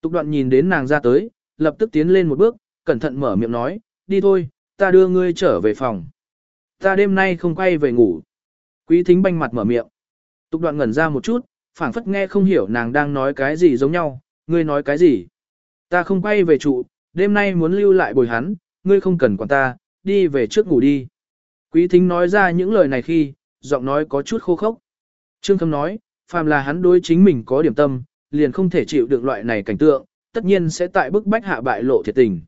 Tục đoạn nhìn đến nàng ra tới, lập tức tiến lên một bước, cẩn thận mở miệng nói, đi thôi, ta đưa ngươi trở về phòng. Ta đêm nay không quay về ngủ. Quý thính banh mặt mở miệng. Tục đoạn ngẩn ra một chút, phảng phất nghe không hiểu nàng đang nói cái gì giống nhau, ngươi nói cái gì. Ta không quay về trụ, đêm nay muốn lưu lại bồi hắn, ngươi không cần quản ta, đi về trước ngủ đi. Quý thính nói ra những lời này khi, giọng nói có chút khô khốc. Trương Khâm nói, phàm là hắn đối chính mình có điểm tâm, liền không thể chịu được loại này cảnh tượng, tất nhiên sẽ tại bức bách hạ bại lộ thiệt tình.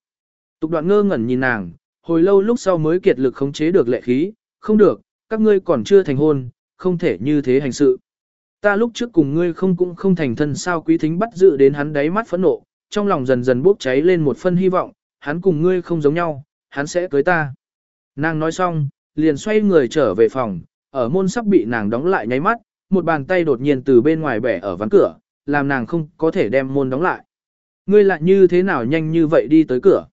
Tục đoạn ngơ ngẩn nhìn nàng, hồi lâu lúc sau mới kiệt lực khống chế được lệ khí, không được, các ngươi còn chưa thành hôn, không thể như thế hành sự. Ta lúc trước cùng ngươi không cũng không thành thân sao quý thính bắt dự đến hắn đáy mắt phẫn nộ, trong lòng dần dần bốc cháy lên một phân hy vọng, hắn cùng ngươi không giống nhau, hắn sẽ cưới ta. Nàng nói xong, liền xoay người trở về phòng, ở môn sắp bị nàng đóng lại nháy mắt, một bàn tay đột nhiên từ bên ngoài bẻ ở ván cửa, làm nàng không có thể đem môn đóng lại. Ngươi lại như thế nào nhanh như vậy đi tới cửa?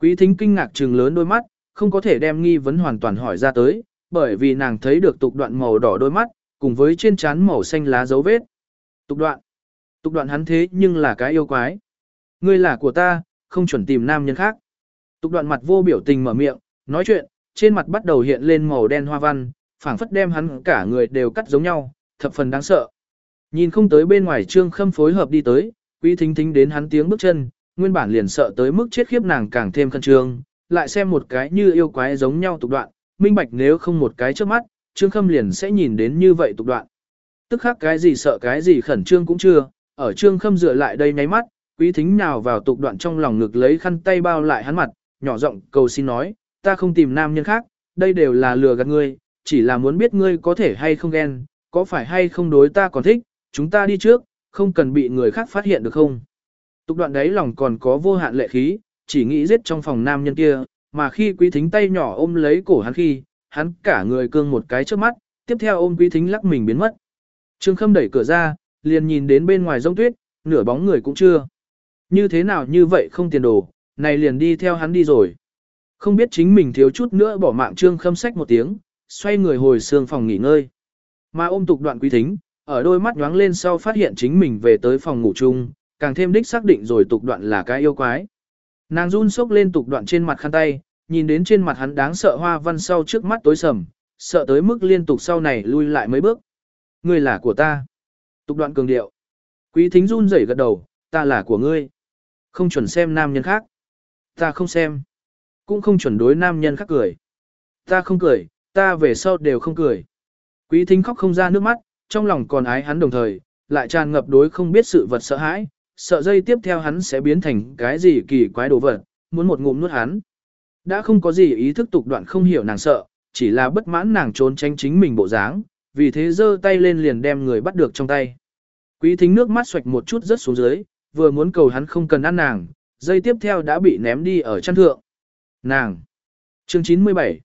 Quý thính kinh ngạc trừng lớn đôi mắt, không có thể đem nghi vấn hoàn toàn hỏi ra tới, bởi vì nàng thấy được tục đoạn màu đỏ đôi mắt, cùng với trên trán màu xanh lá dấu vết. Tục đoạn. Tục đoạn hắn thế nhưng là cái yêu quái. Ngươi là của ta, không chuẩn tìm nam nhân khác. Tục đoạn mặt vô biểu tình mở miệng, nói chuyện, trên mặt bắt đầu hiện lên màu đen hoa văn, phảng phất đem hắn cả người đều cắt giống nhau, thập phần đáng sợ. Nhìn không tới bên ngoài trương khâm phối hợp đi tới, quý thính thính đến hắn tiếng bước chân, nguyên bản liền sợ tới mức chết khiếp nàng càng thêm khăn trương, lại xem một cái như yêu quái giống nhau tục đoạn, minh bạch nếu không một cái trước mắt, trương khâm liền sẽ nhìn đến như vậy tục đoạn. Tức khắc cái gì sợ cái gì khẩn trương cũng chưa, ở trương khâm dựa lại đây nháy mắt, quý thính nào vào tục đoạn trong lòng ngực lấy khăn tay bao lại hắn mặt, nhỏ giọng cầu xin nói, ta không tìm nam nhân khác, đây đều là lừa gạt ngươi, chỉ là muốn biết ngươi có thể hay không ghen, có phải hay không đối ta còn thích, chúng ta đi trước, không cần bị người khác phát hiện được không. Tục đoạn đấy lòng còn có vô hạn lệ khí, chỉ nghĩ giết trong phòng nam nhân kia, mà khi quý thính tay nhỏ ôm lấy cổ hắn khi, hắn cả người cương một cái trước mắt, tiếp theo ôm quý thính lắc mình biến mất. Trương Khâm đẩy cửa ra, liền nhìn đến bên ngoài rông tuyết, nửa bóng người cũng chưa. Như thế nào như vậy không tiền đồ, này liền đi theo hắn đi rồi. Không biết chính mình thiếu chút nữa bỏ mạng Trương Khâm sách một tiếng, xoay người hồi xương phòng nghỉ ngơi. Mà ôm tục đoạn quý thính, ở đôi mắt nhoáng lên sau phát hiện chính mình về tới phòng ngủ chung, càng thêm đích xác định rồi tục đoạn là cái yêu quái. Nàng run sốc lên tục đoạn trên mặt khăn tay, nhìn đến trên mặt hắn đáng sợ hoa văn sau trước mắt tối sầm, sợ tới mức liên tục sau này lui lại mấy bước. Ngươi là của ta. Tục đoạn cường điệu. Quý thính run rẩy gật đầu, ta là của ngươi. Không chuẩn xem nam nhân khác. Ta không xem. Cũng không chuẩn đối nam nhân khác cười. Ta không cười, ta về sau đều không cười. Quý thính khóc không ra nước mắt, trong lòng còn ái hắn đồng thời, lại tràn ngập đối không biết sự vật sợ hãi, sợ dây tiếp theo hắn sẽ biến thành cái gì kỳ quái đồ vật, muốn một ngụm nuốt hắn. Đã không có gì ý thức tục đoạn không hiểu nàng sợ, chỉ là bất mãn nàng trốn tránh chính mình bộ dáng, vì thế giơ tay lên liền đem người bắt được trong tay. Quý thính nước mắt xoạch một chút rớt xuống dưới, vừa muốn cầu hắn không cần ăn nàng, dây tiếp theo đã bị ném đi ở chân thượng. Nàng! Chương 97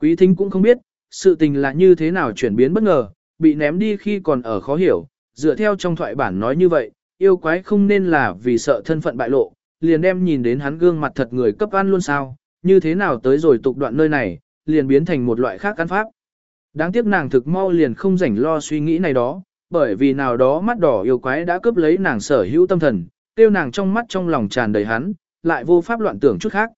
Quý thính cũng không biết, sự tình là như thế nào chuyển biến bất ngờ, bị ném đi khi còn ở khó hiểu, dựa theo trong thoại bản nói như vậy, yêu quái không nên là vì sợ thân phận bại lộ, liền đem nhìn đến hắn gương mặt thật người cấp ăn luôn sao, như thế nào tới rồi tục đoạn nơi này, liền biến thành một loại khác căn pháp. Đáng tiếc nàng thực mau liền không rảnh lo suy nghĩ này đó, bởi vì nào đó mắt đỏ yêu quái đã cướp lấy nàng sở hữu tâm thần, tiêu nàng trong mắt trong lòng tràn đầy hắn, lại vô pháp loạn tưởng chút khác.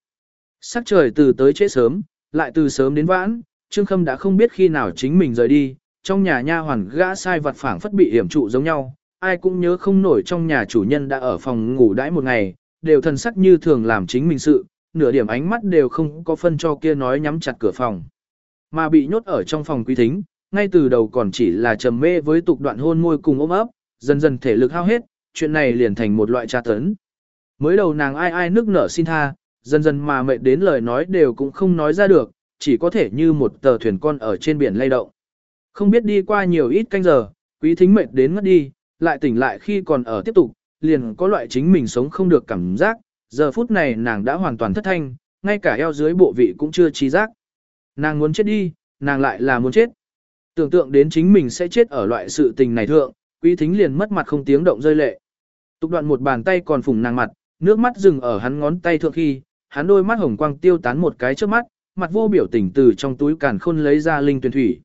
Sắc trời từ tới trễ sớm, lại từ sớm đến vãn, Trương Khâm đã không biết khi nào chính mình rời đi, trong nhà nha hoàn gã sai vật phảng phất bị hiểm trụ giống nhau, ai cũng nhớ không nổi trong nhà chủ nhân đã ở phòng ngủ đãi một ngày, đều thần sắc như thường làm chính mình sự, nửa điểm ánh mắt đều không có phân cho kia nói nhắm chặt cửa phòng. Mà bị nhốt ở trong phòng quý thính, ngay từ đầu còn chỉ là trầm mê với tục đoạn hôn môi cùng ôm ấp, dần dần thể lực hao hết, chuyện này liền thành một loại tra tấn. Mới đầu nàng ai ai nước nở xin tha, dần dần mà mệt đến lời nói đều cũng không nói ra được, chỉ có thể như một tờ thuyền con ở trên biển lay động. Không biết đi qua nhiều ít canh giờ, quý thính mệt đến ngất đi, lại tỉnh lại khi còn ở tiếp tục, liền có loại chính mình sống không được cảm giác, giờ phút này nàng đã hoàn toàn thất thanh, ngay cả eo dưới bộ vị cũng chưa trí giác. Nàng muốn chết đi, nàng lại là muốn chết. Tưởng tượng đến chính mình sẽ chết ở loại sự tình này thượng, quý thính liền mất mặt không tiếng động rơi lệ. Tục đoạn một bàn tay còn phủng nàng mặt, nước mắt dừng ở hắn ngón tay thượng khi, hắn đôi mắt hồng quang tiêu tán một cái trước mắt, mặt vô biểu tình từ trong túi càn khôn lấy ra linh tuyển thủy.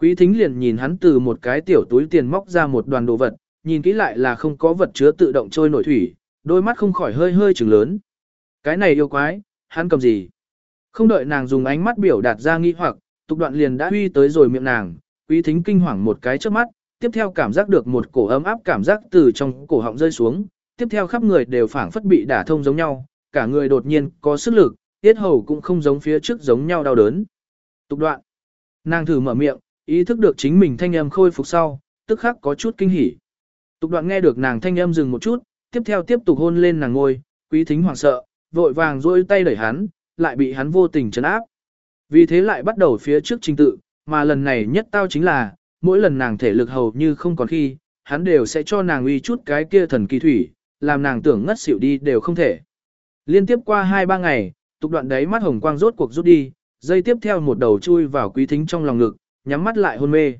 Quý thính liền nhìn hắn từ một cái tiểu túi tiền móc ra một đoàn đồ vật, nhìn kỹ lại là không có vật chứa tự động trôi nổi thủy, Đôi mắt không khỏi hơi hơi trừng lớn. Cái này yêu quái, hắn cầm gì? Không đợi nàng dùng ánh mắt biểu đạt ra nghi hoặc, tục đoạn liền đã huy tới rồi miệng nàng, quý thính kinh hoàng một cái trước mắt, tiếp theo cảm giác được một cổ ấm áp cảm giác từ trong cổ họng rơi xuống, tiếp theo khắp người đều phảng phất bị đả thông giống nhau, cả người đột nhiên có sức lực, tiết hầu cũng không giống phía trước giống nhau đau đớn. Tục đoạn. Nàng thử mở miệng, ý thức được chính mình thanh âm khôi phục sau, tức khắc có chút kinh hỉ. Tục đoạn nghe được nàng thanh âm dừng một chút, tiếp theo tiếp tục hôn lên nàng ngôi, quý thính hoảng sợ, vội vàng duỗi tay đẩy hắn, lại bị hắn vô tình chấn áp. Vì thế lại bắt đầu phía trước trình tự, mà lần này nhất tao chính là, mỗi lần nàng thể lực hầu như không còn khi, hắn đều sẽ cho nàng uy chút cái kia thần kỳ thủy, làm nàng tưởng ngất xỉu đi đều không thể. Liên tiếp qua 2-3 ngày, tục đoạn đấy mắt hồng quang rốt cuộc rút đi, dây tiếp theo một đầu chui vào quý thính trong lòng ngực, nhắm mắt lại hôn mê.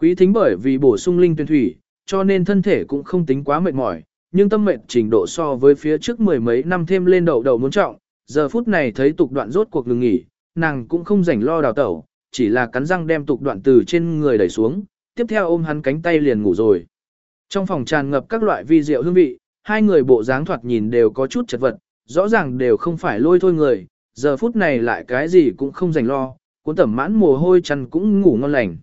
Quý thính bởi vì bổ sung linh tuyển thủy, cho nên thân thể cũng không tính quá mệt mỏi, nhưng tâm mệt trình độ so với phía trước mười mấy năm thêm lên đầu đầu muốn trọng, giờ phút này thấy tục đoạn rốt cuộc ngừng nghỉ, nàng cũng không rảnh lo đào tẩu, chỉ là cắn răng đem tục đoạn từ trên người đẩy xuống, tiếp theo ôm hắn cánh tay liền ngủ rồi. Trong phòng tràn ngập các loại vi rượu hương vị, hai người bộ dáng thoạt nhìn đều có chút chật vật, rõ ràng đều không phải lôi thôi người, giờ phút này lại cái gì cũng không rảnh lo, cuốn tẩm mãn mồ hôi chăn cũng ngủ ngon lành.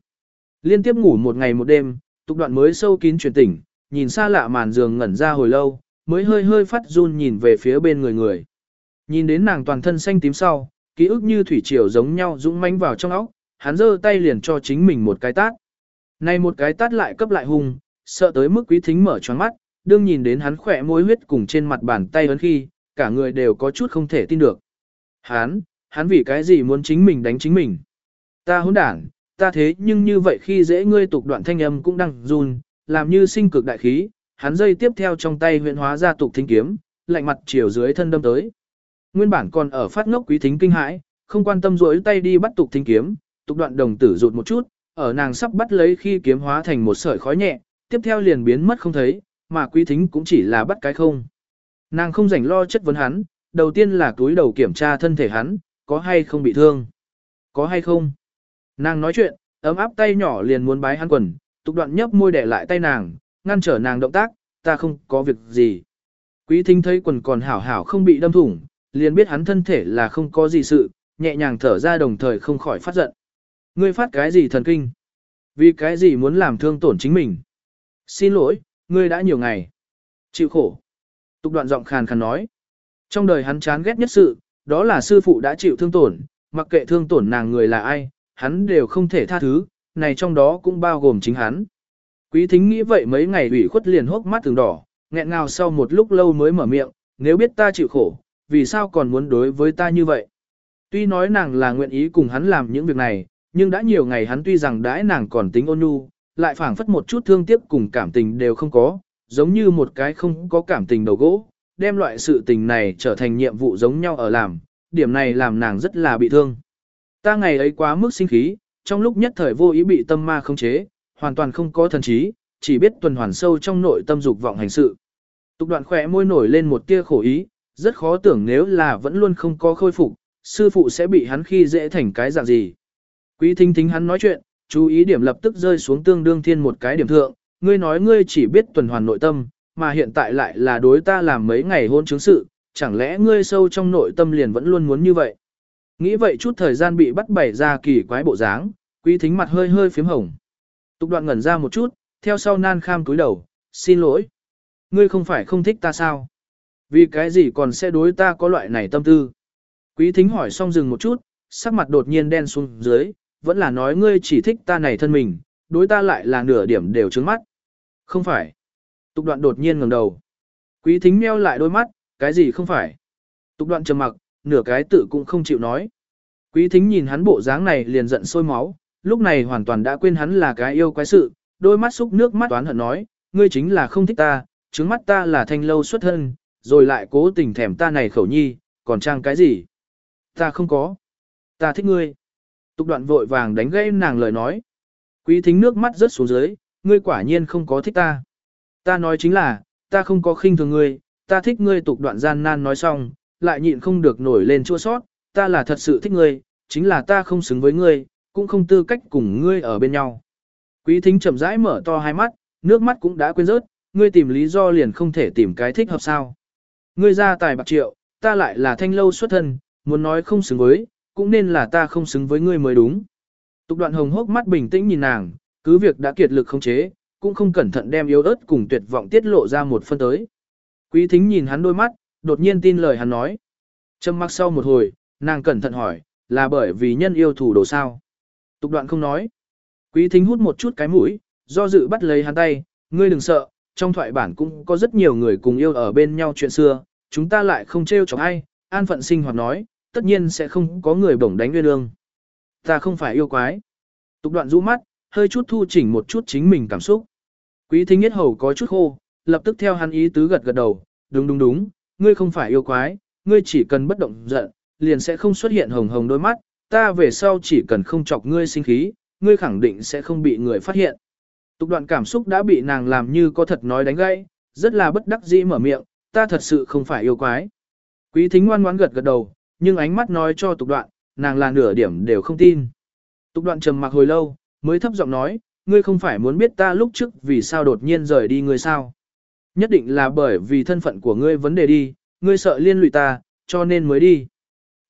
Liên tiếp ngủ một ngày một đêm, tục đoạn mới sâu kín truyền tỉnh, nhìn xa lạ màn giường ngẩn ra hồi lâu, mới hơi hơi phát run nhìn về phía bên người người. Nhìn đến nàng toàn thân xanh tím sau, ký ức như thủy triều giống nhau dũng mãnh vào trong óc, hắn giơ tay liền cho chính mình một cái tát. Này một cái tát lại cấp lại hung, sợ tới mức quý thính mở tròn mắt, đương nhìn đến hắn khỏe môi huyết cùng trên mặt bàn tay ấn khi, cả người đều có chút không thể tin được. Hắn, hắn vì cái gì muốn chính mình đánh chính mình? Ta hỗn đảng, ta thế nhưng như vậy khi dễ ngươi tục đoạn thanh âm cũng đang run, làm như sinh cực đại khí, hắn dây tiếp theo trong tay huyện hóa ra tục thính kiếm, lạnh mặt chiều dưới thân đâm tới. Nguyên bản còn ở phát ngốc quý thính kinh hãi, không quan tâm rỗi tay đi bắt tục thính kiếm, tục đoạn đồng tử rụt một chút, ở nàng sắp bắt lấy khi kiếm hóa thành một sợi khói nhẹ, tiếp theo liền biến mất không thấy, mà quý thính cũng chỉ là bắt cái không. Nàng không rảnh lo chất vấn hắn, đầu tiên là túi đầu kiểm tra thân thể hắn, có hay không bị thương. Có hay không? Nàng nói chuyện, ấm áp tay nhỏ liền muốn bái hắn quần, tục đoạn nhấp môi để lại tay nàng, ngăn trở nàng động tác, ta không có việc gì. Quý thính thấy quần còn hảo hảo không bị đâm thủng, liền biết hắn thân thể là không có gì sự, nhẹ nhàng thở ra đồng thời không khỏi phát giận. Ngươi phát cái gì thần kinh? Vì cái gì muốn làm thương tổn chính mình? Xin lỗi, ngươi đã nhiều ngày. Chịu khổ. Tục đoạn giọng khàn khàn nói. Trong đời hắn chán ghét nhất sự, đó là sư phụ đã chịu thương tổn, mặc kệ thương tổn nàng người là ai, hắn đều không thể tha thứ, này trong đó cũng bao gồm chính hắn. Quý thính nghĩ vậy mấy ngày ủy khuất liền hốc mắt từng đỏ, nghẹn ngào sau một lúc lâu mới mở miệng, nếu biết ta chịu khổ, vì sao còn muốn đối với ta như vậy? Tuy nói nàng là nguyện ý cùng hắn làm những việc này, nhưng đã nhiều ngày hắn tuy rằng đãi nàng còn tính ôn nhu, lại phảng phất một chút thương tiếc cùng cảm tình đều không có, giống như một cái không có cảm tình đầu gỗ, đem loại sự tình này trở thành nhiệm vụ giống nhau ở làm, điểm này làm nàng rất là bị thương. Ta ngày ấy quá mức sinh khí, trong lúc nhất thời vô ý bị tâm ma khống chế, hoàn toàn không có thần trí, chỉ biết tuần hoàn sâu trong nội tâm dục vọng hành sự. Tục đoạn khỏe môi nổi lên một tia khổ ý, rất khó tưởng nếu là vẫn luôn không có khôi phục, sư phụ sẽ bị hắn khi dễ thành cái dạng gì. Quý thính thính hắn nói chuyện, chú ý điểm lập tức rơi xuống tương đương thiên một cái điểm thượng, ngươi nói ngươi chỉ biết tuần hoàn nội tâm, mà hiện tại lại là đối ta làm mấy ngày hôn chứng sự, chẳng lẽ ngươi sâu trong nội tâm liền vẫn luôn muốn như vậy. Nghĩ vậy chút thời gian bị bắt bày ra kỳ quái bộ dáng, quý thính mặt hơi hơi phím hồng. Tục đoạn ngẩn ra một chút, theo sau nan kham cúi đầu, xin lỗi. Ngươi không phải không thích ta sao? Vì cái gì còn sẽ đối ta có loại này tâm tư? Quý thính hỏi xong dừng một chút, sắc mặt đột nhiên đen xuống dưới, vẫn là nói ngươi chỉ thích ta này thân mình, đối ta lại là nửa điểm đều trứng mắt. Không phải. Tục đoạn đột nhiên ngẩng đầu. Quý thính meo lại đôi mắt, cái gì không phải. Tục đoạn trầm mặc, nửa cái tự cũng không chịu nói. Quý thính nhìn hắn bộ dáng này liền giận sôi máu, lúc này hoàn toàn đã quên hắn là cái yêu quái sự, đôi mắt xúc nước mắt toán hận nói, ngươi chính là không thích ta, trứng mắt ta là thanh lâu xuất thân, rồi lại cố tình thèm ta này khẩu nhi, còn trang cái gì? Ta không có. Ta thích ngươi. Tục đoạn vội vàng đánh gãy nàng lời nói. Quý thính nước mắt rớt xuống dưới, ngươi quả nhiên không có thích ta. Ta nói chính là, ta không có khinh thường ngươi, ta thích ngươi tục đoạn gian nan nói xong, lại nhịn không được nổi lên chua sót, ta là thật sự thích ngươi, chính là ta không xứng với ngươi, cũng không tư cách cùng ngươi ở bên nhau. Quý thính chậm rãi mở to hai mắt, nước mắt cũng đã quên rớt, ngươi tìm lý do liền không thể tìm cái thích hợp sao. ngươi ra tài bạc triệu, ta lại là thanh lâu xuất thân, muốn nói không xứng với, cũng nên là ta không xứng với ngươi mới đúng. Tục đoạn hồng hốc mắt bình tĩnh nhìn nàng, cứ việc đã kiệt lực không chế, cũng không cẩn thận đem yếu ớt cùng tuyệt vọng tiết lộ ra một phân tới. Quý thính nhìn hắn đôi mắt, đột nhiên tin lời hắn nói. Trầm mặc sau một hồi, nàng cẩn thận hỏi, là bởi vì nhân yêu thủ đồ sao? Tục đoạn không nói. Quý thính hút một chút cái mũi, do dự bắt lấy hắn tay, ngươi đừng sợ, trong thoại bản cũng có rất nhiều người cùng yêu ở bên nhau chuyện xưa, chúng ta lại không trêu chọc ai, an phận sinh hoạt nói, tất nhiên sẽ không có người bổng đánh nguyên ương. Ta không phải yêu quái. Tục đoạn rũ mắt, hơi chút thu chỉnh một chút chính mình cảm xúc. Quý thính nhất hầu có chút khô, lập tức theo hắn ý tứ gật gật đầu, đúng đúng đúng, ngươi không phải yêu quái, ngươi chỉ cần bất động giận, liền sẽ không xuất hiện hồng hồng đôi mắt, ta về sau chỉ cần không chọc ngươi sinh khí, ngươi khẳng định sẽ không bị người phát hiện. Tục đoạn cảm xúc đã bị nàng làm như có thật nói đánh gãy, rất là bất đắc dĩ mở miệng, ta thật sự không phải yêu quái. Quý thính ngoan ngoãn gật gật đầu, nhưng ánh mắt nói cho tục đoạn, nàng là nửa điểm đều không tin. Tục đoạn trầm mặc hồi lâu, mới thấp giọng nói, ngươi không phải muốn biết ta lúc trước vì sao đột nhiên rời đi ngươi sao. Nhất định là bởi vì thân phận của ngươi vấn đề đi, ngươi sợ liên lụy ta, cho nên mới đi.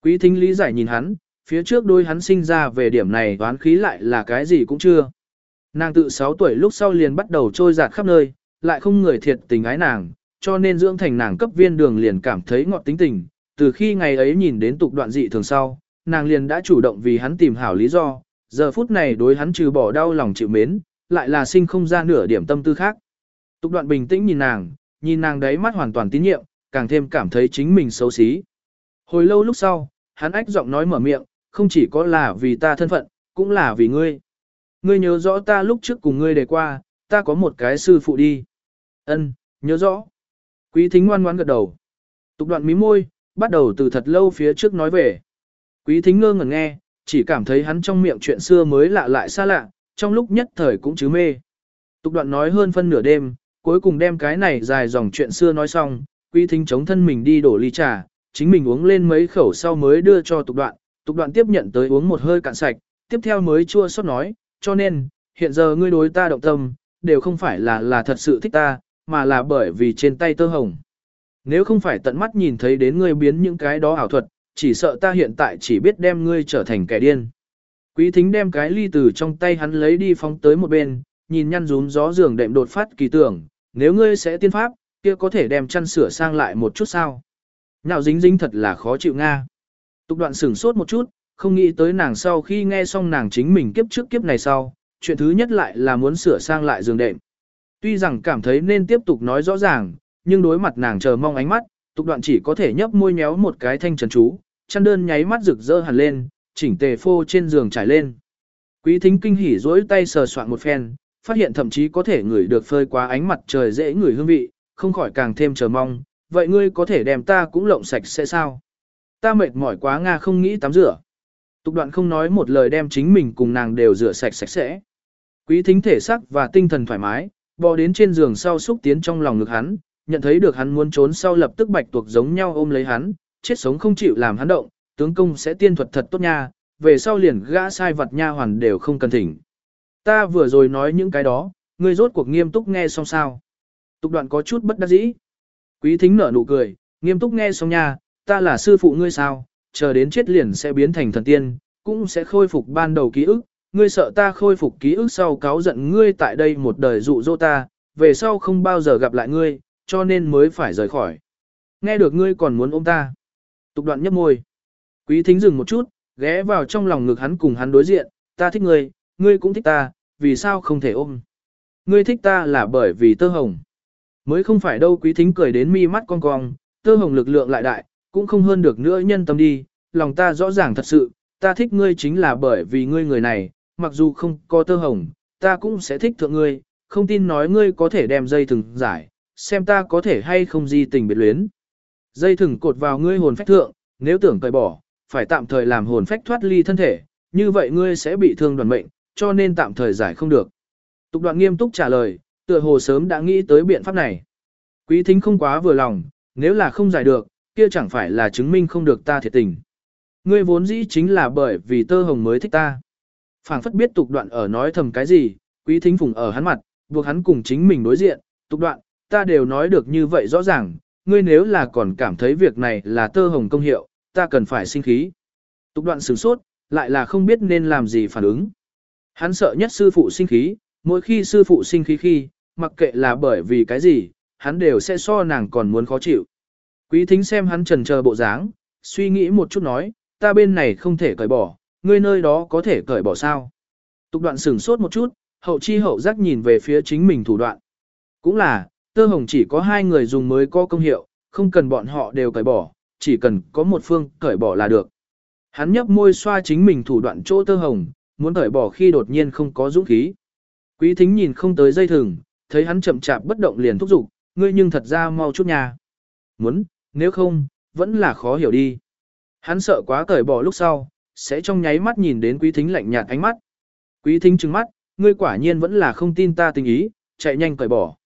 Quý thính lý giải nhìn hắn, phía trước đôi hắn sinh ra về điểm này toán khí lại là cái gì cũng chưa. Nàng tự 6 tuổi lúc sau liền bắt đầu trôi giạt khắp nơi, lại không người thiệt tình ái nàng, cho nên dưỡng thành nàng cấp viên đường liền cảm thấy ngọt tính tình. Từ khi ngày ấy nhìn đến tục đoạn dị thường sau, nàng liền đã chủ động vì hắn tìm hảo lý do, giờ phút này đối hắn trừ bỏ đau lòng chịu mến, lại là sinh không ra nửa điểm tâm tư khác. Tục đoạn bình tĩnh nhìn nàng, nhìn nàng đấy mắt hoàn toàn tín nhiệm, càng thêm cảm thấy chính mình xấu xí. Hồi lâu lúc sau, hắn ách giọng nói mở miệng, không chỉ có là vì ta thân phận, cũng là vì ngươi. Ngươi nhớ rõ ta lúc trước cùng ngươi đề qua, ta có một cái sư phụ đi. Ân, nhớ rõ. Quý thính ngoan ngoãn gật đầu. Tục đoạn mí môi, bắt đầu từ thật lâu phía trước nói về. Quý thính ngơ ngẩn nghe, chỉ cảm thấy hắn trong miệng chuyện xưa mới lạ lại xa lạ, trong lúc nhất thời cũng chứ mê. Tục đoạn nói hơn phân nửa đêm, cuối cùng đem cái này dài dòng chuyện xưa nói xong, quý thính chống thân mình đi đổ ly trà, chính mình uống lên mấy khẩu sau mới đưa cho tục đoạn, tục đoạn tiếp nhận tới uống một hơi cạn sạch, tiếp theo mới chua xót nói, cho nên, hiện giờ ngươi đối ta động tâm, đều không phải là là thật sự thích ta, mà là bởi vì trên tay tơ hồng. Nếu không phải tận mắt nhìn thấy đến ngươi biến những cái đó ảo thuật, chỉ sợ ta hiện tại chỉ biết đem ngươi trở thành kẻ điên. Quý thính đem cái ly từ trong tay hắn lấy đi phóng tới một bên, nhìn nhăn rúm gió giường đệm đột phát kỳ tưởng, nếu ngươi sẽ tiên pháp, kia có thể đem chăn sửa sang lại một chút sao. Nhạo dính dính thật là khó chịu Nga. Tục đoạn sửng sốt một chút, không nghĩ tới nàng sau khi nghe xong nàng chính mình kiếp trước kiếp này sau, chuyện thứ nhất lại là muốn sửa sang lại giường đệm. Tuy rằng cảm thấy nên tiếp tục nói rõ ràng, nhưng đối mặt nàng chờ mong ánh mắt, tục đoạn chỉ có thể nhấp môi nhéo một cái thanh trần chú, chăn đơn nháy mắt rực rỡ hẳn lên, chỉnh tề phô trên giường trải lên. Quý thính kinh hỉ rỗi tay sờ soạn một phen, phát hiện thậm chí có thể ngửi được phơi quá ánh mặt trời dễ ngửi hương vị, không khỏi càng thêm chờ mong, vậy ngươi có thể đem ta cũng lộng sạch sẽ sao? Ta mệt mỏi quá Nga không nghĩ tắm rửa. Tục đoạn không nói một lời đem chính mình cùng nàng đều rửa sạch sạch sẽ. Quý thính thể sắc và tinh thần thoải mái, bò đến trên giường sau xúc tiến trong lòng ngực hắn, nhận thấy được hắn muốn trốn sau lập tức bạch tuộc giống nhau ôm lấy hắn, chết sống không chịu làm hắn động, tướng công sẽ tiên thuật thật tốt nha, về sau liền gã sai vật nha hoàn đều không cần thỉnh. Ta vừa rồi nói những cái đó, ngươi rốt cuộc nghiêm túc nghe xong sao. Tục đoạn có chút bất đắc dĩ. Quý thính nở nụ cười, nghiêm túc nghe xong nha, ta là sư phụ ngươi sao, chờ đến chết liền sẽ biến thành thần tiên, cũng sẽ khôi phục ban đầu ký ức, ngươi sợ ta khôi phục ký ức sau cáo giận ngươi tại đây một đời dụ dỗ ta, về sau không bao giờ gặp lại ngươi, cho nên mới phải rời khỏi. Nghe được ngươi còn muốn ôm ta. Tục đoạn nhấp môi. Quý thính dừng một chút, ghé vào trong lòng ngực hắn cùng hắn đối diện, ta thích ngươi, ngươi cũng thích ta, vì sao không thể ôm. Ngươi thích ta là bởi vì tơ hồng. Mới không phải đâu quý thính cười đến mi mắt cong cong, tơ hồng lực lượng lại đại, cũng không hơn được nữa nhân tâm đi, lòng ta rõ ràng thật sự, ta thích ngươi chính là bởi vì ngươi người này, mặc dù không có tơ hồng, ta cũng sẽ thích thượng ngươi, không tin nói ngươi có thể đem dây thừng giải, xem ta có thể hay không di tình biệt luyến. Dây thừng cột vào ngươi hồn phách thượng, nếu tưởng cởi bỏ, phải tạm thời làm hồn phách thoát ly thân thể, như vậy ngươi sẽ bị thương đoàn mệnh, cho nên tạm thời giải không được. Tục đoạn nghiêm túc trả lời, tựa hồ sớm đã nghĩ tới biện pháp này. Quý thính không quá vừa lòng, nếu là không giải được, kia chẳng phải là chứng minh không được ta thiệt tình. Ngươi vốn dĩ chính là bởi vì tơ hồng mới thích ta. phảng phất biết tục đoạn ở nói thầm cái gì, quý thính phùng ở hắn mặt, buộc hắn cùng chính mình đối diện, tục đoạn, ta đều nói được như vậy rõ ràng, ngươi nếu là còn cảm thấy việc này là tơ hồng công hiệu, ta cần phải sinh khí. Tục đoạn sửng sốt, lại là không biết nên làm gì phản ứng. Hắn sợ nhất sư phụ sinh khí, mỗi khi sư phụ sinh khí khi, mặc kệ là bởi vì cái gì, hắn đều sẽ so nàng còn muốn khó chịu. Quý thính xem hắn trần chờ bộ dáng, suy nghĩ một chút nói, ta bên này không thể cởi bỏ, ngươi nơi đó có thể cởi bỏ sao. Tục đoạn sửng sốt một chút, hậu chi hậu giác nhìn về phía chính mình thủ đoạn. Cũng là, tơ hồng chỉ có hai người dùng mới có công hiệu, không cần bọn họ đều cởi bỏ, chỉ cần có một phương cởi bỏ là được. Hắn nhấp môi xoa chính mình thủ đoạn chỗ tơ hồng, muốn cởi bỏ khi đột nhiên không có dũng khí. Quý thính nhìn không tới dây thừng, thấy hắn chậm chạp bất động liền thúc giục, ngươi nhưng thật ra mau chút nhà. Muốn, nếu không, vẫn là khó hiểu đi. Hắn sợ quá cởi bỏ lúc sau, sẽ trong nháy mắt nhìn đến quý thính lạnh nhạt ánh mắt. Quý thính trừng mắt, ngươi quả nhiên vẫn là không tin ta tình ý, chạy nhanh cởi bỏ.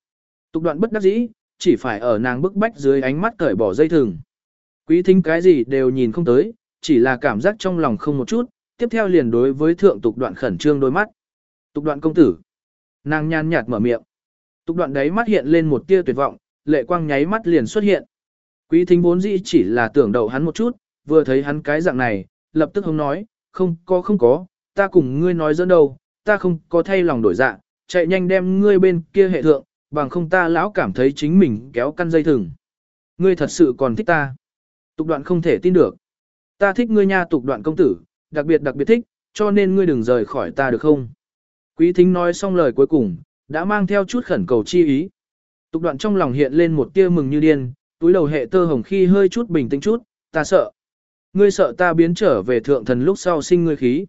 Tục đoạn bất đắc dĩ, chỉ phải ở nàng bức bách dưới ánh mắt cởi bỏ dây thừng. Quý thính cái gì đều nhìn không tới, chỉ là cảm giác trong lòng không một chút, tiếp theo liền đối với thượng tục đoạn khẩn trương đôi mắt. Tục đoạn công tử. Nàng nhàn nhạt mở miệng. Tục đoạn đấy mắt hiện lên một tia tuyệt vọng, lệ quang nháy mắt liền xuất hiện. Quý thính vốn dĩ chỉ là tưởng đầu hắn một chút, vừa thấy hắn cái dạng này, lập tức không nói, không có không có, ta cùng ngươi nói dẫn đâu, ta không có thay lòng đổi dạ, chạy nhanh đem ngươi bên kia hệ thượng, bằng không ta lão cảm thấy chính mình kéo căn dây thừng. Ngươi thật sự còn thích ta. Tục đoạn không thể tin được. Ta thích ngươi nha tục đoạn công tử, đặc biệt đặc biệt thích, cho nên ngươi đừng rời khỏi ta được không? Quý thính nói xong lời cuối cùng, đã mang theo chút khẩn cầu chi ý. Tục đoạn trong lòng hiện lên một tia mừng như điên, túi đầu hệ tơ hồng khi hơi chút bình tĩnh chút, ta sợ. Ngươi sợ ta biến trở về thượng thần lúc sau sinh ngươi khí.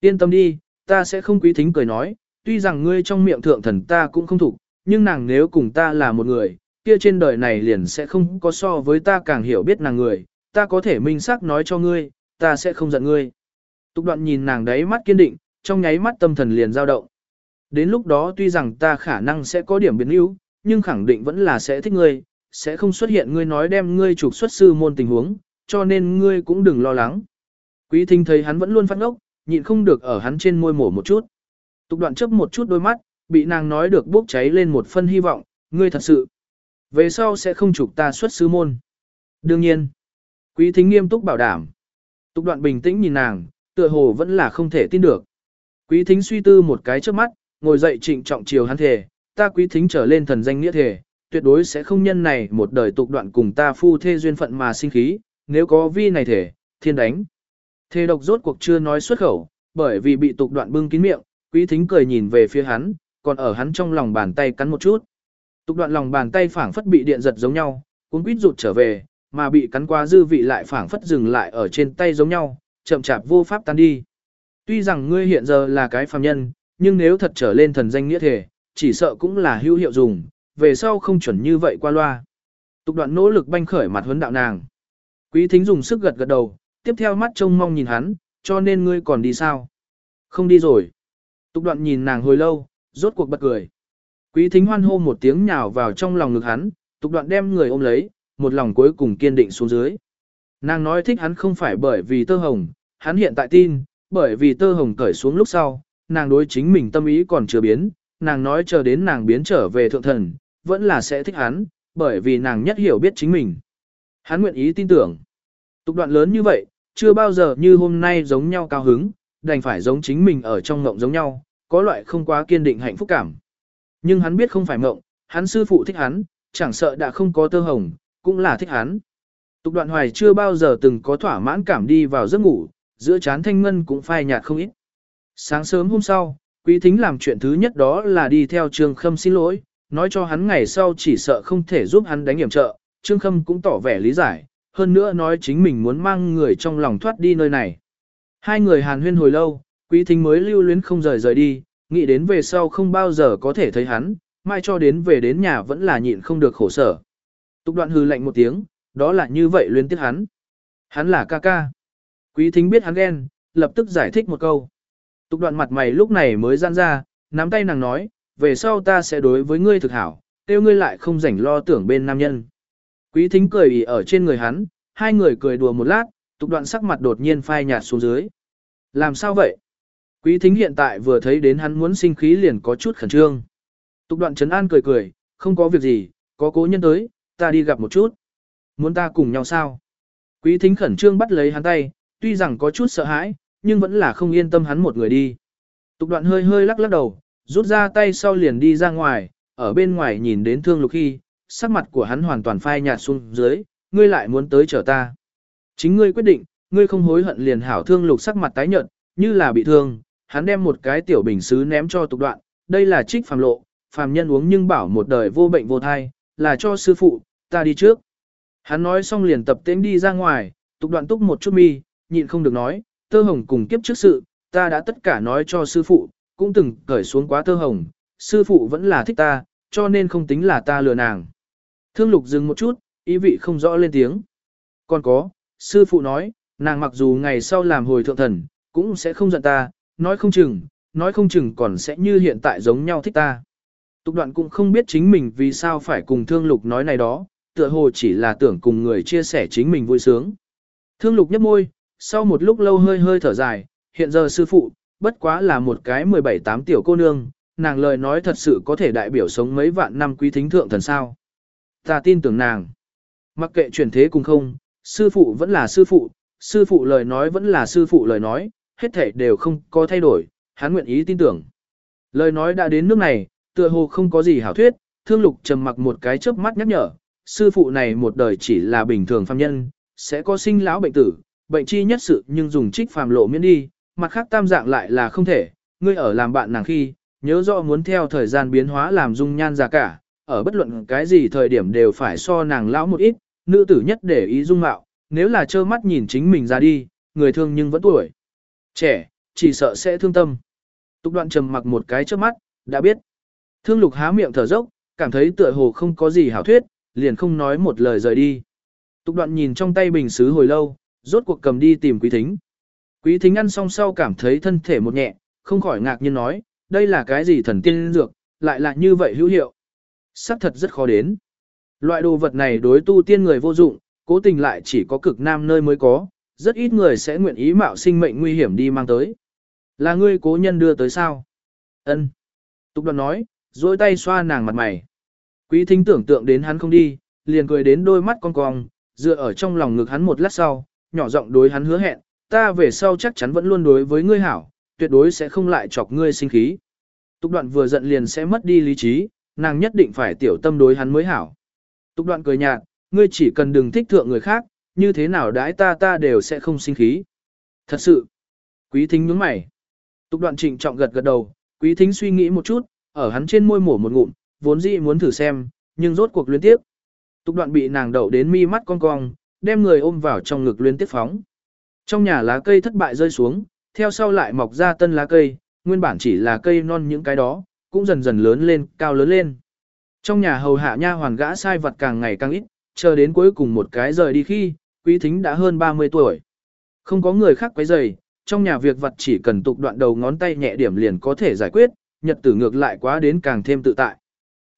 Yên tâm đi, ta sẽ không quý thính cười nói, tuy rằng ngươi trong miệng thượng thần ta cũng không thủ, nhưng nàng nếu cùng ta là một người, kia trên đời này liền sẽ không có so với ta càng hiểu biết nàng người, ta có thể minh xác nói cho ngươi, ta sẽ không giận ngươi. Tục đoạn nhìn nàng đấy mắt kiên định, trong nháy mắt tâm thần liền dao động. Đến lúc đó tuy rằng ta khả năng sẽ có điểm biến yếu, nhưng khẳng định vẫn là sẽ thích ngươi, sẽ không xuất hiện ngươi nói đem ngươi trục xuất sư môn tình huống, cho nên ngươi cũng đừng lo lắng. Quý thính thấy hắn vẫn luôn phát ngốc, nhịn không được ở hắn trên môi mổ một chút. Tục đoạn chấp một chút đôi mắt, bị nàng nói được bốc cháy lên một phân hy vọng, ngươi thật sự. Về sau sẽ không trục ta xuất sư môn. Đương nhiên. Quý thính nghiêm túc bảo đảm. Tục đoạn bình tĩnh nhìn nàng, tựa hồ vẫn là không thể tin được. Quý thính suy tư một cái trước mắt, ngồi dậy trịnh trọng chiều hắn thề, ta quý thính trở lên thần danh nghĩa thề, tuyệt đối sẽ không nhân này một đời tục đoạn cùng ta phu thê duyên phận mà sinh khí, nếu có vi này thể, thiên đánh. Thề độc rốt cuộc chưa nói xuất khẩu, bởi vì bị tục đoạn bưng kín miệng, quý thính cười nhìn về phía hắn, còn ở hắn trong lòng bàn tay cắn một chút. Tục đoạn lòng bàn tay phảng phất bị điện giật giống nhau, cuốn quýt rụt trở về, mà bị cắn qua dư vị lại phảng phất dừng lại ở trên tay giống nhau, chậm chạp vô pháp tan đi. Tuy rằng ngươi hiện giờ là cái phàm nhân, nhưng nếu thật trở lên thần danh nghĩa thể, chỉ sợ cũng là hữu hiệu dùng, về sau không chuẩn như vậy qua loa. Tục đoạn nỗ lực banh khởi mặt huấn đạo nàng. Quý thính dùng sức gật gật đầu, tiếp theo mắt trông mong nhìn hắn, cho nên ngươi còn đi sao? Không đi rồi. Tục đoạn nhìn nàng hồi lâu, rốt cuộc bật cười. Quý thính hoan hô một tiếng nhào vào trong lòng ngực hắn, tục đoạn đem người ôm lấy, một lòng cuối cùng kiên định xuống dưới. Nàng nói thích hắn không phải bởi vì tơ hồng, hắn hiện tại tin, bởi vì tơ hồng cởi xuống lúc sau, nàng đối chính mình tâm ý còn chưa biến, nàng nói chờ đến nàng biến trở về thượng thần, vẫn là sẽ thích hắn, bởi vì nàng nhất hiểu biết chính mình. Hắn nguyện ý tin tưởng. Tục đoạn lớn như vậy, chưa bao giờ như hôm nay giống nhau cao hứng, đành phải giống chính mình ở trong ngộng giống nhau, có loại không quá kiên định hạnh phúc cảm. Nhưng hắn biết không phải mộng, hắn sư phụ thích hắn, chẳng sợ đã không có tơ hồng, cũng là thích hắn. Tục đoạn hoài chưa bao giờ từng có thỏa mãn cảm đi vào giấc ngủ, giữa chán thanh ngân cũng phai nhạt không ít. Sáng sớm hôm sau, quý thính làm chuyện thứ nhất đó là đi theo trường khâm xin lỗi, nói cho hắn ngày sau chỉ sợ không thể giúp hắn đánh hiểm trợ, Trương Khâm cũng tỏ vẻ lý giải, hơn nữa nói chính mình muốn mang người trong lòng thoát đi nơi này. Hai người hàn huyên hồi lâu, quý thính mới lưu luyến không rời rời đi, nghĩ đến về sau không bao giờ có thể thấy hắn, mai cho đến về đến nhà vẫn là nhịn không được khổ sở. Tục đoạn hư lạnh một tiếng, đó là như vậy luyến tiếc hắn. Hắn là ca ca. Quý thính biết hắn ghen, lập tức giải thích một câu. Tục đoạn mặt mày lúc này mới giãn ra, nắm tay nàng nói, về sau ta sẽ đối với ngươi thực hảo, tiêu ngươi lại không rảnh lo tưởng bên nam nhân. Quý thính cười ỉ ở trên người hắn, hai người cười đùa một lát, tục đoạn sắc mặt đột nhiên phai nhạt xuống dưới. Làm sao vậy? Quý thính hiện tại vừa thấy đến hắn muốn sinh khí liền có chút khẩn trương. Tục đoạn trấn an cười cười, không có việc gì, có cố nhân tới, ta đi gặp một chút. Muốn ta cùng nhau sao? Quý thính khẩn trương bắt lấy hắn tay, tuy rằng có chút sợ hãi, nhưng vẫn là không yên tâm hắn một người đi. Tục đoạn hơi hơi lắc lắc đầu, rút ra tay sau liền đi ra ngoài, ở bên ngoài nhìn đến thương lục khi, sắc mặt của hắn hoàn toàn phai nhạt xuống dưới, ngươi lại muốn tới chở ta. Chính ngươi quyết định, ngươi không hối hận liền hảo thương lục sắc mặt tái nhợt, như là bị thương, hắn đem một cái tiểu bình xứ ném cho tục đoạn, đây là trích phàm lộ, phàm nhân uống nhưng bảo một đời vô bệnh vô thai, là cho sư phụ, ta đi trước. Hắn nói xong liền tập tên đi ra ngoài, tục đoạn túc một chút mi, nhịn không được nói, tơ hồng cùng kiếp trước sự, ta đã tất cả nói cho sư phụ, cũng từng cởi xuống quá tơ hồng, sư phụ vẫn là thích ta, cho nên không tính là ta lừa nàng. Thương lục dừng một chút, ý vị không rõ lên tiếng. Còn có, sư phụ nói, nàng mặc dù ngày sau làm hồi thượng thần, cũng sẽ không giận ta, nói không chừng, nói không chừng còn sẽ như hiện tại giống nhau thích ta. Tục đoạn cũng không biết chính mình vì sao phải cùng thương lục nói này đó, tựa hồ chỉ là tưởng cùng người chia sẻ chính mình vui sướng. Thương lục nhấp môi, sau một lúc lâu hơi hơi thở dài, hiện giờ sư phụ, bất quá là một cái 17-8 tiểu cô nương, nàng lời nói thật sự có thể đại biểu sống mấy vạn năm quý thính thượng thần sao. Ta tin tưởng nàng. Mặc kệ chuyển thế cùng không, sư phụ vẫn là sư phụ, sư phụ lời nói vẫn là sư phụ lời nói, hết thể đều không có thay đổi, hắn nguyện ý tin tưởng. Lời nói đã đến nước này, tựa hồ không có gì hảo thuyết, thương lục trầm mặc một cái chớp mắt nhắc nhở, sư phụ này một đời chỉ là bình thường phàm nhân, sẽ có sinh lão bệnh tử, bệnh chi nhất sự nhưng dùng trích phàm lộ miễn đi, mặt khác tam dạng lại là không thể, ngươi ở làm bạn nàng khi, nhớ rõ muốn theo thời gian biến hóa làm dung nhan già cả, ở bất luận cái gì thời điểm đều phải so nàng lão một ít, nữ tử nhất để ý dung mạo, nếu là trơ mắt nhìn chính mình ra đi, người thương nhưng vẫn tuổi. Trẻ, chỉ sợ sẽ thương tâm. Tục đoạn trầm mặc một cái trước mắt, đã biết. Thương lục há miệng thở dốc, cảm thấy tựa hồ không có gì hảo thuyết, liền không nói một lời rời đi. Tục đoạn nhìn trong tay bình xứ hồi lâu, rốt cuộc cầm đi tìm quý thính. Quý thính ăn xong sau cảm thấy thân thể một nhẹ, không khỏi ngạc nhiên nói, đây là cái gì thần tiên dược, lại là như vậy hữu hiệu. Sắc thật rất khó đến. Loại đồ vật này đối tu tiên người vô dụng, cố tình lại chỉ có cực nam nơi mới có, rất ít người sẽ nguyện ý mạo sinh mệnh nguy hiểm đi mang tới. Là ngươi cố nhân đưa tới sao? Ân. Tục đoạn nói, dối tay xoa nàng mặt mày. Quý thính tưởng tượng đến hắn không đi, liền cười đến đôi mắt con cong, dựa ở trong lòng ngực hắn một lát sau, nhỏ giọng đối hắn hứa hẹn, ta về sau chắc chắn vẫn luôn đối với ngươi hảo, tuyệt đối sẽ không lại chọc ngươi sinh khí. Tục đoạn vừa giận liền sẽ mất đi lý trí, nàng nhất định phải tiểu tâm đối hắn mới hảo. Tục đoạn cười nhạt, ngươi chỉ cần đừng thích thượng người khác, như thế nào đãi ta ta đều sẽ không sinh khí. Thật sự, quý thính nhướng mày. Tục đoạn trịnh trọng gật gật đầu, quý thính suy nghĩ một chút, ở hắn trên môi mổ một ngụm, vốn dĩ muốn thử xem, nhưng rốt cuộc liên tiếp. Tục đoạn bị nàng đậu đến mi mắt cong cong, đem người ôm vào trong ngực liên tiếp phóng. Trong nhà lá cây thất bại rơi xuống, theo sau lại mọc ra tân lá cây, nguyên bản chỉ là cây non những cái đó, cũng dần dần lớn lên, cao lớn lên. Trong nhà hầu hạ nha hoàn gã sai vật càng ngày càng ít, chờ đến cuối cùng một cái rời đi khi, quý thính đã hơn 30 tuổi. Không có người khác quấy rầy, trong nhà việc vật chỉ cần tục đoạn đầu ngón tay nhẹ điểm liền có thể giải quyết, nhật tử ngược lại quá đến càng thêm tự tại.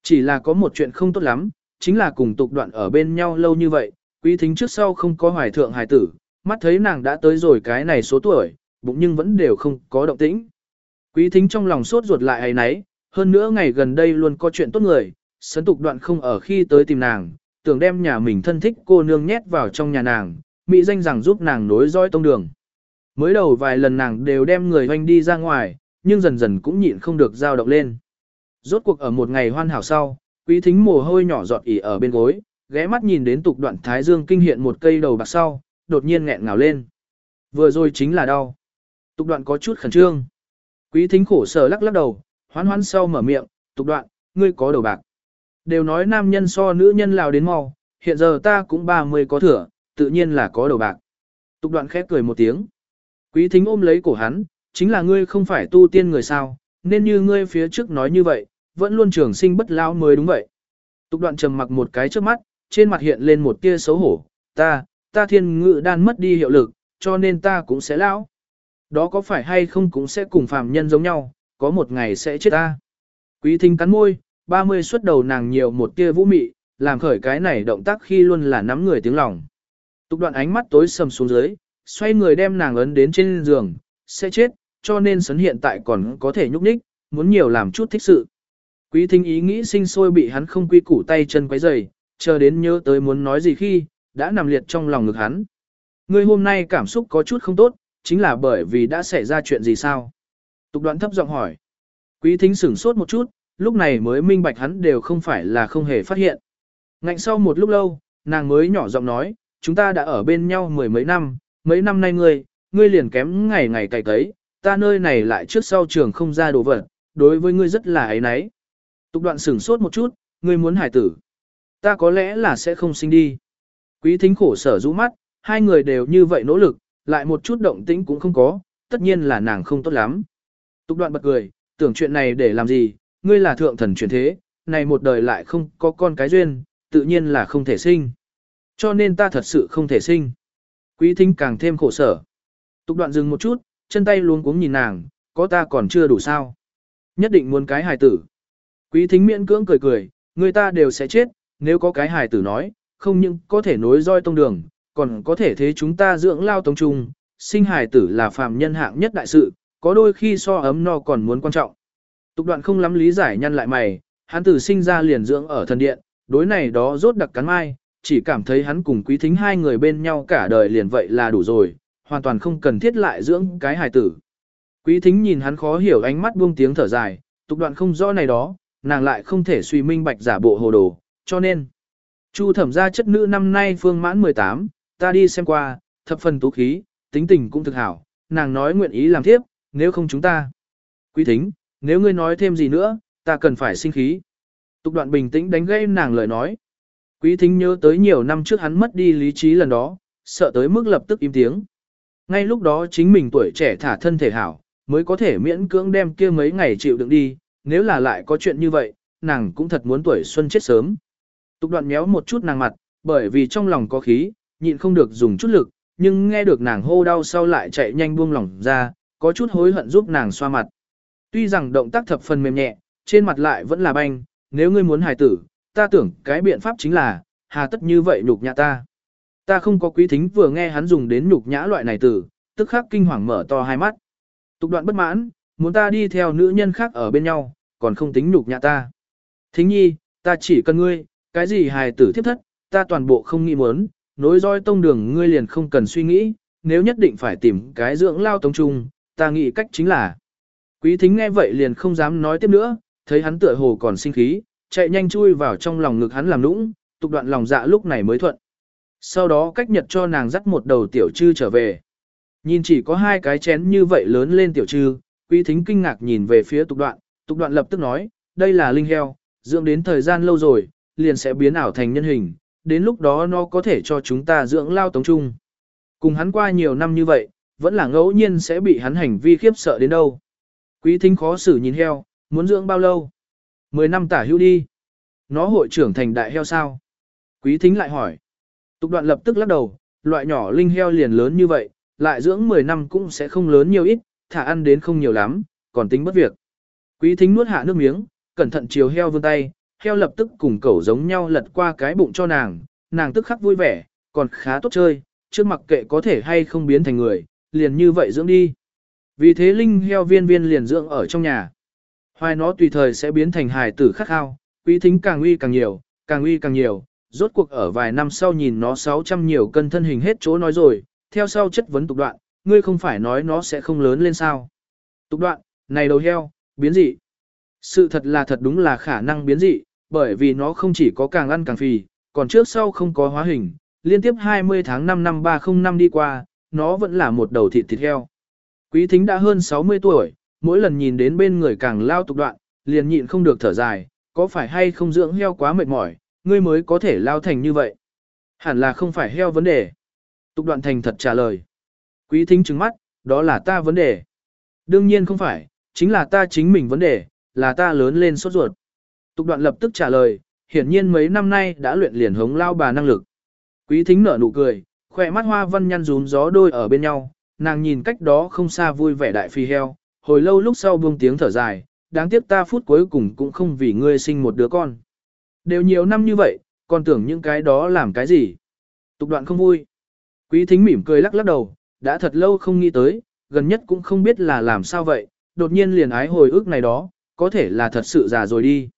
Chỉ là có một chuyện không tốt lắm, chính là cùng tục đoạn ở bên nhau lâu như vậy, quý thính trước sau không có hoài thượng hài tử, mắt thấy nàng đã tới rồi cái này số tuổi, bụng nhưng vẫn đều không có động tĩnh. Quý thính trong lòng sốt ruột lại ấy nấy, hơn nữa ngày gần đây luôn có chuyện tốt người, sấn tục đoạn không ở khi tới tìm nàng, tưởng đem nhà mình thân thích cô nương nhét vào trong nhà nàng, mỹ danh rằng giúp nàng nối dõi tông đường. Mới đầu vài lần nàng đều đem người hoanh đi ra ngoài, nhưng dần dần cũng nhịn không được dao động lên. Rốt cuộc ở một ngày hoan hảo sau, quý thính mồ hôi nhỏ giọt ỉ ở bên gối, ghé mắt nhìn đến tục đoạn thái dương kinh hiện một cây đầu bạc sau, đột nhiên nghẹn ngào lên. Vừa rồi chính là đau. Tục đoạn có chút khẩn trương. Quý thính khổ sở lắc lắc đầu, hoán hoán sau mở miệng, tục đoạn, ngươi có đầu bạc. Đều nói nam nhân so nữ nhân lào đến mau, hiện giờ ta cũng 30 có thừa, tự nhiên là có đầu bạc. Tục đoạn khép cười một tiếng. Quý thính ôm lấy cổ hắn, chính là ngươi không phải tu tiên người sao, nên như ngươi phía trước nói như vậy, vẫn luôn trường sinh bất lao mới đúng vậy. Tục đoạn trầm mặc một cái trước mắt, trên mặt hiện lên một tia xấu hổ, ta, ta thiên ngự đan mất đi hiệu lực, cho nên ta cũng sẽ lão. Đó có phải hay không cũng sẽ cùng phàm nhân giống nhau, có một ngày sẽ chết ta. Quý thính cắn môi, 30 xuất đầu nàng nhiều một tia vũ mị, làm khởi cái này động tác khi luôn là nắm người tiếng lòng. Tục đoạn ánh mắt tối sầm xuống dưới, xoay người đem nàng ấn đến trên giường, sẽ chết, cho nên sấn hiện tại còn có thể nhúc nhích, muốn nhiều làm chút thích sự. Quý thính ý nghĩ sinh sôi bị hắn không quy củ tay chân quấy rầy, chờ đến nhớ tới muốn nói gì khi, đã nằm liệt trong lòng ngực hắn. Ngươi hôm nay cảm xúc có chút không tốt, chính là bởi vì đã xảy ra chuyện gì sao? Tục đoạn thấp giọng hỏi. Quý thính sửng sốt một chút, lúc này mới minh bạch hắn đều không phải là không hề phát hiện. Ngạnh sau một lúc lâu, nàng mới nhỏ giọng nói, chúng ta đã ở bên nhau mười mấy năm, mấy năm nay ngươi, ngươi liền kém ngày ngày cày cấy, ta nơi này lại trước sau trường không ra đồ vật, đối với ngươi rất là ấy nấy. Tục đoạn sửng sốt một chút, ngươi muốn hải tử. Ta có lẽ là sẽ không sinh đi. Quý thính khổ sở rũ mắt, hai người đều như vậy nỗ lực, lại một chút động tĩnh cũng không có, tất nhiên là nàng không tốt lắm. Tục đoạn bật cười, tưởng chuyện này để làm gì, ngươi là thượng thần chuyển thế, này một đời lại không có con cái duyên, tự nhiên là không thể sinh. Cho nên ta thật sự không thể sinh. Quý thính càng thêm khổ sở. Tục đoạn dừng một chút, chân tay luống cuống nhìn nàng, có ta còn chưa đủ sao. Nhất định muốn cái hài tử. Quý thính miễn cưỡng cười cười, người ta đều sẽ chết, nếu có cái hài tử nói, không những có thể nối roi tông đường, còn có thể thế chúng ta dưỡng lao tông trung, sinh hài tử là phàm nhân hạng nhất đại sự, có đôi khi so ấm no còn muốn quan trọng. Tục đoạn không lắm lý giải nhăn lại mày, hắn tử sinh ra liền dưỡng ở thần điện, đối này đó rốt đặc cắn mai, chỉ cảm thấy hắn cùng quý thính hai người bên nhau cả đời liền vậy là đủ rồi, hoàn toàn không cần thiết lại dưỡng cái hài tử. Quý thính nhìn hắn khó hiểu ánh mắt buông tiếng thở dài, tục đoạn không rõ này đó, nàng lại không thể suy minh bạch giả bộ hồ đồ, cho nên. Chu thẩm gia chất nữ năm nay phương mãn 18, ta đi xem qua, thập phần tú khí, tính tình cũng thực hảo, nàng nói nguyện ý làm tiếp, nếu không chúng ta. Quý thính, nếu ngươi nói thêm gì nữa, ta cần phải sinh khí. Tục đoạn bình tĩnh đánh gây nàng lời nói. Quý thính nhớ tới nhiều năm trước hắn mất đi lý trí lần đó, sợ tới mức lập tức im tiếng. Ngay lúc đó chính mình tuổi trẻ thả thân thể hảo, mới có thể miễn cưỡng đem kia mấy ngày chịu đựng đi, nếu là lại có chuyện như vậy, nàng cũng thật muốn tuổi xuân chết sớm. Tục đoạn méo một chút nàng mặt, bởi vì trong lòng có khí, nhịn không được dùng chút lực, nhưng nghe được nàng hô đau sau lại chạy nhanh buông lỏng ra, có chút hối hận giúp nàng xoa mặt. Tuy rằng động tác thập phần mềm nhẹ, trên mặt lại vẫn là banh, nếu ngươi muốn hài tử, ta tưởng cái biện pháp chính là, hà tất như vậy nhục nhã ta. Ta không có quý thính vừa nghe hắn dùng đến nhục nhã loại này từ, tức khắc kinh hoàng mở to hai mắt. Tục đoạn bất mãn, muốn ta đi theo nữ nhân khác ở bên nhau, còn không tính nhục nhã ta. Thính nhi, ta chỉ cần ngươi, cái gì hài tử thiếp thất, ta toàn bộ không nghĩ muốn, nối roi tông đường ngươi liền không cần suy nghĩ, nếu nhất định phải tìm cái dưỡng lao tông trung, ta nghĩ cách chính là. Quý thính nghe vậy liền không dám nói tiếp nữa, thấy hắn tựa hồ còn sinh khí, chạy nhanh chui vào trong lòng ngực hắn làm nũng, tục đoạn lòng dạ lúc này mới thuận. Sau đó cách nhật cho nàng dắt một đầu tiểu trư trở về. Nhìn chỉ có hai cái chén như vậy lớn lên tiểu trư, quý thính kinh ngạc nhìn về phía tục đoạn, tục đoạn lập tức nói, đây là linh heo, dưỡng đến thời gian lâu rồi, liền sẽ biến ảo thành nhân hình, đến lúc đó nó có thể cho chúng ta dưỡng lao tống trung. Cùng hắn qua nhiều năm như vậy, vẫn là ngẫu nhiên sẽ bị hắn hành vi khiếp sợ đến đâu. Quý thính khó xử nhìn heo, muốn dưỡng bao lâu? Mười năm tả hưu đi. Nó hội trưởng thành đại heo sao? Quý thính lại hỏi. Tục đoạn lập tức lắc đầu, loại nhỏ linh heo liền lớn như vậy, lại dưỡng 10 năm cũng sẽ không lớn nhiều ít, thả ăn đến không nhiều lắm, còn tính bất việc. Quý thính nuốt hạ nước miếng, cẩn thận chiều heo vươn tay, heo lập tức cùng cẩu giống nhau lật qua cái bụng cho nàng, nàng tức khắc vui vẻ, còn khá tốt chơi, trước mặc kệ có thể hay không biến thành người, liền như vậy dưỡng đi. Vì thế linh heo viên viên liền dưỡng ở trong nhà. Hoài nó tùy thời sẽ biến thành hài tử khắc khao, quý thính càng uy càng nhiều, càng uy càng nhiều, rốt cuộc ở vài năm sau nhìn nó 600 nhiều cân thân hình hết chỗ nói rồi, theo sau chất vấn tục đoạn, ngươi không phải nói nó sẽ không lớn lên sao. Tục đoạn, này đầu heo, biến dị. Sự thật là thật đúng là khả năng biến dị, bởi vì nó không chỉ có càng ăn càng phì, còn trước sau không có hóa hình, liên tiếp 20 tháng 5 năm 305 đi qua, nó vẫn là một đầu thịt thịt heo. Quý thính đã hơn 60 tuổi, mỗi lần nhìn đến bên người càng lao tục đoạn, liền nhịn không được thở dài, có phải hay không dưỡng heo quá mệt mỏi, ngươi mới có thể lao thành như vậy. Hẳn là không phải heo vấn đề. Tục đoạn thành thật trả lời. Quý thính trừng mắt, đó là ta vấn đề. Đương nhiên không phải, chính là ta chính mình vấn đề, là ta lớn lên sốt ruột. Tục đoạn lập tức trả lời, hiển nhiên mấy năm nay đã luyện liền hống lao bà năng lực. Quý thính nở nụ cười, khỏe mắt hoa văn nhăn rún gió đôi ở bên nhau, nàng nhìn cách đó không xa vui vẻ đại phi heo, hồi lâu lúc sau buông tiếng thở dài, đáng tiếc ta phút cuối cùng cũng không vì ngươi sinh một đứa con. Đều nhiều năm như vậy, còn tưởng những cái đó làm cái gì. Tục đoạn không vui. Quý thính mỉm cười lắc lắc đầu, đã thật lâu không nghĩ tới, gần nhất cũng không biết là làm sao vậy, đột nhiên liền ái hồi ức này đó, có thể là thật sự già rồi đi.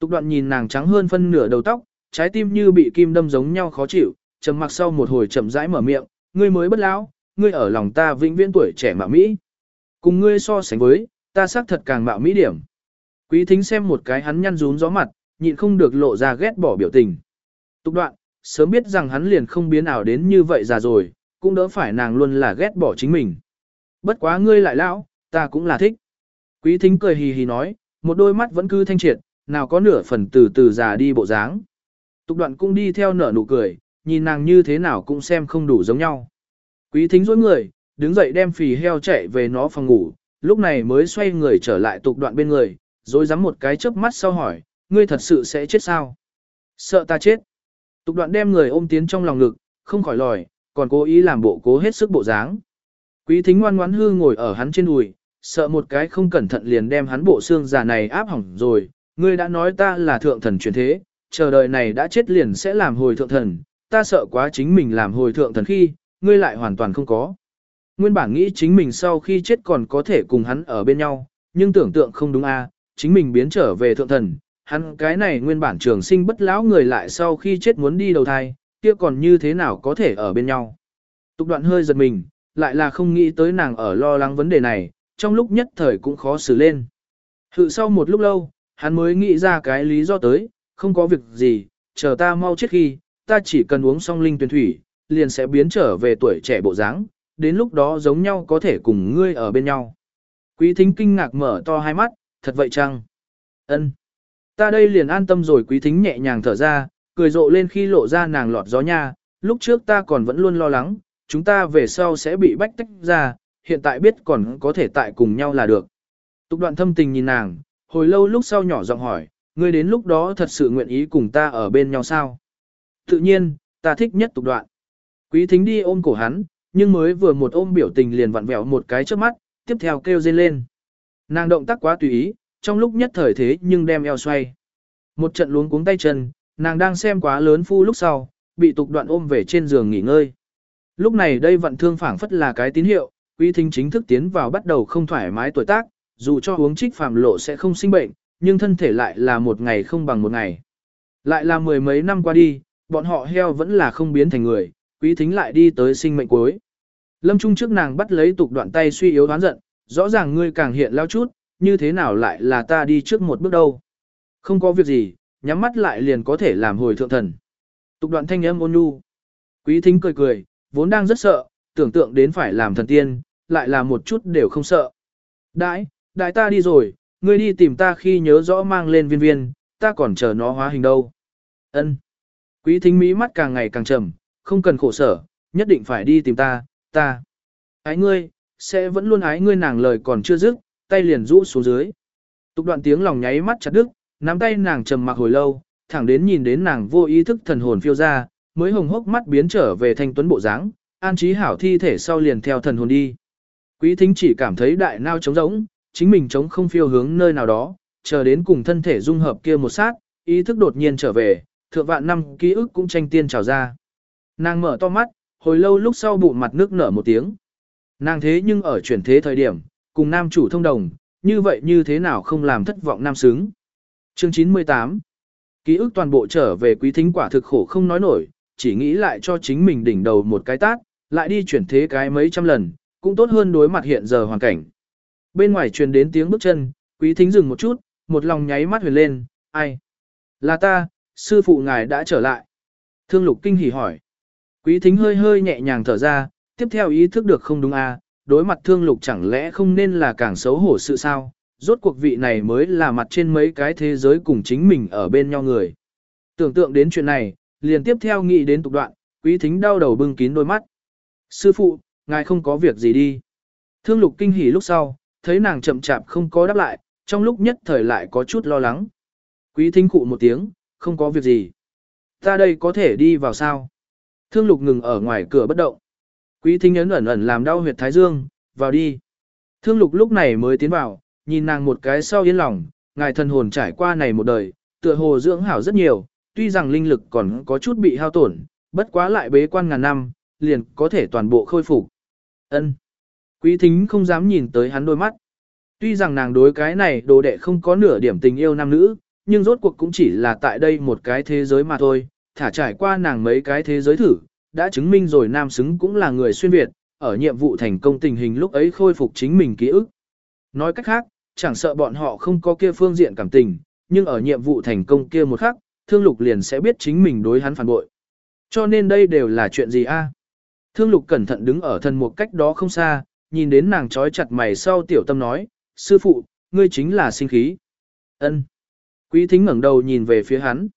Tục đoạn nhìn nàng trắng hơn phân nửa đầu tóc, trái tim như bị kim đâm giống nhau khó chịu, trầm mặc sau một hồi chậm rãi mở miệng, ngươi mới bất lão, ngươi ở lòng ta vĩnh viễn tuổi trẻ mạo mỹ. Cùng ngươi so sánh với, ta xác thật càng mạo mỹ điểm. Quý thính xem một cái hắn nhăn rún gió mặt, nhịn không được lộ ra ghét bỏ biểu tình. Tục đoạn, sớm biết rằng hắn liền không biến ảo đến như vậy già rồi, cũng đỡ phải nàng luôn là ghét bỏ chính mình. Bất quá ngươi lại lão, ta cũng là thích. Quý thính cười hì hì nói, một đôi mắt vẫn cứ thanh triệt, nào có nửa phần từ từ già đi bộ dáng. Tục đoạn cũng đi theo nở nụ cười, nhìn nàng như thế nào cũng xem không đủ giống nhau. Quý thính dối người, đứng dậy đem phì heo chạy về nó phòng ngủ, lúc này mới xoay người trở lại tục đoạn bên người, rồi dám một cái chớp mắt sau hỏi, ngươi thật sự sẽ chết sao? Sợ ta chết. Tục đoạn đem người ôm tiến trong lòng ngực, không khỏi lòi, còn cố ý làm bộ cố hết sức bộ dáng. Quý thính ngoan ngoãn hư ngồi ở hắn trên đùi, sợ một cái không cẩn thận liền đem hắn bộ xương già này áp hỏng rồi, ngươi đã nói ta là thượng thần truyền thế, chờ đời này đã chết liền sẽ làm hồi thượng thần, ta sợ quá chính mình làm hồi thượng thần khi, ngươi lại hoàn toàn không có. Nguyên bản nghĩ chính mình sau khi chết còn có thể cùng hắn ở bên nhau, nhưng tưởng tượng không đúng a, à, chính mình biến trở về thượng thần, hắn cái này nguyên bản trường sinh bất lão người lại sau khi chết muốn đi đầu thai, kia còn như thế nào có thể ở bên nhau. Tục đoạn hơi giật mình, lại là không nghĩ tới nàng ở lo lắng vấn đề này, trong lúc nhất thời cũng khó xử lên. Hự sau một lúc lâu, hắn mới nghĩ ra cái lý do tới, không có việc gì, chờ ta mau chết khi, ta chỉ cần uống xong linh tuyển thủy, liền sẽ biến trở về tuổi trẻ bộ dáng, đến lúc đó giống nhau có thể cùng ngươi ở bên nhau. Quý thính kinh ngạc mở to hai mắt, thật vậy chăng? Ân. Ta đây liền an tâm rồi quý thính nhẹ nhàng thở ra, cười rộ lên khi lộ ra nàng lọt gió nha, lúc trước ta còn vẫn luôn lo lắng, chúng ta về sau sẽ bị bách tách ra, hiện tại biết còn có thể tại cùng nhau là được. Tục đoạn thâm tình nhìn nàng, hồi lâu lúc sau nhỏ giọng hỏi, ngươi đến lúc đó thật sự nguyện ý cùng ta ở bên nhau sao? Tự nhiên, ta thích nhất tục đoạn. Quý thính đi ôm cổ hắn, nhưng mới vừa một ôm biểu tình liền vặn vẹo một cái trước mắt, tiếp theo kêu dên lên. Nàng động tác quá tùy ý, trong lúc nhất thời thế nhưng đem eo xoay. Một trận luống cuống tay chân, nàng đang xem quá lớn phu lúc sau, bị tục đoạn ôm về trên giường nghỉ ngơi. Lúc này đây vận thương phảng phất là cái tín hiệu, quý thính chính thức tiến vào bắt đầu không thoải mái tuổi tác, dù cho uống trích phàm lộ sẽ không sinh bệnh, nhưng thân thể lại là một ngày không bằng một ngày. Lại là mười mấy năm qua đi, bọn họ heo vẫn là không biến thành người, quý thính lại đi tới sinh mệnh cuối. Lâm Trung trước nàng bắt lấy tục đoạn tay suy yếu đoán giận, rõ ràng ngươi càng hiện lao chút, như thế nào lại là ta đi trước một bước đâu. Không có việc gì, nhắm mắt lại liền có thể làm hồi thượng thần. Tục đoạn thanh âm ôn nhu. Quý thính cười cười, vốn đang rất sợ, tưởng tượng đến phải làm thần tiên, lại là một chút đều không sợ. Đãi, đại ta đi rồi, ngươi đi tìm ta khi nhớ rõ mang lên viên viên, ta còn chờ nó hóa hình đâu. Ân. Quý thính mỹ mắt càng ngày càng trầm, không cần khổ sở, nhất định phải đi tìm ta, ta. Ái ngươi, sẽ vẫn luôn ái ngươi nàng lời còn chưa dứt, tay liền rũ xuống dưới. Tục đoạn tiếng lòng nháy mắt chặt đứt, nắm tay nàng trầm mặc hồi lâu, thẳng đến nhìn đến nàng vô ý thức thần hồn phiêu ra, mới hồng hốc mắt biến trở về thanh tuấn bộ dáng, an trí hảo thi thể sau liền theo thần hồn đi. Quý thính chỉ cảm thấy đại nao trống rỗng, chính mình trống không phiêu hướng nơi nào đó, chờ đến cùng thân thể dung hợp kia một sát, ý thức đột nhiên trở về, thượng vạn năm ký ức cũng tranh tiên trào ra. Nàng mở to mắt, hồi lâu lúc sau bụng mặt nước nở một tiếng. Nàng thế nhưng ở chuyển thế thời điểm, cùng nam chủ thông đồng, như vậy như thế nào không làm thất vọng nam xứng. Chương 98 Ký ức toàn bộ trở về quý thính quả thực khổ không nói nổi, chỉ nghĩ lại cho chính mình đỉnh đầu một cái tát, lại đi chuyển thế cái mấy trăm lần, cũng tốt hơn đối mặt hiện giờ hoàn cảnh. Bên ngoài truyền đến tiếng bước chân, quý thính dừng một chút, một lòng nháy mắt huyền lên, ai? Là ta, sư phụ ngài đã trở lại. Thương lục kinh hỉ hỏi. Quý thính hơi hơi nhẹ nhàng thở ra, tiếp theo ý thức được không đúng à, đối mặt thương lục chẳng lẽ không nên là càng xấu hổ sự sao, rốt cuộc vị này mới là mặt trên mấy cái thế giới cùng chính mình ở bên nhau người. Tưởng tượng đến chuyện này, liền tiếp theo nghĩ đến tục đoạn, quý thính đau đầu bưng kín đôi mắt. Sư phụ, ngài không có việc gì đi. Thương lục kinh hỉ lúc sau, thấy nàng chậm chạp không có đáp lại, trong lúc nhất thời lại có chút lo lắng. Quý thính cụ một tiếng, không có việc gì. Ta đây có thể đi vào sao? Thương lục ngừng ở ngoài cửa bất động. Quý thính ấn ẩn ẩn làm đau huyệt thái dương, vào đi. Thương lục lúc này mới tiến vào, nhìn nàng một cái sau yên lòng, ngài thần hồn trải qua này một đời, tựa hồ dưỡng hảo rất nhiều, tuy rằng linh lực còn có chút bị hao tổn, bất quá lại bế quan ngàn năm, liền có thể toàn bộ khôi phục. Ân. Quý thính không dám nhìn tới hắn đôi mắt. Tuy rằng nàng đối cái này đồ đệ không có nửa điểm tình yêu nam nữ, nhưng rốt cuộc cũng chỉ là tại đây một cái thế giới mà thôi, thả trải qua nàng mấy cái thế giới thử, đã chứng minh rồi nam xứng cũng là người xuyên Việt, ở nhiệm vụ thành công tình hình lúc ấy khôi phục chính mình ký ức. Nói cách khác, chẳng sợ bọn họ không có kia phương diện cảm tình, nhưng ở nhiệm vụ thành công kia một khắc, thương lục liền sẽ biết chính mình đối hắn phản bội. Cho nên đây đều là chuyện gì a? Thương lục cẩn thận đứng ở thân một cách đó không xa, nhìn đến nàng trói chặt mày sau tiểu tâm nói, sư phụ, ngươi chính là sinh khí. ân Quý thính ngẩng đầu nhìn về phía hắn.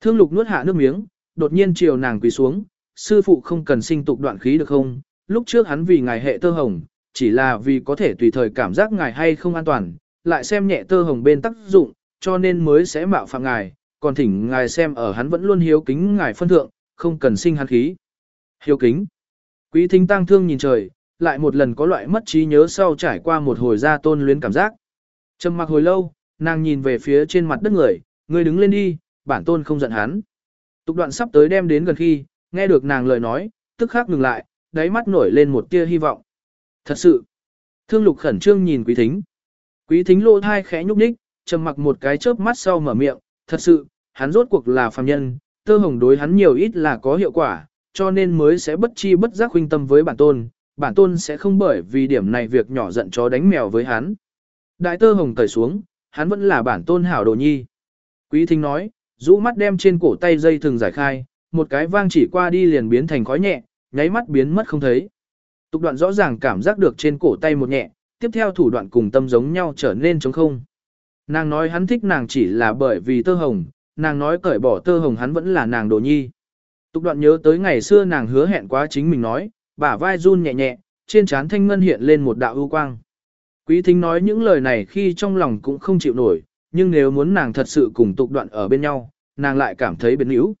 Thương lục nuốt hạ nước miếng, đột nhiên chiều nàng quỳ xuống, sư phụ không cần sinh tục đoạn khí được không? Lúc trước hắn vì ngài hệ tơ hồng, chỉ là vì có thể tùy thời cảm giác ngài hay không an toàn, lại xem nhẹ tơ hồng bên tác dụng, cho nên mới sẽ mạo phạm ngài, còn thỉnh ngài xem ở hắn vẫn luôn hiếu kính ngài phân thượng, không cần sinh hắn khí. Hiếu kính. Quý thính tăng thương nhìn trời, lại một lần có loại mất trí nhớ sau trải qua một hồi ra tôn luyến cảm giác. Trầm mặc hồi lâu, nàng nhìn về phía trên mặt đất người, người đứng lên đi, bản tôn không giận hắn. Tục đoạn sắp tới đem đến gần khi, nghe được nàng lời nói, tức khắc ngừng lại, đáy mắt nổi lên một tia hy vọng. Thật sự, thương lục khẩn trương nhìn quý thính. Quý thính lô thai khẽ nhúc nhích, trầm mặc một cái chớp mắt sau mở miệng, thật sự, hắn rốt cuộc là phàm nhân, tơ hồng đối hắn nhiều ít là có hiệu quả, cho nên mới sẽ bất chi bất giác huynh tâm với bản tôn, bản tôn sẽ không bởi vì điểm này việc nhỏ giận chó đánh mèo với hắn. Đại tơ hồng cởi xuống, hắn vẫn là bản tôn hảo đồ nhi. Quý thính nói, rũ mắt đem trên cổ tay dây thừng giải khai, một cái vang chỉ qua đi liền biến thành khói nhẹ, nháy mắt biến mất không thấy. Tục đoạn rõ ràng cảm giác được trên cổ tay một nhẹ, tiếp theo thủ đoạn cùng tâm giống nhau trở nên trống không. Nàng nói hắn thích nàng chỉ là bởi vì tơ hồng, nàng nói cởi bỏ tơ hồng hắn vẫn là nàng đồ nhi. Tục đoạn nhớ tới ngày xưa nàng hứa hẹn quá chính mình nói, bả vai run nhẹ nhẹ, trên trán thanh ngân hiện lên một đạo ưu quang. Quý thính nói những lời này khi trong lòng cũng không chịu nổi, nhưng nếu muốn nàng thật sự cùng tục đoạn ở bên nhau, nàng lại cảm thấy biến yếu.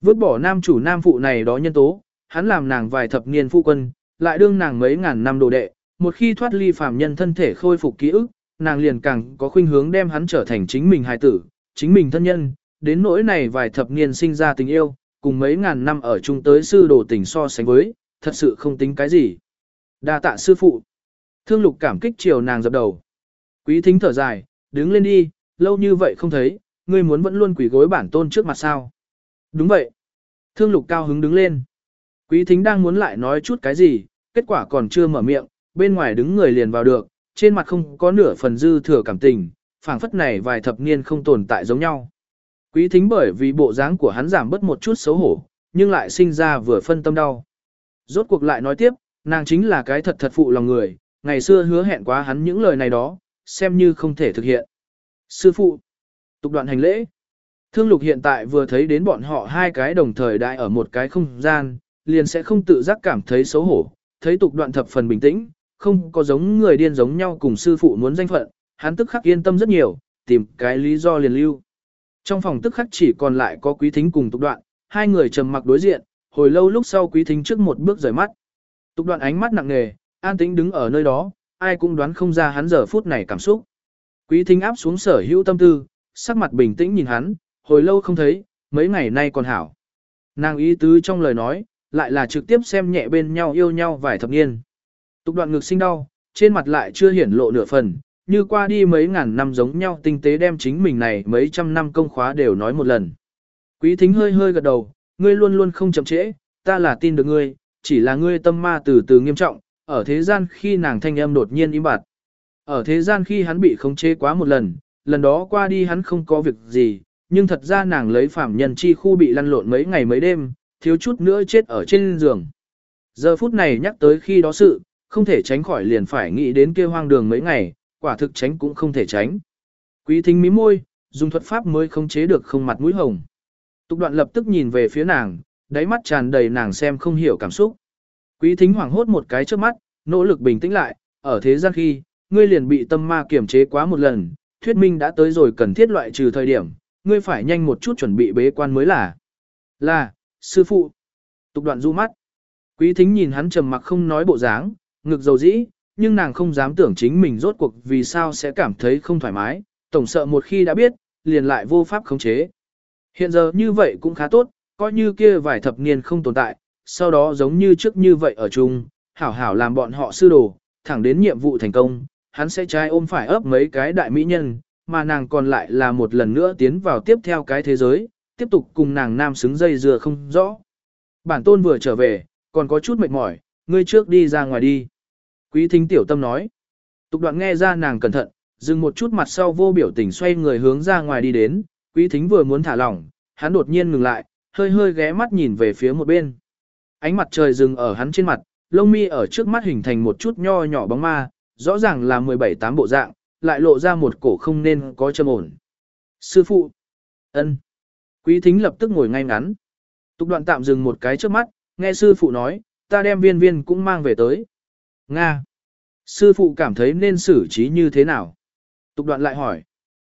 Vứt bỏ nam chủ nam phụ này đó nhân tố, hắn làm nàng vài thập niên phu quân, lại đương nàng mấy ngàn năm đồ đệ, một khi thoát ly phàm nhân thân thể khôi phục ký ức, nàng liền càng có khuynh hướng đem hắn trở thành chính mình hài tử, chính mình thân nhân, đến nỗi này vài thập niên sinh ra tình yêu, cùng mấy ngàn năm ở chung tới sư đồ tình so sánh với, thật sự không tính cái gì. Đa tạ sư phụ. Thương lục cảm kích chiều nàng dập đầu. Quý thính thở dài, đứng lên đi, lâu như vậy không thấy, ngươi muốn vẫn luôn quỳ gối bản tôn trước mặt sao. Đúng vậy. Thương lục cao hứng đứng lên. Quý thính đang muốn lại nói chút cái gì, kết quả còn chưa mở miệng, bên ngoài đứng người liền vào được, trên mặt không có nửa phần dư thừa cảm tình, phảng phất này vài thập niên không tồn tại giống nhau. Quý thính bởi vì bộ dáng của hắn giảm bớt một chút xấu hổ, nhưng lại sinh ra vừa phân tâm đau. Rốt cuộc lại nói tiếp, nàng chính là cái thật thật phụ lòng người, ngày xưa hứa hẹn quá hắn những lời này đó, xem như không thể thực hiện. Sư phụ, tục đoạn hành lễ. Thương lục hiện tại vừa thấy đến bọn họ hai cái đồng thời đại ở một cái không gian, liền sẽ không tự giác cảm thấy xấu hổ, thấy tục đoạn thập phần bình tĩnh, không có giống người điên giống nhau cùng sư phụ muốn danh phận, hắn tức khắc yên tâm rất nhiều, tìm cái lý do liền lưu. Trong phòng tức khắc chỉ còn lại có quý thính cùng tục đoạn, hai người trầm mặc đối diện, hồi lâu lúc sau quý thính trước một bước rời mắt. Tục đoạn ánh mắt nặng nề, an tĩnh đứng ở nơi đó, ai cũng đoán không ra hắn giờ phút này cảm xúc. Quý thính áp xuống sở hữu tâm tư, sắc mặt bình tĩnh nhìn hắn, hồi lâu không thấy, mấy ngày nay còn hảo. Nàng ý tứ trong lời nói, lại là trực tiếp xem nhẹ bên nhau yêu nhau vài thập niên. Tục đoạn ngực sinh đau, trên mặt lại chưa hiển lộ nửa phần, như qua đi mấy ngàn năm giống nhau tinh tế đem chính mình này mấy trăm năm công khóa đều nói một lần. Quý thính hơi hơi gật đầu, ngươi luôn luôn không chậm trễ, ta là tin được ngươi, chỉ là ngươi tâm ma từ từ nghiêm trọng, ở thế gian khi nàng thanh âm đột nhiên im bặt. Ở thế gian khi hắn bị khống chế quá một lần, lần đó qua đi hắn không có việc gì, nhưng thật ra nàng lấy phạm nhân chi khu bị lăn lộn mấy ngày mấy đêm, thiếu chút nữa chết ở trên giường. Giờ phút này nhắc tới khi đó sự, không thể tránh khỏi liền phải nghĩ đến kia hoang đường mấy ngày, quả thực tránh cũng không thể tránh. Quý thính mí môi, dùng thuật pháp mới không chế được không mặt mũi hồng. Tục đoạn lập tức nhìn về phía nàng, đáy mắt tràn đầy nàng xem không hiểu cảm xúc. Quý thính hoảng hốt một cái trước mắt, nỗ lực bình tĩnh lại, ở thế gian khi, ngươi liền bị tâm ma kiểm chế quá một lần, thuyết minh đã tới rồi cần thiết loại trừ thời điểm, ngươi phải nhanh một chút chuẩn bị bế quan mới là. Là, sư phụ. Tục đoạn du mắt. Quý thính nhìn hắn trầm mặc không nói bộ dáng, ngực dầu dĩ, nhưng nàng không dám tưởng chính mình rốt cuộc vì sao sẽ cảm thấy không thoải mái, tổng sợ một khi đã biết, liền lại vô pháp khống chế. Hiện giờ như vậy cũng khá tốt, coi như kia vài thập niên không tồn tại, sau đó giống như trước như vậy ở chung, hảo hảo làm bọn họ sư đồ, thẳng đến nhiệm vụ thành công, hắn sẽ trái ôm phải ấp mấy cái đại mỹ nhân, mà nàng còn lại là một lần nữa tiến vào tiếp theo cái thế giới, tiếp tục cùng nàng nam xứng dây dừa không rõ. Bản tôn vừa trở về, còn có chút mệt mỏi, ngươi trước đi ra ngoài đi. Quý thính tiểu tâm nói. Tục đoạn nghe ra nàng cẩn thận, dừng một chút mặt sau vô biểu tình xoay người hướng ra ngoài đi đến, quý thính vừa muốn thả lỏng, hắn đột nhiên ngừng lại, hơi hơi ghé mắt nhìn về phía một bên. Ánh mặt trời dừng ở hắn trên mặt, lông mi ở trước mắt hình thành một chút nho nhỏ bóng ma, rõ ràng là 17-8 bộ dạng, lại lộ ra một cổ không nên có châm ổn. Sư phụ! ân. Quý thính lập tức ngồi ngay ngắn. Tục đoạn tạm dừng một cái trước mắt, nghe sư phụ nói, ta đem viên viên cũng mang về tới. Nga! Sư phụ cảm thấy nên xử trí như thế nào? Tục đoạn lại hỏi.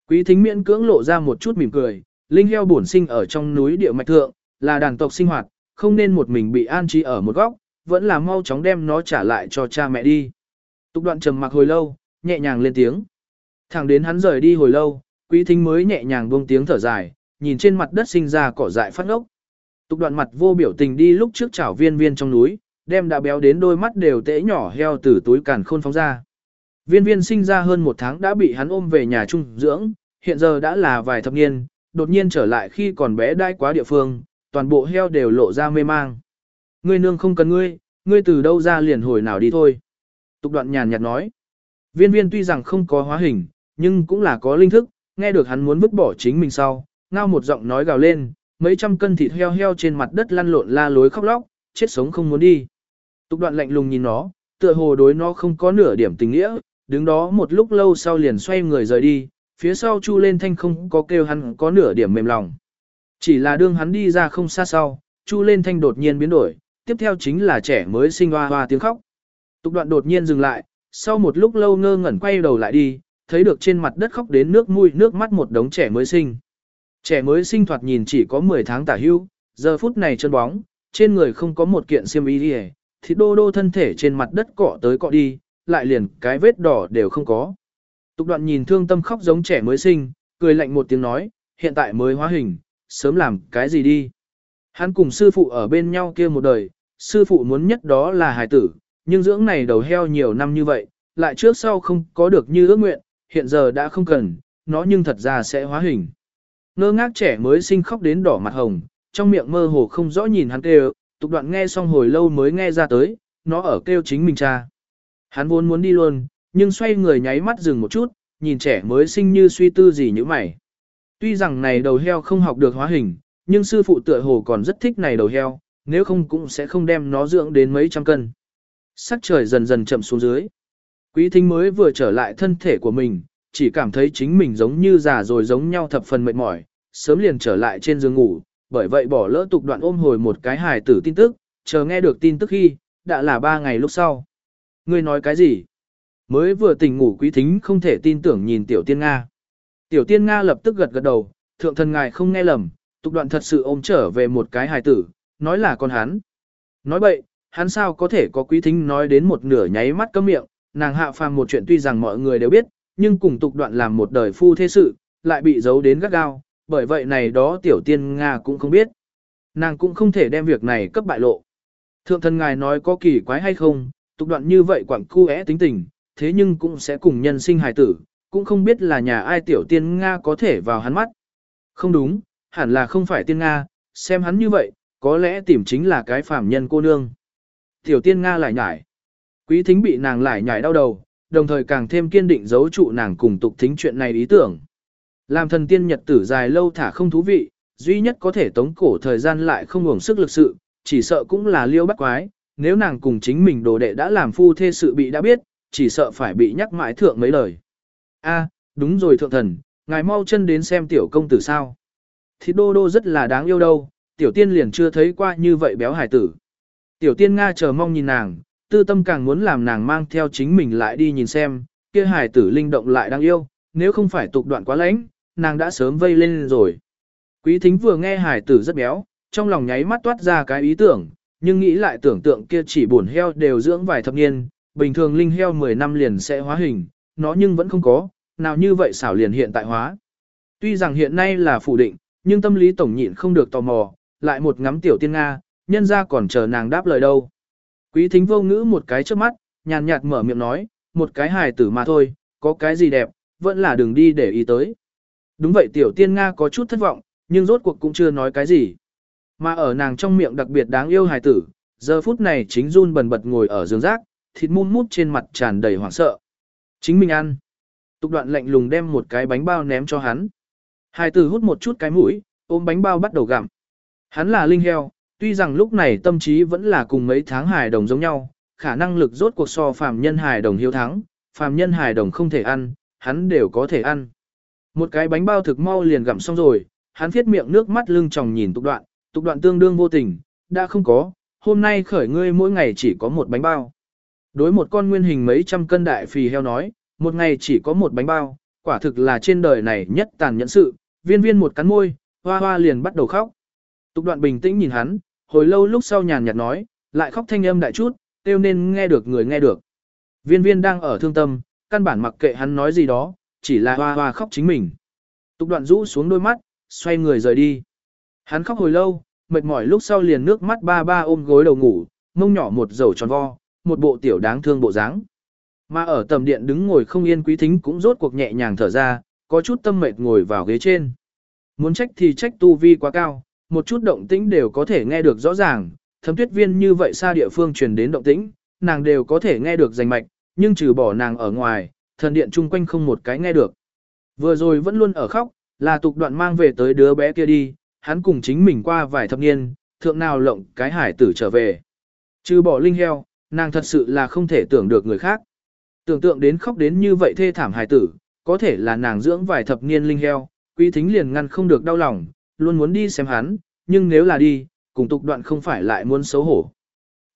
Quý thính miễn cưỡng lộ ra một chút mỉm cười, linh heo bổn sinh ở trong núi địa mạch thượng, là đàn tộc sinh hoạt, không nên một mình bị an trí ở một góc, vẫn là mau chóng đem nó trả lại cho cha mẹ đi. Tục đoạn trầm mặc hồi lâu, nhẹ nhàng lên tiếng. Thẳng đến hắn rời đi hồi lâu, quý thính mới nhẹ nhàng buông tiếng thở dài, nhìn trên mặt đất sinh ra cỏ dại phát ngốc. Tục đoạn mặt vô biểu tình đi lúc trước chảo viên viên trong núi, đem đã béo đến đôi mắt đều tễ nhỏ heo từ túi càn khôn phóng ra. Viên viên sinh ra hơn một tháng đã bị hắn ôm về nhà trung dưỡng, hiện giờ đã là vài thập niên, đột nhiên trở lại khi còn bé đai quá địa phương, toàn bộ heo đều lộ ra mê mang. Ngươi nương không cần ngươi, ngươi từ đâu ra liền hồi nào đi thôi. Tục đoạn nhàn nhạt nói. Viên viên tuy rằng không có hóa hình, nhưng cũng là có linh thức, nghe được hắn muốn vứt bỏ chính mình sau, ngao một giọng nói gào lên, mấy trăm cân thịt heo heo trên mặt đất lăn lộn la lối khóc lóc, chết sống không muốn đi. Tục đoạn lạnh lùng nhìn nó, tựa hồ đối nó không có nửa điểm tình nghĩa, đứng đó một lúc lâu sau liền xoay người rời đi, phía sau chu lên thanh không có kêu hắn có nửa điểm mềm lòng. Chỉ là đương hắn đi ra không xa sau, chu lên thanh đột nhiên biến đổi, tiếp theo chính là trẻ mới sinh hoa hoa tiếng khóc. Tục đoạn đột nhiên dừng lại, sau một lúc lâu ngơ ngẩn quay đầu lại đi, thấy được trên mặt đất khóc đến nước mũi nước mắt một đống trẻ mới sinh. Trẻ mới sinh thoạt nhìn chỉ có 10 tháng tả hưu, giờ phút này chân bóng, trên người không có một kiện xiêm y gì, thì đô đô thân thể trên mặt đất cọ tới cọ đi, lại liền cái vết đỏ đều không có. Tục đoạn nhìn thương tâm khóc giống trẻ mới sinh, cười lạnh một tiếng nói, hiện tại mới hóa hình, sớm làm cái gì đi. Hắn cùng sư phụ ở bên nhau kia một đời, sư phụ muốn nhất đó là hài tử, nhưng dưỡng này đầu heo nhiều năm như vậy, lại trước sau không có được như ước nguyện, hiện giờ đã không cần, nó nhưng thật ra sẽ hóa hình. Ngơ ngác trẻ mới sinh khóc đến đỏ mặt hồng, trong miệng mơ hồ không rõ nhìn hắn kêu, tục đoạn nghe xong hồi lâu mới nghe ra tới, nó ở kêu chính mình cha. Hắn vốn muốn đi luôn, nhưng xoay người nháy mắt dừng một chút, nhìn trẻ mới sinh như suy tư gì như mày. Tuy rằng này đầu heo không học được hóa hình, nhưng sư phụ tựa hồ còn rất thích này đầu heo, nếu không cũng sẽ không đem nó dưỡng đến mấy trăm cân. Sắc trời dần dần chậm xuống dưới. Quý thính mới vừa trở lại thân thể của mình, chỉ cảm thấy chính mình giống như già rồi giống nhau thập phần mệt mỏi, sớm liền trở lại trên giường ngủ, bởi vậy bỏ lỡ tục đoạn ôm hồi một cái hài tử tin tức, chờ nghe được tin tức khi, đã là ba ngày lúc sau. Ngươi nói cái gì? Mới vừa tỉnh ngủ quý thính không thể tin tưởng nhìn tiểu tiên Nga. Tiểu tiên Nga lập tức gật gật đầu, thượng thần ngài không nghe lầm, tục đoạn thật sự ôm trở về một cái hài tử, nói là con hắn. Nói bậy, hắn sao có thể có quý thính nói đến một nửa nháy mắt cấm miệng, nàng hạ phàm một chuyện tuy rằng mọi người đều biết, nhưng cùng tục đoạn làm một đời phu thế sự, lại bị giấu đến gắt gao, bởi vậy này đó tiểu tiên Nga cũng không biết. Nàng cũng không thể đem việc này cấp bại lộ. Thượng thần ngài nói có kỳ quái hay không, tục đoạn như vậy quảng cu é tính tình, thế nhưng cũng sẽ cùng nhân sinh hài tử, cũng không biết là nhà ai tiểu tiên Nga có thể vào hắn mắt. Không đúng, hẳn là không phải tiên Nga, xem hắn như vậy, có lẽ tìm chính là cái phàm nhân cô nương. Tiểu tiên Nga lại nhải. Quý thính bị nàng lại nhải đau đầu, đồng thời càng thêm kiên định giấu trụ nàng cùng tục thính chuyện này ý tưởng. Làm thần tiên nhật tử dài lâu thả không thú vị, duy nhất có thể tống cổ thời gian lại không ngủng sức lực sự, chỉ sợ cũng là liêu bắt quái, nếu nàng cùng chính mình đồ đệ đã làm phu thê sự bị đã biết, chỉ sợ phải bị nhắc mãi thượng mấy lời. A, đúng rồi thượng thần, ngài mau chân đến xem tiểu công tử sao. Thì đô đô rất là đáng yêu đâu, tiểu tiên liền chưa thấy qua như vậy béo hải tử. Tiểu tiên Nga chờ mong nhìn nàng, tư tâm càng muốn làm nàng mang theo chính mình lại đi nhìn xem, kia hải tử linh động lại đang yêu, nếu không phải tục đoạn quá lãnh, nàng đã sớm vây lên rồi. Quý thính vừa nghe hải tử rất béo, trong lòng nháy mắt toát ra cái ý tưởng, nhưng nghĩ lại tưởng tượng kia chỉ buồn heo đều dưỡng vài thập niên, bình thường linh heo 10 năm liền sẽ hóa hình, nó nhưng vẫn không có, nào như vậy xảo liền hiện tại hóa. Tuy rằng hiện nay là phủ định, nhưng tâm lý tổng nhịn không được tò mò, lại một ngắm tiểu tiên Nga, nhân ra còn chờ nàng đáp lời đâu. Quý thính vô ngữ một cái trước mắt, nhàn nhạt mở miệng nói, một cái hài tử mà thôi, có cái gì đẹp, vẫn là đừng đi để ý tới. Đúng vậy tiểu tiên Nga có chút thất vọng, nhưng rốt cuộc cũng chưa nói cái gì. Mà ở nàng trong miệng đặc biệt đáng yêu hài tử, giờ phút này chính run bần bật ngồi ở giường rác, thịt mút mút trên mặt tràn đầy hoảng sợ. Chính mình ăn. Tục đoạn lạnh lùng đem một cái bánh bao ném cho hắn. Hài tử hút một chút cái mũi, ôm bánh bao bắt đầu gặm. Hắn là linh heo, tuy rằng lúc này tâm trí vẫn là cùng mấy tháng hài đồng giống nhau, khả năng lực rốt cuộc so phàm nhân hài đồng hiếu thắng, phàm nhân hài đồng không thể ăn, hắn đều có thể ăn. Một cái bánh bao thực mau liền gặm xong rồi, hắn thiết miệng nước mắt lưng tròng nhìn tục đoạn, tục đoạn tương đương vô tình, đã không có, hôm nay khởi ngươi mỗi ngày chỉ có một bánh bao. Đối một con nguyên hình mấy trăm cân đại phì heo nói, một ngày chỉ có một bánh bao, quả thực là trên đời này nhất tàn nhẫn sự, viên viên một cắn môi, hoa hoa liền bắt đầu khóc. Tục đoạn bình tĩnh nhìn hắn, hồi lâu lúc sau nhàn nhạt nói, lại khóc thanh âm đại chút, tiêu nên nghe được người nghe được. Viên viên đang ở thương tâm, căn bản mặc kệ hắn nói gì đó, chỉ là hoa hoa khóc chính mình. Tục đoạn rũ xuống đôi mắt, xoay người rời đi. Hắn khóc hồi lâu, mệt mỏi lúc sau liền nước mắt ba ba ôm gối đầu ngủ, mông nhỏ một dầu tròn vo, một bộ tiểu đáng thương bộ dáng. Mà ở tầm điện đứng ngồi không yên quý thính cũng rốt cuộc nhẹ nhàng thở ra, có chút tâm mệt ngồi vào ghế trên. Muốn trách thì trách tu vi quá cao, một chút động tĩnh đều có thể nghe được rõ ràng, thấm tuyết viên như vậy xa địa phương truyền đến động tĩnh, nàng đều có thể nghe được rành mạch, nhưng trừ bỏ nàng ở ngoài, thần điện chung quanh không một cái nghe được. Vừa rồi vẫn luôn ở khóc, là tục đoạn mang về tới đứa bé kia đi, hắn cùng chính mình qua vài thập niên, thượng nào lộng cái hải tử trở về. Trừ bỏ linh heo, nàng thật sự là không thể tưởng được người khác. Tưởng tượng đến khóc đến như vậy thê thảm hải tử, có thể là nàng dưỡng vài thập niên linh heo, quý thính liền ngăn không được đau lòng, luôn muốn đi xem hắn, nhưng nếu là đi, cùng tục đoạn không phải lại muốn xấu hổ.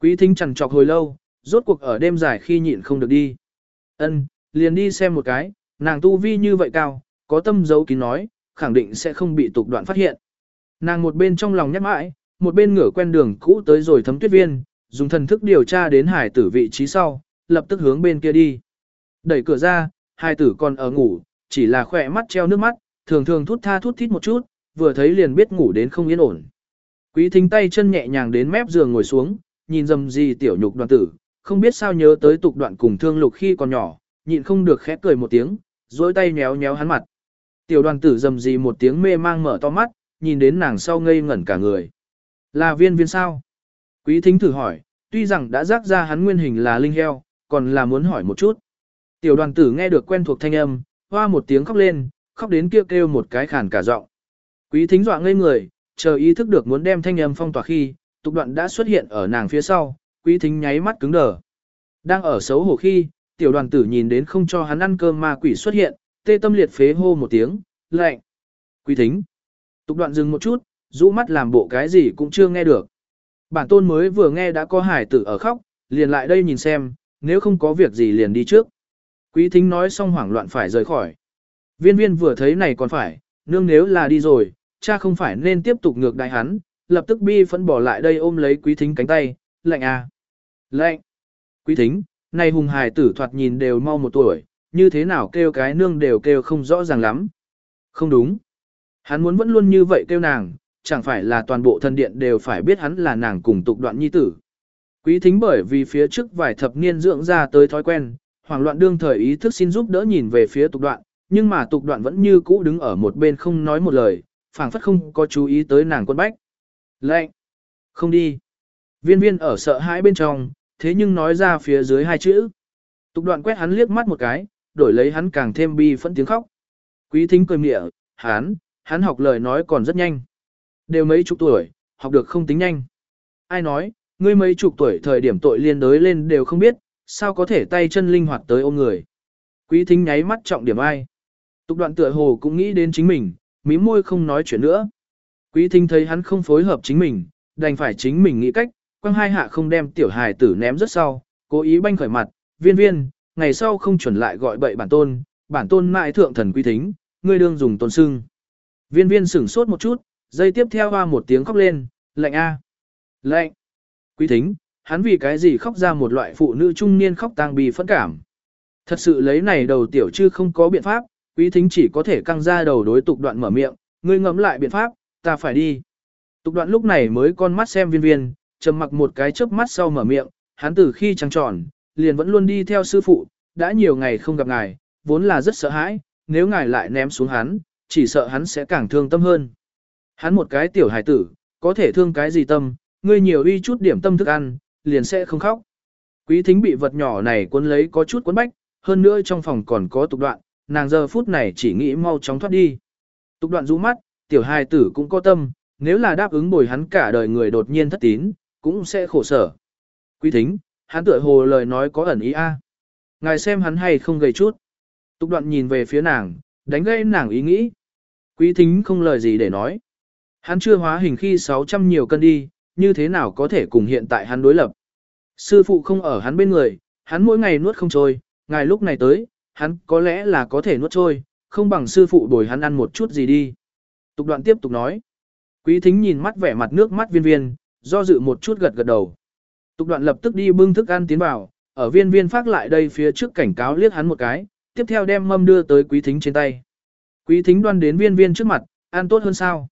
Quý thính chằn trọc hồi lâu, rốt cuộc ở đêm dài khi nhịn không được đi. Ân, liền đi xem một cái, nàng tu vi như vậy cao, có tâm dấu kín nói, khẳng định sẽ không bị tục đoạn phát hiện. Nàng một bên trong lòng nhắc mãi, một bên ngửa quen đường cũ tới rồi thấm tuyết viên, dùng thần thức điều tra đến hải tử vị trí sau, lập tức hướng bên kia đi. Đẩy cửa ra, hải tử còn ở ngủ, chỉ là khỏe mắt treo nước mắt, thường thường thút tha thút thít một chút, vừa thấy liền biết ngủ đến không yên ổn. Quý thính tay chân nhẹ nhàng đến mép giường ngồi xuống, nhìn dầm gì tiểu nhục đoàn tử, không biết sao nhớ tới tục đoạn cùng thương lục khi còn nhỏ, nhịn không được khẽ cười một tiếng, dối tay nhéo nhéo hắn mặt. Tiểu đoàn tử dầm gì một tiếng mê mang mở to mắt, nhìn đến nàng sau ngây ngẩn cả người. Là viên viên sao? Quý thính thử hỏi, tuy rằng đã rác ra hắn nguyên hình là linh heo, còn là muốn hỏi một chút. Tiểu đoàn tử nghe được quen thuộc thanh âm, hoa một tiếng khóc lên, khóc đến kêu kêu một cái khàn cả giọng. Quý thính dọa ngây người, chờ ý thức được muốn đem thanh âm phong tỏa khi, tục đoạn đã xuất hiện ở nàng phía sau, quý thính nháy mắt cứng đờ. Đang ở xấu hổ khi, tiểu đoàn tử nhìn đến không cho hắn ăn cơm ma quỷ xuất hiện, tê tâm liệt phế hô một tiếng, lạnh. Quý thính. Tục đoạn dừng một chút, rũ mắt làm bộ cái gì cũng chưa nghe được. Bản tôn mới vừa nghe đã có hải tử ở khóc, liền lại đây nhìn xem, nếu không có việc gì liền đi trước. Quý thính nói xong hoảng loạn phải rời khỏi. Viên viên vừa thấy này còn phải, nương nếu là đi rồi, cha không phải nên tiếp tục ngược đại hắn, lập tức bi phẫn bỏ lại đây ôm lấy quý thính cánh tay, lạnh à. Lạnh. Quý thính, này hùng hài tử thoạt nhìn đều mau một tuổi, như thế nào kêu cái nương đều kêu không rõ ràng lắm. Không đúng. Hắn muốn vẫn luôn như vậy kêu nàng, chẳng phải là toàn bộ thân điện đều phải biết hắn là nàng cùng tục đoạn nhi tử. Quý thính bởi vì phía trước vài thập niên dưỡng ra tới thói quen, hoảng loạn đương thời ý thức xin giúp đỡ nhìn về phía tục đoạn, nhưng mà tục đoạn vẫn như cũ đứng ở một bên không nói một lời, phảng phất không có chú ý tới nàng quân bách. Lệnh! Không đi! Viên viên ở sợ hãi bên trong, thế nhưng nói ra phía dưới hai chữ. Tục đoạn quét hắn liếc mắt một cái, đổi lấy hắn càng thêm bi phẫn tiếng khóc. Quý thính cười mịa, hắn, hắn học lời nói còn rất nhanh. Đều mấy chục tuổi, học được không tính nhanh. Ai nói, ngươi mấy chục tuổi thời điểm tội liên đới lên đều không biết, sao có thể tay chân linh hoạt tới ôm người. Quý thính nháy mắt trọng điểm ai. Tục đoạn tựa hồ cũng nghĩ đến chính mình, mím môi không nói chuyện nữa. Quý thính thấy hắn không phối hợp chính mình, đành phải chính mình nghĩ cách, quăng hai hạ không đem tiểu hài tử ném rất sau, cố ý banh khởi mặt, viên viên, ngày sau không chuẩn lại gọi bậy bản tôn, bản tôn mại thượng thần quý thính, ngươi đương dùng tôn sưng. Viên viên sửng sốt một chút, dây tiếp theo hoa một tiếng khóc lên, lạnh a, lạnh. Quý thính, hắn vì cái gì khóc ra một loại phụ nữ trung niên khóc tang bì phẫn cảm. Thật sự lấy này đầu tiểu chư không có biện pháp, quý thính chỉ có thể căng ra đầu đối tục đoạn mở miệng, ngươi ngẫm lại biện pháp, ta phải đi. Tục đoạn lúc này mới con mắt xem viên viên, trầm mặc một cái chớp mắt sau mở miệng, hắn từ khi trăng tròn, liền vẫn luôn đi theo sư phụ, đã nhiều ngày không gặp ngài, vốn là rất sợ hãi, nếu ngài lại ném xuống hắn, chỉ sợ hắn sẽ càng thương tâm hơn. Hắn một cái tiểu hài tử, có thể thương cái gì tâm, ngươi nhiều uy chút điểm tâm thức ăn, liền sẽ không khóc. Quý thính bị vật nhỏ này cuốn lấy có chút cuốn bách, hơn nữa trong phòng còn có tục đoạn, nàng giờ phút này chỉ nghĩ mau chóng thoát đi. Tục đoạn rũ mắt, tiểu hài tử cũng có tâm, nếu là đáp ứng bồi hắn cả đời người đột nhiên thất tín, cũng sẽ khổ sở. Quý thính, hắn tựa hồ lời nói có ẩn ý a. Ngài xem hắn hay không gầy chút. Tục đoạn nhìn về phía nàng, đánh gây nàng ý nghĩ. Quý thính không lời gì để nói. Hắn chưa hóa hình khi 600 nhiều cân đi, như thế nào có thể cùng hiện tại hắn đối lập. Sư phụ không ở hắn bên người, hắn mỗi ngày nuốt không trôi, ngài lúc này tới, hắn có lẽ là có thể nuốt trôi, không bằng sư phụ đổi hắn ăn một chút gì đi. Tục đoạn tiếp tục nói. Quý thính nhìn mắt vẻ mặt nước mắt viên viên, do dự một chút gật gật đầu. Tục đoạn lập tức đi bưng thức ăn tiến vào, ở viên viên phát lại đây phía trước cảnh cáo liếc hắn một cái, tiếp theo đem mâm đưa tới quý thính trên tay. Quý thính đoan đến viên viên trước mặt, ăn tốt hơn sao.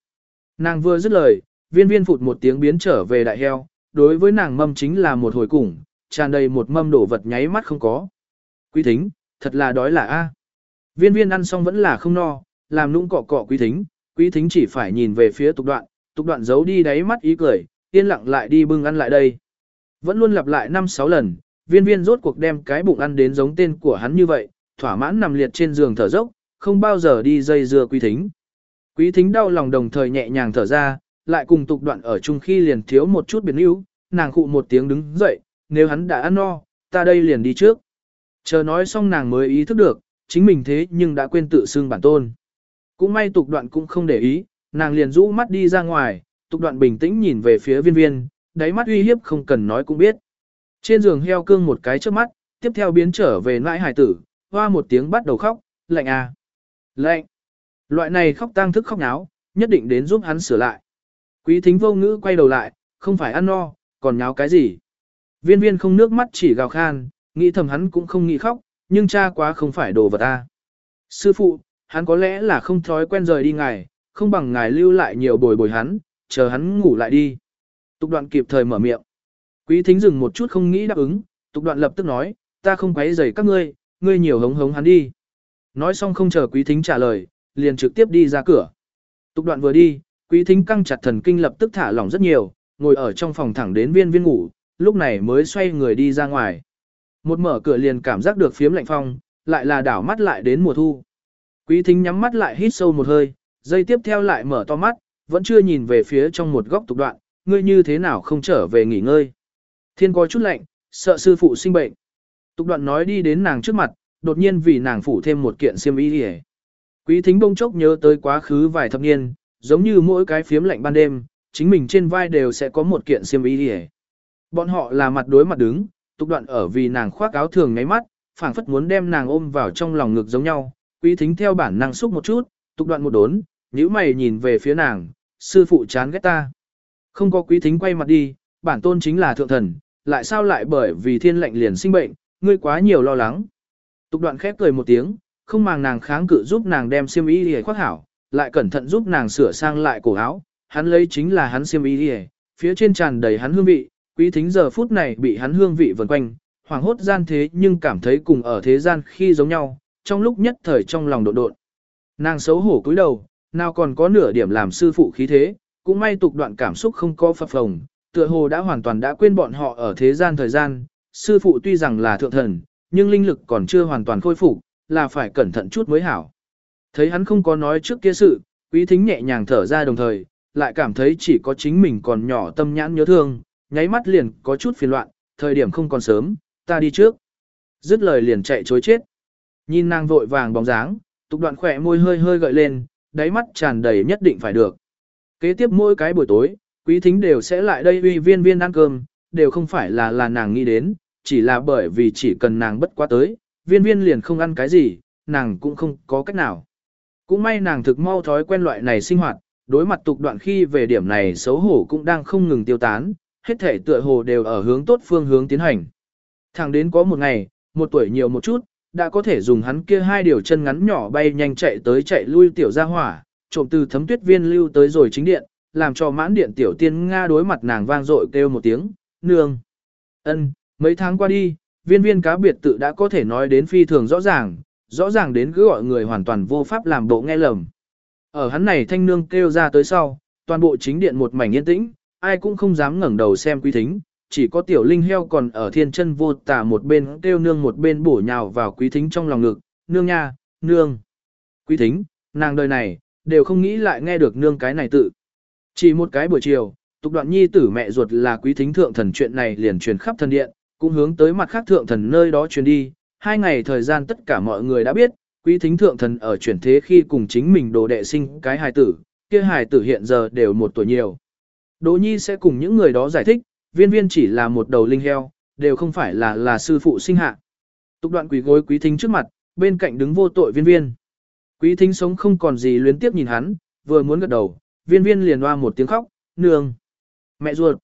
Nàng vừa dứt lời, viên viên phụt một tiếng biến trở về đại heo, đối với nàng mâm chính là một hồi củng, tràn đầy một mâm đổ vật nháy mắt không có. Quý thính, thật là đói là A. Viên viên ăn xong vẫn là không no, làm nũng cọ cọ quý thính, quý thính chỉ phải nhìn về phía tục đoạn, tục đoạn giấu đi đáy mắt ý cười, yên lặng lại đi bưng ăn lại đây. Vẫn luôn lặp lại 5-6 lần, viên viên rốt cuộc đem cái bụng ăn đến giống tên của hắn như vậy, thỏa mãn nằm liệt trên giường thở dốc, không bao giờ đi dây dưa quý thính. Quý thính đau lòng đồng thời nhẹ nhàng thở ra, lại cùng tục đoạn ở chung khi liền thiếu một chút biến yếu, nàng khụ một tiếng đứng dậy, nếu hắn đã ăn no, ta đây liền đi trước. Chờ nói xong nàng mới ý thức được, chính mình thế nhưng đã quên tự xưng bản tôn. Cũng may tục đoạn cũng không để ý, nàng liền rũ mắt đi ra ngoài, tục đoạn bình tĩnh nhìn về phía viên viên, đáy mắt uy hiếp không cần nói cũng biết. Trên giường heo cương một cái trước mắt, tiếp theo biến trở về nãi hải tử, hoa một tiếng bắt đầu khóc, lạnh à. Lạnh. Loại này khóc tang thức khóc náo, nhất định đến giúp hắn sửa lại. Quý thính vô ngữ quay đầu lại, không phải ăn no, còn nháo cái gì. Viên viên không nước mắt chỉ gào khan, nghĩ thầm hắn cũng không nghĩ khóc, nhưng cha quá không phải đồ vật ta. Sư phụ, hắn có lẽ là không thói quen rời đi ngài, không bằng ngài lưu lại nhiều bồi bồi hắn, chờ hắn ngủ lại đi. Tục đoạn kịp thời mở miệng. Quý thính dừng một chút không nghĩ đáp ứng, tục đoạn lập tức nói, ta không quấy rầy các ngươi, ngươi nhiều hống hống hắn đi. Nói xong không chờ quý thính trả lời, liền trực tiếp đi ra cửa. Tục đoạn vừa đi, quý thính căng chặt thần kinh lập tức thả lỏng rất nhiều, ngồi ở trong phòng thẳng đến viên viên ngủ, lúc này mới xoay người đi ra ngoài. Một mở cửa liền cảm giác được phiếm lạnh phong, lại là đảo mắt lại đến mùa thu. Quý thính nhắm mắt lại hít sâu một hơi, dây tiếp theo lại mở to mắt, vẫn chưa nhìn về phía trong một góc tục đoạn, ngươi như thế nào không trở về nghỉ ngơi. Thiên có chút lạnh, sợ sư phụ sinh bệnh. Tục đoạn nói đi đến nàng trước mặt, đột nhiên vì nàng phủ thêm một kiện xiêm y hề. Quý thính bông chốc nhớ tới quá khứ vài thập niên, giống như mỗi cái phiếm lạnh ban đêm, chính mình trên vai đều sẽ có một kiện xiêm y hề. Bọn họ là mặt đối mặt đứng, tục đoạn ở vì nàng khoác áo thường ngáy mắt, phảng phất muốn đem nàng ôm vào trong lòng ngực giống nhau. Quý thính theo bản năng xúc một chút, tục đoạn một đốn, nhíu mày nhìn về phía nàng, sư phụ chán ghét ta. Không có quý thính quay mặt đi, bản tôn chính là thượng thần, lại sao lại bởi vì thiên lệnh liền sinh bệnh, ngươi quá nhiều lo lắng. Tục đoạn khép cười một tiếng, không màng nàng kháng cự giúp nàng đem xiêm y đi khoác hảo, lại cẩn thận giúp nàng sửa sang lại cổ áo, hắn lấy chính là hắn xiêm y đi phía trên tràn đầy hắn hương vị, quý thính giờ phút này bị hắn hương vị vần quanh, hoàng hốt gian thế nhưng cảm thấy cùng ở thế gian khi giống nhau, trong lúc nhất thời trong lòng độn độn. Nàng xấu hổ cúi đầu, nào còn có nửa điểm làm sư phụ khí thế, cũng may tục đoạn cảm xúc không có phập phồng, tựa hồ đã hoàn toàn đã quên bọn họ ở thế gian thời gian, sư phụ tuy rằng là thượng thần, nhưng linh lực còn chưa hoàn toàn khôi phục, là phải cẩn thận chút mới hảo. Thấy hắn không có nói trước kia sự, quý thính nhẹ nhàng thở ra đồng thời, lại cảm thấy chỉ có chính mình còn nhỏ tâm nhãn nhớ thương, nháy mắt liền có chút phiền loạn, thời điểm không còn sớm, ta đi trước. Dứt lời liền chạy chối chết. Nhìn nàng vội vàng bóng dáng, tục đoạn khỏe môi hơi hơi gợi lên, đáy mắt tràn đầy nhất định phải được. Kế tiếp mỗi cái buổi tối, quý thính đều sẽ lại đây uy viên viên ăn cơm, đều không phải là là nàng nghĩ đến, chỉ là bởi vì chỉ cần nàng bất quá tới, viên viên liền không ăn cái gì, nàng cũng không có cách nào. Cũng may nàng thực mau thói quen loại này sinh hoạt, đối mặt tục đoạn khi về điểm này xấu hổ cũng đang không ngừng tiêu tán, hết thể tựa hồ đều ở hướng tốt phương hướng tiến hành. Thẳng đến có một ngày, một tuổi nhiều một chút, đã có thể dùng hắn kia hai điều chân ngắn nhỏ bay nhanh chạy tới chạy lui tiểu ra hỏa, trộm từ thấm tuyết viên lưu tới rồi chính điện, làm cho mãn điện tiểu tiên Nga đối mặt nàng vang dội kêu một tiếng, nương. ân mấy tháng qua đi, viên viên cá biệt tự đã có thể nói đến phi thường rõ ràng, rõ ràng đến cứ gọi người hoàn toàn vô pháp làm bộ nghe lầm. Ở hắn này thanh nương kêu ra tới sau, toàn bộ chính điện một mảnh yên tĩnh, ai cũng không dám ngẩng đầu xem quý thính, chỉ có tiểu linh heo còn ở thiên chân vô tả một bên kêu nương một bên bổ nhào vào quý thính trong lòng ngực, nương nha, nương. Quý thính, nàng đời này, đều không nghĩ lại nghe được nương cái này tự. Chỉ một cái buổi chiều, tục đoạn nhi tử mẹ ruột là quý thính thượng thần chuyện này liền truyền khắp thần điện, cũng hướng tới mặt khác thượng thần nơi đó truyền đi. Hai ngày thời gian tất cả mọi người đã biết, quý thính thượng thần ở chuyển thế khi cùng chính mình đồ đệ sinh cái hài tử, kia hài tử hiện giờ đều một tuổi nhiều. Đỗ nhi sẽ cùng những người đó giải thích, viên viên chỉ là một đầu linh heo, đều không phải là là sư phụ sinh hạ. Tục đoạn quỷ gối quý thính trước mặt, bên cạnh đứng vô tội viên viên. Quý thính sống không còn gì luyến tiếp nhìn hắn, vừa muốn gật đầu, viên viên liền hoa một tiếng khóc, nương. Mẹ ruột.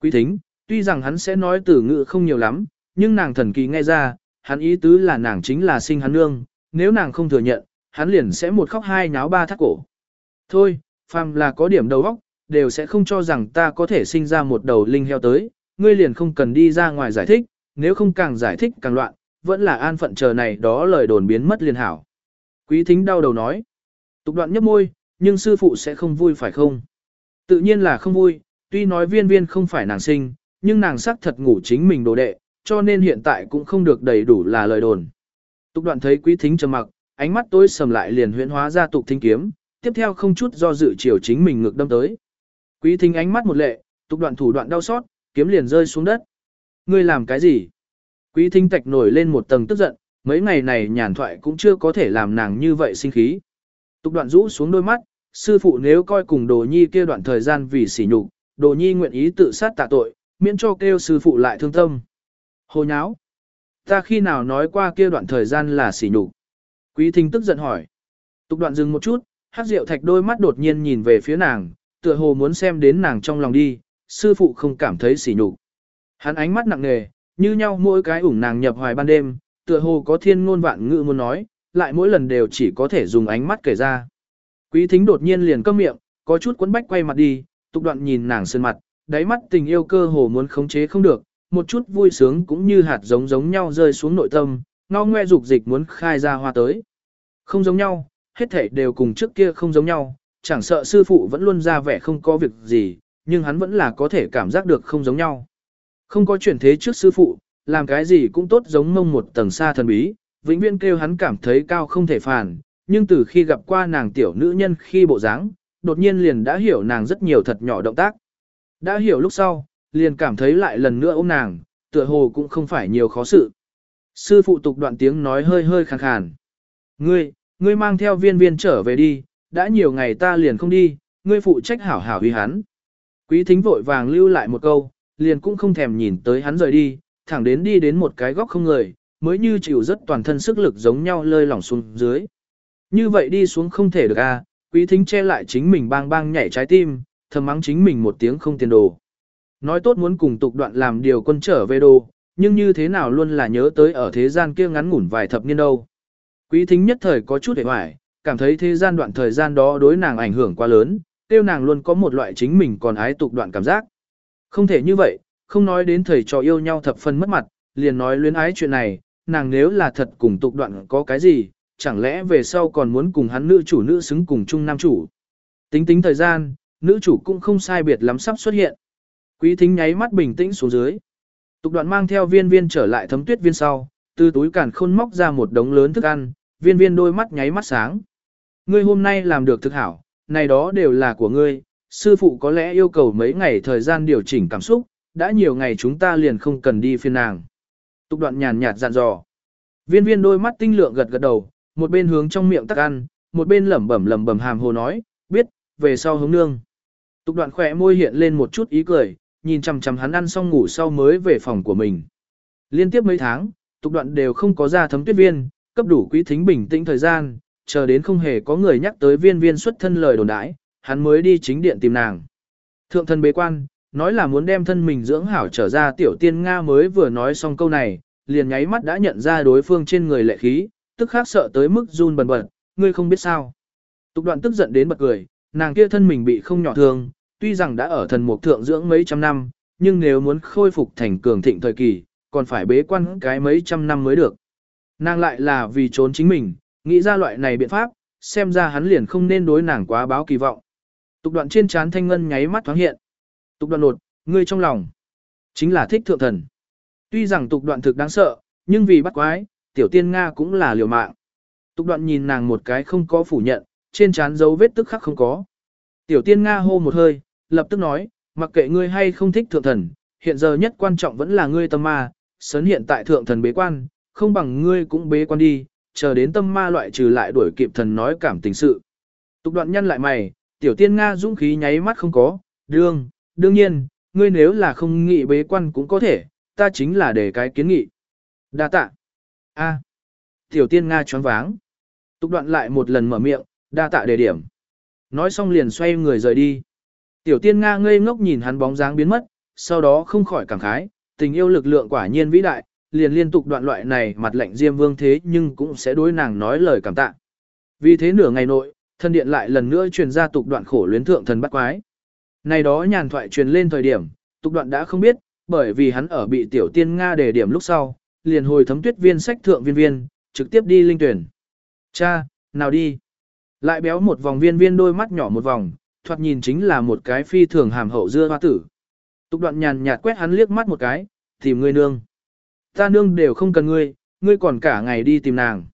Quý thính, tuy rằng hắn sẽ nói từ ngữ không nhiều lắm, nhưng nàng thần kỳ nghe ra, hắn ý tứ là nàng chính là sinh hắn nương, nếu nàng không thừa nhận, hắn liền sẽ một khóc hai nháo ba thắt cổ. Thôi, phàm là có điểm đầu óc, đều sẽ không cho rằng ta có thể sinh ra một đầu linh heo tới, ngươi liền không cần đi ra ngoài giải thích, nếu không càng giải thích càng loạn, vẫn là an phận chờ này đó lời đồn biến mất liền hảo. Quý thính đau đầu nói, tục đoạn nhấp môi, nhưng sư phụ sẽ không vui phải không? Tự nhiên là không vui, tuy nói viên viên không phải nàng sinh, nhưng nàng xác thật ngủ chính mình đồ đệ, cho nên hiện tại cũng không được đầy đủ là lời đồn. Tục đoạn thấy quý thính trầm mặc, ánh mắt tối sầm lại liền huyễn hóa ra tục thính kiếm, tiếp theo không chút do dự chiều chính mình ngược đâm tới. Quý thính ánh mắt một lệ, tục đoạn thủ đoạn đau xót, kiếm liền rơi xuống đất. Ngươi làm cái gì? Quý thính tạch nổi lên một tầng tức giận, mấy ngày này nhàn thoại cũng chưa có thể làm nàng như vậy sinh khí. Tục đoạn rũ xuống đôi mắt, sư phụ nếu coi cùng đồ nhi kia đoạn thời gian vì sỉ nhục, đồ nhi nguyện ý tự sát tạ tội, miễn cho kêu sư phụ lại thương tâm. Hồ nháo! Ta khi nào nói qua kia đoạn thời gian là sỉ nhục? Quý thính tức giận hỏi. Tục đoạn dừng một chút, hát rượu thạch đôi mắt đột nhiên nhìn về phía nàng, tựa hồ muốn xem đến nàng trong lòng đi, sư phụ không cảm thấy sỉ nhục. Hắn ánh mắt nặng nề, như nhau mỗi cái ủng nàng nhập hoài ban đêm, tựa hồ có thiên ngôn vạn ngữ muốn nói, lại mỗi lần đều chỉ có thể dùng ánh mắt kể ra. Quý thính đột nhiên liền câm miệng, có chút quấn bách quay mặt đi, tục đoạn nhìn nàng sơn mặt, đáy mắt tình yêu cơ hồ muốn khống chế không được, một chút vui sướng cũng như hạt giống giống nhau rơi xuống nội tâm, ngao ngoe dục dịch muốn khai ra hoa tới. Không giống nhau, hết thảy đều cùng trước kia không giống nhau, chẳng sợ sư phụ vẫn luôn ra vẻ không có việc gì, nhưng hắn vẫn là có thể cảm giác được không giống nhau. Không có chuyển thế trước sư phụ, làm cái gì cũng tốt giống mông một tầng xa thần bí, vĩnh viễn kêu hắn cảm thấy cao không thể phản, nhưng từ khi gặp qua nàng tiểu nữ nhân khi bộ dáng, đột nhiên liền đã hiểu nàng rất nhiều thật nhỏ động tác. Đã hiểu lúc sau, liền cảm thấy lại lần nữa ôm nàng, tựa hồ cũng không phải nhiều khó sự. Sư phụ tục đoạn tiếng nói hơi hơi khàn khàn. Ngươi, ngươi mang theo viên viên trở về đi, đã nhiều ngày ta liền không đi, ngươi phụ trách hảo hảo vì hắn. Quý thính vội vàng lưu lại một câu, liền cũng không thèm nhìn tới hắn rời đi, thẳng đến đi đến một cái góc không người, mới như chịu rất toàn thân sức lực giống nhau lơi lỏng xuống dưới. Như vậy đi xuống không thể được a, à, quý thính che lại chính mình bang bang nhảy trái tim, thầm mắng chính mình một tiếng không tiền đồ. Nói tốt muốn cùng tục đoạn làm điều quân trở về đồ, nhưng như thế nào luôn là nhớ tới ở thế gian kia ngắn ngủn vài thập niên đâu. Quý thính nhất thời có chút hề hoài, cảm thấy thế gian đoạn thời gian đó đối nàng ảnh hưởng quá lớn, tiêu nàng luôn có một loại chính mình còn ái tục đoạn cảm giác. Không thể như vậy, không nói đến thầy trò yêu nhau thập phần mất mặt, liền nói luyến ái chuyện này, nàng nếu là thật cùng tục đoạn có cái gì, chẳng lẽ về sau còn muốn cùng hắn nữ chủ nữ xứng cùng chung nam chủ. Tính tính thời gian, nữ chủ cũng không sai biệt lắm sắp xuất hiện. Quý thính nháy mắt bình tĩnh xuống dưới. Tục đoạn mang theo viên viên trở lại thấm tuyết viên sau, từ túi cản khôn móc ra một đống lớn thức ăn, viên viên đôi mắt nháy mắt sáng. Ngươi hôm nay làm được thực hảo, này đó đều là của ngươi, sư phụ có lẽ yêu cầu mấy ngày thời gian điều chỉnh cảm xúc, đã nhiều ngày chúng ta liền không cần đi phiên nàng. Tục đoạn nhàn nhạt dặn dò. Viên viên đôi mắt tinh lượng gật gật đầu, một bên hướng trong miệng tắc ăn, một bên lẩm bẩm lẩm bẩm hàm hồ nói, biết, về sau hướng nương. Tục đoạn khỏe môi hiện lên một chút ý cười, nhìn chằm chằm hắn ăn xong ngủ sau mới về phòng của mình. Liên tiếp mấy tháng, tục đoạn đều không có ra thấm tuyết viên, cấp đủ quý thính bình tĩnh thời gian, chờ đến không hề có người nhắc tới viên viên xuất thân lời đồn đãi, hắn mới đi chính điện tìm nàng. Thượng thân bế quan, nói là muốn đem thân mình dưỡng hảo trở ra tiểu tiên Nga mới vừa nói xong câu này, liền nháy mắt đã nhận ra đối phương trên người lệ khí, tức khác sợ tới mức run bần bật, ngươi không biết sao. Tục đoạn tức giận đến bật cười, nàng kia thân mình bị không nhỏ thương, tuy rằng đã ở thần mục thượng dưỡng mấy trăm năm, nhưng nếu muốn khôi phục thành cường thịnh thời kỳ, còn phải bế quan cái mấy trăm năm mới được. Nàng lại là vì trốn chính mình, nghĩ ra loại này biện pháp, xem ra hắn liền không nên đối nàng quá báo kỳ vọng. Tục đoạn trên trán thanh ngân nháy mắt thoáng hiện. Tục đoạn nột, ngươi trong lòng, chính là thích thượng thần. Tuy rằng tục đoạn thực đáng sợ, nhưng vì bắt quái, tiểu tiên Nga cũng là liều mạng. Tục đoạn nhìn nàng một cái không có phủ nhận, trên trán dấu vết tức khắc không có. Tiểu tiên Nga hô một hơi, lập tức nói, mặc kệ ngươi hay không thích thượng thần, hiện giờ nhất quan trọng vẫn là ngươi tâm ma, sớn hiện tại thượng thần bế quan, không bằng ngươi cũng bế quan đi, chờ đến tâm ma loại trừ lại đuổi kịp thần nói cảm tình sự. Tục đoạn nhân lại mày, tiểu tiên Nga dũng khí nháy mắt không có, đương, đương nhiên, ngươi nếu là không nghị bế quan cũng có thể, ta chính là để cái kiến nghị. Đa tạ. A. Tiểu tiên Nga choáng váng. Tục đoạn lại một lần mở miệng, đa tạ đề điểm. Nói xong liền xoay người rời đi. Tiểu tiên Nga ngây ngốc nhìn hắn bóng dáng biến mất, sau đó không khỏi cảm khái, tình yêu lực lượng quả nhiên vĩ đại, liền liên tục đoạn loại này mặt lạnh diêm vương thế nhưng cũng sẽ đối nàng nói lời cảm tạ. Vì thế nửa ngày nội, thân điện lại lần nữa truyền ra tục đoạn khổ luyến thượng thần bắt quái. Này đó nhàn thoại truyền lên thời điểm, tục đoạn đã không biết, bởi vì hắn ở bị tiểu tiên Nga đề điểm lúc sau, liền hồi thấm tuyết viên sách thượng viên viên, trực tiếp đi linh tuyển. Cha, nào đi. Lại béo một vòng viên viên đôi mắt nhỏ một vòng, thoạt nhìn chính là một cái phi thường hàm hậu dưa hoa tử. Tục đoạn nhàn nhạt quét hắn liếc mắt một cái, tìm ngươi nương. Ta nương đều không cần ngươi, ngươi còn cả ngày đi tìm nàng.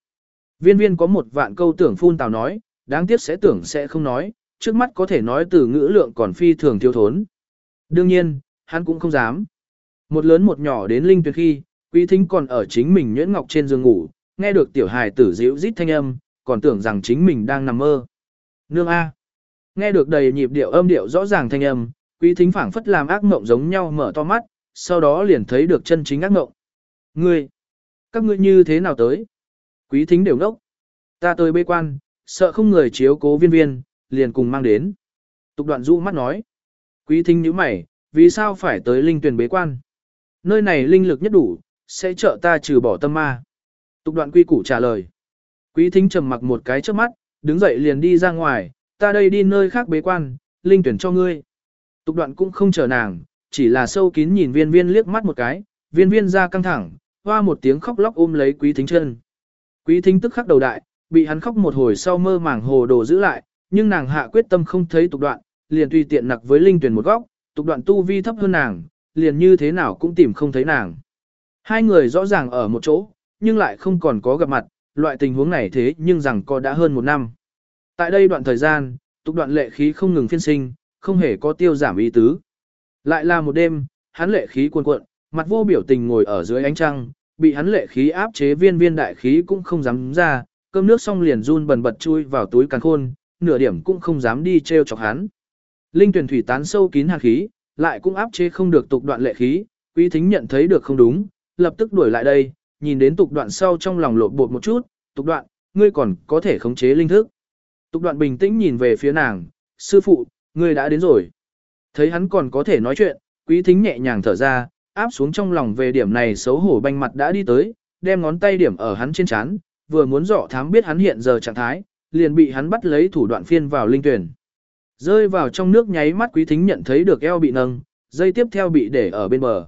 Viên viên có một vạn câu tưởng phun tào nói, đáng tiếc sẽ tưởng sẽ không nói, trước mắt có thể nói từ ngữ lượng còn phi thường thiếu thốn. Đương nhiên, hắn cũng không dám. Một lớn một nhỏ đến linh tuyệt khi, quý thính còn ở chính mình nhuyễn ngọc trên giường ngủ, nghe được tiểu hài tử dịu rít thanh âm, còn tưởng rằng chính mình đang nằm mơ. Nương A. Nghe được đầy nhịp điệu âm điệu rõ ràng thanh âm, quý thính phảng phất làm ác mộng giống nhau mở to mắt, sau đó liền thấy được chân chính ác mộng. Ngươi, các ngươi như thế nào tới? Quý thính đều ngốc. Ta tới bê quan, sợ không người chiếu cố viên viên, liền cùng mang đến. Tục đoạn du mắt nói. Quý thính nhíu mày, vì sao phải tới linh tuyển bế quan? Nơi này linh lực nhất đủ, sẽ trợ ta trừ bỏ tâm ma. Tục đoạn quy củ trả lời. Quý thính trầm mặc một cái trước mắt, đứng dậy liền đi ra ngoài, ta đây đi nơi khác bế quan, linh tuyển cho ngươi. Tục đoạn cũng không chờ nàng, chỉ là sâu kín nhìn viên viên liếc mắt một cái, viên viên ra căng thẳng, hoa một tiếng khóc lóc ôm lấy quý thính chân. Quý thính tức khắc đầu đại, bị hắn khóc một hồi sau mơ màng hồ đồ giữ lại, nhưng nàng hạ quyết tâm không thấy tục đoạn, liền tùy tiện nặc với linh tuyển một góc, tục đoạn tu vi thấp hơn nàng, liền như thế nào cũng tìm không thấy nàng. Hai người rõ ràng ở một chỗ, nhưng lại không còn có gặp mặt, loại tình huống này thế nhưng rằng có đã hơn một năm. Tại đây đoạn thời gian, tục đoạn lệ khí không ngừng phiên sinh, không hề có tiêu giảm ý tứ. Lại là một đêm, hắn lệ khí cuồn cuộn, mặt vô biểu tình ngồi ở dưới ánh trăng, bị hắn lệ khí áp chế viên viên đại khí cũng không dám ra, cơm nước xong liền run bần bật chui vào túi càng khôn, nửa điểm cũng không dám đi treo chọc hắn. Linh tuyển thủy tán sâu kín hàn khí, lại cũng áp chế không được tục đoạn lệ khí, quý thính nhận thấy được không đúng, lập tức đuổi lại đây, nhìn đến tục đoạn sau trong lòng lột bột một chút, tục đoạn, ngươi còn có thể khống chế linh thức. Tục đoạn bình tĩnh nhìn về phía nàng, sư phụ, ngươi đã đến rồi. Thấy hắn còn có thể nói chuyện, quý thính nhẹ nhàng thở ra, áp xuống trong lòng về điểm này xấu hổ banh mặt đã đi tới, đem ngón tay điểm ở hắn trên chán, vừa muốn dọ thám biết hắn hiện giờ trạng thái, liền bị hắn bắt lấy thủ đoạn phiên vào linh tuyển. Rơi vào trong nước nháy mắt quý thính nhận thấy được eo bị nâng, dây tiếp theo bị để ở bên bờ.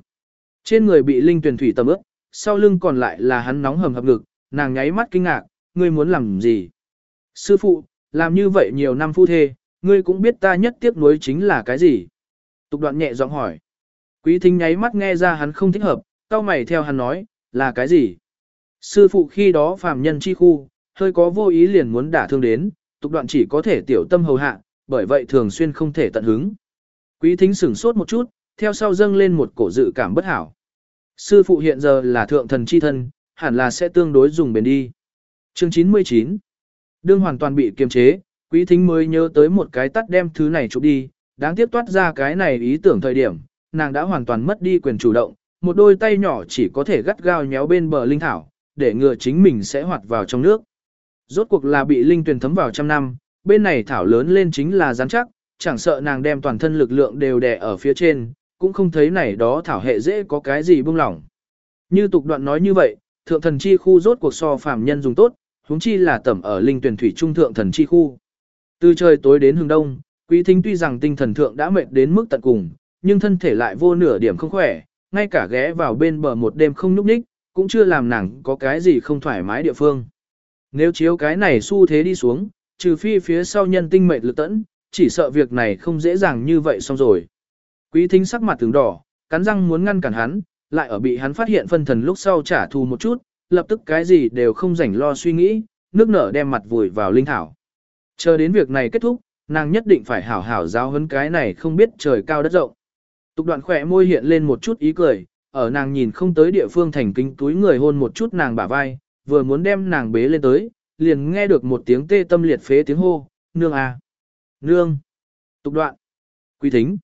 Trên người bị linh tuyển thủy tầm ướt, sau lưng còn lại là hắn nóng hầm hập ngực, nàng nháy mắt kinh ngạc, ngươi muốn làm gì? Sư phụ, làm như vậy nhiều năm phu thê, ngươi cũng biết ta nhất tiếc nuối chính là cái gì? Tục đoạn nhẹ giọng hỏi. Quý thính nháy mắt nghe ra hắn không thích hợp, cao mày theo hắn nói, là cái gì? Sư phụ khi đó phàm nhân chi khu, hơi có vô ý liền muốn đả thương đến, tục đoạn chỉ có thể tiểu tâm hầu hạ, bởi vậy thường xuyên không thể tận hứng. Quý thính sửng sốt một chút, theo sau dâng lên một cổ dự cảm bất hảo. Sư phụ hiện giờ là thượng thần chi thân, hẳn là sẽ tương đối dùng bền đi. Chương 99 Đương hoàn toàn bị kiềm chế, quý thính mới nhớ tới một cái tắt đem thứ này chụp đi, đáng tiếc toát ra cái này ý tưởng thời điểm, nàng đã hoàn toàn mất đi quyền chủ động, một đôi tay nhỏ chỉ có thể gắt gao nhéo bên bờ linh thảo, để ngừa chính mình sẽ hoạt vào trong nước. Rốt cuộc là bị linh tuyền thấm vào trăm năm, bên này thảo lớn lên chính là rắn chắc, chẳng sợ nàng đem toàn thân lực lượng đều đè ở phía trên, cũng không thấy này đó thảo hệ dễ có cái gì buông lỏng. Như tục đoạn nói như vậy, thượng thần chi khu rốt cuộc so phàm nhân dùng tốt, huống chi là tẩm ở linh tuyển thủy trung thượng thần chi khu. Từ trời tối đến hướng đông, quý thính tuy rằng tinh thần thượng đã mệt đến mức tận cùng, nhưng thân thể lại vô nửa điểm không khỏe, ngay cả ghé vào bên bờ một đêm không nhúc nhích, cũng chưa làm nàng có cái gì không thoải mái địa phương. Nếu chiếu cái này xu thế đi xuống, trừ phi phía sau nhân tinh mệnh lực tẫn, chỉ sợ việc này không dễ dàng như vậy xong rồi. Quý thính sắc mặt tướng đỏ, cắn răng muốn ngăn cản hắn, lại ở bị hắn phát hiện phân thần lúc sau trả thù một chút, lập tức cái gì đều không rảnh lo suy nghĩ, nước nở đem mặt vùi vào linh thảo. Chờ đến việc này kết thúc, nàng nhất định phải hảo hảo giáo huấn cái này không biết trời cao đất rộng. Tục đoạn khỏe môi hiện lên một chút ý cười, ở nàng nhìn không tới địa phương thành kính túi người hôn một chút nàng bả vai, vừa muốn đem nàng bế lên tới, liền nghe được một tiếng tê tâm liệt phế tiếng hô, nương à, nương, tục đoạn, quý thính.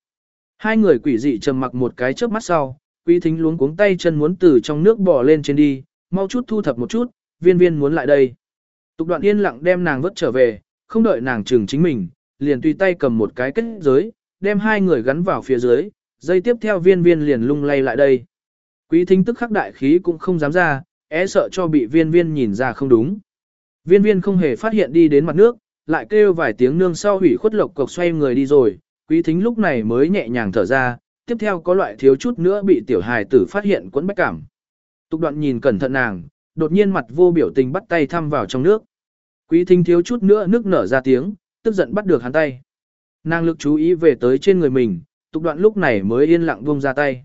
Hai người quỷ dị trầm mặc một cái trước mắt sau, quý thính luống cuống tay chân muốn từ trong nước bò lên trên đi, mau chút thu thập một chút, viên viên muốn lại đây. Tục đoạn yên lặng đem nàng vớt trở về, không đợi nàng trừng chính mình, liền tùy tay cầm một cái kết giới, đem hai người gắn vào phía dưới, dây tiếp theo viên viên liền lung lay lại đây. Quý thính tức khắc đại khí cũng không dám ra, é sợ cho bị viên viên nhìn ra không đúng. Viên viên không hề phát hiện đi đến mặt nước, lại kêu vài tiếng nương sau hủy khuất lộc cộc xoay người đi rồi, quý thính lúc này mới nhẹ nhàng thở ra, tiếp theo có loại thiếu chút nữa bị tiểu hài tử phát hiện quẫn bách cảm. Tục đoạn nhìn cẩn thận nàng, đột nhiên mặt vô biểu tình bắt tay thăm vào trong nước. Quý thính thiếu chút nữa nước nở ra tiếng, tức giận bắt được hắn tay. Nàng lực chú ý về tới trên người mình, tục đoạn lúc này mới yên lặng buông ra tay.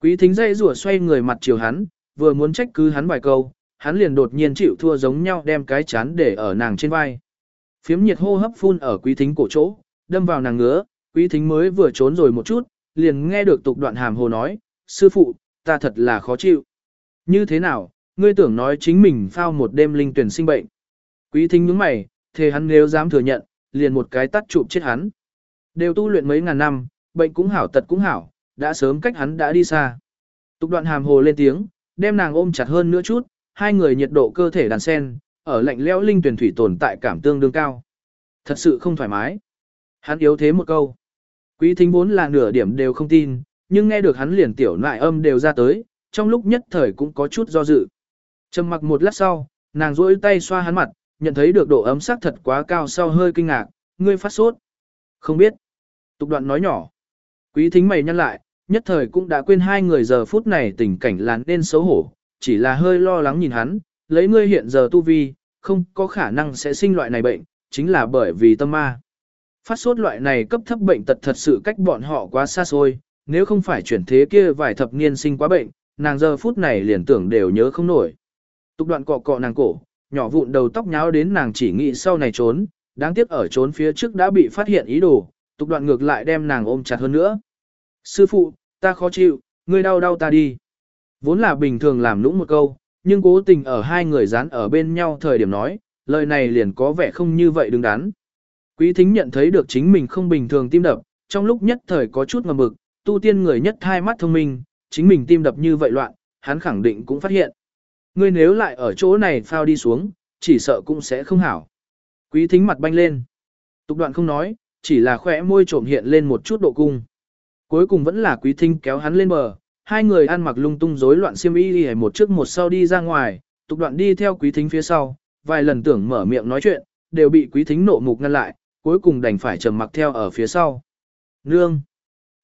Quý thính dây rủa xoay người mặt chiều hắn, vừa muốn trách cứ hắn vài câu, hắn liền đột nhiên chịu thua giống nhau đem cái chán để ở nàng trên vai. Phiếm nhiệt hô hấp phun ở quý thính cổ chỗ, đâm vào nàng ngứa, quý thính mới vừa trốn rồi một chút, liền nghe được tục đoạn hàm hồ nói, sư phụ, ta thật là khó chịu. Như thế nào, ngươi tưởng nói chính mình phao một đêm linh tuyển sinh bệnh. Quý thính nhướng mày, thề hắn nếu dám thừa nhận, liền một cái tắt chụp chết hắn. Đều tu luyện mấy ngàn năm, bệnh cũng hảo tật cũng hảo, đã sớm cách hắn đã đi xa. Tục đoạn hàm hồ lên tiếng, đem nàng ôm chặt hơn nữa chút, hai người nhiệt độ cơ thể đàn sen, ở lạnh lẽo linh tuyển thủy tồn tại cảm tương đương cao. Thật sự không thoải mái. Hắn yếu thế một câu. Quý thính vốn là nửa điểm đều không tin, nhưng nghe được hắn liền tiểu nại âm đều ra tới, trong lúc nhất thời cũng có chút do dự. Trầm mặc một lát sau, nàng duỗi tay xoa hắn mặt, nhận thấy được độ ấm sắc thật quá cao sau hơi kinh ngạc, ngươi phát sốt. Không biết. Tục đoạn nói nhỏ. Quý thính mày nhăn lại, nhất thời cũng đã quên hai người giờ phút này tình cảnh làn nên xấu hổ, chỉ là hơi lo lắng nhìn hắn, lấy ngươi hiện giờ tu vi, không có khả năng sẽ sinh loại này bệnh, chính là bởi vì tâm ma. Phát sốt loại này cấp thấp bệnh tật thật sự cách bọn họ quá xa xôi, nếu không phải chuyển thế kia vài thập niên sinh quá bệnh, nàng giờ phút này liền tưởng đều nhớ không nổi. Tục đoạn cọ cọ nàng cổ, nhỏ vụn đầu tóc nháo đến nàng chỉ nghĩ sau này trốn, đáng tiếc ở trốn phía trước đã bị phát hiện ý đồ, tục đoạn ngược lại đem nàng ôm chặt hơn nữa. Sư phụ, ta khó chịu, ngươi đau đau ta đi. Vốn là bình thường làm nũng một câu, nhưng cố tình ở hai người dán ở bên nhau thời điểm nói, lời này liền có vẻ không như vậy đứng đắn. Quý thính nhận thấy được chính mình không bình thường tim đập, trong lúc nhất thời có chút ngầm mực, tu tiên người nhất hai mắt thông minh, chính mình tim đập như vậy loạn, hắn khẳng định cũng phát hiện. Ngươi nếu lại ở chỗ này phao đi xuống, chỉ sợ cũng sẽ không hảo. Quý thính mặt banh lên. Tục đoạn không nói, chỉ là khỏe môi trộm hiện lên một chút độ cung. Cuối cùng vẫn là quý thính kéo hắn lên bờ, hai người ăn mặc lung tung rối loạn xiêm y đi một trước một sau đi ra ngoài, tục đoạn đi theo quý thính phía sau, vài lần tưởng mở miệng nói chuyện, đều bị quý thính nộ mục ngăn lại, cuối cùng đành phải trầm mặc theo ở phía sau. Nương!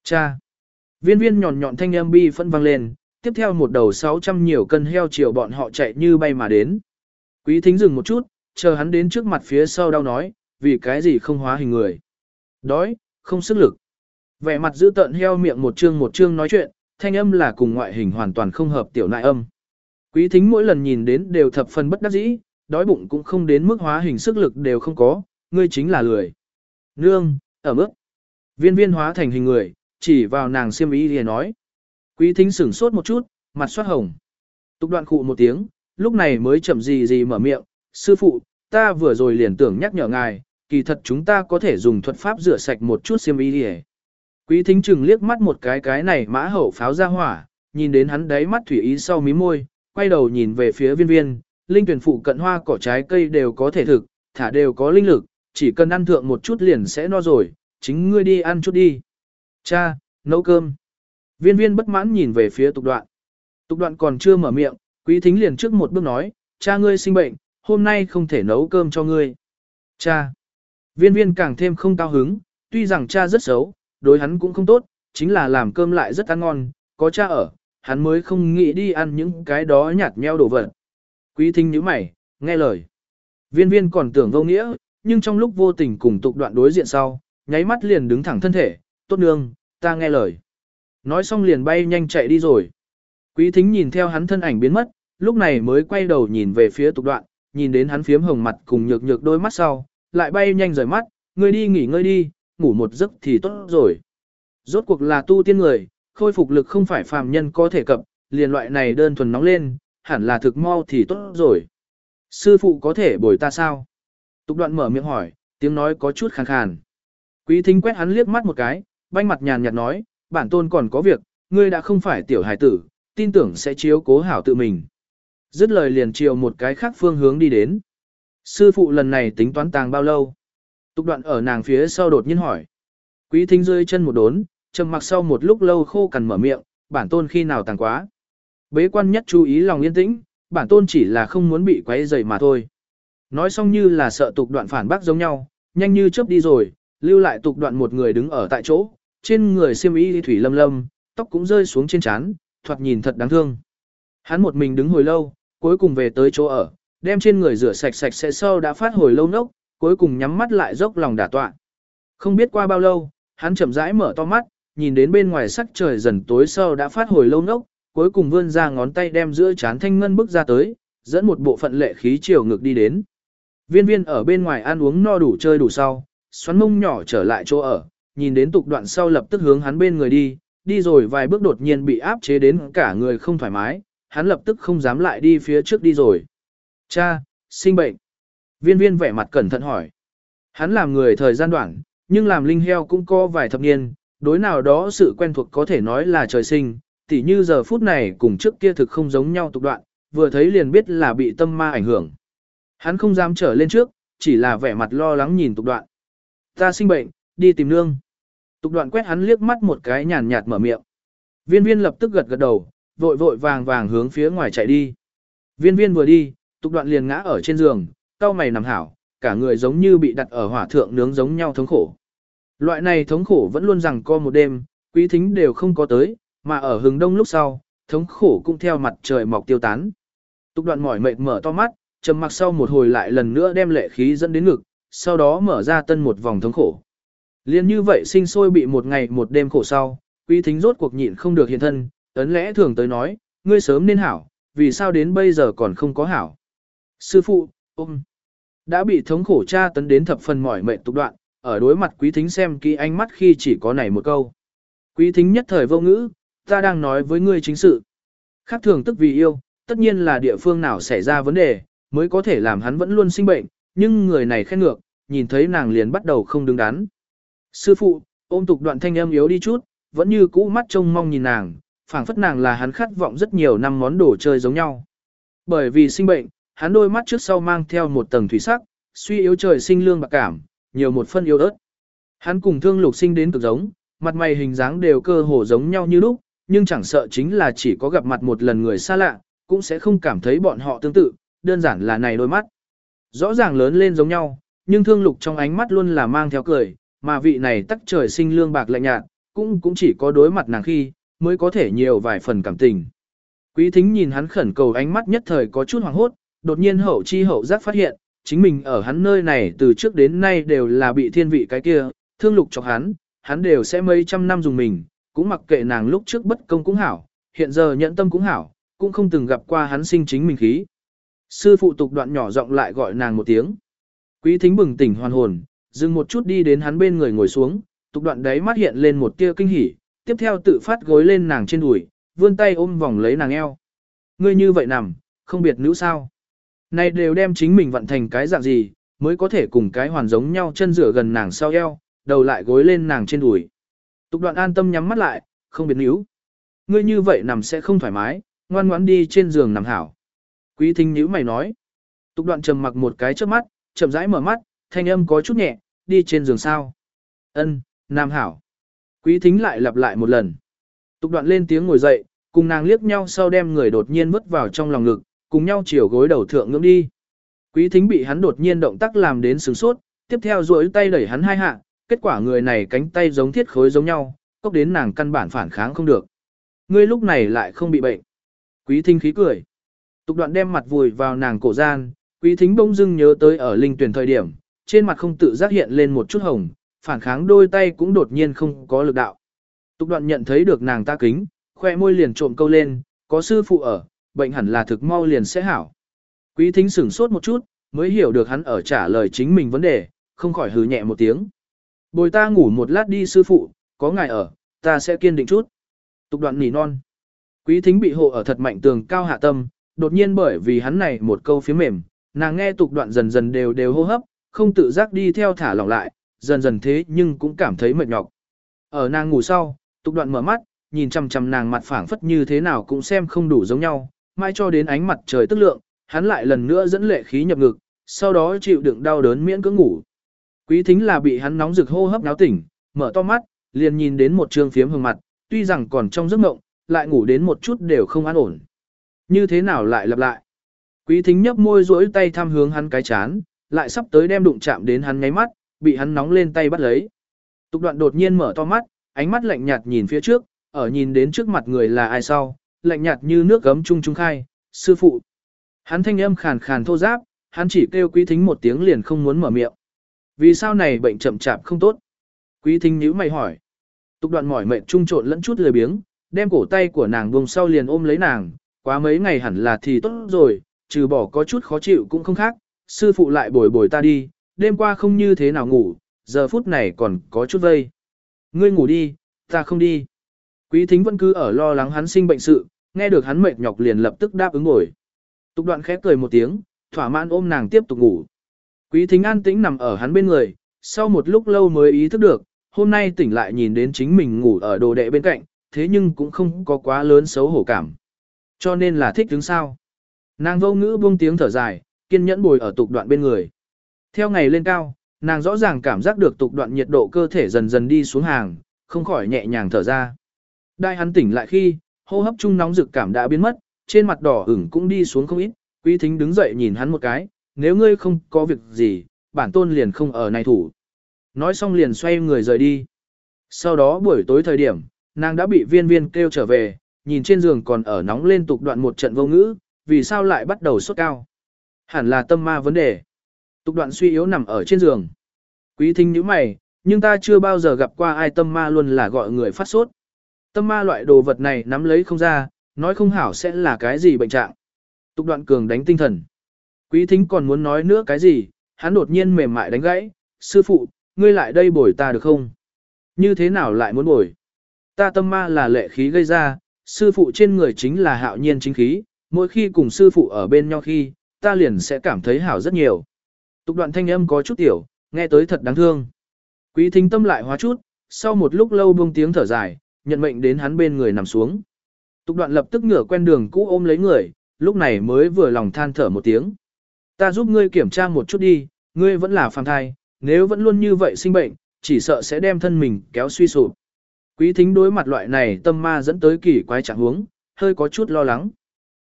Cha! Viên viên nhọn nhọn thanh âm bi phân vang lên, tiếp theo một đầu 600 nhiều cân heo chiều bọn họ chạy như bay mà đến. Quý thính dừng một chút, chờ hắn đến trước mặt phía sau đau nói, vì cái gì không hóa hình người. Đói, không sức lực. Vẻ mặt giữ tợn heo miệng một chương một chương nói chuyện, thanh âm là cùng ngoại hình hoàn toàn không hợp tiểu nại âm. Quý thính mỗi lần nhìn đến đều thập phần bất đắc dĩ, đói bụng cũng không đến mức hóa hình sức lực đều không có, ngươi chính là lười. Nương, ở mức. Viên viên hóa thành hình người, chỉ vào nàng xiêm ý thì nói. Quý thính sửng sốt một chút, mặt xoát hồng. Tục đoạn khụ một tiếng, lúc này mới chậm gì gì mở miệng, sư phụ, ta vừa rồi liền tưởng nhắc nhở ngài, kỳ thật chúng ta có thể dùng thuật pháp rửa sạch một chút xiêm y đi Quý thính chừng liếc mắt một cái cái này mã hậu pháo ra hỏa, nhìn đến hắn đáy mắt thủy ý sau mí môi, quay đầu nhìn về phía viên viên, linh tuyển phụ cận hoa cỏ trái cây đều có thể thực, thả đều có linh lực, chỉ cần ăn thượng một chút liền sẽ no rồi, chính ngươi đi ăn chút đi. Cha, nấu cơm. Viên viên bất mãn nhìn về phía tục đoạn. Tục đoạn còn chưa mở miệng, quý thính liền trước một bước nói, cha ngươi sinh bệnh, hôm nay không thể nấu cơm cho ngươi. Cha. Viên viên càng thêm không cao hứng, tuy rằng cha rất xấu, đối hắn cũng không tốt, chính là làm cơm lại rất ăn ngon, có cha ở, hắn mới không nghĩ đi ăn những cái đó nhạt nheo đồ vật. Quý thính nhíu mày, nghe lời. Viên viên còn tưởng vô nghĩa, nhưng trong lúc vô tình cùng tục đoạn đối diện sau, nháy mắt liền đứng thẳng thân thể, tốt nương, ta nghe lời. Nói xong liền bay nhanh chạy đi rồi. Quý thính nhìn theo hắn thân ảnh biến mất, lúc này mới quay đầu nhìn về phía tục đoạn, nhìn đến hắn phiếm hồng mặt cùng nhược nhược đôi mắt sau, lại bay nhanh rời mắt, ngươi đi nghỉ ngơi đi, ngủ một giấc thì tốt rồi. Rốt cuộc là tu tiên người, khôi phục lực không phải phàm nhân có thể cập, liền loại này đơn thuần nóng lên, hẳn là thực mau thì tốt rồi. Sư phụ có thể bồi ta sao? Tục đoạn mở miệng hỏi, tiếng nói có chút khàn khàn. Quý thính quét hắn liếc mắt một cái, banh mặt nhàn nhạt nói, bản tôn còn có việc, ngươi đã không phải tiểu hải tử, tin tưởng sẽ chiếu cố hảo tự mình. Dứt lời liền chiều một cái khác phương hướng đi đến. Sư phụ lần này tính toán tàng bao lâu? Tục đoạn ở nàng phía sau đột nhiên hỏi. Quý thính rơi chân một đốn, trầm mặc sau một lúc lâu khô cằn mở miệng, bản tôn khi nào tàng quá. Bế quan nhất chú ý lòng yên tĩnh, bản tôn chỉ là không muốn bị quấy rầy mà thôi. Nói xong như là sợ tục đoạn phản bác giống nhau, nhanh như chớp đi rồi, lưu lại tục đoạn một người đứng ở tại chỗ, trên người xiêm y thủy lâm lâm, tóc cũng rơi xuống trên trán, thoạt nhìn thật đáng thương. Hắn một mình đứng hồi lâu, cuối cùng về tới chỗ ở, đem trên người rửa sạch sạch sẽ sâu đã phát hồi lâu nốc, cuối cùng nhắm mắt lại dốc lòng đả tọa. Không biết qua bao lâu, hắn chậm rãi mở to mắt, nhìn đến bên ngoài sắc trời dần tối sâu đã phát hồi lâu nốc, cuối cùng vươn ra ngón tay đem giữa chán thanh ngân bước ra tới, dẫn một bộ phận lệ khí chiều ngược đi đến. Viên viên ở bên ngoài ăn uống no đủ chơi đủ sau, xoắn mông nhỏ trở lại chỗ ở, nhìn đến tục đoạn sau lập tức hướng hắn bên người đi, đi rồi vài bước đột nhiên bị áp chế đến cả người không thoải mái, hắn lập tức không dám lại đi phía trước đi rồi. Cha, sinh bệnh. Viên viên vẻ mặt cẩn thận hỏi. Hắn làm người thời gian đoạn, nhưng làm linh heo cũng có vài thập niên, đối nào đó sự quen thuộc có thể nói là trời sinh, tỉ như giờ phút này cùng trước kia thực không giống nhau tục đoạn, vừa thấy liền biết là bị tâm ma ảnh hưởng. Hắn không dám trở lên trước, chỉ là vẻ mặt lo lắng nhìn tục đoạn. Ta sinh bệnh, đi tìm nương. Tục đoạn quét hắn liếc mắt một cái nhàn nhạt mở miệng. Viên viên lập tức gật gật đầu, vội vội vàng vàng hướng phía ngoài chạy đi. Viên viên vừa đi, tục đoạn liền ngã ở trên giường, cao mày nằm hảo, cả người giống như bị đặt ở hỏa thượng nướng giống nhau thống khổ. Loại này thống khổ vẫn luôn rằng co một đêm, quý thính đều không có tới, mà ở hừng đông lúc sau, thống khổ cũng theo mặt trời mọc tiêu tán. Tục đoạn mỏi mệt mở to mắt, trầm mặc sau một hồi lại lần nữa đem lệ khí dẫn đến ngực, sau đó mở ra tân một vòng thống khổ. Liên như vậy sinh sôi bị một ngày một đêm khổ sau, quý thính rốt cuộc nhịn không được hiện thân, ấn lẽ thường tới nói, ngươi sớm nên hảo, vì sao đến bây giờ còn không có hảo. Sư phụ, ôm, đã bị thống khổ tra tấn đến thập phần mỏi mệt tục đoạn, ở đối mặt quý thính xem kỹ ánh mắt khi chỉ có này một câu. Quý thính nhất thời vô ngữ, ta đang nói với ngươi chính sự. Khác thường tức vì yêu, tất nhiên là địa phương nào xảy ra vấn đề, mới có thể làm hắn vẫn luôn sinh bệnh, nhưng người này khen ngược, nhìn thấy nàng liền bắt đầu không đứng đắn. Sư phụ, ôm tục đoạn thanh âm yếu đi chút, vẫn như cũ mắt trông mong nhìn nàng, phảng phất nàng là hắn khát vọng rất nhiều năm món đồ chơi giống nhau. Bởi vì sinh bệnh, hắn đôi mắt trước sau mang theo một tầng thủy sắc, suy yếu trời sinh lương bạc cảm, nhiều một phân yếu ớt. Hắn cùng thương lục sinh đến cực giống, mặt mày hình dáng đều cơ hồ giống nhau như lúc, nhưng chẳng sợ chính là chỉ có gặp mặt một lần người xa lạ, cũng sẽ không cảm thấy bọn họ tương tự, đơn giản là này đôi mắt. Rõ ràng lớn lên giống nhau, nhưng thương lục trong ánh mắt luôn là mang theo cười, mà vị này tắc trời sinh lương bạc lạnh nhạt, cũng cũng chỉ có đối mặt nàng khi, mới có thể nhiều vài phần cảm tình. Quý thính nhìn hắn khẩn cầu ánh mắt nhất thời có chút hoàng hốt, đột nhiên hậu chi hậu giác phát hiện, chính mình ở hắn nơi này từ trước đến nay đều là bị thiên vị cái kia, thương lục cho hắn, hắn đều sẽ mấy trăm năm dùng mình, cũng mặc kệ nàng lúc trước bất công cũng hảo, hiện giờ nhận tâm cũng hảo, cũng không từng gặp qua hắn sinh chính mình khí. Sư phụ tục đoạn nhỏ giọng lại gọi nàng một tiếng. Quý thính bừng tỉnh hoàn hồn, dừng một chút đi đến hắn bên người ngồi xuống, tục đoạn đấy mắt hiện lên một tia kinh hỉ, tiếp theo tự phát gối lên nàng trên đùi, vươn tay ôm vòng lấy nàng eo. Ngươi như vậy nằm, không biệt nữ sao. Này đều đem chính mình vận thành cái dạng gì, mới có thể cùng cái hoàn giống nhau chân rửa gần nàng sau eo, đầu lại gối lên nàng trên đùi. Tục đoạn an tâm nhắm mắt lại, không biệt níu. Ngươi như vậy nằm sẽ không thoải mái, ngoan ngoãn đi trên giường nằm hảo. Quý thính nhíu mày nói. Tục đoạn trầm mặc một cái trước mắt, chậm rãi mở mắt, thanh âm có chút nhẹ, đi trên giường sao. Ân, nam hảo. Quý thính lại lặp lại một lần. Tục đoạn lên tiếng ngồi dậy, cùng nàng liếc nhau sau đem người đột nhiên vứt vào trong lòng ngực, cùng nhau chiều gối đầu thượng ngưỡng đi. Quý thính bị hắn đột nhiên động tác làm đến sửng sốt, tiếp theo duỗi tay đẩy hắn hai hạ, kết quả người này cánh tay giống thiết khối giống nhau, cốc đến nàng căn bản phản kháng không được. ngươi lúc này lại không bị bệnh. Quý thính khí cười. Tục đoạn đem mặt vùi vào nàng cổ gian, quý thính bỗng dưng nhớ tới ở linh tuyển thời điểm, trên mặt không tự giác hiện lên một chút hồng, phản kháng đôi tay cũng đột nhiên không có lực đạo. Tục đoạn nhận thấy được nàng ta kính, khoe môi liền trộm câu lên, có sư phụ ở, bệnh hẳn là thực mau liền sẽ hảo. Quý thính sửng sốt một chút, mới hiểu được hắn ở trả lời chính mình vấn đề, không khỏi hừ nhẹ một tiếng. Bồi ta ngủ một lát đi sư phụ, có ngài ở, ta sẽ kiên định chút. Tục đoạn nỉ non. Quý thính bị hộ ở thật mạnh tường cao hạ tâm, đột nhiên bởi vì hắn này một câu phía mềm, nàng nghe tục đoạn dần dần đều đều hô hấp, không tự giác đi theo thả lỏng lại, dần dần thế nhưng cũng cảm thấy mệt nhọc. Ở nàng ngủ sau, tục đoạn mở mắt, nhìn chằm chằm nàng mặt phẳng phất như thế nào cũng xem không đủ giống nhau, mai cho đến ánh mặt trời tức lượng, hắn lại lần nữa dẫn lệ khí nhập ngực, sau đó chịu đựng đau đớn miễn cưỡng ngủ. Quý thính là bị hắn nóng rực hô hấp náo tỉnh, mở to mắt, liền nhìn đến một trương phiếm hương mặt, tuy rằng còn trong giấc mộng, lại ngủ đến một chút đều không an ổn. Như thế nào lại lặp lại? Quý thính nhấp môi duỗi tay thăm hướng hắn cái chán, lại sắp tới đem đụng chạm đến hắn ngáy mắt, bị hắn nóng lên tay bắt lấy. Tục đoạn đột nhiên mở to mắt, ánh mắt lạnh nhạt nhìn phía trước, ở nhìn đến trước mặt người là ai sau, lạnh nhạt như nước gấm trung trung khai, sư phụ. Hắn thanh âm khàn khàn thô giáp, hắn chỉ kêu quý thính một tiếng liền không muốn mở miệng. Vì sao này bệnh chậm chạp không tốt? Quý thính nhíu mày hỏi. Tục đoạn mỏi mệt trung trộn lẫn chút lười biếng, đem cổ tay của nàng buông sau liền ôm lấy nàng, quá mấy ngày hẳn là thì tốt rồi, trừ bỏ có chút khó chịu cũng không khác, sư phụ lại bồi bồi ta đi, đêm qua không như thế nào ngủ, giờ phút này còn có chút vây. Ngươi ngủ đi, ta không đi. Quý thính vẫn cứ ở lo lắng hắn sinh bệnh sự, nghe được hắn mệt nhọc liền lập tức đáp ứng ngồi. Tục đoạn khép cười một tiếng, thỏa mãn ôm nàng tiếp tục ngủ. Quý thính an tĩnh nằm ở hắn bên người, sau một lúc lâu mới ý thức được, hôm nay tỉnh lại nhìn đến chính mình ngủ ở đồ đệ bên cạnh, thế nhưng cũng không có quá lớn xấu hổ cảm. Cho nên là thích đứng sao. Nàng vô ngữ buông tiếng thở dài, kiên nhẫn bồi ở tục đoạn bên người. Theo ngày lên cao, nàng rõ ràng cảm giác được tục đoạn nhiệt độ cơ thể dần dần đi xuống hàng, không khỏi nhẹ nhàng thở ra. Đai hắn tỉnh lại khi, hô hấp chung nóng rực cảm đã biến mất, trên mặt đỏ ửng cũng đi xuống không ít, quý thính đứng dậy nhìn hắn một cái, nếu ngươi không có việc gì, bản tôn liền không ở này thủ. Nói xong liền xoay người rời đi. Sau đó buổi tối thời điểm, nàng đã bị viên viên kêu trở về, nhìn trên giường còn ở nóng lên tục đoạn một trận vô ngữ, vì sao lại bắt đầu sốt cao. Hẳn là tâm ma vấn đề. Tục đoạn suy yếu nằm ở trên giường. Quý thính như mày, nhưng ta chưa bao giờ gặp qua ai tâm ma luôn là gọi người phát sốt. Tâm ma loại đồ vật này nắm lấy không ra, nói không hảo sẽ là cái gì bệnh trạng. Tục đoạn cường đánh tinh thần. Quý thính còn muốn nói nữa cái gì, hắn đột nhiên mềm mại đánh gãy, sư phụ, ngươi lại đây bồi ta được không? Như thế nào lại muốn bồi? Ta tâm ma là lệ khí gây ra, sư phụ trên người chính là hạo nhiên chính khí, mỗi khi cùng sư phụ ở bên nhau khi, ta liền sẽ cảm thấy hảo rất nhiều. Tục đoạn thanh âm có chút tiểu, nghe tới thật đáng thương. Quý thính tâm lại hóa chút, sau một lúc lâu buông tiếng thở dài, nhận mệnh đến hắn bên người nằm xuống. Tục đoạn lập tức ngửa quen đường cũ ôm lấy người, lúc này mới vừa lòng than thở một tiếng. Ta giúp ngươi kiểm tra một chút đi, ngươi vẫn là phàm thai, nếu vẫn luôn như vậy sinh bệnh, chỉ sợ sẽ đem thân mình kéo suy sụp. Quý thính đối mặt loại này tâm ma dẫn tới kỳ quái trạng huống, hơi có chút lo lắng.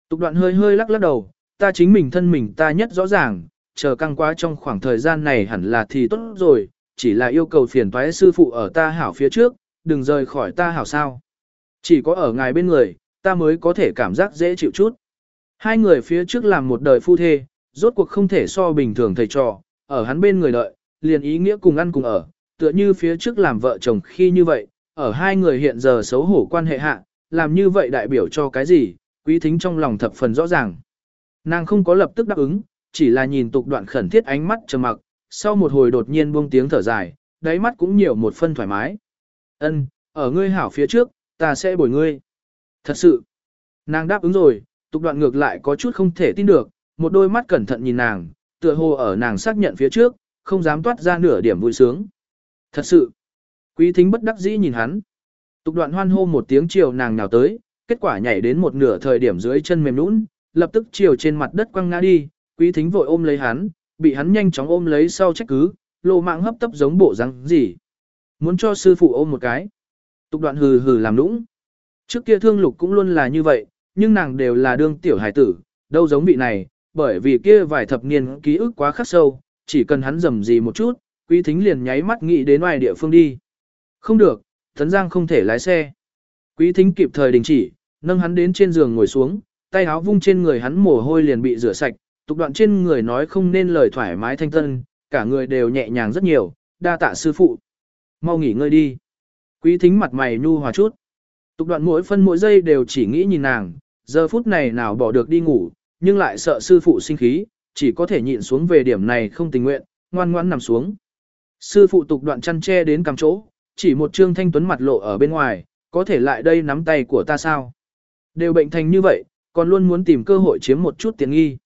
Tục đoạn hơi hơi lắc lắc đầu, ta chính mình thân mình ta nhất rõ ràng, chờ căng quá trong khoảng thời gian này hẳn là thì tốt rồi, chỉ là yêu cầu phiền toái sư phụ ở ta hảo phía trước, đừng rời khỏi ta hảo sao. Chỉ có ở ngài bên người, ta mới có thể cảm giác dễ chịu chút. Hai người phía trước làm một đời phu thê, rốt cuộc không thể so bình thường thầy trò, ở hắn bên người đợi, liền ý nghĩa cùng ăn cùng ở, tựa như phía trước làm vợ chồng khi như vậy, ở hai người hiện giờ xấu hổ quan hệ hạ, làm như vậy đại biểu cho cái gì, quý thính trong lòng thập phần rõ ràng. Nàng không có lập tức đáp ứng, chỉ là nhìn tục đoạn khẩn thiết ánh mắt trầm mặc, sau một hồi đột nhiên buông tiếng thở dài, đáy mắt cũng nhiều một phân thoải mái. Ân, ở ngươi hảo phía trước, ta sẽ bồi ngươi. Thật sự, nàng đáp ứng rồi, tục đoạn ngược lại có chút không thể tin được, một đôi mắt cẩn thận nhìn nàng, tựa hồ ở nàng xác nhận phía trước, không dám toát ra nửa điểm vui sướng. Thật sự, quý thính bất đắc dĩ nhìn hắn. Tục đoạn hoan hô một tiếng chiều nàng nào tới, kết quả nhảy đến một nửa thời điểm dưới chân mềm nũng, lập tức chiều trên mặt đất quăng ngã đi, quý thính vội ôm lấy hắn, bị hắn nhanh chóng ôm lấy sau trách cứ, lộ mạng hấp tấp giống bộ răng gì. Muốn cho sư phụ ôm một cái. Tục đoạn hừ hừ làm nũng. Trước kia thương lục cũng luôn là như vậy, nhưng nàng đều là đương tiểu hải tử, đâu giống vị này, bởi vì kia vài thập niên ký ức quá khắc sâu, chỉ cần hắn dầm gì một chút, quý thính liền nháy mắt nghĩ đến ngoài địa phương đi. Không được, Tấn Giang không thể lái xe. Quý thính kịp thời đình chỉ, nâng hắn đến trên giường ngồi xuống, tay áo vung trên người hắn mồ hôi liền bị rửa sạch, tục đoạn trên người nói không nên lời thoải mái thanh tân, cả người đều nhẹ nhàng rất nhiều, đa tạ sư phụ. Mau nghỉ ngơi đi. Quý thính mặt mày nhu hòa chút. Tục đoạn mỗi phân mỗi giây đều chỉ nghĩ nhìn nàng, giờ phút này nào bỏ được đi ngủ, nhưng lại sợ sư phụ sinh khí, chỉ có thể nhịn xuống về điểm này không tình nguyện, ngoan ngoãn nằm xuống. Sư phụ tục đoạn chăn che đến cằm chỗ, chỉ một trương thanh tuấn mặt lộ ở bên ngoài, có thể lại đây nắm tay của ta sao? Đều bệnh thành như vậy, còn luôn muốn tìm cơ hội chiếm một chút tiền nghi.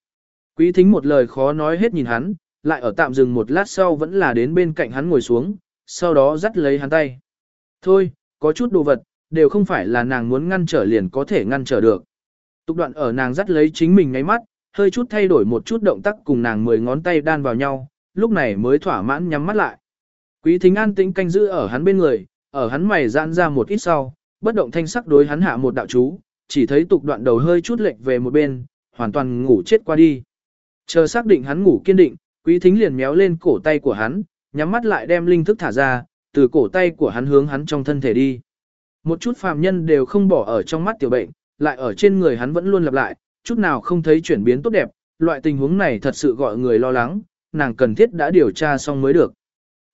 Quý thính một lời khó nói hết nhìn hắn, lại ở tạm dừng một lát sau vẫn là đến bên cạnh hắn ngồi xuống, sau đó dắt lấy hắn tay. Thôi, có chút đồ vật, đều không phải là nàng muốn ngăn trở liền có thể ngăn trở được. Tục đoạn ở nàng dắt lấy chính mình ngáy mắt, hơi chút thay đổi một chút động tác cùng nàng mười ngón tay đan vào nhau, lúc này mới thỏa mãn nhắm mắt lại. Quý thính an tĩnh canh giữ ở hắn bên người, ở hắn mày giãn ra một ít sau, bất động thanh sắc đối hắn hạ một đạo chú, chỉ thấy tục đoạn đầu hơi chút lệch về một bên, hoàn toàn ngủ chết qua đi. Chờ xác định hắn ngủ kiên định, quý thính liền méo lên cổ tay của hắn, nhắm mắt lại đem linh thức thả ra, từ cổ tay của hắn hướng hắn trong thân thể đi. Một chút phàm nhân đều không bỏ ở trong mắt tiểu bệnh, lại ở trên người hắn vẫn luôn lặp lại, chút nào không thấy chuyển biến tốt đẹp, loại tình huống này thật sự gọi người lo lắng, nàng cần thiết đã điều tra xong mới được.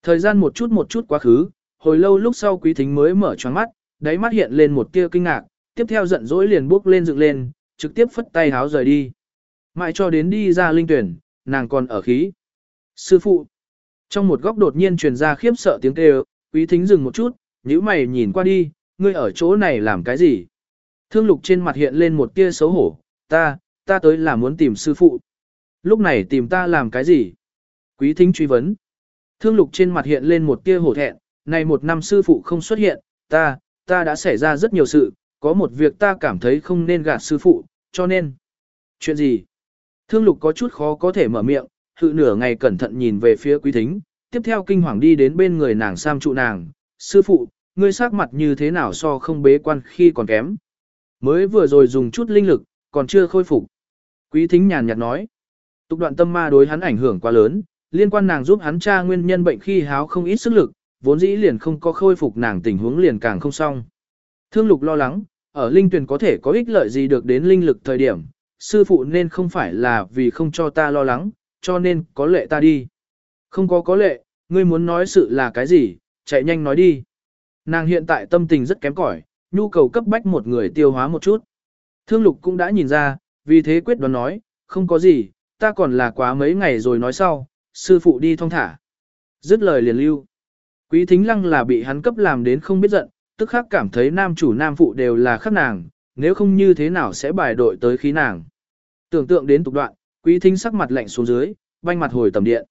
Thời gian một chút một chút quá khứ, hồi lâu lúc sau quý thính mới mở choáng mắt, đáy mắt hiện lên một tia kinh ngạc, tiếp theo giận dỗi liền bước lên dựng lên, trực tiếp phất tay háo rời đi. Mãi cho đến đi ra linh tuyển, nàng còn ở khí. Sư phụ. Trong một góc đột nhiên truyền ra khiếp sợ tiếng kêu, quý thính dừng một chút, nhíu mày nhìn qua đi, ngươi ở chỗ này làm cái gì? Thương lục trên mặt hiện lên một tia xấu hổ, ta, ta tới là muốn tìm sư phụ. Lúc này tìm ta làm cái gì? Quý thính truy vấn. Thương lục trên mặt hiện lên một tia hổ thẹn, này một năm sư phụ không xuất hiện, ta, ta đã xảy ra rất nhiều sự, có một việc ta cảm thấy không nên gạt sư phụ, cho nên. Chuyện gì? Thương lục có chút khó có thể mở miệng, hự nửa ngày cẩn thận nhìn về phía quý thính, tiếp theo kinh hoàng đi đến bên người nàng sam trụ nàng, sư phụ, ngươi sắc mặt như thế nào so không bế quan khi còn kém. Mới vừa rồi dùng chút linh lực, còn chưa khôi phục. Quý thính nhàn nhạt nói, tục đoạn tâm ma đối hắn ảnh hưởng quá lớn, liên quan nàng giúp hắn tra nguyên nhân bệnh khi háo không ít sức lực, vốn dĩ liền không có khôi phục nàng tình huống liền càng không xong. Thương lục lo lắng, ở linh tuyển có thể có ích lợi gì được đến linh lực thời điểm, sư phụ nên không phải là vì không cho ta lo lắng, cho nên có lệ ta đi. Không có có lệ, ngươi muốn nói sự là cái gì, chạy nhanh nói đi. Nàng hiện tại tâm tình rất kém cỏi, nhu cầu cấp bách một người tiêu hóa một chút. Thương lục cũng đã nhìn ra, vì thế quyết đoán nói, không có gì, ta còn là quá mấy ngày rồi nói sau, sư phụ đi thong thả. Dứt lời liền lưu. Quý thính lăng là bị hắn cấp làm đến không biết giận, tức khắc cảm thấy nam chủ nam phụ đều là khắc nàng, nếu không như thế nào sẽ bài đội tới khí nàng. Tưởng tượng đến tục đoạn, quý thính sắc mặt lạnh xuống dưới, banh mặt hồi tầm điện.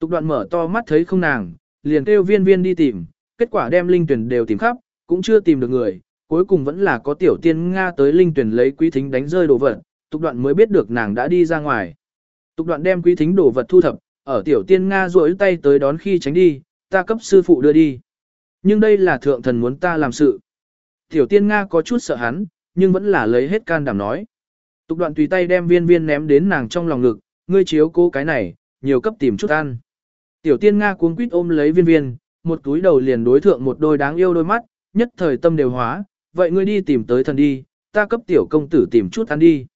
Tục đoạn mở to mắt thấy không nàng, liền kêu viên viên đi tìm, kết quả đem linh tuyển đều tìm khắp, cũng chưa tìm được người, cuối cùng vẫn là có tiểu tiên Nga tới linh tuyển lấy quý thính đánh rơi đồ vật, tục đoạn mới biết được nàng đã đi ra ngoài. Tục đoạn đem quý thính đồ vật thu thập, ở tiểu tiên Nga duỗi tay tới đón khi tránh đi, ta cấp sư phụ đưa đi. Nhưng đây là thượng thần muốn ta làm sự. Tiểu tiên Nga có chút sợ hắn, nhưng vẫn là lấy hết can đảm nói. Tục đoạn tùy tay đem viên viên ném đến nàng trong lòng ngực, ngươi chiếu cố cái này, nhiều cấp tìm chút ăn. Tiểu tiên Nga cuống quýt ôm lấy viên viên, một túi đầu liền đối thượng một đôi đáng yêu đôi mắt, nhất thời tâm đều hóa, vậy ngươi đi tìm tới thần đi, ta cấp tiểu công tử tìm chút ăn đi.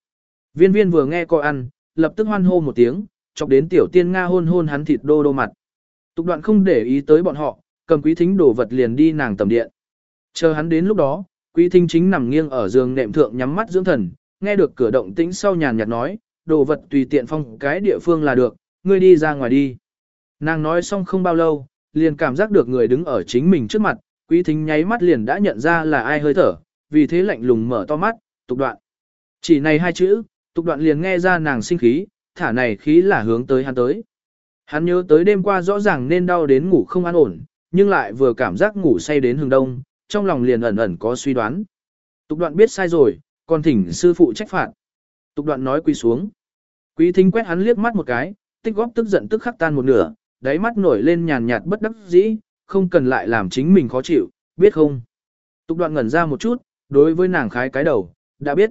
Viên viên vừa nghe coi ăn, lập tức hoan hô một tiếng, chọc đến tiểu tiên Nga hôn hôn hắn thịt đô đô mặt. Tục đoạn không để ý tới bọn họ, cầm quý thính đổ vật liền đi nàng tầm điện. Chờ hắn đến lúc đó, quý thính chính nằm nghiêng ở giường nệm thượng nhắm mắt dưỡng thần, nghe được cửa động tĩnh sau nhàn nhạt nói, đồ vật tùy tiện phong cái địa phương là được, ngươi đi ra ngoài đi. Nàng nói xong không bao lâu, liền cảm giác được người đứng ở chính mình trước mặt, quý thính nháy mắt liền đã nhận ra là ai hơi thở, vì thế lạnh lùng mở to mắt, tục đoạn. Chỉ này hai chữ, tục đoạn liền nghe ra nàng sinh khí, thả này khí là hướng tới hắn tới. Hắn nhớ tới đêm qua rõ ràng nên đau đến ngủ không an ổn, nhưng lại vừa cảm giác ngủ say đến hừng đông, trong lòng liền ẩn ẩn có suy đoán. Tục đoạn biết sai rồi, còn thỉnh sư phụ trách phạt. Tục đoạn nói quỳ xuống. Quý thính quét hắn liếc mắt một cái, tích góp tức giận tức khắc tan một nửa, đáy mắt nổi lên nhàn nhạt bất đắc dĩ, không cần lại làm chính mình khó chịu, biết không? Tục đoạn ngẩn ra một chút, đối với nàng khái cái đầu, đã biết.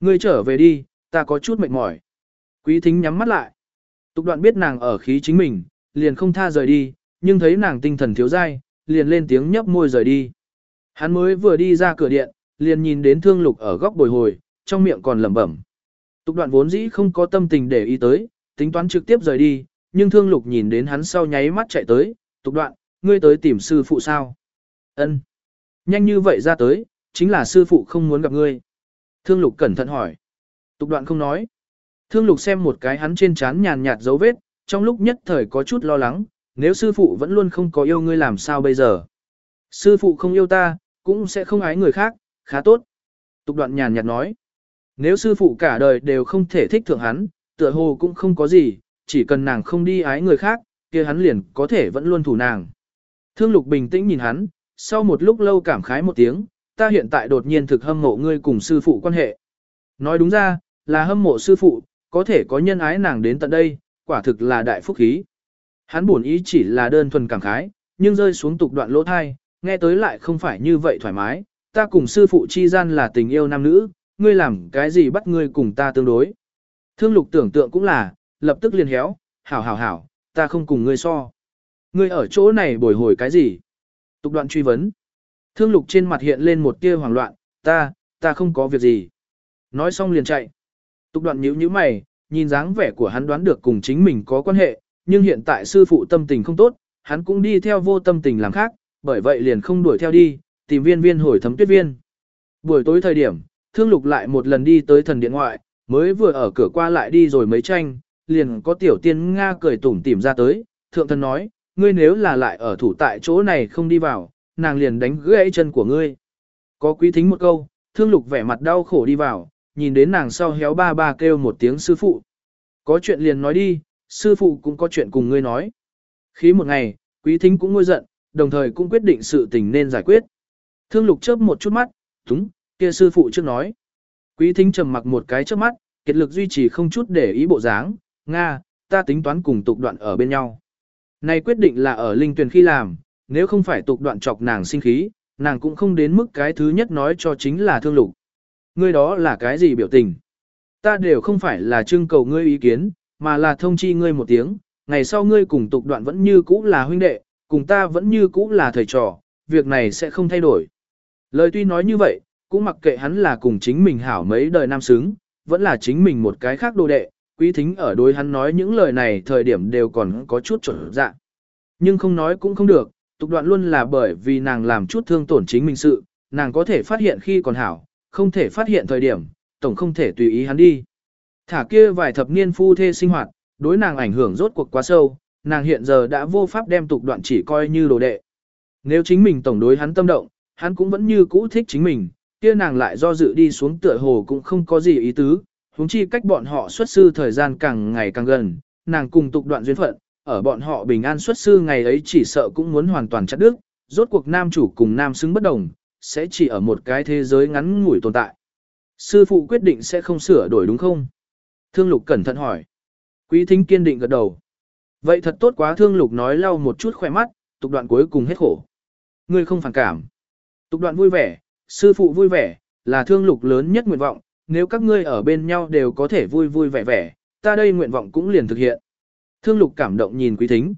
Ngươi trở về đi, ta có chút mệt mỏi. Quý thính nhắm mắt lại. Tục đoạn biết nàng ở khí chính mình, liền không tha rời đi, nhưng thấy nàng tinh thần thiếu dai, liền lên tiếng nhấp môi rời đi. Hắn mới vừa đi ra cửa điện, liền nhìn đến thương lục ở góc bồi hồi, trong miệng còn lẩm bẩm. Tục đoạn vốn dĩ không có tâm tình để ý tới, tính toán trực tiếp rời đi, nhưng thương lục nhìn đến hắn sau nháy mắt chạy tới, tục đoạn, ngươi tới tìm sư phụ sao? Ân. Nhanh như vậy ra tới, chính là sư phụ không muốn gặp ngươi. Thương lục cẩn thận hỏi. Tục đoạn không nói. Thương lục xem một cái hắn trên trán nhàn nhạt dấu vết, trong lúc nhất thời có chút lo lắng, nếu sư phụ vẫn luôn không có yêu ngươi làm sao bây giờ. Sư phụ không yêu ta, cũng sẽ không ái người khác, khá tốt. Tục đoạn nhàn nhạt nói. Nếu sư phụ cả đời đều không thể thích thượng hắn, tựa hồ cũng không có gì, chỉ cần nàng không đi ái người khác, kia hắn liền có thể vẫn luôn thủ nàng. Thương lục bình tĩnh nhìn hắn, sau một lúc lâu cảm khái một tiếng, ta hiện tại đột nhiên thực hâm mộ ngươi cùng sư phụ quan hệ. Nói đúng ra, là hâm mộ sư phụ, có thể có nhân ái nàng đến tận đây, quả thực là đại phúc khí. Hắn buồn ý chỉ là đơn thuần cảm khái, nhưng rơi xuống tục đoạn lỗ thai, nghe tới lại không phải như vậy thoải mái, ta cùng sư phụ chi gian là tình yêu nam nữ, ngươi làm cái gì bắt ngươi cùng ta tương đối. Thương lục tưởng tượng cũng là, lập tức liền héo, hảo hảo hảo, ta không cùng ngươi so. Ngươi ở chỗ này bồi hồi cái gì? Tục đoạn truy vấn. Thương lục trên mặt hiện lên một tia hoảng loạn, ta, ta không có việc gì. Nói xong liền chạy. Tục đoạn nhíu nhíu mày, nhìn dáng vẻ của hắn đoán được cùng chính mình có quan hệ, nhưng hiện tại sư phụ tâm tình không tốt, hắn cũng đi theo vô tâm tình làm khác, bởi vậy liền không đuổi theo đi, tìm viên viên hồi thấm tuyết viên. Buổi tối thời điểm, thương lục lại một lần đi tới thần điện ngoại, mới vừa ở cửa qua lại đi rồi mấy tranh, liền có tiểu tiên Nga cười tủm tỉm ra tới, thượng thần nói, ngươi nếu là lại ở thủ tại chỗ này không đi vào, nàng liền đánh gãy chân của ngươi. Có quý thính một câu, thương lục vẻ mặt đau khổ đi vào, nhìn đến nàng sau héo ba ba kêu một tiếng sư phụ. Có chuyện liền nói đi, sư phụ cũng có chuyện cùng ngươi nói. Khí một ngày, quý thính cũng ngôi giận, đồng thời cũng quyết định sự tình nên giải quyết. Thương lục chớp một chút mắt, túng, kia sư phụ trước nói. Quý thính trầm mặc một cái trước mắt, kiệt lực duy trì không chút để ý bộ dáng, Nga, ta tính toán cùng tục đoạn ở bên nhau. Này quyết định là ở linh tuyển khi làm, nếu không phải tục đoạn chọc nàng sinh khí, nàng cũng không đến mức cái thứ nhất nói cho chính là thương lục. Ngươi đó là cái gì biểu tình? Ta đều không phải là trưng cầu ngươi ý kiến, mà là thông chi ngươi một tiếng, ngày sau ngươi cùng tục đoạn vẫn như cũ là huynh đệ, cùng ta vẫn như cũ là thầy trò, việc này sẽ không thay đổi. Lời tuy nói như vậy, cũng mặc kệ hắn là cùng chính mình hảo mấy đời nam xứng, vẫn là chính mình một cái khác đồ đệ, quý thính ở đối hắn nói những lời này thời điểm đều còn có chút chuẩn dạ. Nhưng không nói cũng không được, tục đoạn luôn là bởi vì nàng làm chút thương tổn chính mình sự, nàng có thể phát hiện khi còn hảo, không thể phát hiện thời điểm, tổng không thể tùy ý hắn đi. Thả kia vài thập niên phu thê sinh hoạt, đối nàng ảnh hưởng rốt cuộc quá sâu, nàng hiện giờ đã vô pháp đem tục đoạn chỉ coi như đồ đệ. Nếu chính mình tổng đối hắn tâm động, hắn cũng vẫn như cũ thích chính mình, kia nàng lại do dự đi xuống tựa hồ cũng không có gì ý tứ, huống chi cách bọn họ xuất sư thời gian càng ngày càng gần, nàng cùng tục đoạn duyên phận, ở bọn họ bình an xuất sư ngày ấy chỉ sợ cũng muốn hoàn toàn chặt đứt, rốt cuộc nam chủ cùng nam xứng bất đồng, sẽ chỉ ở một cái thế giới ngắn ngủi tồn tại. Sư phụ quyết định sẽ không sửa đổi đúng không? Thương lục cẩn thận hỏi. Quý thính kiên định gật đầu. Vậy thật tốt quá thương lục nói lau một chút khỏe mắt, tục đoạn cuối cùng hết khổ. Ngươi không phản cảm. Tục đoạn vui vẻ, sư phụ vui vẻ, là thương lục lớn nhất nguyện vọng, nếu các ngươi ở bên nhau đều có thể vui vui vẻ vẻ, ta đây nguyện vọng cũng liền thực hiện. Thương lục cảm động nhìn quý thính.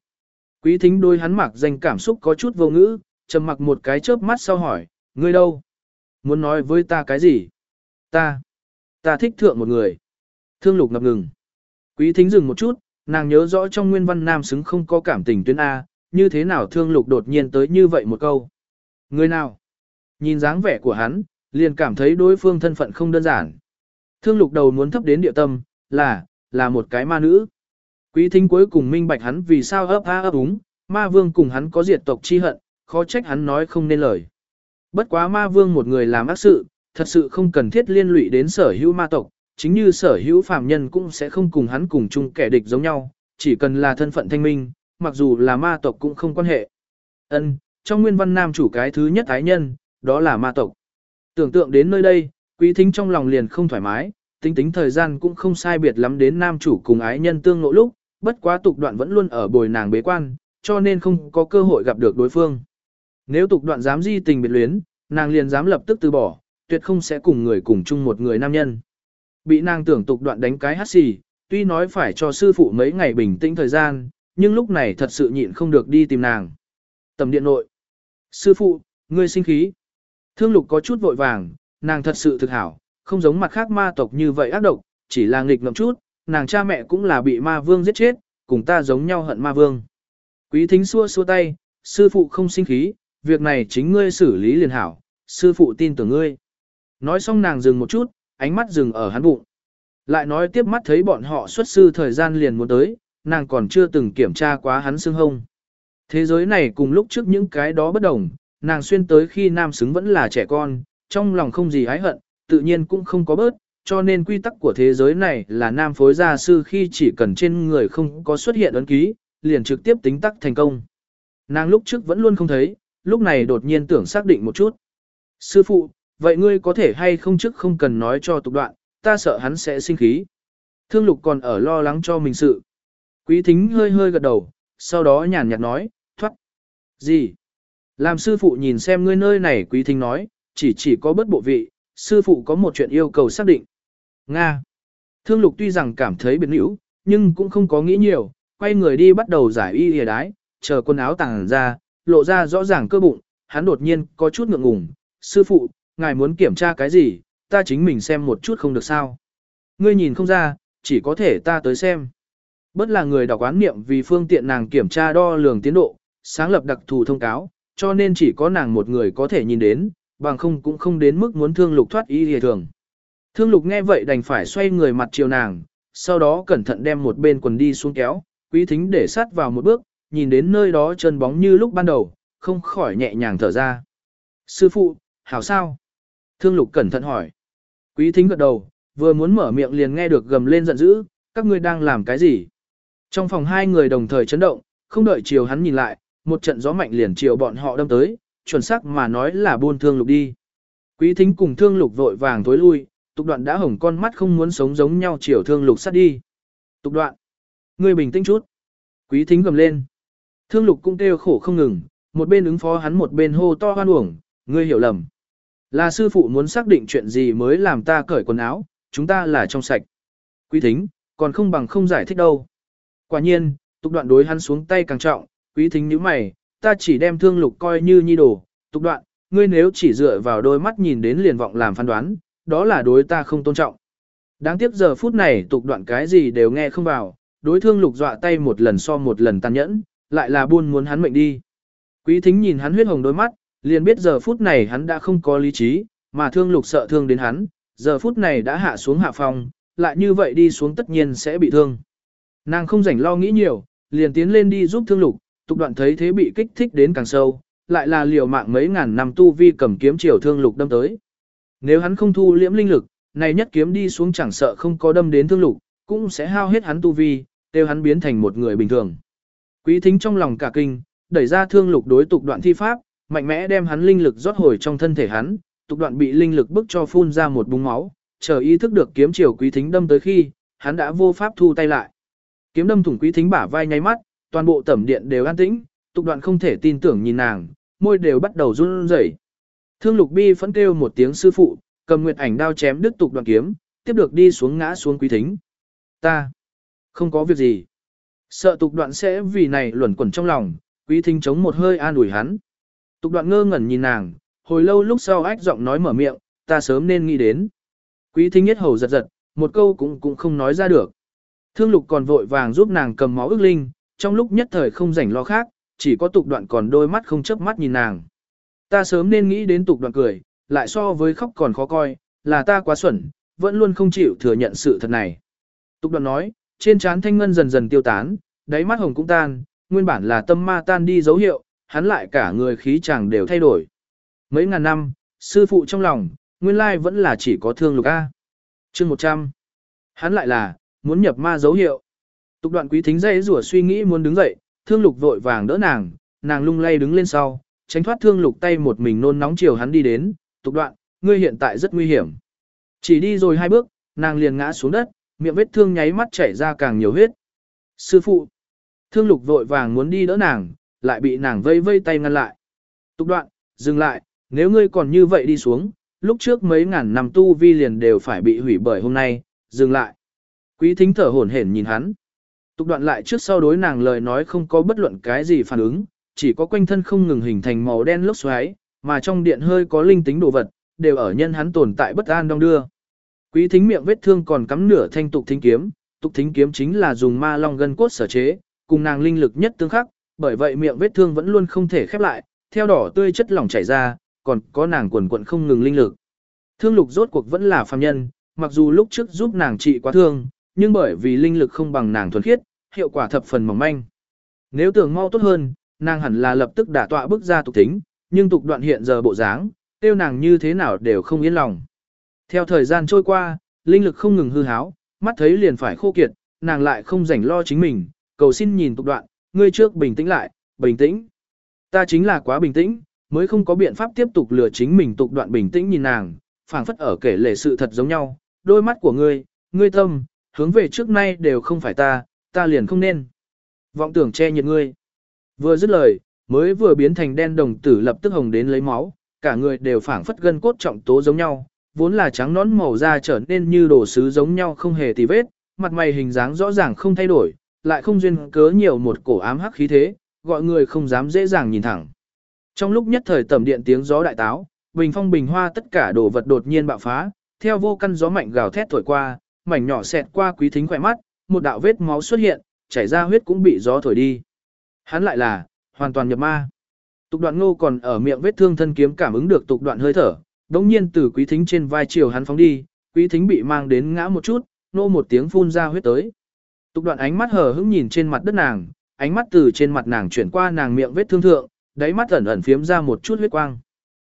Quý thính đôi hắn mặc danh cảm xúc có chút vô ngữ, trầm mặc một cái chớp mắt sau hỏi, ngươi đâu? Muốn nói với ta cái gì? Ta, ta thích thượng một người. Thương lục ngập ngừng. Quý thính dừng một chút, nàng nhớ rõ trong nguyên văn nam xứng không có cảm tình tuyến A, như thế nào thương lục đột nhiên tới như vậy một câu. Người nào? Nhìn dáng vẻ của hắn, liền cảm thấy đối phương thân phận không đơn giản. Thương lục đầu muốn thấp đến địa tâm, là, là một cái ma nữ. Quý thính cuối cùng minh bạch hắn vì sao ấp a ấp úng, ma vương cùng hắn có diệt tộc chi hận, khó trách hắn nói không nên lời. Bất quá ma vương một người làm ác sự, thật sự không cần thiết liên lụy đến sở hữu ma tộc, chính như sở hữu phàm nhân cũng sẽ không cùng hắn cùng chung kẻ địch giống nhau, chỉ cần là thân phận thanh minh, mặc dù là ma tộc cũng không quan hệ. Ân, trong nguyên văn nam chủ cái thứ nhất ái nhân, đó là ma tộc. Tưởng tượng đến nơi đây, quý thính trong lòng liền không thoải mái, tính tính thời gian cũng không sai biệt lắm đến nam chủ cùng ái nhân tương ngộ lúc, bất quá tục đoạn vẫn luôn ở bồi nàng bế quan, cho nên không có cơ hội gặp được đối phương. Nếu tục đoạn dám di tình biệt luyến, nàng liền dám lập tức từ bỏ, tuyệt không sẽ cùng người cùng chung một người nam nhân. Bị nàng tưởng tục đoạn đánh cái hát xì, tuy nói phải cho sư phụ mấy ngày bình tĩnh thời gian, nhưng lúc này thật sự nhịn không được đi tìm nàng. Tầm điện nội. Sư phụ, ngươi sinh khí. Thương lục có chút vội vàng, nàng thật sự thực hảo, không giống mặt khác ma tộc như vậy ác độc, chỉ là nghịch ngợm chút, nàng cha mẹ cũng là bị ma vương giết chết, cùng ta giống nhau hận ma vương. Quý thính xua xua tay, sư phụ không sinh khí, việc này chính ngươi xử lý liền hảo, sư phụ tin tưởng ngươi. Nói xong nàng dừng một chút, ánh mắt dừng ở hắn bụng. Lại nói tiếp mắt thấy bọn họ xuất sư thời gian liền muốn tới, nàng còn chưa từng kiểm tra quá hắn xương hông. Thế giới này cùng lúc trước những cái đó bất đồng, nàng xuyên tới khi nam xứng vẫn là trẻ con, trong lòng không gì hái hận, tự nhiên cũng không có bớt, cho nên quy tắc của thế giới này là nam phối gia sư khi chỉ cần trên người không có xuất hiện ấn ký, liền trực tiếp tính tắc thành công. Nàng lúc trước vẫn luôn không thấy, lúc này đột nhiên tưởng xác định một chút. Sư phụ, vậy ngươi có thể hay không trước không cần nói cho tục đoạn, ta sợ hắn sẽ sinh khí. Thương lục còn ở lo lắng cho mình sự. Quý thính hơi hơi gật đầu, sau đó nhàn nhạt nói, thoát. Gì? Làm sư phụ nhìn xem ngươi nơi này quý thính nói, chỉ chỉ có bất bộ vị, sư phụ có một chuyện yêu cầu xác định. Nga. Thương lục tuy rằng cảm thấy biệt nữ, nhưng cũng không có nghĩ nhiều, quay người đi bắt đầu giải y hề đái, chờ quần áo tàng ra, lộ ra rõ ràng cơ bụng, hắn đột nhiên có chút ngượng ngùng. Sư phụ, ngài muốn kiểm tra cái gì, ta chính mình xem một chút không được sao. Ngươi nhìn không ra, chỉ có thể ta tới xem. Bất là người đọc án niệm vì phương tiện nàng kiểm tra đo lường tiến độ, sáng lập đặc thù thông cáo, cho nên chỉ có nàng một người có thể nhìn đến, bằng không cũng không đến mức muốn thương lục thoát y hề thường. Thương lục nghe vậy đành phải xoay người mặt chiều nàng, sau đó cẩn thận đem một bên quần đi xuống kéo, quý thính để sát vào một bước, nhìn đến nơi đó chân bóng như lúc ban đầu, không khỏi nhẹ nhàng thở ra. Sư phụ, hảo sao? Thương lục cẩn thận hỏi. Quý thính gật đầu, vừa muốn mở miệng liền nghe được gầm lên giận dữ, các ngươi đang làm cái gì? Trong phòng hai người đồng thời chấn động, không đợi chiều hắn nhìn lại, một trận gió mạnh liền chiều bọn họ đâm tới, chuẩn xác mà nói là buôn thương lục đi. Quý thính cùng thương lục vội vàng tối lui, tục đoạn đã hồng con mắt không muốn sống giống nhau chiều thương lục sát đi. Tục đoạn, ngươi bình tĩnh chút. Quý thính gầm lên. Thương lục cũng kêu khổ không ngừng, một bên ứng phó hắn một bên hô to hoan uổng, ngươi hiểu lầm. Là sư phụ muốn xác định chuyện gì mới làm ta cởi quần áo, chúng ta là trong sạch. Quý thính, còn không bằng không giải thích đâu. Quả nhiên, tục đoạn đối hắn xuống tay càng trọng, quý thính như mày, ta chỉ đem thương lục coi như nhi đồ, tục đoạn, ngươi nếu chỉ dựa vào đôi mắt nhìn đến liền vọng làm phán đoán, đó là đối ta không tôn trọng. Đáng tiếc giờ phút này tục đoạn cái gì đều nghe không vào, đối thương lục dọa tay một lần so một lần tàn nhẫn, lại là buôn muốn hắn mệnh đi. Quý thính nhìn hắn huyết hồng đôi mắt, liền biết giờ phút này hắn đã không có lý trí, mà thương lục sợ thương đến hắn, giờ phút này đã hạ xuống hạ phòng, lại như vậy đi xuống tất nhiên sẽ bị thương. Nàng không rảnh lo nghĩ nhiều, liền tiến lên đi giúp thương lục, tục đoạn thấy thế bị kích thích đến càng sâu, lại là liều mạng mấy ngàn năm tu vi cầm kiếm chiều thương lục đâm tới. Nếu hắn không thu liễm linh lực, này nhất kiếm đi xuống chẳng sợ không có đâm đến thương lục, cũng sẽ hao hết hắn tu vi, tiêu hắn biến thành một người bình thường. Quý thính trong lòng cả kinh, đẩy ra thương lục đối tục đoạn thi pháp, mạnh mẽ đem hắn linh lực rót hồi trong thân thể hắn, tục đoạn bị linh lực bức cho phun ra một búng máu, chờ ý thức được kiếm chiều quý thính đâm tới khi, hắn đã vô pháp thu tay lại. Kiếm đâm thủng quý thính bả vai nháy mắt, toàn bộ tẩm điện đều an tĩnh, tục đoạn không thể tin tưởng nhìn nàng, môi đều bắt đầu run rẩy. Thương lục bi phẫn kêu một tiếng sư phụ, cầm nguyệt ảnh đao chém đứt tục đoạn kiếm, tiếp được đi xuống ngã xuống quý thính. Ta, không có việc gì. Sợ tục đoạn sẽ vì này luẩn quẩn trong lòng, quý thính chống một hơi an ủi hắn. Tục đoạn ngơ ngẩn nhìn nàng, hồi lâu lúc sau ách giọng nói mở miệng, ta sớm nên nghĩ đến. Quý thính nhất hầu giật giật, một câu cũng cũng không nói ra được. Thương lục còn vội vàng giúp nàng cầm máu ức linh, trong lúc nhất thời không rảnh lo khác, chỉ có tục đoạn còn đôi mắt không chớp mắt nhìn nàng. Ta sớm nên nghĩ đến tục đoạn cười, lại so với khóc còn khó coi, là ta quá xuẩn, vẫn luôn không chịu thừa nhận sự thật này. Tục đoạn nói, trên trán thanh ngân dần dần tiêu tán, đáy mắt hồng cũng tan, nguyên bản là tâm ma tan đi dấu hiệu, hắn lại cả người khí chàng đều thay đổi. Mấy ngàn năm, sư phụ trong lòng, nguyên lai vẫn là chỉ có thương lục A. chương 100. Hắn lại là, muốn nhập ma dấu hiệu. Tục đoạn quý thính dây rủa suy nghĩ muốn đứng dậy, thương lục vội vàng đỡ nàng, nàng lung lay đứng lên sau, tránh thoát thương lục tay một mình nôn nóng chiều hắn đi đến, tục đoạn, ngươi hiện tại rất nguy hiểm. Chỉ đi rồi hai bước, nàng liền ngã xuống đất, miệng vết thương nháy mắt chảy ra càng nhiều huyết. Sư phụ, thương lục vội vàng muốn đi đỡ nàng, lại bị nàng vây vây tay ngăn lại. Tục đoạn, dừng lại, nếu ngươi còn như vậy đi xuống, lúc trước mấy ngàn năm tu vi liền đều phải bị hủy bởi hôm nay, dừng lại. Quý thính thở hổn hển nhìn hắn. Tục đoạn lại trước sau đối nàng lời nói không có bất luận cái gì phản ứng, chỉ có quanh thân không ngừng hình thành màu đen lốc xoáy, mà trong điện hơi có linh tính đồ vật, đều ở nhân hắn tồn tại bất an đong đưa. Quý thính miệng vết thương còn cắm nửa thanh tục thính kiếm, tục thính kiếm chính là dùng ma long gân cốt sở chế, cùng nàng linh lực nhất tương khắc, bởi vậy miệng vết thương vẫn luôn không thể khép lại, theo đỏ tươi chất lỏng chảy ra, còn có nàng quần quận không ngừng linh lực. Thương lục rốt cuộc vẫn là phàm nhân, mặc dù lúc trước giúp nàng trị quá thương, nhưng bởi vì linh lực không bằng nàng thuần khiết, hiệu quả thập phần mỏng manh. Nếu tưởng mau tốt hơn, nàng hẳn là lập tức đả tọa bước ra tục tính, nhưng tục đoạn hiện giờ bộ dáng, tiêu nàng như thế nào đều không yên lòng. Theo thời gian trôi qua, linh lực không ngừng hư háo, mắt thấy liền phải khô kiệt, nàng lại không rảnh lo chính mình, cầu xin nhìn tục đoạn, ngươi trước bình tĩnh lại, bình tĩnh. Ta chính là quá bình tĩnh, mới không có biện pháp tiếp tục lừa chính mình tục đoạn bình tĩnh nhìn nàng, phảng phất ở kể lể sự thật giống nhau, đôi mắt của ngươi, ngươi tâm, hướng về trước nay đều không phải ta, ta liền không nên. Vọng tưởng che nhiệt ngươi. Vừa dứt lời, mới vừa biến thành đen đồng tử lập tức hồng đến lấy máu, cả người đều phảng phất gân cốt trọng tố giống nhau, vốn là trắng nón màu da trở nên như đồ sứ giống nhau không hề tì vết, mặt mày hình dáng rõ ràng không thay đổi, lại không duyên cớ nhiều một cổ ám hắc khí thế, gọi người không dám dễ dàng nhìn thẳng. Trong lúc nhất thời tầm điện tiếng gió đại táo, bình phong bình hoa tất cả đồ vật đột nhiên bạo phá, theo vô căn gió mạnh gào thét thổi qua, mảnh nhỏ xẹt qua quý thính khỏe mắt, một đạo vết máu xuất hiện, chảy ra huyết cũng bị gió thổi đi. Hắn lại là, hoàn toàn nhập ma. Tục đoạn ngô còn ở miệng vết thương thân kiếm cảm ứng được tục đoạn hơi thở, đống nhiên từ quý thính trên vai chiều hắn phóng đi, quý thính bị mang đến ngã một chút, nô một tiếng phun ra huyết tới. Tục đoạn ánh mắt hờ hững nhìn trên mặt đất nàng, ánh mắt từ trên mặt nàng chuyển qua nàng miệng vết thương thượng, đáy mắt ẩn ẩn phiếm ra một chút huyết quang.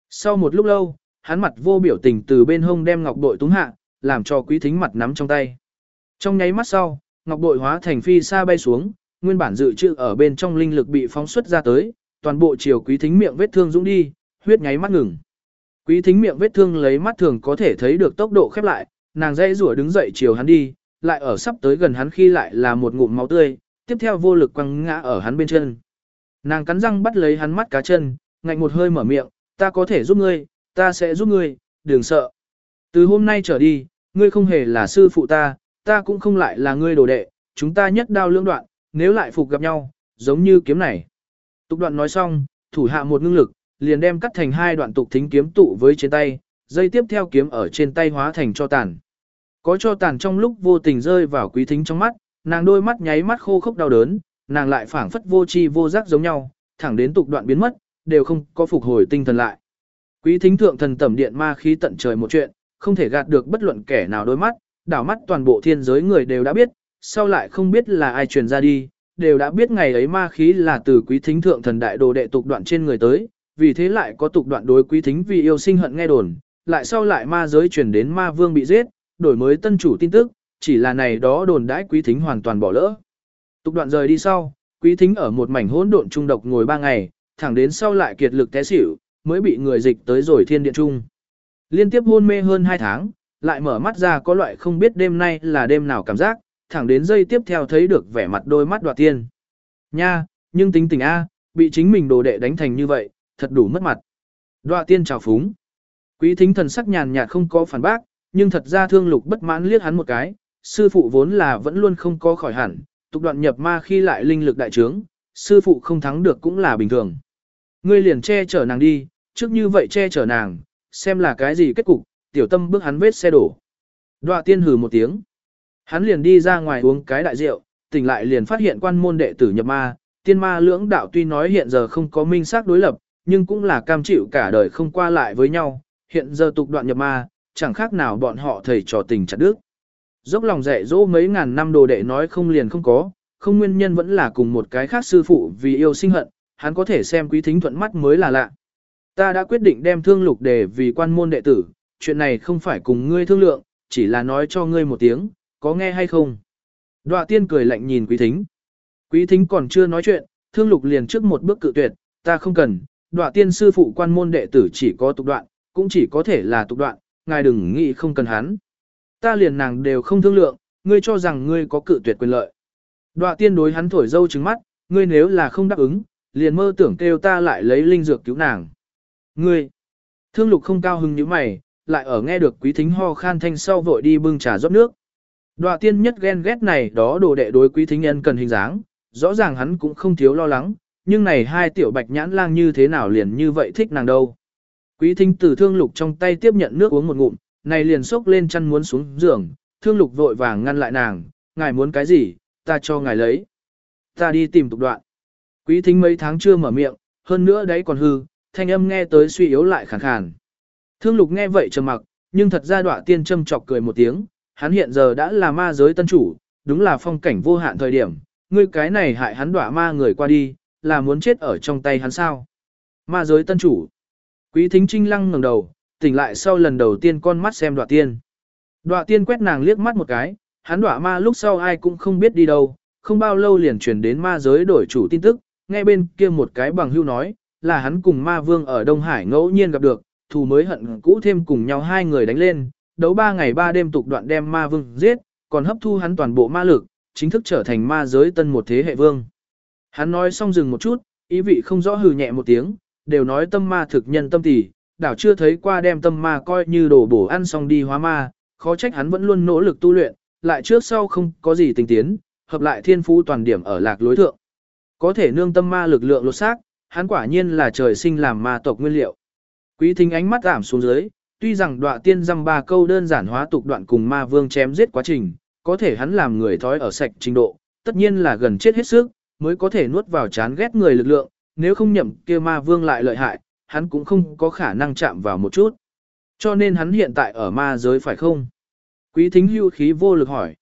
Sau một lúc lâu, hắn mặt vô biểu tình từ bên hông đem ngọc bội túng hạ, làm cho quý thính mặt nắm trong tay. Trong nháy mắt sau, ngọc bội hóa thành phi xa bay xuống, nguyên bản dự trữ ở bên trong linh lực bị phóng xuất ra tới, toàn bộ chiều quý thính miệng vết thương dũng đi, huyết nháy mắt ngừng. Quý thính miệng vết thương lấy mắt thường có thể thấy được tốc độ khép lại, nàng dây rủa đứng dậy chiều hắn đi, lại ở sắp tới gần hắn khi lại là một ngụm máu tươi, tiếp theo vô lực quăng ngã ở hắn bên chân. Nàng cắn răng bắt lấy hắn mắt cá chân, ngạnh một hơi mở miệng, ta có thể giúp ngươi, ta sẽ giúp ngươi, đừng sợ. Từ hôm nay trở đi, ngươi không hề là sư phụ ta, ta cũng không lại là ngươi đồ đệ, chúng ta nhất đao lưỡng đoạn, nếu lại phục gặp nhau, giống như kiếm này. Tục đoạn nói xong, thủ hạ một ngưng lực, liền đem cắt thành hai đoạn tục thính kiếm tụ với trên tay, dây tiếp theo kiếm ở trên tay hóa thành cho tàn. Có cho tàn trong lúc vô tình rơi vào quý thính trong mắt, nàng đôi mắt nháy mắt khô khốc đau đớn, nàng lại phảng phất vô chi vô giác giống nhau, thẳng đến tục đoạn biến mất, đều không có phục hồi tinh thần lại. Quý thính thượng thần tẩm điện ma khí tận trời một chuyện, không thể gạt được bất luận kẻ nào đôi mắt, đảo mắt toàn bộ thiên giới người đều đã biết, sau lại không biết là ai truyền ra đi, đều đã biết ngày ấy ma khí là từ quý thính thượng thần đại đồ đệ tục đoạn trên người tới, vì thế lại có tục đoạn đối quý thính vì yêu sinh hận nghe đồn, lại sau lại ma giới truyền đến ma vương bị giết, đổi mới tân chủ tin tức, chỉ là này đó đồn đãi quý thính hoàn toàn bỏ lỡ. Tục đoạn rời đi sau, quý thính ở một mảnh hỗn độn trung độc ngồi ba ngày, thẳng đến sau lại kiệt lực té xỉu, mới bị người dịch tới rồi thiên điện trung. Liên tiếp hôn mê hơn hai tháng, lại mở mắt ra có loại không biết đêm nay là đêm nào cảm giác, thẳng đến giây tiếp theo thấy được vẻ mặt đôi mắt đoạt tiên. Nha, nhưng tính tình A, bị chính mình đồ đệ đánh thành như vậy, thật đủ mất mặt. Đoạ tiên chào phúng. Quý thính thần sắc nhàn nhạt không có phản bác, nhưng thật ra thương lục bất mãn liếc hắn một cái, sư phụ vốn là vẫn luôn không có khỏi hẳn, tục đoạn nhập ma khi lại linh lực đại trướng, sư phụ không thắng được cũng là bình thường. Ngươi liền che chở nàng đi, trước như vậy che chở nàng, xem là cái gì kết cục, tiểu tâm bước hắn vết xe đổ. Đoạ tiên hừ một tiếng. Hắn liền đi ra ngoài uống cái đại rượu, tỉnh lại liền phát hiện quan môn đệ tử nhập ma, tiên ma lưỡng đạo tuy nói hiện giờ không có minh xác đối lập, nhưng cũng là cam chịu cả đời không qua lại với nhau, hiện giờ tục đoạn nhập ma, chẳng khác nào bọn họ thầy trò tình chặt đức. Dốc lòng dạy dỗ mấy ngàn năm đồ đệ nói không liền không có, không nguyên nhân vẫn là cùng một cái khác sư phụ vì yêu sinh hận, hắn có thể xem quý thính thuận mắt mới là lạ. Ta đã quyết định đem thương lục để vì quan môn đệ tử, chuyện này không phải cùng ngươi thương lượng, chỉ là nói cho ngươi một tiếng, có nghe hay không? Đoạ tiên cười lạnh nhìn quý thính. Quý thính còn chưa nói chuyện, thương lục liền trước một bước cự tuyệt, ta không cần, đoạ tiên sư phụ quan môn đệ tử chỉ có tục đoạn, cũng chỉ có thể là tục đoạn, ngài đừng nghĩ không cần hắn. Ta liền nàng đều không thương lượng, ngươi cho rằng ngươi có cự tuyệt quyền lợi. Đoạ tiên đối hắn thổi dâu trứng mắt, ngươi nếu là không đáp ứng, liền mơ tưởng kêu ta lại lấy linh dược cứu nàng. Ngươi, thương lục không cao hứng như mày, lại ở nghe được quý thính ho khan thanh sau vội đi bưng trà rót nước. Đoạ tiên nhất ghen ghét này đó đồ đệ đối quý thính nhân cần hình dáng, rõ ràng hắn cũng không thiếu lo lắng, nhưng này hai tiểu bạch nhãn lang như thế nào liền như vậy thích nàng đâu. Quý thính từ thương lục trong tay tiếp nhận nước uống một ngụm, này liền sốc lên chăn muốn xuống giường, thương lục vội vàng ngăn lại nàng, ngài muốn cái gì, ta cho ngài lấy. Ta đi tìm tục đoạn. Quý thính mấy tháng chưa mở miệng, hơn nữa đấy còn hư, thanh âm nghe tới suy yếu lại khàn khàn. Thương lục nghe vậy trầm mặc, nhưng thật ra đọa tiên châm chọc cười một tiếng, hắn hiện giờ đã là ma giới tân chủ, đúng là phong cảnh vô hạn thời điểm, ngươi cái này hại hắn đọa ma người qua đi, là muốn chết ở trong tay hắn sao. Ma giới tân chủ. Quý thính trinh lăng ngẩng đầu, tỉnh lại sau lần đầu tiên con mắt xem đọa tiên. Đọa tiên quét nàng liếc mắt một cái, hắn đọa ma lúc sau ai cũng không biết đi đâu, không bao lâu liền chuyển đến ma giới đổi chủ tin tức, nghe bên kia một cái bằng hưu nói, là hắn cùng ma vương ở Đông Hải ngẫu nhiên gặp được, thù mới hận cũ thêm cùng nhau hai người đánh lên, đấu ba ngày ba đêm tục đoạn đem ma vương giết, còn hấp thu hắn toàn bộ ma lực, chính thức trở thành ma giới tân một thế hệ vương. Hắn nói xong dừng một chút, ý vị không rõ hừ nhẹ một tiếng, đều nói tâm ma thực nhân tâm tỷ, đảo chưa thấy qua đem tâm ma coi như đồ bổ ăn xong đi hóa ma, khó trách hắn vẫn luôn nỗ lực tu luyện, lại trước sau không có gì tình tiến, hợp lại thiên phú toàn điểm ở lạc lối thượng. Có thể nương tâm ma lực lượng lột xác, hắn quả nhiên là trời sinh làm ma tộc nguyên liệu. Quý thính ánh mắt giảm xuống dưới, tuy rằng đọa tiên dăm ba câu đơn giản hóa tục đoạn cùng ma vương chém giết quá trình, có thể hắn làm người thói ở sạch trình độ, tất nhiên là gần chết hết sức, mới có thể nuốt vào chán ghét người lực lượng, nếu không nhậm kia ma vương lại lợi hại, hắn cũng không có khả năng chạm vào một chút. Cho nên hắn hiện tại ở ma giới phải không? Quý thính hưu khí vô lực hỏi.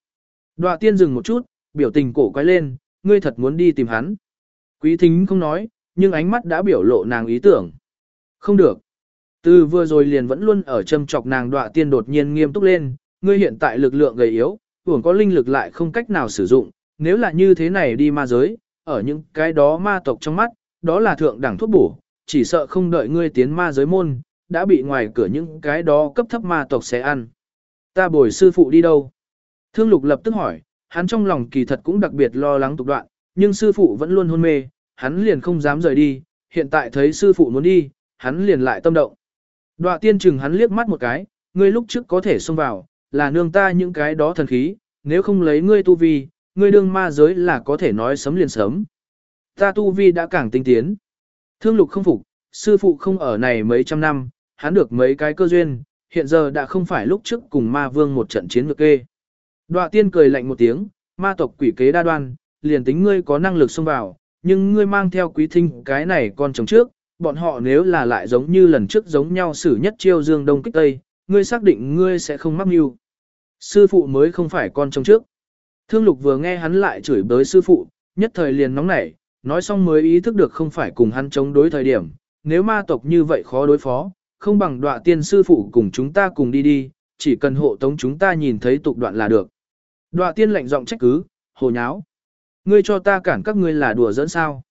Đoạ tiên dừng một chút, biểu tình cổ quay lên, ngươi thật muốn đi tìm hắn. Quý thính không nói, nhưng ánh mắt đã biểu lộ nàng ý tưởng. Không được. Từ vừa rồi liền vẫn luôn ở châm chọc nàng đọa tiên đột nhiên nghiêm túc lên, ngươi hiện tại lực lượng gầy yếu, tưởng có linh lực lại không cách nào sử dụng, nếu là như thế này đi ma giới, ở những cái đó ma tộc trong mắt, đó là thượng đẳng thuốc bổ, chỉ sợ không đợi ngươi tiến ma giới môn, đã bị ngoài cửa những cái đó cấp thấp ma tộc sẽ ăn. Ta bồi sư phụ đi đâu? Thương lục lập tức hỏi, hắn trong lòng kỳ thật cũng đặc biệt lo lắng tục đoạn, nhưng sư phụ vẫn luôn hôn mê, hắn liền không dám rời đi, hiện tại thấy sư phụ muốn đi, hắn liền lại tâm động. Đoạ tiên chừng hắn liếc mắt một cái, ngươi lúc trước có thể xông vào, là nương ta những cái đó thần khí, nếu không lấy ngươi tu vi, ngươi đương ma giới là có thể nói sấm liền sớm. Ta tu vi đã càng tinh tiến. Thương lục không phục, sư phụ không ở này mấy trăm năm, hắn được mấy cái cơ duyên, hiện giờ đã không phải lúc trước cùng ma vương một trận chiến ngược kê. Đoạ tiên cười lạnh một tiếng, ma tộc quỷ kế đa đoan, liền tính ngươi có năng lực xông vào, nhưng ngươi mang theo quý thinh cái này con chồng trước, bọn họ nếu là lại giống như lần trước giống nhau xử nhất chiêu dương đông kích tây, ngươi xác định ngươi sẽ không mắc mưu. Sư phụ mới không phải con trong trước. Thương lục vừa nghe hắn lại chửi bới sư phụ, nhất thời liền nóng nảy, nói xong mới ý thức được không phải cùng hắn chống đối thời điểm, nếu ma tộc như vậy khó đối phó, không bằng đọa tiên sư phụ cùng chúng ta cùng đi đi, chỉ cần hộ tống chúng ta nhìn thấy tục đoạn là được. Đọa tiên lạnh giọng trách cứ, hồ nháo. Ngươi cho ta cản các ngươi là đùa dẫn sao.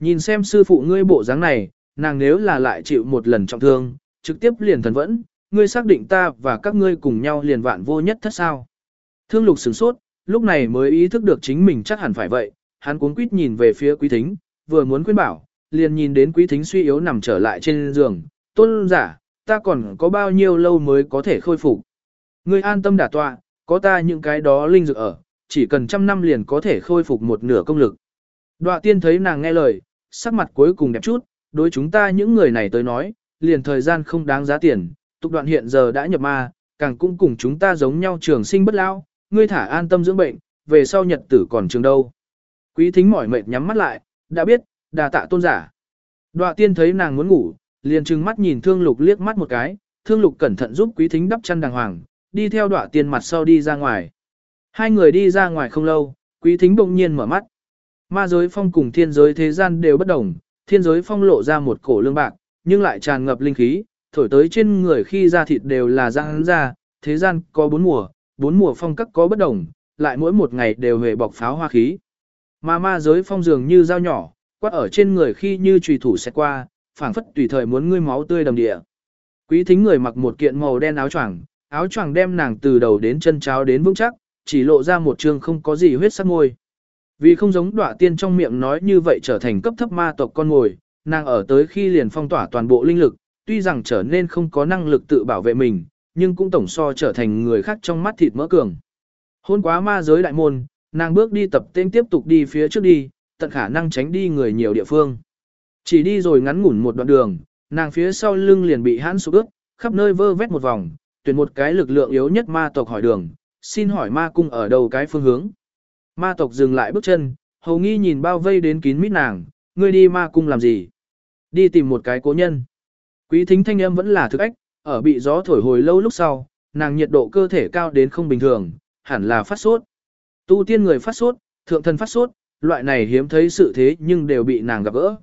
Nhìn xem sư phụ ngươi bộ dáng này, nàng nếu là lại chịu một lần trọng thương, trực tiếp liền thần vẫn, ngươi xác định ta và các ngươi cùng nhau liền vạn vô nhất thất sao. Thương lục sửng sốt, lúc này mới ý thức được chính mình chắc hẳn phải vậy, hắn cuốn quýt nhìn về phía quý thính, vừa muốn khuyên bảo, liền nhìn đến quý thính suy yếu nằm trở lại trên giường, tôn giả, ta còn có bao nhiêu lâu mới có thể khôi phục. Ngươi an tâm đả tọa, có ta những cái đó linh dược ở, chỉ cần trăm năm liền có thể khôi phục một nửa công lực. Đoạ tiên thấy nàng nghe lời, sắc mặt cuối cùng đẹp chút, đối chúng ta những người này tới nói, liền thời gian không đáng giá tiền, tục đoạn hiện giờ đã nhập ma, càng cũng cùng chúng ta giống nhau trường sinh bất lao, ngươi thả an tâm dưỡng bệnh, về sau nhật tử còn trường đâu. Quý thính mỏi mệt nhắm mắt lại, đã biết, đà tạ tôn giả. Đoạ tiên thấy nàng muốn ngủ, liền trừng mắt nhìn thương lục liếc mắt một cái, thương lục cẩn thận giúp quý thính đắp chăn đàng hoàng, đi theo đoạ tiên mặt sau đi ra ngoài. Hai người đi ra ngoài không lâu, quý thính bỗng nhiên mở mắt. Ma giới phong cùng thiên giới thế gian đều bất đồng, thiên giới phong lộ ra một cổ lương bạc, nhưng lại tràn ngập linh khí, thổi tới trên người khi da thịt đều là răng ra, thế gian có bốn mùa, bốn mùa phong cách có bất đồng, lại mỗi một ngày đều hề bọc pháo hoa khí. Mà ma giới phong dường như dao nhỏ, quát ở trên người khi như trùy thủ sẽ qua, phảng phất tùy thời muốn ngươi máu tươi đầm địa. Quý thính người mặc một kiện màu đen áo choàng, áo choàng đem nàng từ đầu đến chân cháo đến vững chắc, chỉ lộ ra một trường không có gì huyết sắc môi. Vì không giống đọa tiên trong miệng nói như vậy trở thành cấp thấp ma tộc con ngồi, nàng ở tới khi liền phong tỏa toàn bộ linh lực, tuy rằng trở nên không có năng lực tự bảo vệ mình, nhưng cũng tổng so trở thành người khác trong mắt thịt mỡ cường. Hôn quá ma giới đại môn, nàng bước đi tập tên tiếp tục đi phía trước đi, tận khả năng tránh đi người nhiều địa phương. Chỉ đi rồi ngắn ngủn một đoạn đường, Nàng phía sau lưng liền bị hãn sụp ướt, khắp nơi vơ vét một vòng, tuyển một cái lực lượng yếu nhất ma tộc hỏi đường, xin hỏi ma cung ở đầu cái phương hướng. Ma tộc dừng lại bước chân, hầu nghi nhìn bao vây đến kín mít nàng, ngươi đi ma cung làm gì? Đi tìm một cái cố nhân. Quý thính thanh âm vẫn là thực ách, ở bị gió thổi hồi lâu lúc sau, nàng nhiệt độ cơ thể cao đến không bình thường, hẳn là phát sốt. Tu tiên người phát sốt, thượng thần phát sốt, loại này hiếm thấy sự thế nhưng đều bị nàng gặp gỡ.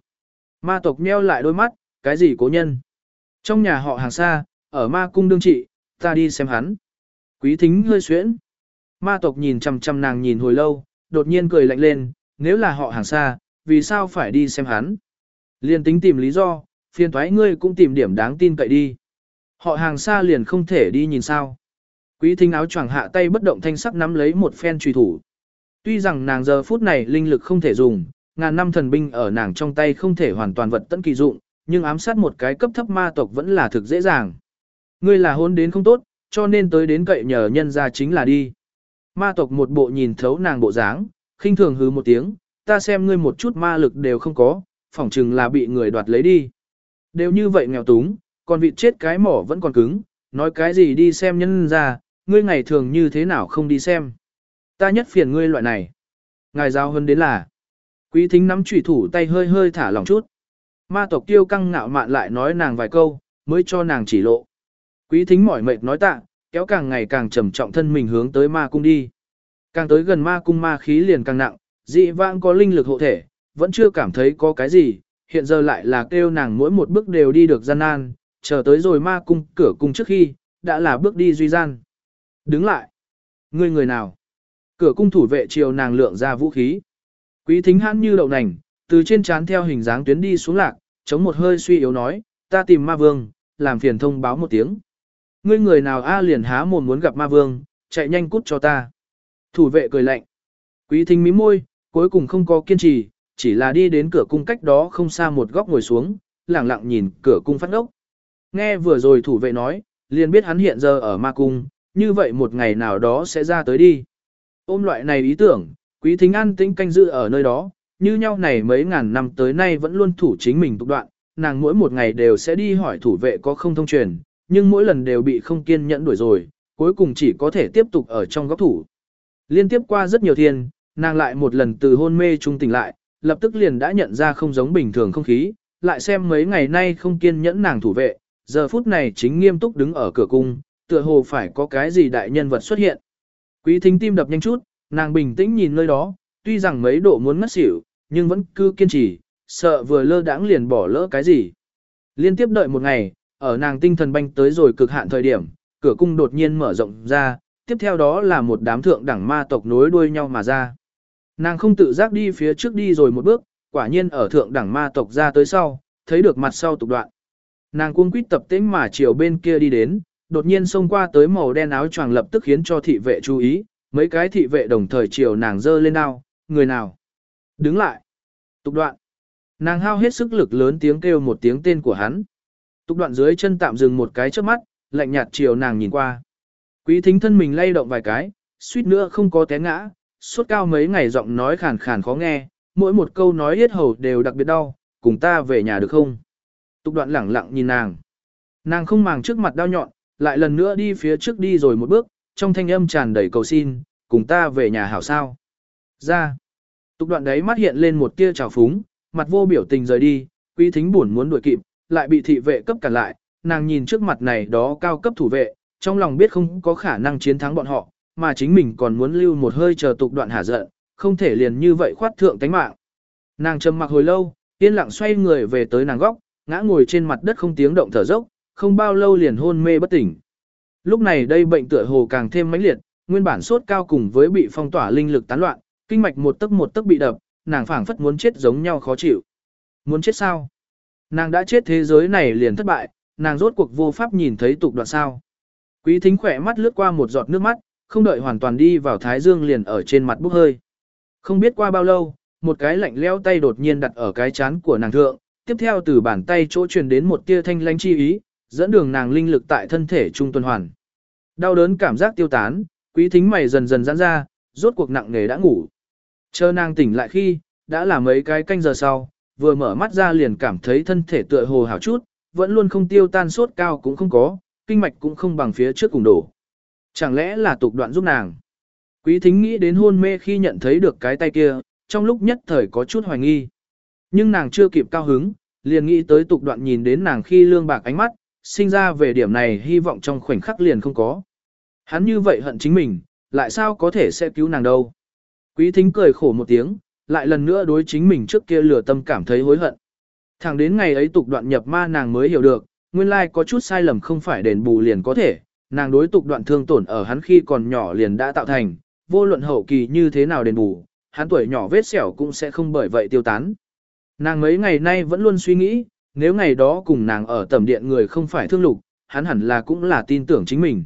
Ma tộc meo lại đôi mắt, cái gì cố nhân? Trong nhà họ hàng xa, ở ma cung đương trị, ta đi xem hắn. Quý thính hơi xuyễn. Ma tộc nhìn chằm chằm nàng nhìn hồi lâu, đột nhiên cười lạnh lên, nếu là họ hàng xa, vì sao phải đi xem hắn? Liên tính tìm lý do, phiền thoái ngươi cũng tìm điểm đáng tin cậy đi. Họ hàng xa liền không thể đi nhìn sao. Quý thính áo choàng hạ tay bất động thanh sắc nắm lấy một phen truy thủ. Tuy rằng nàng giờ phút này linh lực không thể dùng, ngàn năm thần binh ở nàng trong tay không thể hoàn toàn vật tận kỳ dụng, nhưng ám sát một cái cấp thấp ma tộc vẫn là thực dễ dàng. Ngươi là hôn đến không tốt, cho nên tới đến cậy nhờ nhân ra chính là đi. Ma tộc một bộ nhìn thấu nàng bộ dáng, khinh thường hứ một tiếng, ta xem ngươi một chút ma lực đều không có, phỏng chừng là bị người đoạt lấy đi. Đều như vậy nghèo túng, còn vịt chết cái mỏ vẫn còn cứng, nói cái gì đi xem nhân ra, ngươi ngày thường như thế nào không đi xem. Ta nhất phiền ngươi loại này. Ngài giao hơn đến là, quý thính nắm trùy thủ tay hơi hơi thả lỏng chút. Ma tộc tiêu căng ngạo mạn lại nói nàng vài câu, mới cho nàng chỉ lộ. Quý thính mỏi mệt nói tạ, kéo càng ngày càng trầm trọng thân mình hướng tới ma cung đi. Càng tới gần ma cung ma khí liền càng nặng, dị vãng có linh lực hộ thể, vẫn chưa cảm thấy có cái gì, hiện giờ lại là kêu nàng mỗi một bước đều đi được gian nan, chờ tới rồi ma cung cửa cung trước khi, đã là bước đi duy gian. Đứng lại. Ngươi người nào? Cửa cung thủ vệ chiều nàng lượng ra vũ khí. Quý thính hãn như đậu nành, từ trên trán theo hình dáng tuyến đi xuống lạc, chống một hơi suy yếu nói, ta tìm ma vương, làm phiền thông báo một tiếng. Ngươi người nào a liền há mồm muốn gặp ma vương, chạy nhanh cút cho ta. Thủ vệ cười lạnh. Quý thính mím môi, cuối cùng không có kiên trì, chỉ là đi đến cửa cung cách đó không xa một góc ngồi xuống, lặng lặng nhìn cửa cung phát ốc. Nghe vừa rồi thủ vệ nói, liền biết hắn hiện giờ ở ma cung, như vậy một ngày nào đó sẽ ra tới đi. Ôm loại này ý tưởng, quý thính an tĩnh canh dự ở nơi đó, như nhau này mấy ngàn năm tới nay vẫn luôn thủ chính mình tục đoạn, nàng mỗi một ngày đều sẽ đi hỏi thủ vệ có không thông truyền, nhưng mỗi lần đều bị không kiên nhẫn đuổi rồi, cuối cùng chỉ có thể tiếp tục ở trong góc thủ. Liên tiếp qua rất nhiều thiên, nàng lại một lần từ hôn mê trung tỉnh lại, lập tức liền đã nhận ra không giống bình thường không khí, lại xem mấy ngày nay không kiên nhẫn nàng thủ vệ, giờ phút này chính nghiêm túc đứng ở cửa cung, tựa hồ phải có cái gì đại nhân vật xuất hiện. Quý thính tim đập nhanh chút, nàng bình tĩnh nhìn nơi đó, tuy rằng mấy độ muốn ngất xỉu, nhưng vẫn cứ kiên trì, sợ vừa lơ đãng liền bỏ lỡ cái gì. Liên tiếp đợi một ngày, ở nàng tinh thần banh tới rồi cực hạn thời điểm, cửa cung đột nhiên mở rộng ra, tiếp theo đó là một đám thượng đẳng ma tộc nối đuôi nhau mà ra. Nàng không tự giác đi phía trước đi rồi một bước, quả nhiên ở thượng đẳng ma tộc ra tới sau, thấy được mặt sau tục đoạn. Nàng cuống quýt tập tĩnh mà chiều bên kia đi đến, đột nhiên xông qua tới màu đen áo choàng lập tức khiến cho thị vệ chú ý, mấy cái thị vệ đồng thời chiều nàng dơ lên đao, người nào? Đứng lại. Tục đoạn. Nàng hao hết sức lực lớn tiếng kêu một tiếng tên của hắn. Tục đoạn dưới chân tạm dừng một cái trước mắt, lạnh nhạt chiều nàng nhìn qua. Quý thính thân mình lay động vài cái, suýt nữa không có té ngã, suốt cao mấy ngày giọng nói khàn khàn khó nghe, mỗi một câu nói yết hầu đều đặc biệt đau, cùng ta về nhà được không? Tục đoạn lẳng lặng nhìn nàng. Nàng không màng trước mặt đau nhọn, lại lần nữa đi phía trước đi rồi một bước, trong thanh âm tràn đầy cầu xin, cùng ta về nhà hảo sao. Ra. Tục đoạn đấy mắt hiện lên một tia trào phúng, mặt vô biểu tình rời đi, quý thính buồn muốn đuổi kịp, lại bị thị vệ cấp cản lại, nàng nhìn trước mặt này đó cao cấp thủ vệ, trong lòng biết không có khả năng chiến thắng bọn họ, mà chính mình còn muốn lưu một hơi chờ tục đoạn hả giận, không thể liền như vậy khoát thượng tánh mạng. Nàng trầm mặc hồi lâu, yên lặng xoay người về tới nàng góc, ngã ngồi trên mặt đất không tiếng động thở dốc, không bao lâu liền hôn mê bất tỉnh. Lúc này đây bệnh tựa hồ càng thêm mãnh liệt, nguyên bản sốt cao cùng với bị phong tỏa linh lực tán loạn, kinh mạch một tấc một tấc bị đập, nàng phảng phất muốn chết giống nhau khó chịu. Muốn chết sao? Nàng đã chết thế giới này liền thất bại, nàng rốt cuộc vô pháp nhìn thấy tục đoạn sao. Quý thính khỏe mắt lướt qua một giọt nước mắt, không đợi hoàn toàn đi vào thái dương liền ở trên mặt bốc hơi. Không biết qua bao lâu, một cái lạnh leo tay đột nhiên đặt ở cái chán của nàng thượng, tiếp theo từ bàn tay chỗ truyền đến một tia thanh lãnh chi ý, dẫn đường nàng linh lực tại thân thể trung tuần hoàn. Đau đớn cảm giác tiêu tán, quý thính mày dần dần giãn ra, rốt cuộc nặng nề đã ngủ. Chờ nàng tỉnh lại khi, đã là mấy cái canh giờ sau, vừa mở mắt ra liền cảm thấy thân thể tựa hồ hảo chút, vẫn luôn không tiêu tan sốt cao cũng không có, kinh mạch cũng không bằng phía trước cùng đổ. Chẳng lẽ là tục đoạn giúp nàng? Quý thính nghĩ đến hôn mê khi nhận thấy được cái tay kia, trong lúc nhất thời có chút hoài nghi. Nhưng nàng chưa kịp cao hứng, liền nghĩ tới tục đoạn nhìn đến nàng khi lương bạc ánh mắt, sinh ra về điểm này hy vọng trong khoảnh khắc liền không có. Hắn như vậy hận chính mình, lại sao có thể sẽ cứu nàng đâu. Quý thính cười khổ một tiếng, lại lần nữa đối chính mình trước kia lừa tâm cảm thấy hối hận. Thẳng đến ngày ấy tục đoạn nhập ma nàng mới hiểu được, nguyên lai có chút sai lầm không phải đền bù liền có thể, nàng đối tục đoạn thương tổn ở hắn khi còn nhỏ liền đã tạo thành, vô luận hậu kỳ như thế nào đền bù, hắn tuổi nhỏ vết sẹo cũng sẽ không bởi vậy tiêu tán. Nàng mấy ngày nay vẫn luôn suy nghĩ, nếu ngày đó cùng nàng ở tầm điện người không phải thương lục, hắn hẳn là cũng là tin tưởng chính mình.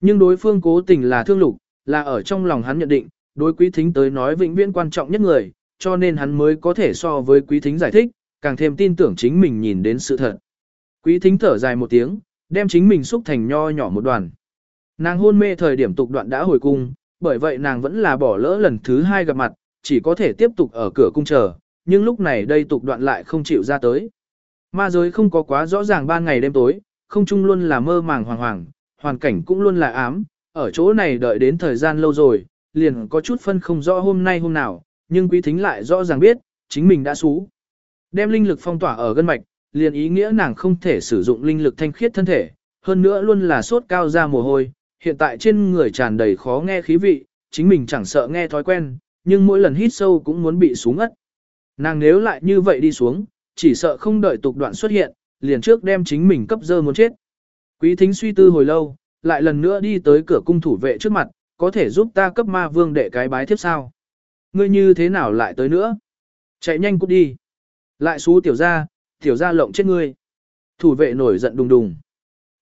Nhưng đối phương cố tình là thương lục, là ở trong lòng hắn nhận định, đối quý thính tới nói vĩnh viễn quan trọng nhất người, cho nên hắn mới có thể so với quý thính giải thích, càng thêm tin tưởng chính mình nhìn đến sự thật. Quý thính thở dài một tiếng, đem chính mình xúc thành nho nhỏ một đoàn. Nàng hôn mê thời điểm tục đoạn đã hồi cung, bởi vậy nàng vẫn là bỏ lỡ lần thứ hai gặp mặt, chỉ có thể tiếp tục ở cửa cung chờ, nhưng lúc này đây tục đoạn lại không chịu ra tới. Ma giới không có quá rõ ràng ban ngày đêm tối, không chung luôn là mơ màng hoàng hoàng, hoàn cảnh cũng luôn là ám, ở chỗ này đợi đến thời gian lâu rồi, liền có chút phân không rõ hôm nay hôm nào, nhưng quý thính lại rõ ràng biết, chính mình đã xú. Đem linh lực phong tỏa ở gân mạch, liền ý nghĩa nàng không thể sử dụng linh lực thanh khiết thân thể, hơn nữa luôn là sốt cao ra mồ hôi, hiện tại trên người tràn đầy khó nghe khí vị, chính mình chẳng sợ nghe thói quen, nhưng mỗi lần hít sâu cũng muốn bị xuống ngất. Nàng nếu lại như vậy đi xuống, chỉ sợ không đợi tục đoạn xuất hiện, liền trước đem chính mình cấp dơ muốn chết. Quý thính suy tư hồi lâu, lại lần nữa đi tới cửa cung thủ vệ trước mặt, có thể giúp ta cấp ma vương đệ cái bái tiếp sao? Ngươi như thế nào lại tới nữa? Chạy nhanh cút đi. Lại xú tiểu ra, tiểu ra lộng chết ngươi. Thủ vệ nổi giận đùng đùng.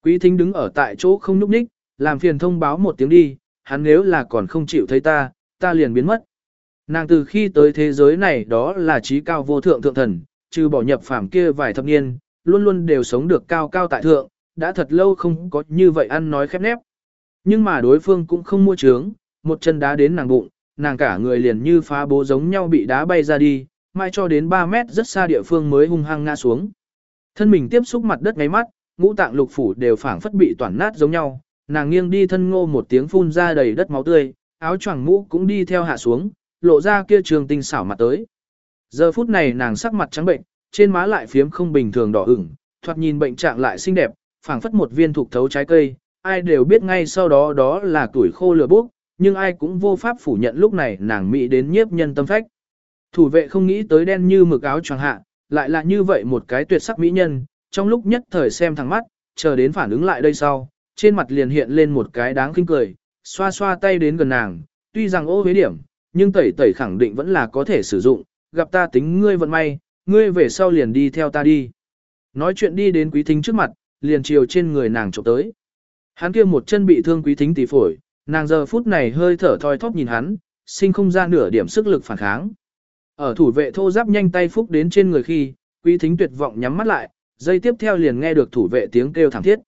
Quý thính đứng ở tại chỗ không núp ních, làm phiền thông báo một tiếng đi, hắn nếu là còn không chịu thấy ta, ta liền biến mất. Nàng từ khi tới thế giới này đó là trí cao vô thượng thượng thần, trừ bỏ nhập phàm kia vài thập niên, luôn luôn đều sống được cao cao tại thượng, đã thật lâu không có như vậy ăn nói khép nép. Nhưng mà đối phương cũng không mua trướng, một chân đá đến nàng bụng, nàng cả người liền như phá bố giống nhau bị đá bay ra đi, mai cho đến 3 mét rất xa địa phương mới hung hăng ngã xuống. Thân mình tiếp xúc mặt đất ngáy mắt, ngũ tạng lục phủ đều phảng phất bị toàn nát giống nhau, nàng nghiêng đi thân ngô một tiếng phun ra đầy đất máu tươi, áo choàng mũ cũng đi theo hạ xuống, lộ ra kia trường tinh xảo mặt tới. Giờ phút này nàng sắc mặt trắng bệnh, trên má lại phiếm không bình thường đỏ ửng, thoạt nhìn bệnh trạng lại xinh đẹp, phảng phất một viên thuộc thấu trái cây, ai đều biết ngay sau đó đó là tuổi khô lửa bốc, nhưng ai cũng vô pháp phủ nhận lúc này nàng mỹ đến nhiếp nhân tâm phách. Thủ vệ không nghĩ tới đen như mực áo choàng hạ, lại là như vậy một cái tuyệt sắc mỹ nhân, trong lúc nhất thời xem thẳng mắt, chờ đến phản ứng lại đây sau, trên mặt liền hiện lên một cái đáng khinh cười, xoa xoa tay đến gần nàng, tuy rằng ô với điểm, nhưng tẩy tẩy khẳng định vẫn là có thể sử dụng, gặp ta tính ngươi vận may, ngươi về sau liền đi theo ta đi. Nói chuyện đi đến quý thính trước mặt, liền chiều trên người nàng trộm tới. Hắn kia một chân bị thương quý thính tỷ phổi, nàng giờ phút này hơi thở thoi thóp nhìn hắn, sinh không ra nửa điểm sức lực phản kháng. Ở thủ vệ thô giáp nhanh tay phúc đến trên người khi, quý thính tuyệt vọng nhắm mắt lại, dây tiếp theo liền nghe được thủ vệ tiếng kêu thảm thiết.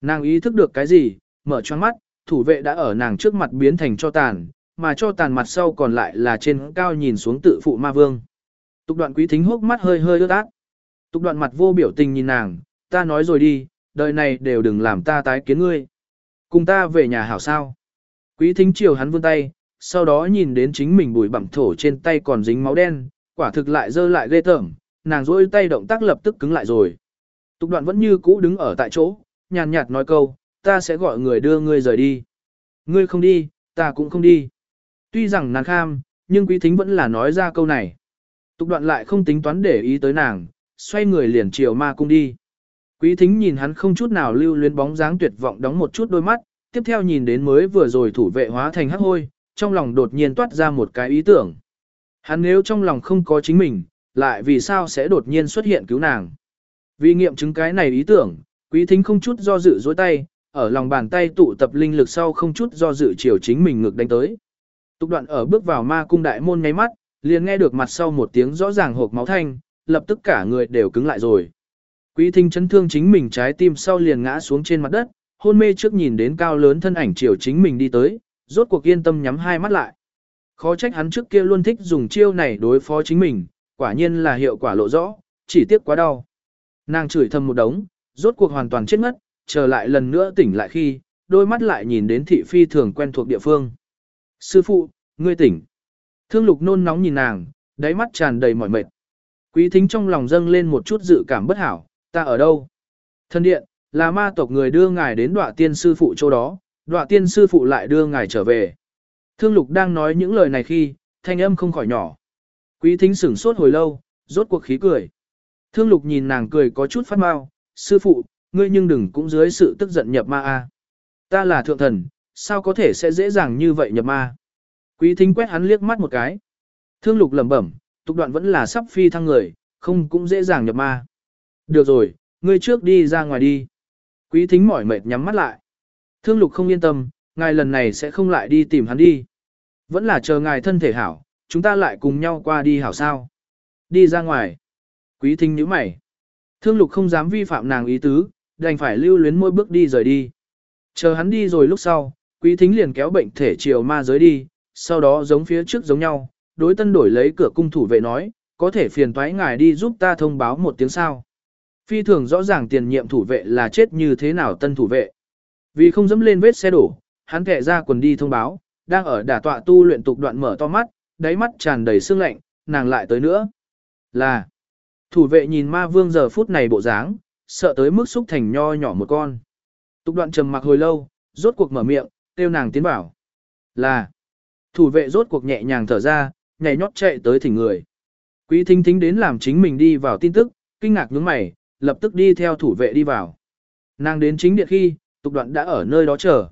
Nàng ý thức được cái gì, mở choáng mắt, thủ vệ đã ở nàng trước mặt biến thành cho tàn, mà cho tàn mặt sau còn lại là trên cao nhìn xuống tự phụ ma vương. Tục đoạn quý thính hốc mắt hơi hơi ướt át. Tục đoạn mặt vô biểu tình nhìn nàng, ta nói rồi đi, đời này đều đừng làm ta tái kiến ngươi. Cùng ta về nhà hảo sao. Quý thính chiều hắn vươn tay, sau đó nhìn đến chính mình bùi bặm thổ trên tay còn dính máu đen, quả thực lại dơ lại ghê tởm, nàng rôi tay động tác lập tức cứng lại rồi. Tục đoạn vẫn như cũ đứng ở tại chỗ, nhàn nhạt nói câu, ta sẽ gọi người đưa ngươi rời đi. Ngươi không đi, ta cũng không đi. Tuy rằng nàng kham, nhưng quý thính vẫn là nói ra câu này. Tục đoạn lại không tính toán để ý tới nàng, xoay người liền chiều ma cung đi. Quý thính nhìn hắn không chút nào lưu luyến bóng dáng tuyệt vọng đóng một chút đôi mắt, tiếp theo nhìn đến mới vừa rồi thủ vệ hóa thành hắc hôi, trong lòng đột nhiên toát ra một cái ý tưởng. Hắn nếu trong lòng không có chính mình, lại vì sao sẽ đột nhiên xuất hiện cứu nàng. Vì nghiệm chứng cái này ý tưởng, quý thính không chút do dự dối tay, ở lòng bàn tay tụ tập linh lực sau không chút do dự chiều chính mình ngược đánh tới. Tục đoạn ở bước vào ma cung đại môn nháy mắt, liền nghe được mặt sau một tiếng rõ ràng hộp máu thanh, lập tức cả người đều cứng lại rồi. Quý thính chấn thương chính mình trái tim sau liền ngã xuống trên mặt đất, hôn mê trước nhìn đến cao lớn thân ảnh chiều chính mình đi tới, rốt cuộc yên tâm nhắm hai mắt lại. Khó trách hắn trước kia luôn thích dùng chiêu này đối phó chính mình, quả nhiên là hiệu quả lộ rõ, chỉ tiếc quá đau. Nàng chửi thầm một đống, rốt cuộc hoàn toàn chết ngất, trở lại lần nữa tỉnh lại khi, đôi mắt lại nhìn đến thị phi thường quen thuộc địa phương. Sư phụ, ngươi tỉnh. Thương lục nôn nóng nhìn nàng, đáy mắt tràn đầy mỏi mệt. Quý thính trong lòng dâng lên một chút dự cảm bất hảo, ta ở đâu? Thân điện, là ma tộc người đưa ngài đến đọa tiên sư phụ chỗ đó, đọa tiên sư phụ lại đưa ngài trở về. Thương lục đang nói những lời này khi, thanh âm không khỏi nhỏ. Quý thính sửng sốt hồi lâu, rốt cuộc khí cười. Thương lục nhìn nàng cười có chút phát mau, sư phụ, ngươi nhưng đừng cũng dưới sự tức giận nhập ma a. Ta là thượng thần, sao có thể sẽ dễ dàng như vậy nhập ma. Quý thính quét hắn liếc mắt một cái. Thương lục lẩm bẩm, tục đoạn vẫn là sắp phi thăng người, không cũng dễ dàng nhập ma. Được rồi, ngươi trước đi ra ngoài đi. Quý thính mỏi mệt nhắm mắt lại. Thương lục không yên tâm, ngài lần này sẽ không lại đi tìm hắn đi. Vẫn là chờ ngài thân thể hảo, chúng ta lại cùng nhau qua đi hảo sao. Đi ra ngoài. Quý thính nhíu mày. Thương lục không dám vi phạm nàng ý tứ, đành phải lưu luyến môi bước đi rời đi. Chờ hắn đi rồi lúc sau, quý thính liền kéo bệnh thể chiều ma giới đi, sau đó giống phía trước giống nhau, đối tân đổi lấy cửa cung thủ vệ nói, có thể phiền toái ngài đi giúp ta thông báo một tiếng sao. Phi thường rõ ràng tiền nhiệm thủ vệ là chết như thế nào tân thủ vệ. Vì không dẫm lên vết xe đổ, hắn kẻ ra quần đi thông báo, đang ở đả tọa tu luyện tục đoạn mở to mắt, đáy mắt tràn đầy sương lạnh, nàng lại tới nữa. Là, thủ vệ nhìn ma vương giờ phút này bộ dáng, sợ tới mức xúc thành nho nhỏ một con. Tục đoạn trầm mặc hồi lâu, rốt cuộc mở miệng, kêu nàng tiến bảo. Là, thủ vệ rốt cuộc nhẹ nhàng thở ra, nhảy nhót chạy tới thỉnh người. Quý thính thính đến làm chính mình đi vào tin tức, kinh ngạc nhướng mày, lập tức đi theo thủ vệ đi vào. Nàng đến chính điện khi, tục đoạn đã ở nơi đó chờ.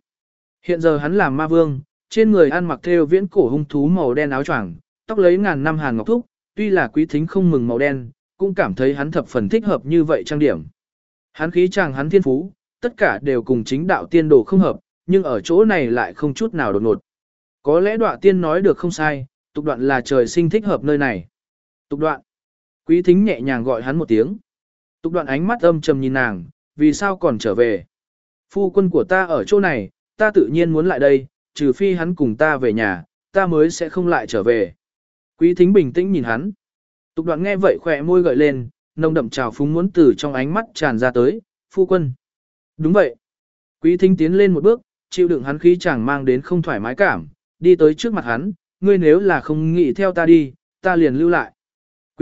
Hiện giờ hắn làm ma vương, trên người ăn mặc theo viễn cổ hung thú màu đen áo choàng, tóc lấy ngàn năm hàn ngọc thúc, tuy là quý thính không mừng màu đen, cũng cảm thấy hắn thập phần thích hợp như vậy trang điểm. Hắn khí chàng hắn thiên phú, tất cả đều cùng chính đạo tiên đồ không hợp, nhưng ở chỗ này lại không chút nào đột ngột. Có lẽ đoạn tiên nói được không sai, tục đoạn là trời sinh thích hợp nơi này. Tục đoạn. Quý thính nhẹ nhàng gọi hắn một tiếng. Tục đoạn ánh mắt âm trầm nhìn nàng, vì sao còn trở về. Phu quân của ta ở chỗ này, ta tự nhiên muốn lại đây, trừ phi hắn cùng ta về nhà, ta mới sẽ không lại trở về. Quý thính bình tĩnh nhìn hắn. Tục đoạn nghe vậy khỏe môi gợi lên, nồng đậm trào phúng muốn từ trong ánh mắt tràn ra tới, phu quân. Đúng vậy. Quý thính tiến lên một bước, chịu đựng hắn khí chẳng mang đến không thoải mái cảm, đi tới trước mặt hắn, ngươi nếu là không nghĩ theo ta đi, ta liền lưu lại.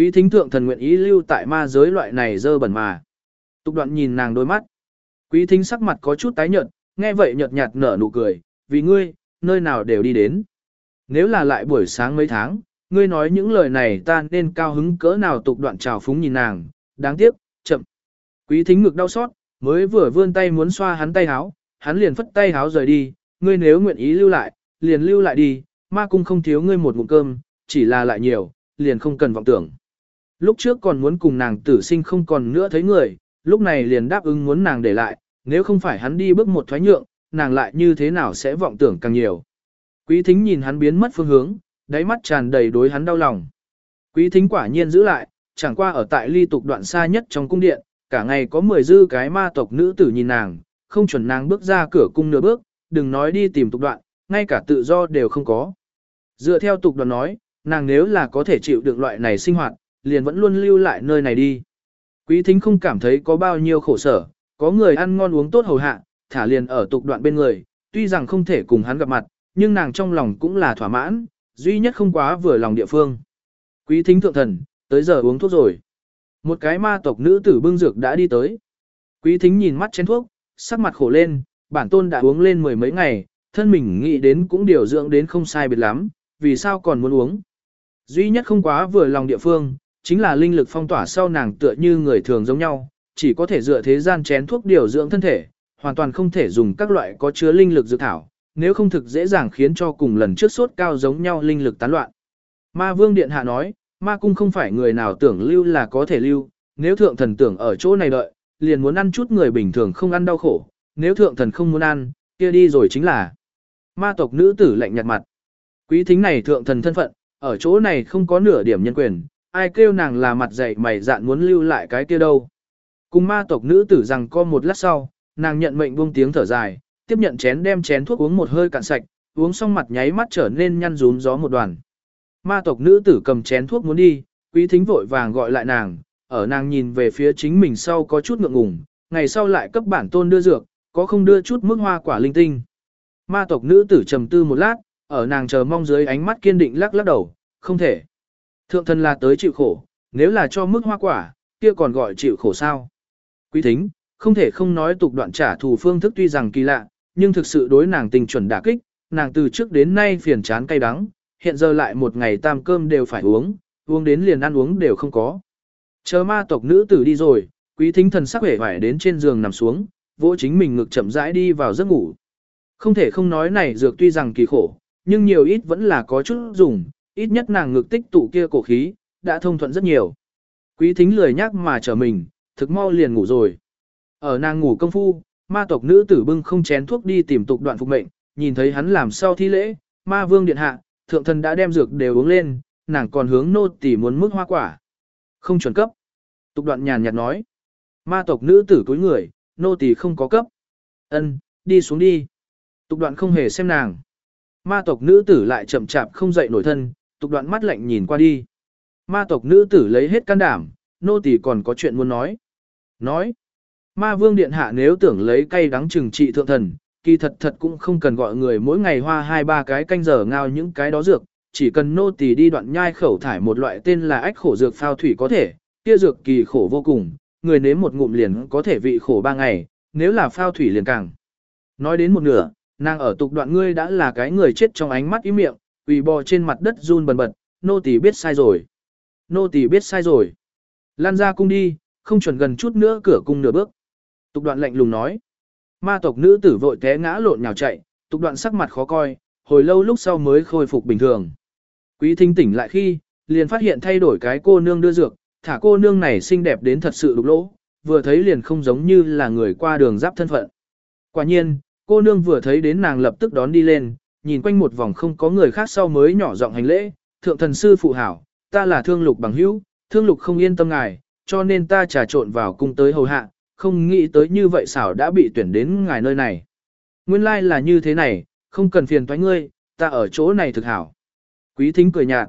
Quý thính thượng thần nguyện ý lưu tại ma giới loại này dơ bẩn mà. Tục đoạn nhìn nàng đôi mắt. Quý thính sắc mặt có chút tái nhợt, nghe vậy nhợt nhạt nở nụ cười, vì ngươi, nơi nào đều đi đến. Nếu là lại buổi sáng mấy tháng, ngươi nói những lời này ta nên cao hứng cỡ nào tục đoạn trào phúng nhìn nàng, đáng tiếc, chậm. Quý thính ngực đau xót, mới vừa vươn tay muốn xoa hắn tay háo, hắn liền phất tay háo rời đi, ngươi nếu nguyện ý lưu lại, liền lưu lại đi, ma cung không thiếu ngươi một ngụm cơm, chỉ là lại nhiều, liền không cần vọng tưởng. Lúc trước còn muốn cùng nàng tử sinh không còn nữa thấy người, lúc này liền đáp ứng muốn nàng để lại, nếu không phải hắn đi bước một thoái nhượng, nàng lại như thế nào sẽ vọng tưởng càng nhiều. Quý thính nhìn hắn biến mất phương hướng, đáy mắt tràn đầy đối hắn đau lòng. Quý thính quả nhiên giữ lại, chẳng qua ở tại ly tục đoạn xa nhất trong cung điện, cả ngày có 10 dư cái ma tộc nữ tử nhìn nàng, không chuẩn nàng bước ra cửa cung nửa bước, đừng nói đi tìm tục đoạn, ngay cả tự do đều không có. Dựa theo tục đoạn nói, nàng nếu là có thể chịu được loại này sinh hoạt, liền vẫn luôn lưu lại nơi này đi. Quý thính không cảm thấy có bao nhiêu khổ sở, có người ăn ngon uống tốt hầu hạ, thả liền ở tục đoạn bên người, tuy rằng không thể cùng hắn gặp mặt, nhưng nàng trong lòng cũng là thỏa mãn, duy nhất không quá vừa lòng địa phương. Quý thính thượng thần, tới giờ uống thuốc rồi. Một cái ma tộc nữ tử bưng dược đã đi tới. Quý thính nhìn mắt chén thuốc, sắc mặt khổ lên, bản tôn đã uống lên mười mấy ngày, thân mình nghĩ đến cũng điều dưỡng đến không sai biệt lắm, vì sao còn muốn uống. Duy nhất không quá vừa lòng địa phương, chính là linh lực phong tỏa sau nàng tựa như người thường giống nhau, chỉ có thể dựa thế gian chén thuốc điều dưỡng thân thể, hoàn toàn không thể dùng các loại có chứa linh lực dược thảo, nếu không thực dễ dàng khiến cho cùng lần trước sốt cao giống nhau linh lực tán loạn. Ma Vương Điện Hạ nói, ma cung không phải người nào tưởng lưu là có thể lưu, nếu thượng thần tưởng ở chỗ này đợi, liền muốn ăn chút người bình thường không ăn đau khổ, nếu thượng thần không muốn ăn, kia đi rồi chính là. Ma tộc nữ tử lạnh nhạt mặt. Quý thính này thượng thần thân phận, ở chỗ này không có nửa điểm nhân quyền, ai kêu nàng là mặt dày mày dạn muốn lưu lại cái kia đâu. Cùng ma tộc nữ tử rằng co một lát sau, nàng nhận mệnh buông tiếng thở dài, tiếp nhận chén đem chén thuốc uống một hơi cạn sạch, uống xong mặt nháy mắt trở nên nhăn rúm gió một đoàn. Ma tộc nữ tử cầm chén thuốc muốn đi, quý thính vội vàng gọi lại nàng, ở nàng nhìn về phía chính mình sau có chút ngượng ngùng, ngày sau lại cấp bản tôn đưa dược, có không đưa chút mức hoa quả linh tinh. Ma tộc nữ tử trầm tư một lát, ở nàng chờ mong dưới ánh mắt kiên định lắc lắc đầu, không thể. Thượng thần là tới chịu khổ, nếu là cho mức hoa quả, kia còn gọi chịu khổ sao. Quý thính, không thể không nói tục đoạn trả thù phương thức tuy rằng kỳ lạ, nhưng thực sự đối nàng tình chuẩn đả kích, nàng từ trước đến nay phiền chán cay đắng, hiện giờ lại một ngày tam cơm đều phải uống, uống đến liền ăn uống đều không có. Chờ ma tộc nữ tử đi rồi, quý thính thần sắc hể hoài đến trên giường nằm xuống, vỗ chính mình ngực chậm rãi đi vào giấc ngủ. Không thể không nói này dược tuy rằng kỳ khổ, nhưng nhiều ít vẫn là có chút dùng, ít nhất nàng ngực tích tụ kia cổ khí, đã thông thuận rất nhiều. Quý thính lười nhắc mà trở mình, thực mau liền ngủ rồi. Ở nàng ngủ công phu, ma tộc nữ tử bưng không chén thuốc đi tìm tục đoạn phục mệnh, nhìn thấy hắn làm sau thi lễ, ma vương điện hạ, thượng thần đã đem dược đều uống lên, nàng còn hướng nô tỳ muốn mức hoa quả. Không chuẩn cấp. Tục đoạn nhàn nhạt nói. Ma tộc nữ tử cúi người, nô tỳ không có cấp. Ân, đi xuống đi. Tục đoạn không hề xem nàng. Ma tộc nữ tử lại chậm chạp không dậy nổi thân, tục đoạn mắt lạnh nhìn qua đi. Ma tộc nữ tử lấy hết can đảm, nô tỳ còn có chuyện muốn nói. Nói. Ma vương điện hạ nếu tưởng lấy cây đắng trừng trị thượng thần, kỳ thật thật cũng không cần gọi người mỗi ngày hoa hai ba cái canh giờ ngao những cái đó dược, chỉ cần nô tỳ đi đoạn nhai khẩu thải một loại tên là ách khổ dược phao thủy có thể, kia dược kỳ khổ vô cùng, người nếm một ngụm liền có thể vị khổ ba ngày, nếu là phao thủy liền càng. Nói đến một nửa, nàng ở tục đoạn ngươi đã là cái người chết trong ánh mắt ý miệng, quỳ bò trên mặt đất run bần bật, nô tỳ biết sai rồi. Nô tỳ biết sai rồi. Lan ra cung đi, không chuẩn gần chút nữa cửa cung nửa bước. Tục đoạn lạnh lùng nói. Ma tộc nữ tử vội té ngã lộn nhào chạy, tục đoạn sắc mặt khó coi, hồi lâu lúc sau mới khôi phục bình thường. Quý thính tỉnh lại khi, liền phát hiện thay đổi cái cô nương đưa dược, thả cô nương này xinh đẹp đến thật sự đục lỗ, vừa thấy liền không giống như là người qua đường giáp thân phận. Quả nhiên, cô nương vừa thấy đến nàng lập tức đón đi lên, nhìn quanh một vòng không có người khác sau mới nhỏ giọng hành lễ, thượng thần sư phụ hảo, ta là thương lục bằng hữu, thương lục không yên tâm ngài, cho nên ta trà trộn vào cung tới hầu hạ, không nghĩ tới như vậy xảo đã bị tuyển đến ngài nơi này. Nguyên lai like là như thế này, không cần phiền toái ngươi, ta ở chỗ này thực hảo. Quý thính cười nhạt.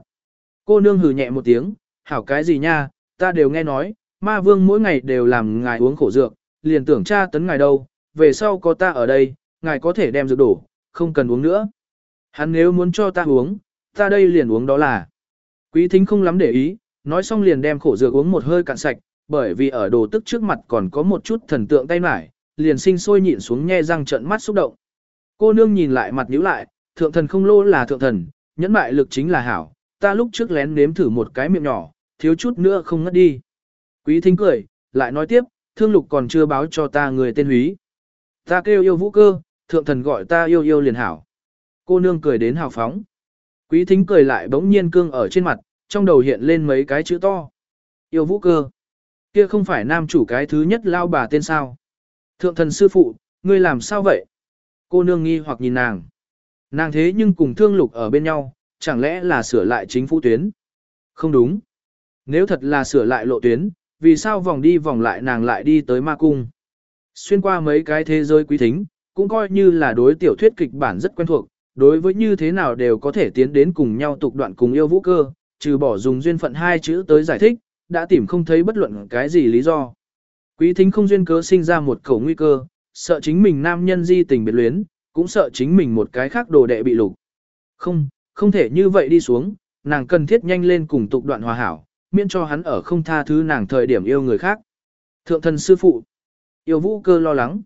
Cô nương hừ nhẹ một tiếng, hảo cái gì nha, ta đều nghe nói, ma vương mỗi ngày đều làm ngài uống khổ dược, liền tưởng tra tấn ngài đâu, về sau có ta ở đây, ngài có thể đem dược đổ, không cần uống nữa. Hắn nếu muốn cho ta uống, ta đây liền uống đó là. Quý thính không lắm để ý, nói xong liền đem khổ dược uống một hơi cạn sạch, bởi vì ở đồ tức trước mặt còn có một chút thần tượng tay mải, liền sinh sôi nhịn xuống nhe răng trận mắt xúc động. Cô nương nhìn lại mặt nhíu lại, thượng thần không lô là thượng thần, nhẫn mại lực chính là hảo, ta lúc trước lén nếm thử một cái miệng nhỏ, thiếu chút nữa không ngất đi. Quý thính cười, lại nói tiếp, thương lục còn chưa báo cho ta người tên húy. Ta kêu yêu vũ cơ, thượng thần gọi ta yêu yêu liền hảo. Cô nương cười đến hào phóng. Quý thính cười lại bỗng nhiên cương ở trên mặt, trong đầu hiện lên mấy cái chữ to. Yêu vũ cơ. Kia không phải nam chủ cái thứ nhất lao bà tên sao. Thượng thần sư phụ, ngươi làm sao vậy? Cô nương nghi hoặc nhìn nàng. Nàng thế nhưng cùng thương lục ở bên nhau, chẳng lẽ là sửa lại chính phủ tuyến? Không đúng. Nếu thật là sửa lại lộ tuyến, vì sao vòng đi vòng lại nàng lại đi tới ma cung? Xuyên qua mấy cái thế giới quý thính, cũng coi như là đối tiểu thuyết kịch bản rất quen thuộc, đối với như thế nào đều có thể tiến đến cùng nhau tục đoạn cùng yêu vũ cơ, trừ bỏ dùng duyên phận hai chữ tới giải thích, đã tìm không thấy bất luận cái gì lý do. Quý thính không duyên cớ sinh ra một khẩu nguy cơ, sợ chính mình nam nhân di tình biệt luyến, cũng sợ chính mình một cái khác đồ đệ bị lục. Không, không thể như vậy đi xuống, nàng cần thiết nhanh lên cùng tục đoạn hòa hảo, miễn cho hắn ở không tha thứ nàng thời điểm yêu người khác. Thượng thần sư phụ, yêu vũ cơ lo lắng.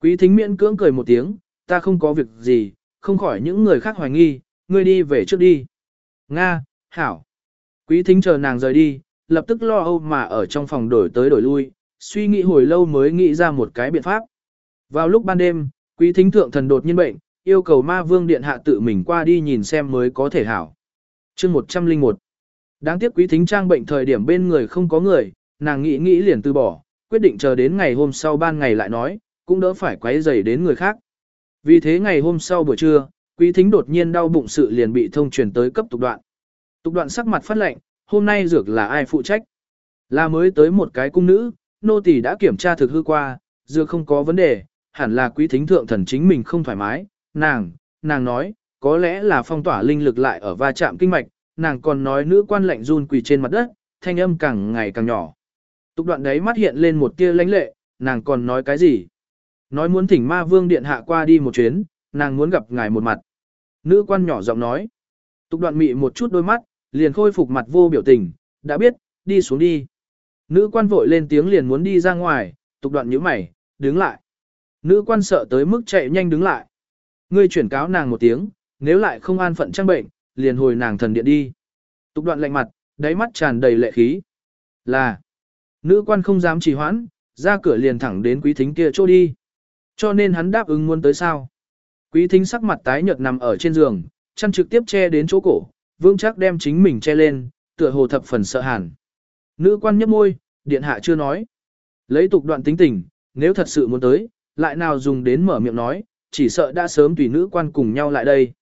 Quý thính miễn cưỡng cười một tiếng, ta không có việc gì, không khỏi những người khác hoài nghi, ngươi đi về trước đi. Nga, hảo. Quý thính chờ nàng rời đi, lập tức lo âu mà ở trong phòng đổi tới đổi lui, suy nghĩ hồi lâu mới nghĩ ra một cái biện pháp. Vào lúc ban đêm, quý thính thượng thần đột nhiên bệnh, yêu cầu ma vương điện hạ tự mình qua đi nhìn xem mới có thể hảo. chương 101 Đáng tiếc quý thính trang bệnh thời điểm bên người không có người, nàng nghĩ nghĩ liền từ bỏ, quyết định chờ đến ngày hôm sau ban ngày lại nói, cũng đỡ phải quấy rầy đến người khác. Vì thế ngày hôm sau buổi trưa, quý thính đột nhiên đau bụng sự liền bị thông truyền tới cấp tục đoạn. Tục đoạn sắc mặt phát lệnh, hôm nay dược là ai phụ trách? Là mới tới một cái cung nữ, nô tỳ đã kiểm tra thực hư qua, dược không có vấn đề, hẳn là quý thính thượng thần chính mình không thoải mái, nàng, nàng nói, có lẽ là phong tỏa linh lực lại ở va chạm kinh mạch, nàng còn nói nữ quan lệnh run quỳ trên mặt đất, thanh âm càng ngày càng nhỏ. Tục đoạn đấy mắt hiện lên một tia lãnh lệ, nàng còn nói cái gì? Nói muốn thỉnh ma vương điện hạ qua đi một chuyến, nàng muốn gặp ngài một mặt. Nữ quan nhỏ giọng nói. Tục đoạn mị một chút đôi mắt, liền khôi phục mặt vô biểu tình, đã biết, đi xuống đi. Nữ quan vội lên tiếng liền muốn đi ra ngoài, tục đoạn nhíu mày, đứng lại. Nữ quan sợ tới mức chạy nhanh đứng lại. Ngươi chuyển cáo nàng một tiếng, nếu lại không an phận trang bệnh, liền hồi nàng thần điện đi. Tục đoạn lạnh mặt, đáy mắt tràn đầy lệ khí. Là, nữ quan không dám trì hoãn, ra cửa liền thẳng đến quý thính kia chỗ đi. Cho nên hắn đáp ứng muốn tới sao. Quý thính sắc mặt tái nhợt nằm ở trên giường, chăn trực tiếp che đến chỗ cổ, vương chắc đem chính mình che lên, tựa hồ thập phần sợ hàn. Nữ quan nhấp môi, điện hạ chưa nói. Lấy tục đoạn tính tình, nếu thật sự muốn tới, lại nào dùng đến mở miệng nói, chỉ sợ đã sớm tùy nữ quan cùng nhau lại đây.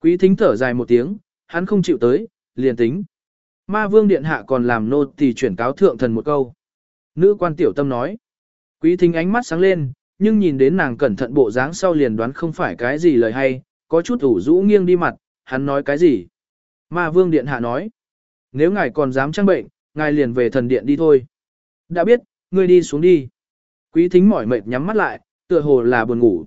Quý thính thở dài một tiếng, hắn không chịu tới, liền tính. Ma vương điện hạ còn làm nô tỳ chuyển cáo thượng thần một câu. Nữ quan tiểu tâm nói. Quý thính ánh mắt sáng lên, nhưng nhìn đến nàng cẩn thận bộ dáng sau liền đoán không phải cái gì lời hay, có chút ủ rũ nghiêng đi mặt, hắn nói cái gì. Ma vương điện hạ nói. Nếu ngài còn dám trang bệnh, ngài liền về thần điện đi thôi. Đã biết, ngươi đi xuống đi. Quý thính mỏi mệt nhắm mắt lại, tựa hồ là buồn ngủ.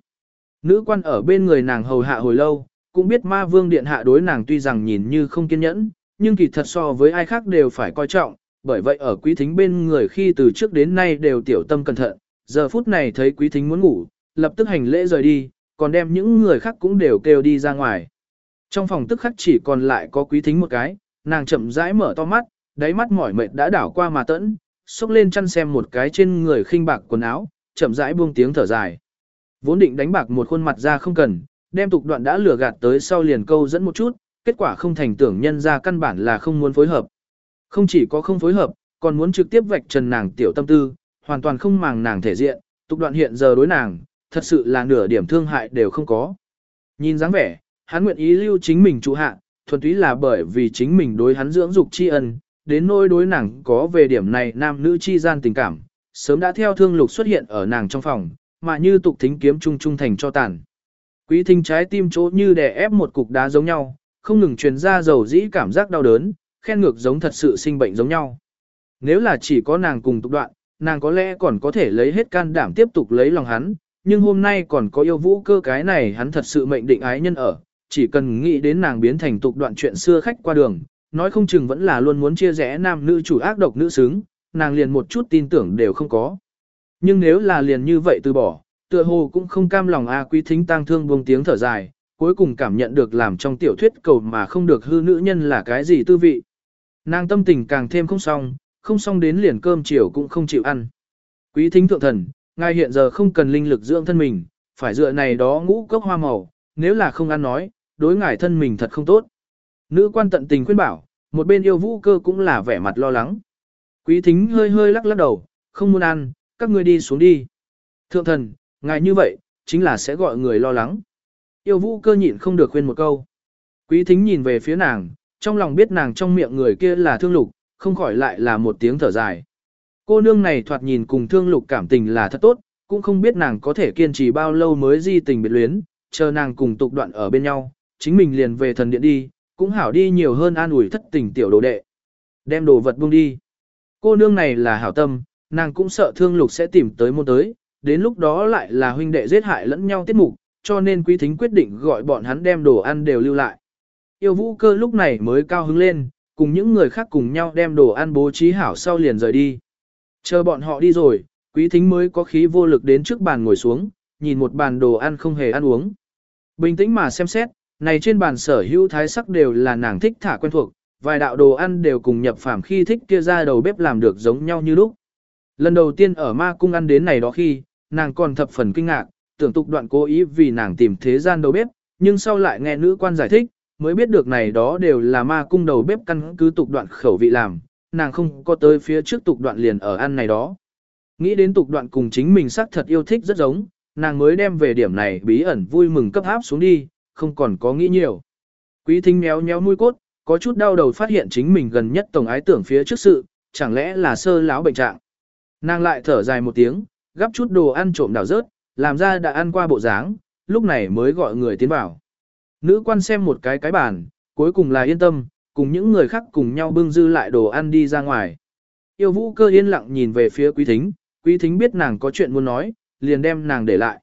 Nữ quan ở bên người nàng hầu hạ hồi lâu, cũng biết ma vương điện hạ đối nàng tuy rằng nhìn như không kiên nhẫn, nhưng kỳ thật so với ai khác đều phải coi trọng, bởi vậy ở quý thính bên người khi từ trước đến nay đều tiểu tâm cẩn thận, giờ phút này thấy quý thính muốn ngủ, lập tức hành lễ rời đi, còn đem những người khác cũng đều kêu đi ra ngoài. Trong phòng tức khắc chỉ còn lại có quý thính một cái, nàng chậm rãi mở to mắt, đáy mắt mỏi mệt đã đảo qua mà tẫn, xúc lên chăn xem một cái trên người khinh bạc quần áo, chậm rãi buông tiếng thở dài. Vốn định đánh bạc một khuôn mặt ra không cần, đem tục đoạn đã lừa gạt tới sau liền câu dẫn một chút, kết quả không thành tưởng nhân ra căn bản là không muốn phối hợp. Không chỉ có không phối hợp, còn muốn trực tiếp vạch trần nàng tiểu tâm tư, hoàn toàn không màng nàng thể diện, tục đoạn hiện giờ đối nàng, thật sự là nửa điểm thương hại đều không có. Nhìn dáng vẻ, hắn nguyện ý lưu chính mình trụ hạ, thuần túy là bởi vì chính mình đối hắn dưỡng dục tri ân, đến nỗi đối nàng có về điểm này nam nữ chi gian tình cảm, sớm đã theo thương lục xuất hiện ở nàng trong phòng, mà như tục thính kiếm trung trung thành cho tàn. Quý thính trái tim chỗ như đè ép một cục đá giống nhau, không ngừng truyền ra dầu dĩ cảm giác đau đớn, khen ngược giống thật sự sinh bệnh giống nhau. Nếu là chỉ có nàng cùng tục đoạn, nàng có lẽ còn có thể lấy hết can đảm tiếp tục lấy lòng hắn, nhưng hôm nay còn có yêu vũ cơ cái này hắn thật sự mệnh định ái nhân ở, chỉ cần nghĩ đến nàng biến thành tục đoạn chuyện xưa khách qua đường, nói không chừng vẫn là luôn muốn chia rẽ nam nữ chủ ác độc nữ xứng, nàng liền một chút tin tưởng đều không có. Nhưng nếu là liền như vậy từ bỏ, tựa hồ cũng không cam lòng A quý thính tang thương buông tiếng thở dài, cuối cùng cảm nhận được làm trong tiểu thuyết cầu mà không được hư nữ nhân là cái gì tư vị. Nàng tâm tình càng thêm không xong, không xong đến liền cơm chiều cũng không chịu ăn. Quý thính thượng thần, ngài hiện giờ không cần linh lực dưỡng thân mình, phải dựa này đó ngũ cốc hoa màu, nếu là không ăn nói, đối ngài thân mình thật không tốt. Nữ quan tận tình khuyên bảo, một bên yêu vũ cơ cũng là vẻ mặt lo lắng. Quý thính hơi hơi lắc lắc đầu, không muốn ăn, các ngươi đi xuống đi. Thượng thần, ngài như vậy, chính là sẽ gọi người lo lắng. Yêu vũ cơ nhịn không được khuyên một câu. Quý thính nhìn về phía nàng, trong lòng biết nàng trong miệng người kia là thương lục, không khỏi lại là một tiếng thở dài. Cô nương này thoạt nhìn cùng thương lục cảm tình là thật tốt, cũng không biết nàng có thể kiên trì bao lâu mới di tình biệt luyến, chờ nàng cùng tục đoạn ở bên nhau, chính mình liền về thần điện đi, cũng hảo đi nhiều hơn an ủi thất tình tiểu đồ đệ. Đem đồ vật buông đi. Cô nương này là hảo tâm, nàng cũng sợ thương lục sẽ tìm tới môn tới, đến lúc đó lại là huynh đệ giết hại lẫn nhau tiết mục, cho nên quý thính quyết định gọi bọn hắn đem đồ ăn đều lưu lại. Yêu vũ cơ lúc này mới cao hứng lên, cùng những người khác cùng nhau đem đồ ăn bố trí hảo sau liền rời đi. Chờ bọn họ đi rồi, quý thính mới có khí vô lực đến trước bàn ngồi xuống, nhìn một bàn đồ ăn không hề ăn uống. Bình tĩnh mà xem xét, này trên bàn sở hữu thái sắc đều là nàng thích thả quen thuộc, vài đạo đồ ăn đều cùng nhập phàm khi thích kia ra đầu bếp làm được giống nhau như lúc. Lần đầu tiên ở ma cung ăn đến này đó khi, nàng còn thập phần kinh ngạc, tưởng tục đoạn cố ý vì nàng tìm thế gian đầu bếp, nhưng sau lại nghe nữ quan giải thích, mới biết được này đó đều là ma cung đầu bếp căn cứ tục đoạn khẩu vị làm, nàng không có tới phía trước tục đoạn liền ở ăn này đó. Nghĩ đến tục đoạn cùng chính mình xác thật yêu thích rất giống, nàng mới đem về điểm này bí ẩn vui mừng cấp áp xuống đi, không còn có nghĩ nhiều. Quý thính méo méo mũi cốt, có chút đau đầu phát hiện chính mình gần nhất tổng ái tưởng phía trước sự, chẳng lẽ là sơ láo bệnh trạng. Nàng lại thở dài một tiếng, gắp chút đồ ăn trộm đảo rớt, làm ra đã ăn qua bộ dáng, lúc này mới gọi người tiến vào. Nữ quan xem một cái cái bàn, cuối cùng là yên tâm, cùng những người khác cùng nhau bưng dư lại đồ ăn đi ra ngoài. Yêu vũ cơ yên lặng nhìn về phía quý thính, quý thính biết nàng có chuyện muốn nói, liền đem nàng để lại.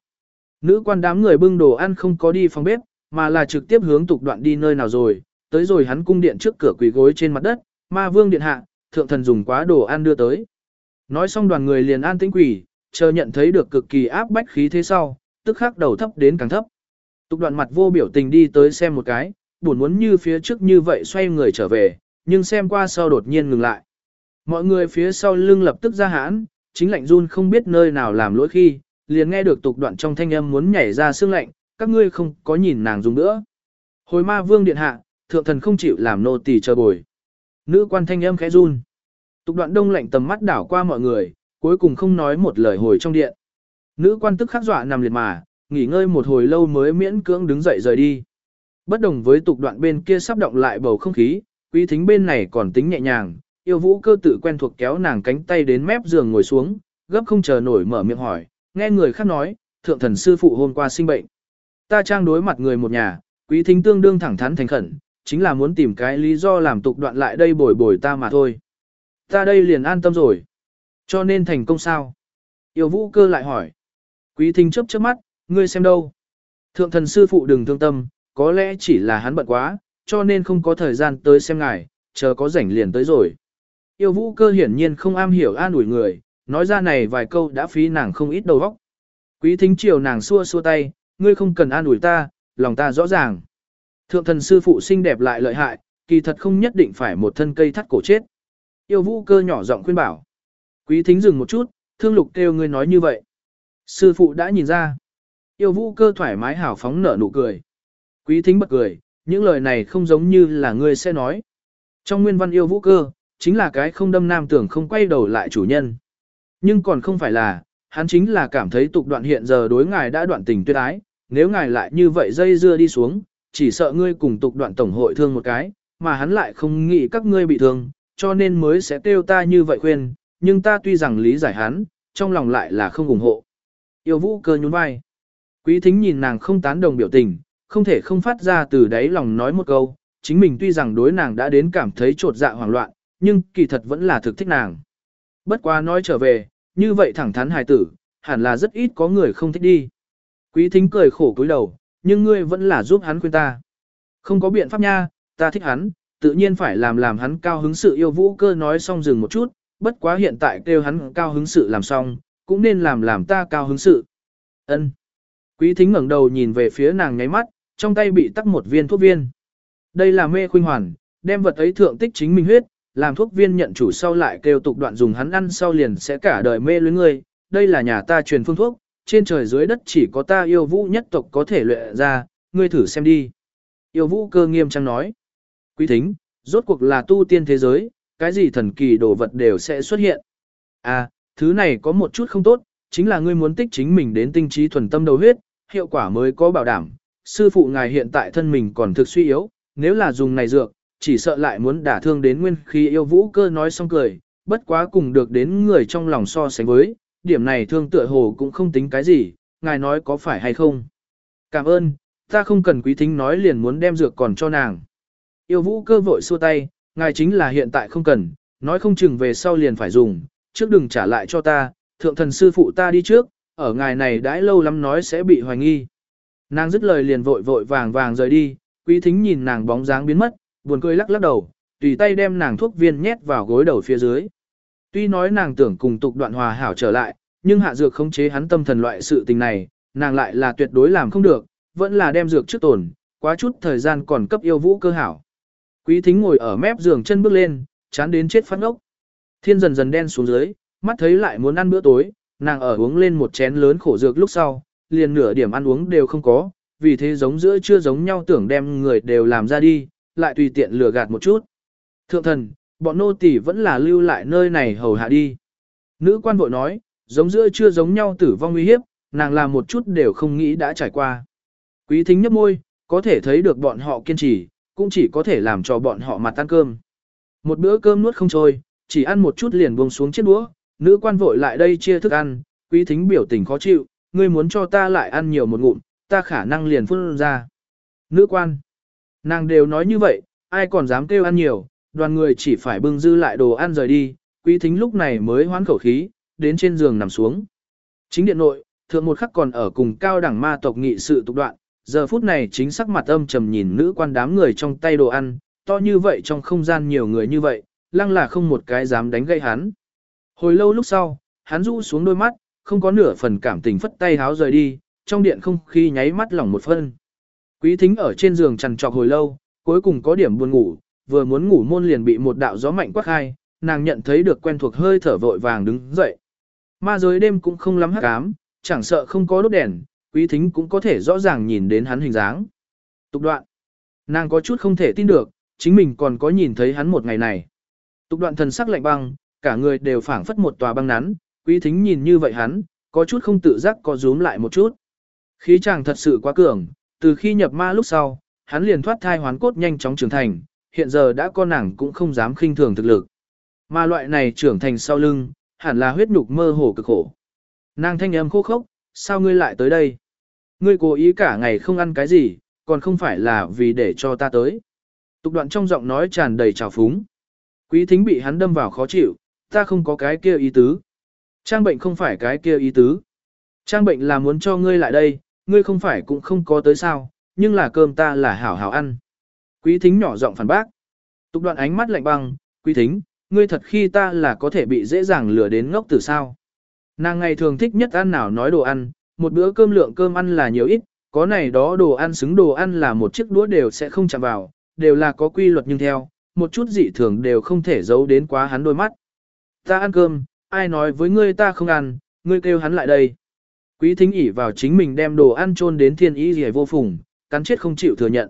Nữ quan đám người bưng đồ ăn không có đi phòng bếp, mà là trực tiếp hướng tục đoạn đi nơi nào rồi, tới rồi hắn cung điện trước cửa quỳ gối trên mặt đất, ma vương điện hạ, thượng thần dùng quá đồ ăn đưa tới. Nói xong đoàn người liền an tĩnh quỷ, chờ nhận thấy được cực kỳ áp bách khí thế sau, tức khắc đầu thấp đến càng thấp. Tục đoạn mặt vô biểu tình đi tới xem một cái, buồn muốn như phía trước như vậy xoay người trở về, nhưng xem qua sau đột nhiên ngừng lại. Mọi người phía sau lưng lập tức ra hãn, chính lạnh run không biết nơi nào làm lỗi khi, liền nghe được tục đoạn trong thanh âm muốn nhảy ra xương lạnh, các ngươi không có nhìn nàng dùng nữa. Hồi ma vương điện hạ, thượng thần không chịu làm nô tỳ chờ bồi. Nữ quan thanh âm khẽ run. Tục đoạn đông lạnh tầm mắt đảo qua mọi người, cuối cùng không nói một lời hồi trong điện. Nữ quan tức khắc dọa nằm liệt mà, nghỉ ngơi một hồi lâu mới miễn cưỡng đứng dậy rời đi. Bất đồng với tục đoạn bên kia sắp động lại bầu không khí, quý thính bên này còn tính nhẹ nhàng, yêu vũ cơ tự quen thuộc kéo nàng cánh tay đến mép giường ngồi xuống, gấp không chờ nổi mở miệng hỏi, nghe người khác nói, thượng thần sư phụ hôm qua sinh bệnh. Ta trang đối mặt người một nhà, quý thính tương đương thẳng thắn thành khẩn, chính là muốn tìm cái lý do làm tục đoạn lại đây bồi bồi ta mà thôi. Ta đây liền an tâm rồi. Cho nên thành công sao? Yêu vũ cơ lại hỏi. Quý thính chấp chớp mắt, ngươi xem đâu? Thượng thần sư phụ đừng thương tâm, có lẽ chỉ là hắn bận quá, cho nên không có thời gian tới xem ngài, chờ có rảnh liền tới rồi. Yêu vũ cơ hiển nhiên không am hiểu an ủi người, nói ra này vài câu đã phí nàng không ít đầu óc. Quý thính chiều nàng xua xua tay, ngươi không cần an ủi ta, lòng ta rõ ràng. Thượng thần sư phụ xinh đẹp lại lợi hại, kỳ thật không nhất định phải một thân cây thắt cổ chết. Yêu vũ cơ nhỏ giọng khuyên bảo. Quý thính dừng một chút, thương lục kêu ngươi nói như vậy. Sư phụ đã nhìn ra. Yêu vũ cơ thoải mái hào phóng nở nụ cười. Quý thính bật cười, những lời này không giống như là ngươi sẽ nói. Trong nguyên văn yêu vũ cơ, chính là cái không đâm nam tưởng không quay đầu lại chủ nhân. Nhưng còn không phải là, hắn chính là cảm thấy tục đoạn hiện giờ đối ngài đã đoạn tình tuyệt ái, nếu ngài lại như vậy dây dưa đi xuống, chỉ sợ ngươi cùng tục đoạn tổng hội thương một cái, mà hắn lại không nghĩ các ngươi bị thương, cho nên mới sẽ kêu ta như vậy khuyên, nhưng ta tuy rằng lý giải hắn, trong lòng lại là không ủng hộ. Yêu vũ cơ nhún vai. Quý thính nhìn nàng không tán đồng biểu tình, không thể không phát ra từ đáy lòng nói một câu, chính mình tuy rằng đối nàng đã đến cảm thấy trột dạ hoảng loạn, nhưng kỳ thật vẫn là thực thích nàng. Bất quá nói trở về, như vậy thẳng thắn hài tử, hẳn là rất ít có người không thích đi. Quý thính cười khổ cúi đầu, nhưng ngươi vẫn là giúp hắn khuyên ta. Không có biện pháp nha, ta thích hắn, tự nhiên phải làm làm hắn cao hứng sự yêu vũ cơ nói xong dừng một chút, bất quá hiện tại kêu hắn cao hứng sự làm xong, cũng nên làm làm ta cao hứng sự. Ân. Quý thính ngẩng đầu nhìn về phía nàng nháy mắt, trong tay bị tắc một viên thuốc viên. Đây là mê khuynh hoàn, đem vật ấy thượng tích chính mình huyết, làm thuốc viên nhận chủ sau lại kêu tục đoạn dùng hắn ăn sau liền sẽ cả đời mê luyến ngươi. Đây là nhà ta truyền phương thuốc, trên trời dưới đất chỉ có ta yêu vũ nhất tộc có thể luyện ra, ngươi thử xem đi. Yêu vũ cơ nghiêm trang nói. Quý thính, rốt cuộc là tu tiên thế giới, cái gì thần kỳ đồ vật đều sẽ xuất hiện. À, thứ này có một chút không tốt, chính là ngươi muốn tích chính mình đến tinh trí thuần tâm đầu huyết, hiệu quả mới có bảo đảm. Sư phụ ngài hiện tại thân mình còn thực suy yếu, nếu là dùng này dược, chỉ sợ lại muốn đả thương đến nguyên Khí yêu vũ cơ nói xong cười, bất quá cùng được đến người trong lòng so sánh với, điểm này thương tựa hồ cũng không tính cái gì, ngài nói có phải hay không. Cảm ơn, ta không cần quý thính nói liền muốn đem dược còn cho nàng. Yêu vũ cơ vội xua tay, ngài chính là hiện tại không cần, nói không chừng về sau liền phải dùng, trước đừng trả lại cho ta, thượng thần sư phụ ta đi trước, ở ngài này đãi lâu lắm nói sẽ bị hoài nghi. Nàng dứt lời liền vội vội vàng vàng rời đi, quý thính nhìn nàng bóng dáng biến mất, buồn cười lắc lắc đầu, tùy tay đem nàng thuốc viên nhét vào gối đầu phía dưới. Tuy nói nàng tưởng cùng tục đoạn hòa hảo trở lại, nhưng hạ dược không chế hắn tâm thần loại sự tình này, nàng lại là tuyệt đối làm không được, vẫn là đem dược trước tổn, quá chút thời gian còn cấp yêu vũ cơ hảo. Quý thính ngồi ở mép giường chân bước lên, chán đến chết phát ngốc. Thiên dần dần đen xuống dưới, mắt thấy lại muốn ăn bữa tối, nàng ở uống lên một chén lớn khổ dược lúc sau, liền nửa điểm ăn uống đều không có, vì thế giống giữa chưa giống nhau tưởng đem người đều làm ra đi, lại tùy tiện lừa gạt một chút. Thượng thần, bọn nô tỳ vẫn là lưu lại nơi này hầu hạ đi. Nữ quan vội nói, giống giữa chưa giống nhau tử vong nguy hiếp, nàng làm một chút đều không nghĩ đã trải qua. Quý thính nhấp môi, có thể thấy được bọn họ kiên trì, cũng chỉ có thể làm cho bọn họ mặt ăn cơm. Một bữa cơm nuốt không trôi, chỉ ăn một chút liền buông xuống chiếc đũa, nữ quan vội lại đây chia thức ăn, quý thính biểu tình khó chịu, ngươi muốn cho ta lại ăn nhiều một ngụm, ta khả năng liền phun ra. Nữ quan, nàng đều nói như vậy, ai còn dám kêu ăn nhiều, đoàn người chỉ phải bưng dư lại đồ ăn rời đi, quý thính lúc này mới hoán khẩu khí, đến trên giường nằm xuống. Chính điện nội, thượng một khắc còn ở cùng cao đẳng ma tộc nghị sự tục đoạn, giờ phút này chính sắc mặt âm trầm nhìn nữ quan đám người trong tay đồ ăn, to như vậy trong không gian nhiều người như vậy, lăng là không một cái dám đánh gây hắn. Hồi lâu lúc sau, hắn rũ xuống đôi mắt, không có nửa phần cảm tình phất tay háo rời đi, trong điện không khí nháy mắt lỏng một phân. Quý thính ở trên giường trằn trọc hồi lâu, cuối cùng có điểm buồn ngủ, vừa muốn ngủ môn liền bị một đạo gió mạnh quát hai, nàng nhận thấy được quen thuộc hơi thở vội vàng đứng dậy. Ma giới đêm cũng không lắm hắc ám, chẳng sợ không có đốt đèn, quý thính cũng có thể rõ ràng nhìn đến hắn hình dáng. Tục đoạn. Nàng có chút không thể tin được, chính mình còn có nhìn thấy hắn một ngày này. Tục đoạn thần sắc lạnh băng, cả người đều phảng phất một tòa băng nắn, quý thính nhìn như vậy hắn, có chút không tự giác có rúm lại một chút. Khí chàng thật sự quá cường, từ khi nhập ma lúc sau, hắn liền thoát thai hoán cốt nhanh chóng trưởng thành, hiện giờ đã con nàng cũng không dám khinh thường thực lực. Mà loại này trưởng thành sau lưng, hẳn là huyết nhục mơ hồ cực khổ. Nàng thanh âm khô khốc, sao ngươi lại tới đây? Ngươi cố ý cả ngày không ăn cái gì, còn không phải là vì để cho ta tới. Tục đoạn trong giọng nói tràn đầy trào phúng. Quý thính bị hắn đâm vào khó chịu, ta không có cái kia ý tứ. Trang bệnh không phải cái kia ý tứ. Trang bệnh là muốn cho ngươi lại đây, ngươi không phải cũng không có tới sao, nhưng là cơm ta là hảo hảo ăn. Quý thính nhỏ giọng phản bác. Tục đoạn ánh mắt lạnh băng, quý thính, ngươi thật khi ta là có thể bị dễ dàng lừa đến ngốc từ sao. Nàng ngày thường thích nhất ăn nào nói đồ ăn, một bữa cơm lượng cơm ăn là nhiều ít, có này đó đồ ăn xứng đồ ăn là một chiếc đũa đều sẽ không chạm vào, đều là có quy luật nhưng theo, một chút dị thường đều không thể giấu đến quá hắn đôi mắt. Ta ăn cơm, ai nói với ngươi ta không ăn, ngươi kêu hắn lại đây. Quý thính ỉ vào chính mình đem đồ ăn trôn đến thiên ý gì vô phùng, cắn chết không chịu thừa nhận.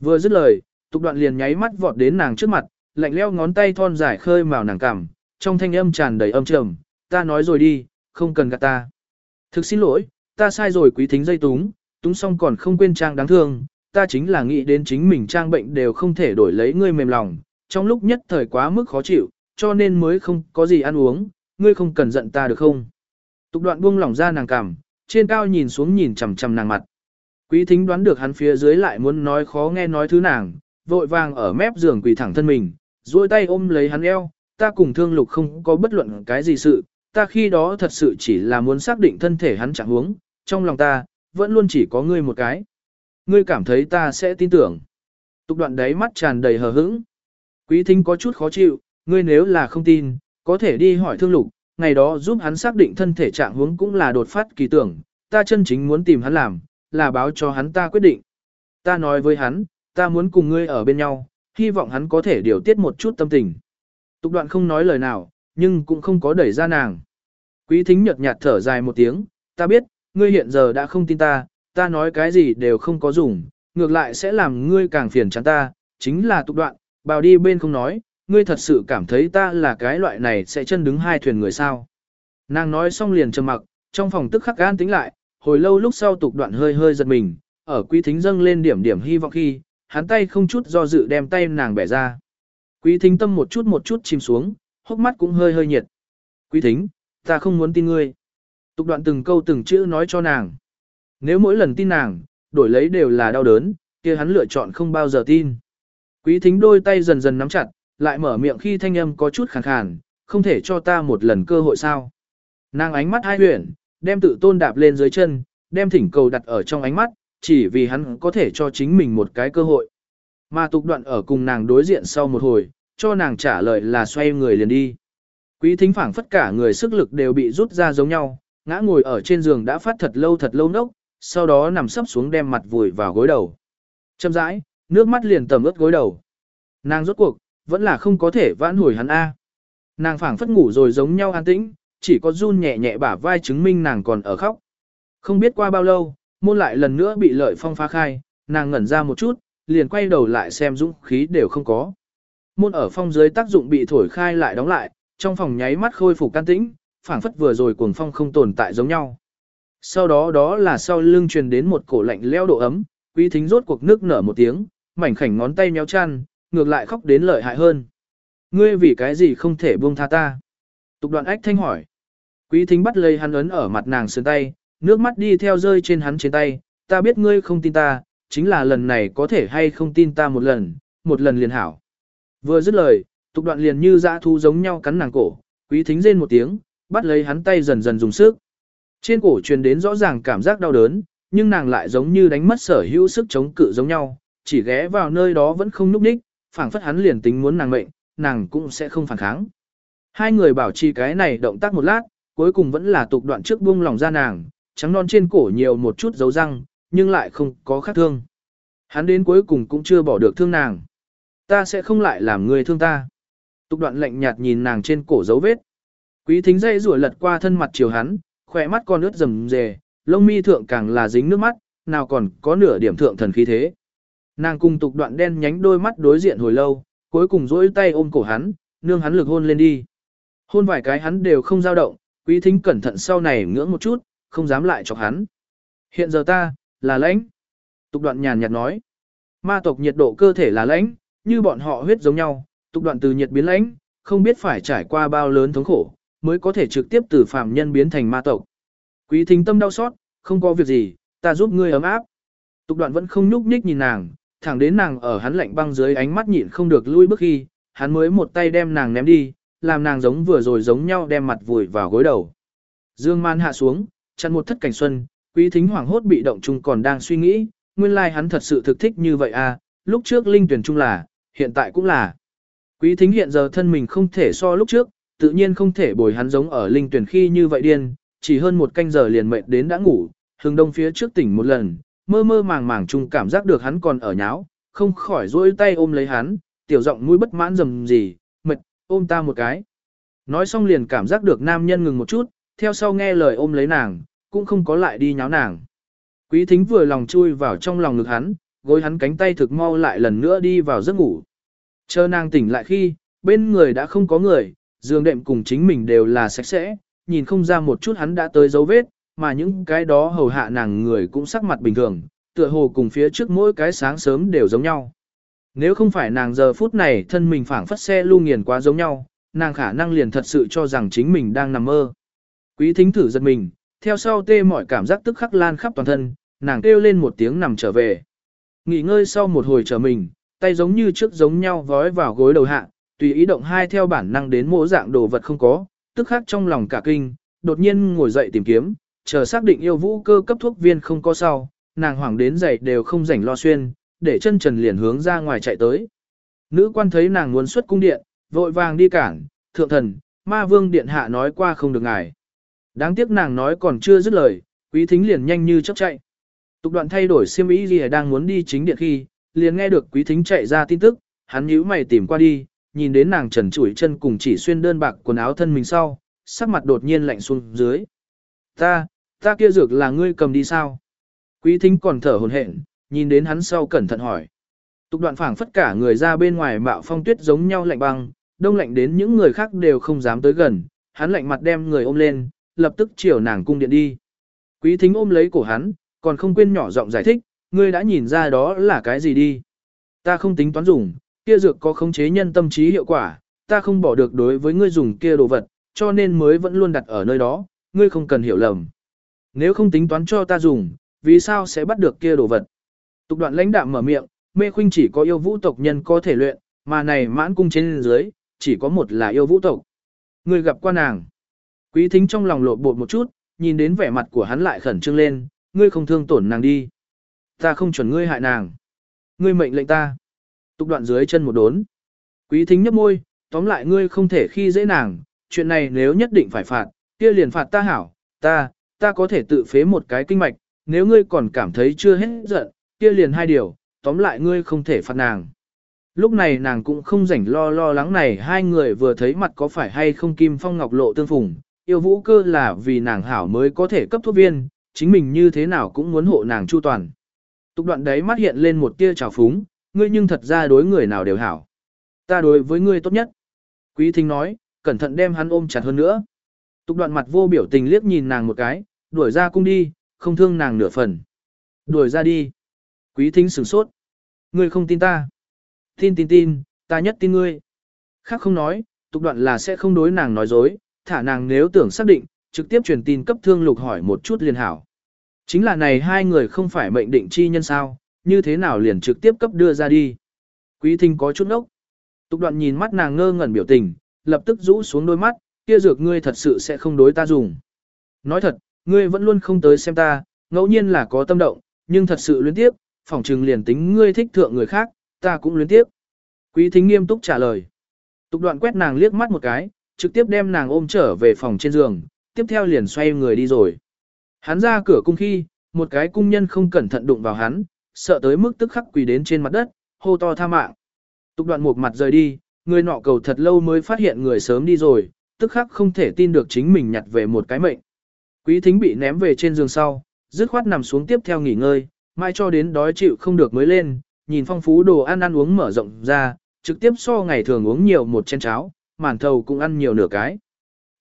Vừa dứt lời, tục đoạn liền nháy mắt vọt đến nàng trước mặt, lạnh leo ngón tay thon dài khơi màu nàng cảm, trong thanh âm tràn đầy âm trầm, ta nói rồi đi, không cần gạt ta. Thực xin lỗi, ta sai rồi quý thính dây túng, túng xong còn không quên trang đáng thương, ta chính là nghĩ đến chính mình trang bệnh đều không thể đổi lấy ngươi mềm lòng, trong lúc nhất thời quá mức khó chịu, cho nên mới không có gì ăn uống, ngươi không cần giận ta được không? Tục đoạn buông lỏng ra nàng cảm, trên cao nhìn xuống nhìn chằm chằm nàng mặt. Quý thính đoán được hắn phía dưới lại muốn nói khó nghe nói thứ nàng, vội vàng ở mép giường quỳ thẳng thân mình, duỗi tay ôm lấy hắn eo, ta cùng thương lục không có bất luận cái gì sự, ta khi đó thật sự chỉ là muốn xác định thân thể hắn chẳng huống, trong lòng ta, vẫn luôn chỉ có ngươi một cái. Ngươi cảm thấy ta sẽ tin tưởng. Tục đoạn đấy mắt tràn đầy hờ hững. Quý thính có chút khó chịu, ngươi nếu là không tin, có thể đi hỏi thương lục, ngày đó giúp hắn xác định thân thể trạng huống cũng là đột phát kỳ tưởng, ta chân chính muốn tìm hắn làm, là báo cho hắn ta quyết định. Ta nói với hắn, ta muốn cùng ngươi ở bên nhau, hy vọng hắn có thể điều tiết một chút tâm tình. Tục đoạn không nói lời nào, nhưng cũng không có đẩy ra nàng. Quý thính nhợt nhạt thở dài một tiếng, ta biết, ngươi hiện giờ đã không tin ta, ta nói cái gì đều không có dùng, ngược lại sẽ làm ngươi càng phiền chán ta, chính là tục đoạn, bào đi bên không nói, ngươi thật sự cảm thấy ta là cái loại này sẽ chân đứng hai thuyền người sao. Nàng nói xong liền trầm mặc, trong phòng tức khắc gan tính lại, hồi lâu lúc sau tục đoạn hơi hơi giật mình, ở quý thính dâng lên điểm điểm hy vọng khi, hắn tay không chút do dự đem tay nàng bẻ ra. Quý thính tâm một chút một chút chìm xuống, hốc mắt cũng hơi hơi nhiệt. Quý thính, ta không muốn tin ngươi. Tục đoạn từng câu từng chữ nói cho nàng. Nếu mỗi lần tin nàng, đổi lấy đều là đau đớn, kia hắn lựa chọn không bao giờ tin. Quý thính đôi tay dần dần nắm chặt, lại mở miệng khi thanh âm có chút khàn khàn, không thể cho ta một lần cơ hội sao. Nàng ánh mắt hai huyền, đem tự tôn đạp lên dưới chân, đem thỉnh cầu đặt ở trong ánh mắt, chỉ vì hắn có thể cho chính mình một cái cơ hội. Mà tục đoạn ở cùng nàng đối diện sau một hồi, cho nàng trả lời là xoay người liền đi. Quý thính phảng phất cả người sức lực đều bị rút ra giống nhau, ngã ngồi ở trên giường đã phát thật lâu thật lâu nốc, sau đó nằm sấp xuống đem mặt vùi vào gối đầu. Châm rãi, nước mắt liền tầm ướt gối đầu. Nàng rốt cuộc, vẫn là không có thể vãn hồi hắn A. Nàng phảng phất ngủ rồi giống nhau an tĩnh, chỉ có run nhẹ nhẹ bả vai chứng minh nàng còn ở khóc. Không biết qua bao lâu, môn lại lần nữa bị lợi phong phá khai, nàng ngẩn ra một chút, liền quay đầu lại xem dũng khí đều không có. Môn ở phong dưới tác dụng bị thổi khai lại đóng lại, trong phòng nháy mắt khôi phục can tĩnh, phảng phất vừa rồi cuồng phong không tồn tại giống nhau. Sau đó đó là sau lưng truyền đến một cổ lạnh leo độ ấm, quý thính rốt cuộc nước nở một tiếng, mảnh khảnh ngón tay méo chăn, ngược lại khóc đến lợi hại hơn. Ngươi vì cái gì không thể buông tha ta? Tục đoạn ách thanh hỏi. Quý thính bắt lấy hắn ấn ở mặt nàng sườn tay, nước mắt đi theo rơi trên hắn trên tay, ta biết ngươi không tin ta, chính là lần này có thể hay không tin ta một lần, một lần liền hảo. Vừa dứt lời, Tục đoạn liền như dã thu giống nhau cắn nàng cổ, quý thính rên một tiếng, bắt lấy hắn tay dần dần dùng sức. Trên cổ truyền đến rõ ràng cảm giác đau đớn, nhưng nàng lại giống như đánh mất sở hữu sức chống cự giống nhau, chỉ ghé vào nơi đó vẫn không núp đích, phảng phất hắn liền tính muốn nàng mệnh, nàng cũng sẽ không phản kháng. Hai người bảo trì cái này động tác một lát, cuối cùng vẫn là tục đoạn trước buông lòng ra nàng, trắng non trên cổ nhiều một chút dấu răng, nhưng lại không có khác thương. Hắn đến cuối cùng cũng chưa bỏ được thương nàng. Ta sẽ không lại làm người thương ta. Tục đoạn lạnh nhạt nhìn nàng trên cổ dấu vết. Quý thính dây rủa lật qua thân mặt chiều hắn, khỏe mắt còn ướt rầm rề, lông mi thượng càng là dính nước mắt, nào còn có nửa điểm thượng thần khí thế. Nàng cùng tục đoạn đen nhánh đôi mắt đối diện hồi lâu, cuối cùng dỗi tay ôm cổ hắn, nương hắn lực hôn lên đi. Hôn vài cái hắn đều không dao động, quý thính cẩn thận sau này ngưỡng một chút, không dám lại chọc hắn. Hiện giờ ta, là lãnh. Tục đoạn nhàn nhạt nói. Ma tộc nhiệt độ cơ thể là lãnh, như bọn họ huyết giống nhau, tục đoạn từ nhiệt biến lãnh, không biết phải trải qua bao lớn thống khổ, mới có thể trực tiếp từ phàm nhân biến thành ma tộc. Quý thính tâm đau xót, không có việc gì, ta giúp ngươi ấm áp. Tục đoạn vẫn không nhúc nhích nhìn nàng, thẳng đến nàng ở hắn lạnh băng dưới ánh mắt nhịn không được lui bước khi, hắn mới một tay đem nàng ném đi, làm nàng giống vừa rồi giống nhau đem mặt vùi vào gối đầu. Dương man hạ xuống, chặn một thất cảnh xuân, quý thính hoảng hốt bị động chung còn đang suy nghĩ, nguyên lai like hắn thật sự thực thích như vậy à, lúc trước linh tuyển chung là, hiện tại cũng là. Quý thính hiện giờ thân mình không thể so lúc trước, tự nhiên không thể bồi hắn giống ở linh tuyển khi như vậy điên, chỉ hơn một canh giờ liền mệt đến đã ngủ, hướng đông phía trước tỉnh một lần, mơ mơ màng màng chung cảm giác được hắn còn ở nháo, không khỏi duỗi tay ôm lấy hắn, tiểu giọng mũi bất mãn rầm gì, mệt, ôm ta một cái. Nói xong liền cảm giác được nam nhân ngừng một chút, theo sau nghe lời ôm lấy nàng, cũng không có lại đi nháo nàng. Quý thính vừa lòng chui vào trong lòng ngực hắn, gối hắn cánh tay thực mau lại lần nữa đi vào giấc ngủ. Chờ nàng tỉnh lại khi, bên người đã không có người, giường đệm cùng chính mình đều là sạch sẽ, nhìn không ra một chút hắn đã tới dấu vết, mà những cái đó hầu hạ nàng người cũng sắc mặt bình thường, tựa hồ cùng phía trước mỗi cái sáng sớm đều giống nhau. Nếu không phải nàng giờ phút này thân mình phảng phất xe lưu nghiền quá giống nhau, nàng khả năng liền thật sự cho rằng chính mình đang nằm mơ. Quý thính thử giật mình, theo sau tê mọi cảm giác tức khắc lan khắp toàn thân, nàng kêu lên một tiếng nằm trở về. Nghỉ ngơi sau một hồi trở mình, tay giống như trước giống nhau vói vào gối đầu hạ, tùy ý động hai theo bản năng đến mỗi dạng đồ vật không có, tức khắc trong lòng cả kinh, đột nhiên ngồi dậy tìm kiếm, chờ xác định yêu vũ cơ cấp thuốc viên không có sau, nàng hoảng đến dậy đều không rảnh lo xuyên, để chân trần liền hướng ra ngoài chạy tới. Nữ quan thấy nàng muốn xuất cung điện, vội vàng đi cản, thượng thần, ma vương điện hạ nói qua không được ngài. Đáng tiếc nàng nói còn chưa dứt lời, quý thính liền nhanh như chớp chạy. Tục đoạn thay đổi xiêm ý gì đang muốn đi chính điện khi, liền nghe được quý thính chạy ra tin tức, hắn nhíu mày tìm qua đi, nhìn đến nàng trần chủi chân cùng chỉ xuyên đơn bạc quần áo thân mình sau, sắc mặt đột nhiên lạnh xuống dưới. Ta, ta kia dược là ngươi cầm đi sao? Quý thính còn thở hồn hển, nhìn đến hắn sau cẩn thận hỏi. Tục đoạn phảng phất cả người ra bên ngoài mạo phong tuyết giống nhau lạnh băng, đông lạnh đến những người khác đều không dám tới gần, hắn lạnh mặt đem người ôm lên, lập tức chiều nàng cung điện đi. Quý thính ôm lấy cổ hắn, còn không quên nhỏ giọng giải thích, ngươi đã nhìn ra đó là cái gì đi. Ta không tính toán dùng, kia dược có khống chế nhân tâm trí hiệu quả, ta không bỏ được đối với ngươi dùng kia đồ vật, cho nên mới vẫn luôn đặt ở nơi đó, ngươi không cần hiểu lầm. Nếu không tính toán cho ta dùng, vì sao sẽ bắt được kia đồ vật? Tục đoạn lãnh đạm mở miệng, mê khuynh chỉ có yêu vũ tộc nhân có thể luyện, mà này mãn cung trên dưới, chỉ có một là yêu vũ tộc. người gặp qua nàng. Quý thính trong lòng lột bột một chút, nhìn đến vẻ mặt của hắn lại khẩn trương lên, ngươi không thương tổn nàng đi. Ta không chuẩn ngươi hại nàng. Ngươi mệnh lệnh ta. Tục đoạn dưới chân một đốn. Quý thính nhấp môi, tóm lại ngươi không thể khi dễ nàng, chuyện này nếu nhất định phải phạt, kia liền phạt ta hảo, ta, ta có thể tự phế một cái kinh mạch, nếu ngươi còn cảm thấy chưa hết giận, kia liền hai điều, tóm lại ngươi không thể phạt nàng. Lúc này nàng cũng không rảnh lo lo lắng này hai người vừa thấy mặt có phải hay không kim phong ngọc lộ tương phùng, yêu vũ cơ là vì nàng hảo mới có thể cấp thuốc viên, chính mình như thế nào cũng muốn hộ nàng chu toàn. Tục đoạn đấy mắt hiện lên một tia trào phúng, ngươi nhưng thật ra đối người nào đều hảo. Ta đối với ngươi tốt nhất. Quý thính nói, cẩn thận đem hắn ôm chặt hơn nữa. Tục đoạn mặt vô biểu tình liếc nhìn nàng một cái, đuổi ra cung đi, không thương nàng nửa phần. Đuổi ra đi. Quý thính sửng sốt. Ngươi không tin ta. Tin tin tin, ta nhất tin ngươi. Khác không nói, tục đoạn là sẽ không đối nàng nói dối, thả nàng nếu tưởng xác định, trực tiếp truyền tin cấp thương lục hỏi một chút liền hảo. Chính là này hai người không phải mệnh định chi nhân sao, như thế nào liền trực tiếp cấp đưa ra đi. Quý thính có chút ốc. Tục đoạn nhìn mắt nàng ngơ ngẩn biểu tình, lập tức rũ xuống đôi mắt, kia dược ngươi thật sự sẽ không đối ta dùng. Nói thật, ngươi vẫn luôn không tới xem ta, ngẫu nhiên là có tâm động, nhưng thật sự luyến tiếp, phỏng trừng liền tính ngươi thích thượng người khác, ta cũng luyến tiếp. Quý thính nghiêm túc trả lời. Tục đoạn quét nàng liếc mắt một cái, trực tiếp đem nàng ôm trở về phòng trên giường, tiếp theo liền xoay người đi rồi. Hắn ra cửa cung khi, một cái cung nhân không cẩn thận đụng vào hắn, sợ tới mức tức khắc quỳ đến trên mặt đất, hô to tha mạng. Tục đoạn một mặt rời đi, người nọ cầu thật lâu mới phát hiện người sớm đi rồi, tức khắc không thể tin được chính mình nhặt về một cái mệnh. Quý thính bị ném về trên giường sau, dứt khoát nằm xuống tiếp theo nghỉ ngơi, mai cho đến đói chịu không được mới lên, nhìn phong phú đồ ăn ăn uống mở rộng ra, trực tiếp so ngày thường uống nhiều một chén cháo, màn thầu cũng ăn nhiều nửa cái.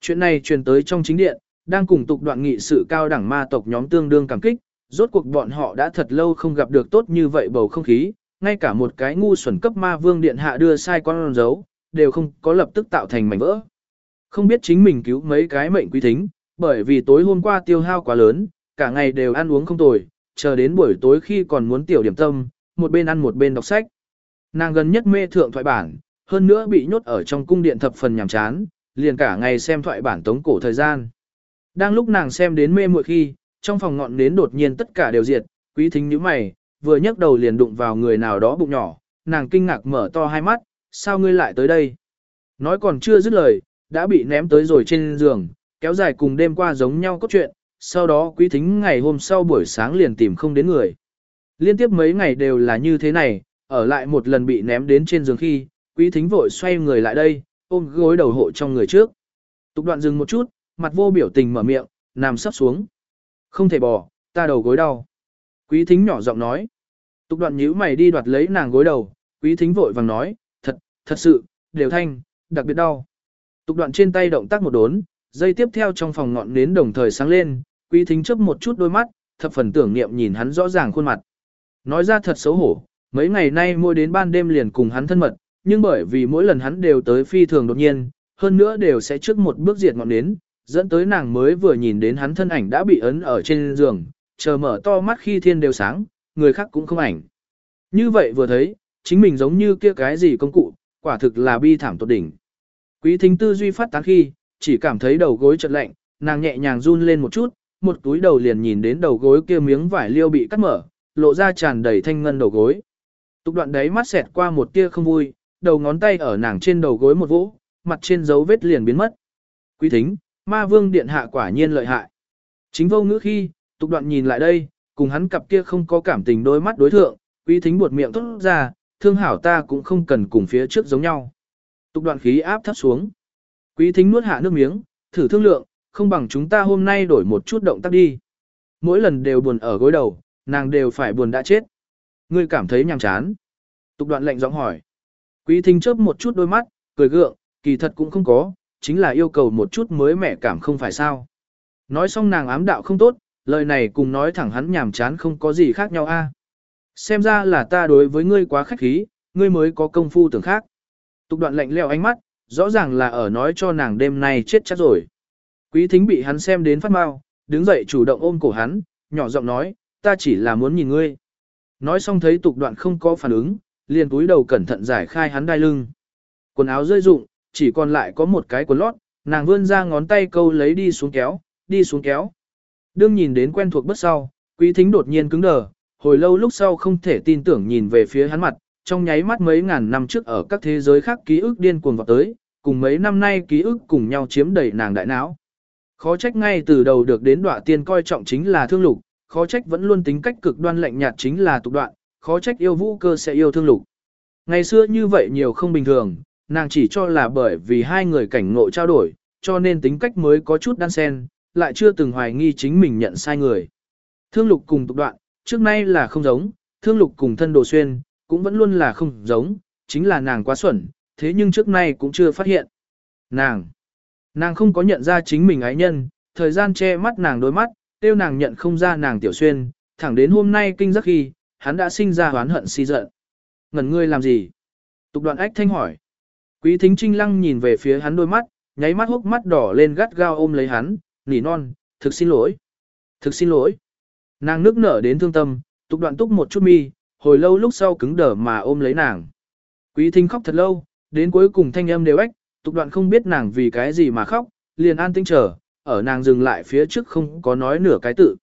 Chuyện này truyền tới trong chính điện, đang cùng tục đoạn nghị sự cao đẳng ma tộc nhóm tương đương cảm kích, rốt cuộc bọn họ đã thật lâu không gặp được tốt như vậy bầu không khí, ngay cả một cái ngu xuẩn cấp ma vương điện hạ đưa sai con dấu, đều không có lập tức tạo thành mảnh vỡ. Không biết chính mình cứu mấy cái mệnh quý thính, bởi vì tối hôm qua tiêu hao quá lớn, cả ngày đều ăn uống không tồi, chờ đến buổi tối khi còn muốn tiểu điểm tâm, một bên ăn một bên đọc sách. Nàng gần nhất mê thượng thoại bản, hơn nữa bị nhốt ở trong cung điện thập phần nhàm chán, liền cả ngày xem thoại bản tống cổ thời gian. Đang lúc nàng xem đến mê muội khi, trong phòng ngọn nến đột nhiên tất cả đều diệt, quý thính như mày, vừa nhấc đầu liền đụng vào người nào đó bụng nhỏ, nàng kinh ngạc mở to hai mắt, sao ngươi lại tới đây? Nói còn chưa dứt lời, đã bị ném tới rồi trên giường, kéo dài cùng đêm qua giống nhau cốt truyện, sau đó quý thính ngày hôm sau buổi sáng liền tìm không đến người. Liên tiếp mấy ngày đều là như thế này, ở lại một lần bị ném đến trên giường khi, quý thính vội xoay người lại đây, ôm gối đầu hộ trong người trước. Tục đoạn dừng một chút, mặt vô biểu tình mở miệng, nằm sắp xuống. Không thể bỏ, ta đầu gối đau. Quý thính nhỏ giọng nói. Tục đoạn nhíu mày đi đoạt lấy nàng gối đầu, quý thính vội vàng nói, thật, thật sự, đều thanh, đặc biệt đau. Tục đoạn trên tay động tác một đốn, dây tiếp theo trong phòng ngọn nến đồng thời sáng lên, quý thính chấp một chút đôi mắt, thập phần tưởng niệm nhìn hắn rõ ràng khuôn mặt. Nói ra thật xấu hổ, mấy ngày nay mỗi đến ban đêm liền cùng hắn thân mật, nhưng bởi vì mỗi lần hắn đều tới phi thường đột nhiên, hơn nữa đều sẽ trước một bước diệt ngọn nến, dẫn tới nàng mới vừa nhìn đến hắn thân ảnh đã bị ấn ở trên giường, chờ mở to mắt khi thiên đều sáng, người khác cũng không ảnh. Như vậy vừa thấy, chính mình giống như kia cái gì công cụ, quả thực là bi thảm tột đỉnh. Quý thính tư duy phát tán khi, chỉ cảm thấy đầu gối chợt lạnh, nàng nhẹ nhàng run lên một chút, một túi đầu liền nhìn đến đầu gối kia miếng vải liêu bị cắt mở, lộ ra tràn đầy thanh ngân đầu gối. Tục đoạn đấy mắt xẹt qua một tia không vui, đầu ngón tay ở nàng trên đầu gối một vỗ, mặt trên dấu vết liền biến mất. Quý thính, ma vương điện hạ quả nhiên lợi hại. Chính vô ngữ khi, tục đoạn nhìn lại đây, cùng hắn cặp kia không có cảm tình đôi mắt đối thượng, quý thính buột miệng tốt ra, thương hảo ta cũng không cần cùng phía trước giống nhau. Tục đoạn khí áp thấp xuống. Quý thính nuốt hạ nước miếng, thử thương lượng, không bằng chúng ta hôm nay đổi một chút động tác đi. Mỗi lần đều buồn ở gối đầu, nàng đều phải buồn đã chết. Ngươi cảm thấy nhàm chán. Tục đoạn lệnh giọng hỏi. Quý thính chớp một chút đôi mắt, cười gượng, kỳ thật cũng không có, chính là yêu cầu một chút mới mẻ cảm không phải sao. Nói xong nàng ám đạo không tốt, lời này cùng nói thẳng hắn nhàm chán không có gì khác nhau a. Xem ra là ta đối với ngươi quá khách khí, ngươi mới có công phu tưởng khác. Tục đoạn lạnh leo ánh mắt, rõ ràng là ở nói cho nàng đêm nay chết chắc rồi. Quý thính bị hắn xem đến phát mau, đứng dậy chủ động ôm cổ hắn, nhỏ giọng nói, ta chỉ là muốn nhìn ngươi. Nói xong thấy tục đoạn không có phản ứng, liền túi đầu cẩn thận giải khai hắn đai lưng. Quần áo rơi rụng, chỉ còn lại có một cái quần lót, nàng vươn ra ngón tay câu lấy đi xuống kéo, đi xuống kéo. Đương nhìn đến quen thuộc bất sau, quý thính đột nhiên cứng đờ, hồi lâu lúc sau không thể tin tưởng nhìn về phía hắn mặt, trong nháy mắt mấy ngàn năm trước ở các thế giới khác ký ức điên cuồng vào tới, cùng mấy năm nay ký ức cùng nhau chiếm đầy nàng đại não. Khó trách ngay từ đầu được đến đọa tiên coi trọng chính là thương lục, khó trách vẫn luôn tính cách cực đoan lạnh nhạt chính là tục đoạn, khó trách yêu vũ cơ sẽ yêu thương lục. Ngày xưa như vậy nhiều không bình thường, nàng chỉ cho là bởi vì hai người cảnh ngộ trao đổi, cho nên tính cách mới có chút đan xen, lại chưa từng hoài nghi chính mình nhận sai người. Thương lục cùng tục đoạn, trước nay là không giống, thương lục cùng thân đồ xuyên, cũng vẫn luôn là không giống, chính là nàng quá xuẩn, thế nhưng trước nay cũng chưa phát hiện. Nàng, nàng không có nhận ra chính mình ái nhân, thời gian che mắt nàng đôi mắt, tiêu nàng nhận không ra nàng tiểu xuyên, thẳng đến hôm nay kinh giác khi, hắn đã sinh ra oán hận si giận. Ngẩn ngươi làm gì? Tục đoạn ách thanh hỏi. Quý thính trinh lăng nhìn về phía hắn đôi mắt, nháy mắt hốc mắt đỏ lên gắt gao ôm lấy hắn, nỉ non, thực xin lỗi. Thực xin lỗi. Nàng nước nở đến thương tâm, tục đoạn túc một chút mi, hồi lâu lúc sau cứng đờ mà ôm lấy nàng. Quý thính khóc thật lâu, đến cuối cùng thanh âm đều ếch, tục đoạn không biết nàng vì cái gì mà khóc, liền an tĩnh chờ, ở nàng dừng lại phía trước không có nói nửa cái tự.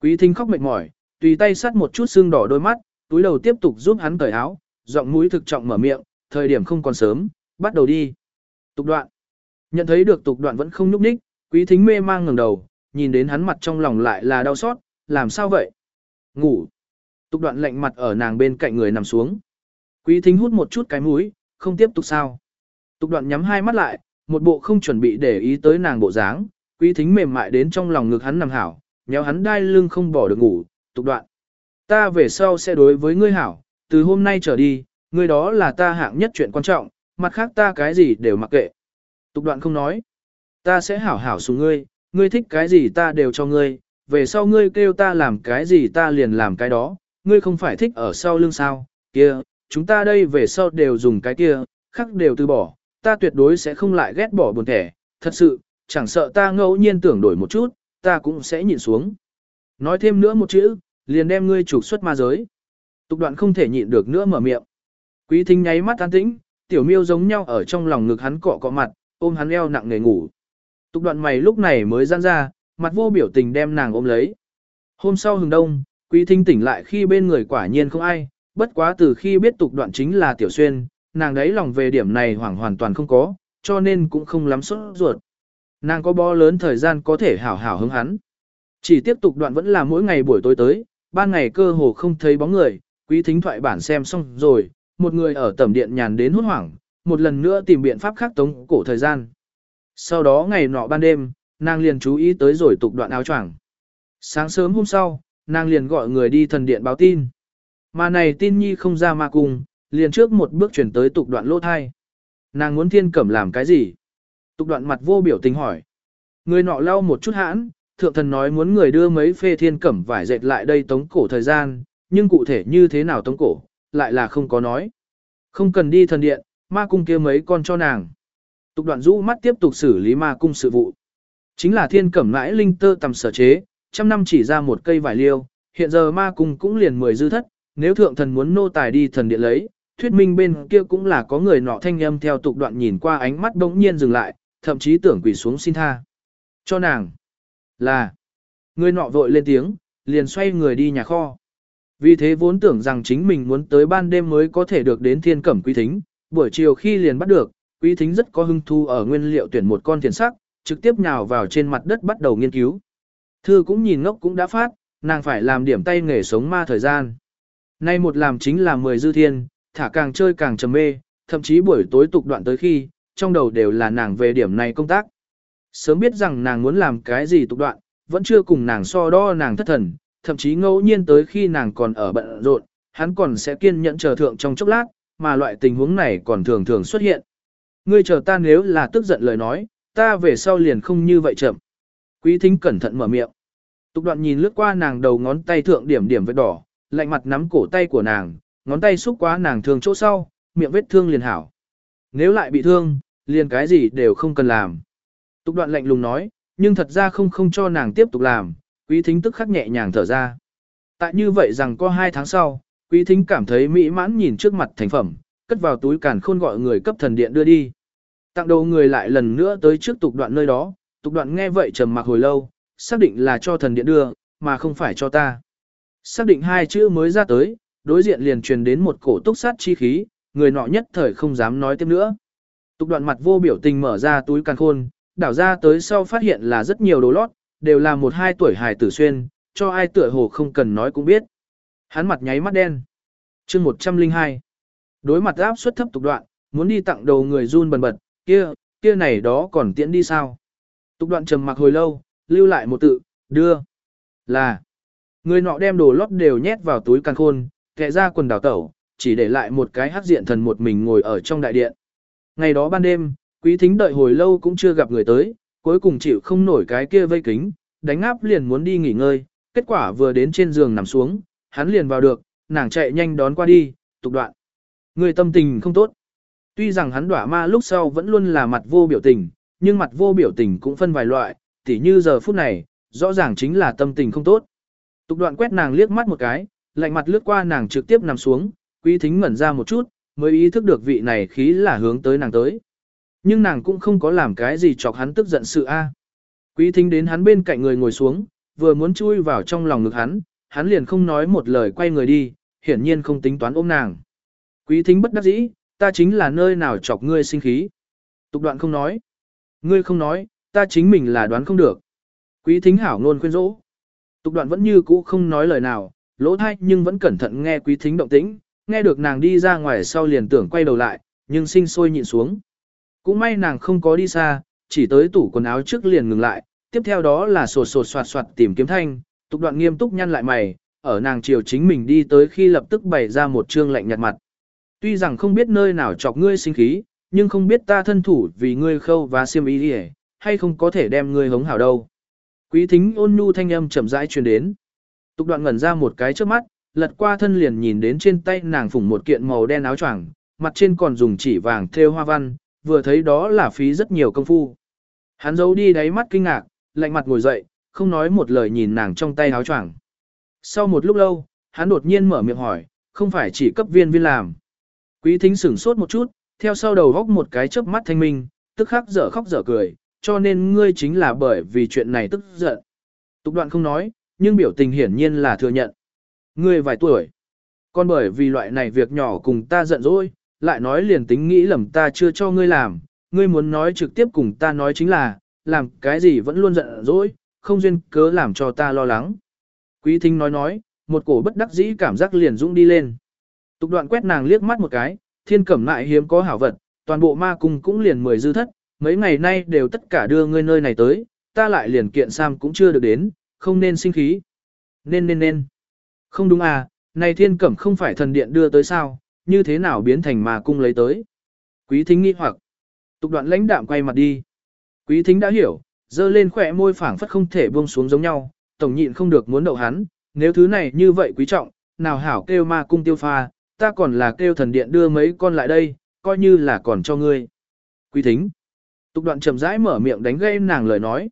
Quý thính khóc mệt mỏi, tùy tay sắt một chút xương đỏ đôi mắt, túi đầu tiếp tục giúp hắn cởi áo, giọng mũi thực trọng mở miệng, thời điểm không còn sớm, bắt đầu đi. Tục đoạn. Nhận thấy được tục đoạn vẫn không nhúc nhích, quý thính mê mang ngẩng đầu, nhìn đến hắn mặt trong lòng lại là đau xót, làm sao vậy? Ngủ. Tục đoạn lạnh mặt ở nàng bên cạnh người nằm xuống. Quý thính hút một chút cái mũi, không tiếp tục sao. Tục đoạn nhắm hai mắt lại, một bộ không chuẩn bị để ý tới nàng bộ dáng, quý thính mềm mại đến trong lòng ngực hắn nằm hảo, nhéo hắn đai lưng không bỏ được ngủ, tục đoạn. Ta về sau sẽ đối với ngươi hảo, từ hôm nay trở đi, ngươi đó là ta hạng nhất chuyện quan trọng, mặt khác ta cái gì đều mặc kệ. Tục đoạn không nói. Ta sẽ hảo hảo xuống ngươi, ngươi thích cái gì ta đều cho ngươi, về sau ngươi kêu ta làm cái gì ta liền làm cái đó, ngươi không phải thích ở sau lưng sao, kia, chúng ta đây về sau đều dùng cái kia, khắc đều từ bỏ, ta tuyệt đối sẽ không lại ghét bỏ buồn thẻ, thật sự, chẳng sợ ta ngẫu nhiên tưởng đổi một chút, ta cũng sẽ nhìn xuống. Nói thêm nữa một chữ, liền đem ngươi trục xuất ma giới. Tục đoạn không thể nhịn được nữa mở miệng. Quý thính nháy mắt an tĩnh, tiểu miêu giống nhau ở trong lòng ngực hắn cọ cọ mặt, ôm hắn eo nặng nề ngủ. Tục đoạn mày lúc này mới giãn ra, mặt vô biểu tình đem nàng ôm lấy. Hôm sau hừng đông, quý thính tỉnh lại khi bên người quả nhiên không ai, bất quá từ khi biết tục đoạn chính là tiểu xuyên, nàng đấy lòng về điểm này hoảng hoàn toàn không có, cho nên cũng không lắm sốt ruột. Nàng có bo lớn thời gian có thể hảo hảo hứng hắn. Chỉ tiếp tục đoạn vẫn là mỗi ngày buổi tối tới, ban ngày cơ hồ không thấy bóng người, quý thính thoại bản xem xong rồi, một người ở tầm điện nhàn đến hốt hoảng, một lần nữa tìm biện pháp khác tống cổ thời gian. Sau đó ngày nọ ban đêm, nàng liền chú ý tới rồi tục đoạn áo choàng. Sáng sớm hôm sau, nàng liền gọi người đi thần điện báo tin. Mà này tin nhi không ra ma cung, liền trước một bước chuyển tới tục đoạn lỗ thai. Nàng muốn thiên cẩm làm cái gì? Tục đoạn mặt vô biểu tình hỏi. Người nọ lau một chút hãn, thượng thần nói muốn người đưa mấy phê thiên cẩm vải dệt lại đây tống cổ thời gian, nhưng cụ thể như thế nào tống cổ, lại là không có nói. Không cần đi thần điện, ma cung kia mấy con cho nàng. Tục đoạn rũ mắt tiếp tục xử lý ma cung sự vụ. Chính là thiên cẩm mãi linh tơ tầm sở chế, trăm năm chỉ ra một cây vải liêu, hiện giờ ma cung cũng liền mười dư thất, nếu thượng thần muốn nô tài đi thần điện lấy, thuyết minh bên kia cũng là có người nọ thanh âm theo tục đoạn nhìn qua ánh mắt bỗng nhiên dừng lại, thậm chí tưởng quỳ xuống xin tha. Cho nàng. Là. Người nọ vội lên tiếng, liền xoay người đi nhà kho. Vì thế vốn tưởng rằng chính mình muốn tới ban đêm mới có thể được đến thiên cẩm quý thính, buổi chiều khi liền bắt được, quý thính rất có hưng thu ở nguyên liệu tuyển một con thiền sắc, trực tiếp nhào vào trên mặt đất bắt đầu nghiên cứu. Thư cũng nhìn ngốc cũng đã phát, nàng phải làm điểm tay nghề sống ma thời gian. Nay một làm chính là 10 dư thiên, thả càng chơi càng trầm mê, thậm chí buổi tối tục đoạn tới khi, trong đầu đều là nàng về điểm này công tác. Sớm biết rằng nàng muốn làm cái gì tục đoạn, vẫn chưa cùng nàng so đo nàng thất thần, thậm chí ngẫu nhiên tới khi nàng còn ở bận rộn, hắn còn sẽ kiên nhẫn chờ thượng trong chốc lát, mà loại tình huống này còn thường thường xuất hiện. Ngươi chờ ta nếu là tức giận lời nói, ta về sau liền không như vậy chậm. Quý thính cẩn thận mở miệng. Tục đoạn nhìn lướt qua nàng đầu ngón tay thượng điểm điểm vết đỏ, lạnh mặt nắm cổ tay của nàng, ngón tay xúc quá nàng thường chỗ sau, miệng vết thương liền hảo. Nếu lại bị thương, liền cái gì đều không cần làm. Tục đoạn lạnh lùng nói, nhưng thật ra không không cho nàng tiếp tục làm, quý thính tức khắc nhẹ nhàng thở ra. Tại như vậy rằng có hai tháng sau, quý thính cảm thấy mỹ mãn nhìn trước mặt thành phẩm, cất vào túi càn khôn gọi người cấp thần điện đưa đi. Tặng đầu người lại lần nữa tới trước tục đoạn nơi đó, tục đoạn nghe vậy trầm mặc hồi lâu, xác định là cho thần điện đưa, mà không phải cho ta. Xác định hai chữ mới ra tới, đối diện liền truyền đến một cổ túc sát chi khí, người nọ nhất thời không dám nói tiếp nữa. Tục đoạn mặt vô biểu tình mở ra túi càng khôn, đảo ra tới sau phát hiện là rất nhiều đồ lót, đều là một hai tuổi hài tử xuyên, cho ai tựa hồ không cần nói cũng biết. Hắn mặt nháy mắt đen. chương 102. Đối mặt áp suất thấp tục đoạn, muốn đi tặng đầu người run bần bật, kia, kia này đó còn tiễn đi sao? Tục đoạn trầm mặc hồi lâu, lưu lại một tự, đưa. Là. Người nọ đem đồ lót đều nhét vào túi càn khôn, kệ ra quần đào tẩu, chỉ để lại một cái hắc diện thần một mình ngồi ở trong đại điện. Ngày đó ban đêm, quý thính đợi hồi lâu cũng chưa gặp người tới, cuối cùng chịu không nổi cái kia vây kính, đánh áp liền muốn đi nghỉ ngơi, kết quả vừa đến trên giường nằm xuống, hắn liền vào được, nàng chạy nhanh đón qua đi, tục đoạn. Người tâm tình không tốt. Tuy rằng hắn đỏa ma lúc sau vẫn luôn là mặt vô biểu tình, nhưng mặt vô biểu tình cũng phân vài loại, tỉ như giờ phút này, rõ ràng chính là tâm tình không tốt. Tục đoạn quét nàng liếc mắt một cái, lạnh mặt lướt qua nàng trực tiếp nằm xuống, quý thính ngẩn ra một chút, mới ý thức được vị này khí là hướng tới nàng tới. Nhưng nàng cũng không có làm cái gì chọc hắn tức giận sự a. Quý thính đến hắn bên cạnh người ngồi xuống, vừa muốn chui vào trong lòng ngực hắn, hắn liền không nói một lời quay người đi, hiển nhiên không tính toán ôm nàng. Quý thính bất đắc dĩ, ta chính là nơi nào chọc ngươi sinh khí. Tục đoạn không nói. Ngươi không nói, ta chính mình là đoán không được. Quý thính hảo ngôn khuyên rỗ. Tục đoạn vẫn như cũ không nói lời nào, lỗ thai nhưng vẫn cẩn thận nghe quý thính động tĩnh, nghe được nàng đi ra ngoài sau liền tưởng quay đầu lại, nhưng sinh sôi nhịn xuống. Cũng may nàng không có đi xa, chỉ tới tủ quần áo trước liền ngừng lại, tiếp theo đó là sột sột soạt soạt tìm kiếm thanh, tục đoạn nghiêm túc nhăn lại mày, ở nàng chiều chính mình đi tới khi lập tức bày ra một trương lạnh nhạt mặt. Tuy rằng không biết nơi nào chọc ngươi sinh khí, nhưng không biết ta thân thủ vì ngươi khâu và xiêm ý đi hay không có thể đem ngươi hống hảo đâu. Quý thính ôn nhu thanh âm chậm rãi truyền đến. Tục đoạn ngẩn ra một cái trước mắt, lật qua thân liền nhìn đến trên tay nàng phủng một kiện màu đen áo choàng, mặt trên còn dùng chỉ vàng thêu hoa văn, vừa thấy đó là phí rất nhiều công phu. Hắn giấu đi đáy mắt kinh ngạc, lạnh mặt ngồi dậy, không nói một lời nhìn nàng trong tay áo choàng. Sau một lúc lâu, hắn đột nhiên mở miệng hỏi, không phải chỉ cấp viên viên làm. Quý thính sửng sốt một chút, theo sau đầu góc một cái chớp mắt thanh minh, tức khắc dở khóc dở cười, cho nên ngươi chính là bởi vì chuyện này tức giận. Tục đoạn không nói, nhưng biểu tình hiển nhiên là thừa nhận. Ngươi vài tuổi, còn bởi vì loại này việc nhỏ cùng ta giận dỗi, lại nói liền tính nghĩ lầm ta chưa cho ngươi làm, ngươi muốn nói trực tiếp cùng ta nói chính là, làm cái gì vẫn luôn giận dỗi, không duyên cớ làm cho ta lo lắng. Quý thính nói nói, một cổ bất đắc dĩ cảm giác liền dũng đi lên. Tục đoạn quét nàng liếc mắt một cái, thiên cẩm lại hiếm có hảo vật, toàn bộ ma cung cũng liền mười dư thất, mấy ngày nay đều tất cả đưa ngươi nơi này tới, ta lại liền kiện Sam cũng chưa được đến, không nên sinh khí. Nên nên nên. Không đúng à, này thiên cẩm không phải thần điện đưa tới sao, như thế nào biến thành ma cung lấy tới. Quý thính nghi hoặc. Tục đoạn lãnh đạm quay mặt đi. Quý thính đã hiểu, dơ lên khỏe môi phảng phất không thể buông xuống giống nhau, tổng nhịn không được muốn đậu hắn, nếu thứ này như vậy quý trọng, nào hảo kêu ma cung tiêu pha, ta còn là kêu thần điện đưa mấy con lại đây, coi như là còn cho ngươi. Quý thính. Tục đoạn chậm rãi mở miệng đánh gây nàng lời nói.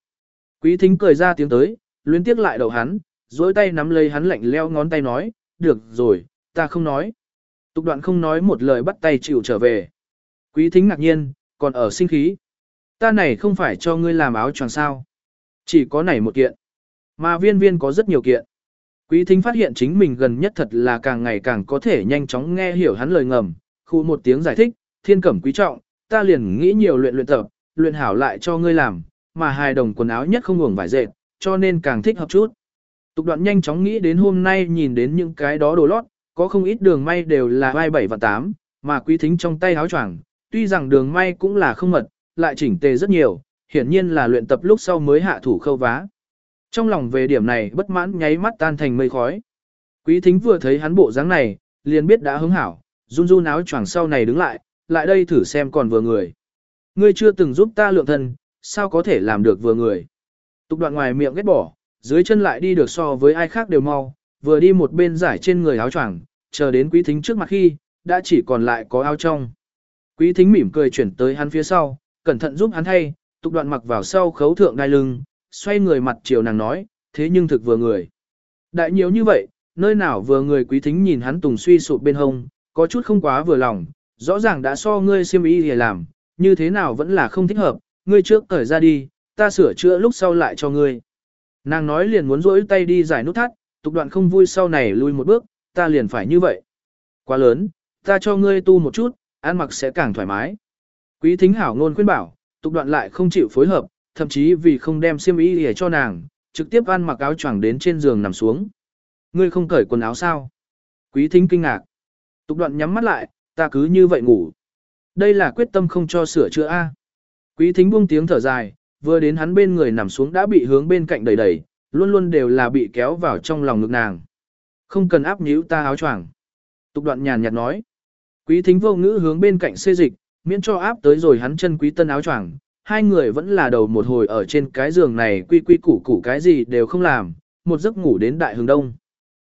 Quý thính cười ra tiếng tới, luyến tiếc lại đầu hắn, dối tay nắm lấy hắn lạnh leo ngón tay nói, được rồi, ta không nói. Tục đoạn không nói một lời bắt tay chịu trở về. Quý thính ngạc nhiên, còn ở sinh khí. Ta này không phải cho ngươi làm áo choàng sao. Chỉ có này một kiện. Mà viên viên có rất nhiều kiện. Quý thính phát hiện chính mình gần nhất thật là càng ngày càng có thể nhanh chóng nghe hiểu hắn lời ngầm, khu một tiếng giải thích, thiên cẩm quý trọng, ta liền nghĩ nhiều luyện luyện tập, luyện hảo lại cho ngươi làm, mà hài đồng quần áo nhất không ngủng vải dệt, cho nên càng thích hợp chút. Tục đoạn nhanh chóng nghĩ đến hôm nay nhìn đến những cái đó đồ lót, có không ít đường may đều là vai 7 và 8, mà quý thính trong tay áo choàng, tuy rằng đường may cũng là không mật, lại chỉnh tề rất nhiều, hiển nhiên là luyện tập lúc sau mới hạ thủ khâu vá. Trong lòng về điểm này bất mãn nháy mắt tan thành mây khói. Quý thính vừa thấy hắn bộ dáng này, liền biết đã hứng hảo, run run áo choàng sau này đứng lại, lại đây thử xem còn vừa người. Ngươi chưa từng giúp ta lượng thân, sao có thể làm được vừa người. Tục đoạn ngoài miệng ghét bỏ, dưới chân lại đi được so với ai khác đều mau, vừa đi một bên giải trên người áo choàng, chờ đến quý thính trước mặt khi, đã chỉ còn lại có áo trong. Quý thính mỉm cười chuyển tới hắn phía sau, cẩn thận giúp hắn thay, tục đoạn mặc vào sau khấu thượng đai lưng, xoay người mặt chiều nàng nói, thế nhưng thực vừa người. Đại nhiều như vậy, nơi nào vừa người quý thính nhìn hắn tùng suy sụp bên hông, có chút không quá vừa lòng, rõ ràng đã so ngươi siêm ý để làm, như thế nào vẫn là không thích hợp, ngươi trước cởi ra đi, ta sửa chữa lúc sau lại cho ngươi. Nàng nói liền muốn rỗi tay đi giải nút thắt, tục đoạn không vui sau này lui một bước, ta liền phải như vậy. Quá lớn, ta cho ngươi tu một chút, ăn mặc sẽ càng thoải mái. Quý thính hảo ngôn khuyên bảo, tục đoạn lại không chịu phối hợp, thậm chí vì không đem xiêm y để cho nàng, trực tiếp ăn mặc áo choàng đến trên giường nằm xuống. Ngươi không cởi quần áo sao? Quý thính kinh ngạc. Tục đoạn nhắm mắt lại, ta cứ như vậy ngủ. Đây là quyết tâm không cho sửa chữa A. Quý thính buông tiếng thở dài, vừa đến hắn bên người nằm xuống đã bị hướng bên cạnh đẩy đẩy, luôn luôn đều là bị kéo vào trong lòng ngực nàng. Không cần áp nhíu ta áo choàng. Tục đoạn nhàn nhạt nói. Quý thính vô ngữ hướng bên cạnh xê dịch, miễn cho áp tới rồi hắn chân quý tân áo choàng. Hai người vẫn là đầu một hồi ở trên cái giường này quy quy củ củ cái gì đều không làm, một giấc ngủ đến đại hướng đông.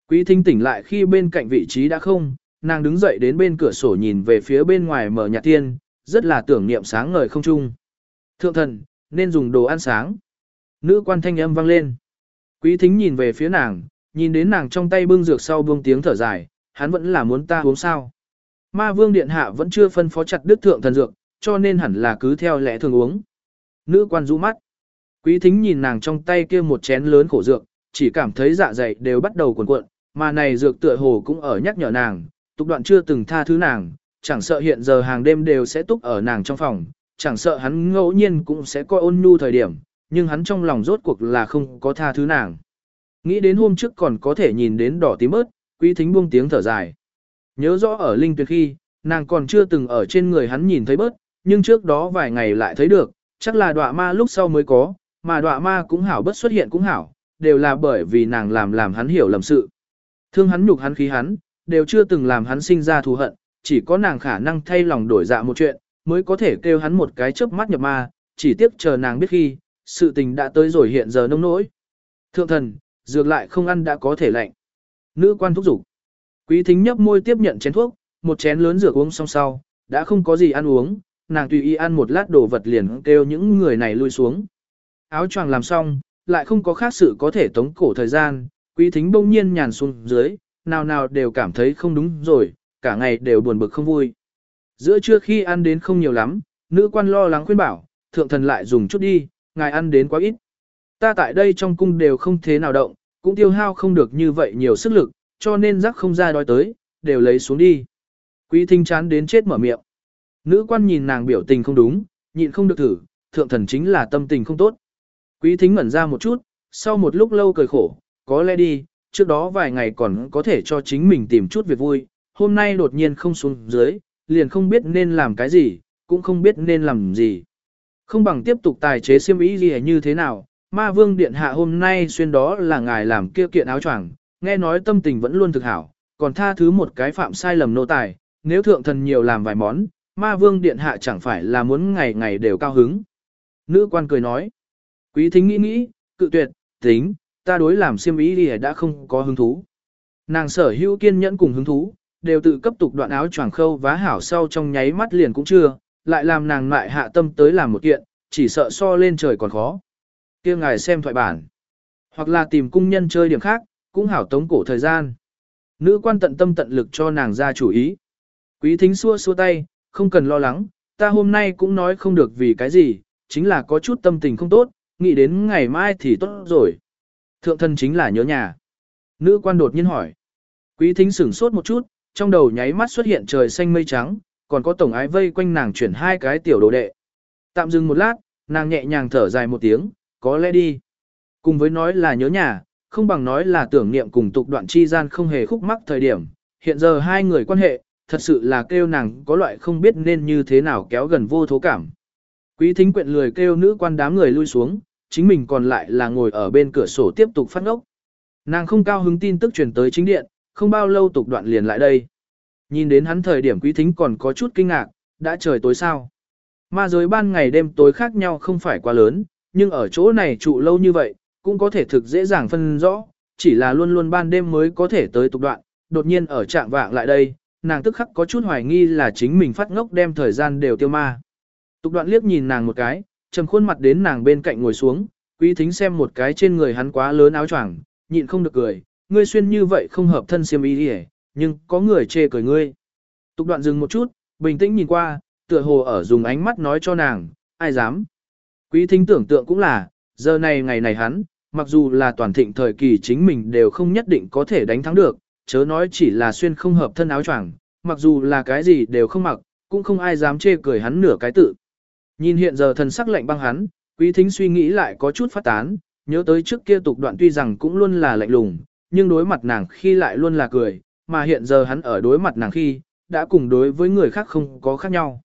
Quý thính tỉnh lại khi bên cạnh vị trí đã không, nàng đứng dậy đến bên cửa sổ nhìn về phía bên ngoài mở nhạt tiên, rất là tưởng niệm sáng ngời không chung. Thượng thần, nên dùng đồ ăn sáng. Nữ quan thanh âm vang lên. Quý thính nhìn về phía nàng, nhìn đến nàng trong tay bưng dược sau buông tiếng thở dài, hắn vẫn là muốn ta uống sao. Ma vương điện hạ vẫn chưa phân phó chặt đức thượng thần dược, cho nên hẳn là cứ theo lẽ thường uống. Nữ quan rũ mắt. Quý thính nhìn nàng trong tay kia một chén lớn khổ dược, chỉ cảm thấy dạ dày đều bắt đầu cuộn cuộn, mà này dược tựa hồ cũng ở nhắc nhở nàng, tục đoạn chưa từng tha thứ nàng, chẳng sợ hiện giờ hàng đêm đều sẽ túc ở nàng trong phòng, chẳng sợ hắn ngẫu nhiên cũng sẽ coi ôn nhu thời điểm, nhưng hắn trong lòng rốt cuộc là không có tha thứ nàng. Nghĩ đến hôm trước còn có thể nhìn đến đỏ tím ớt, quý thính buông tiếng thở dài. Nhớ rõ ở linh tuyệt khi, nàng còn chưa từng ở trên người hắn nhìn thấy bớt, nhưng trước đó vài ngày lại thấy được, chắc là đọa ma lúc sau mới có, mà đọa ma cũng hảo bất xuất hiện cũng hảo, đều là bởi vì nàng làm làm hắn hiểu lầm sự. Thương hắn nhục hắn khí hắn, đều chưa từng làm hắn sinh ra thù hận, chỉ có nàng khả năng thay lòng đổi dạ một chuyện, mới có thể kêu hắn một cái chớp mắt nhập ma, chỉ tiếc chờ nàng biết khi, sự tình đã tới rồi hiện giờ nông nỗi. Thượng thần, dược lại không ăn đã có thể lạnh. Nữ quan thúc giục. Quý thính nhấp môi tiếp nhận chén thuốc, một chén lớn dược uống xong sau, đã không có gì ăn uống, nàng tùy ý ăn một lát đồ vật liền kêu những người này lui xuống. Áo choàng làm xong, lại không có khác sự có thể tống cổ thời gian, quý thính bỗng nhiên nhàn xuống dưới, nào nào đều cảm thấy không đúng rồi, cả ngày đều buồn bực không vui. Giữa trưa khi ăn đến không nhiều lắm, nữ quan lo lắng khuyên bảo, thượng thần lại dùng chút đi, ngài ăn đến quá ít. Ta tại đây trong cung đều không thế nào động, cũng tiêu hao không được như vậy nhiều sức lực, cho nên rắc không ra đói tới, đều lấy xuống đi. Quý thính chán đến chết mở miệng. Nữ quan nhìn nàng biểu tình không đúng, nhịn không được thử, thượng thần chính là tâm tình không tốt. Quý thính ngẩn ra một chút, sau một lúc lâu cười khổ, có lẽ đi, trước đó vài ngày còn có thể cho chính mình tìm chút việc vui, hôm nay đột nhiên không xuống dưới, liền không biết nên làm cái gì, cũng không biết nên làm gì. Không bằng tiếp tục tài chế xiêm ý gì như thế nào, ma vương điện hạ hôm nay xuyên đó là ngài làm kia kiện áo choàng, nghe nói tâm tình vẫn luôn thực hảo, còn tha thứ một cái phạm sai lầm nô tài, nếu thượng thần nhiều làm vài món, ma vương điện hạ chẳng phải là muốn ngày ngày đều cao hứng. Nữ quan cười nói, quý thính nghĩ nghĩ, cự tuyệt, tính, ta đối làm siêm ý đi đã không có hứng thú. Nàng sở hữu kiên nhẫn cùng hứng thú, đều tự cấp tục đoạn áo choàng khâu vá hảo sau trong nháy mắt liền cũng chưa, lại làm nàng mại hạ tâm tới làm một kiện, chỉ sợ so lên trời còn khó. kia ngài xem thoại bản, hoặc là tìm cung nhân chơi điểm khác, cũng hảo tống cổ thời gian. Nữ quan tận tâm tận lực cho nàng ra chủ ý. Quý thính xua xua tay, không cần lo lắng, ta hôm nay cũng nói không được vì cái gì, chính là có chút tâm tình không tốt, nghĩ đến ngày mai thì tốt rồi. Thượng thân chính là nhớ nhà. Nữ quan đột nhiên hỏi. Quý thính sửng sốt một chút, trong đầu nháy mắt xuất hiện trời xanh mây trắng, còn có tổng ái vây quanh nàng chuyển hai cái tiểu đồ đệ. Tạm dừng một lát, nàng nhẹ nhàng thở dài một tiếng, có lẽ đi. Cùng với nói là nhớ nhà, không bằng nói là tưởng niệm cùng tục đoạn chi gian không hề khúc mắc thời điểm. Hiện giờ hai người quan hệ, thật sự là kêu nàng có loại không biết nên như thế nào kéo gần vô thố cảm. Quý thính quyện lười kêu nữ quan đám người lui xuống, chính mình còn lại là ngồi ở bên cửa sổ tiếp tục phát ngốc. Nàng không cao hứng tin tức truyền tới chính điện, không bao lâu tục đoạn liền lại đây. Nhìn đến hắn thời điểm quý thính còn có chút kinh ngạc, đã trời tối sao. Ma giới ban ngày đêm tối khác nhau không phải quá lớn, nhưng ở chỗ này trụ lâu như vậy, cũng có thể thực dễ dàng phân rõ, chỉ là luôn luôn ban đêm mới có thể tới tục đoạn, đột nhiên ở trạng vạng lại đây, nàng tức khắc có chút hoài nghi là chính mình phát ngốc đem thời gian đều tiêu ma. Tục đoạn liếc nhìn nàng một cái, trầm khuôn mặt đến nàng bên cạnh ngồi xuống, quý thính xem một cái trên người hắn quá lớn áo choàng, nhịn không được cười, ngươi xuyên như vậy không hợp thân xiêm y đi nhưng có người chê cười ngươi. Tục đoạn dừng một chút, bình tĩnh nhìn qua, tựa hồ ở dùng ánh mắt nói cho nàng, ai dám. Quý thính tưởng tượng cũng là, giờ này ngày này hắn, mặc dù là toàn thịnh thời kỳ chính mình đều không nhất định có thể đánh thắng được, chớ nói chỉ là xuyên không hợp thân áo choàng, mặc dù là cái gì đều không mặc, cũng không ai dám chê cười hắn nửa cái tự. Nhìn hiện giờ thần sắc lạnh băng hắn, quý thính suy nghĩ lại có chút phát tán, nhớ tới trước kia tục đoạn tuy rằng cũng luôn là lạnh lùng, nhưng đối mặt nàng khi lại luôn là cười, mà hiện giờ hắn ở đối mặt nàng khi, đã cùng đối với người khác không có khác nhau.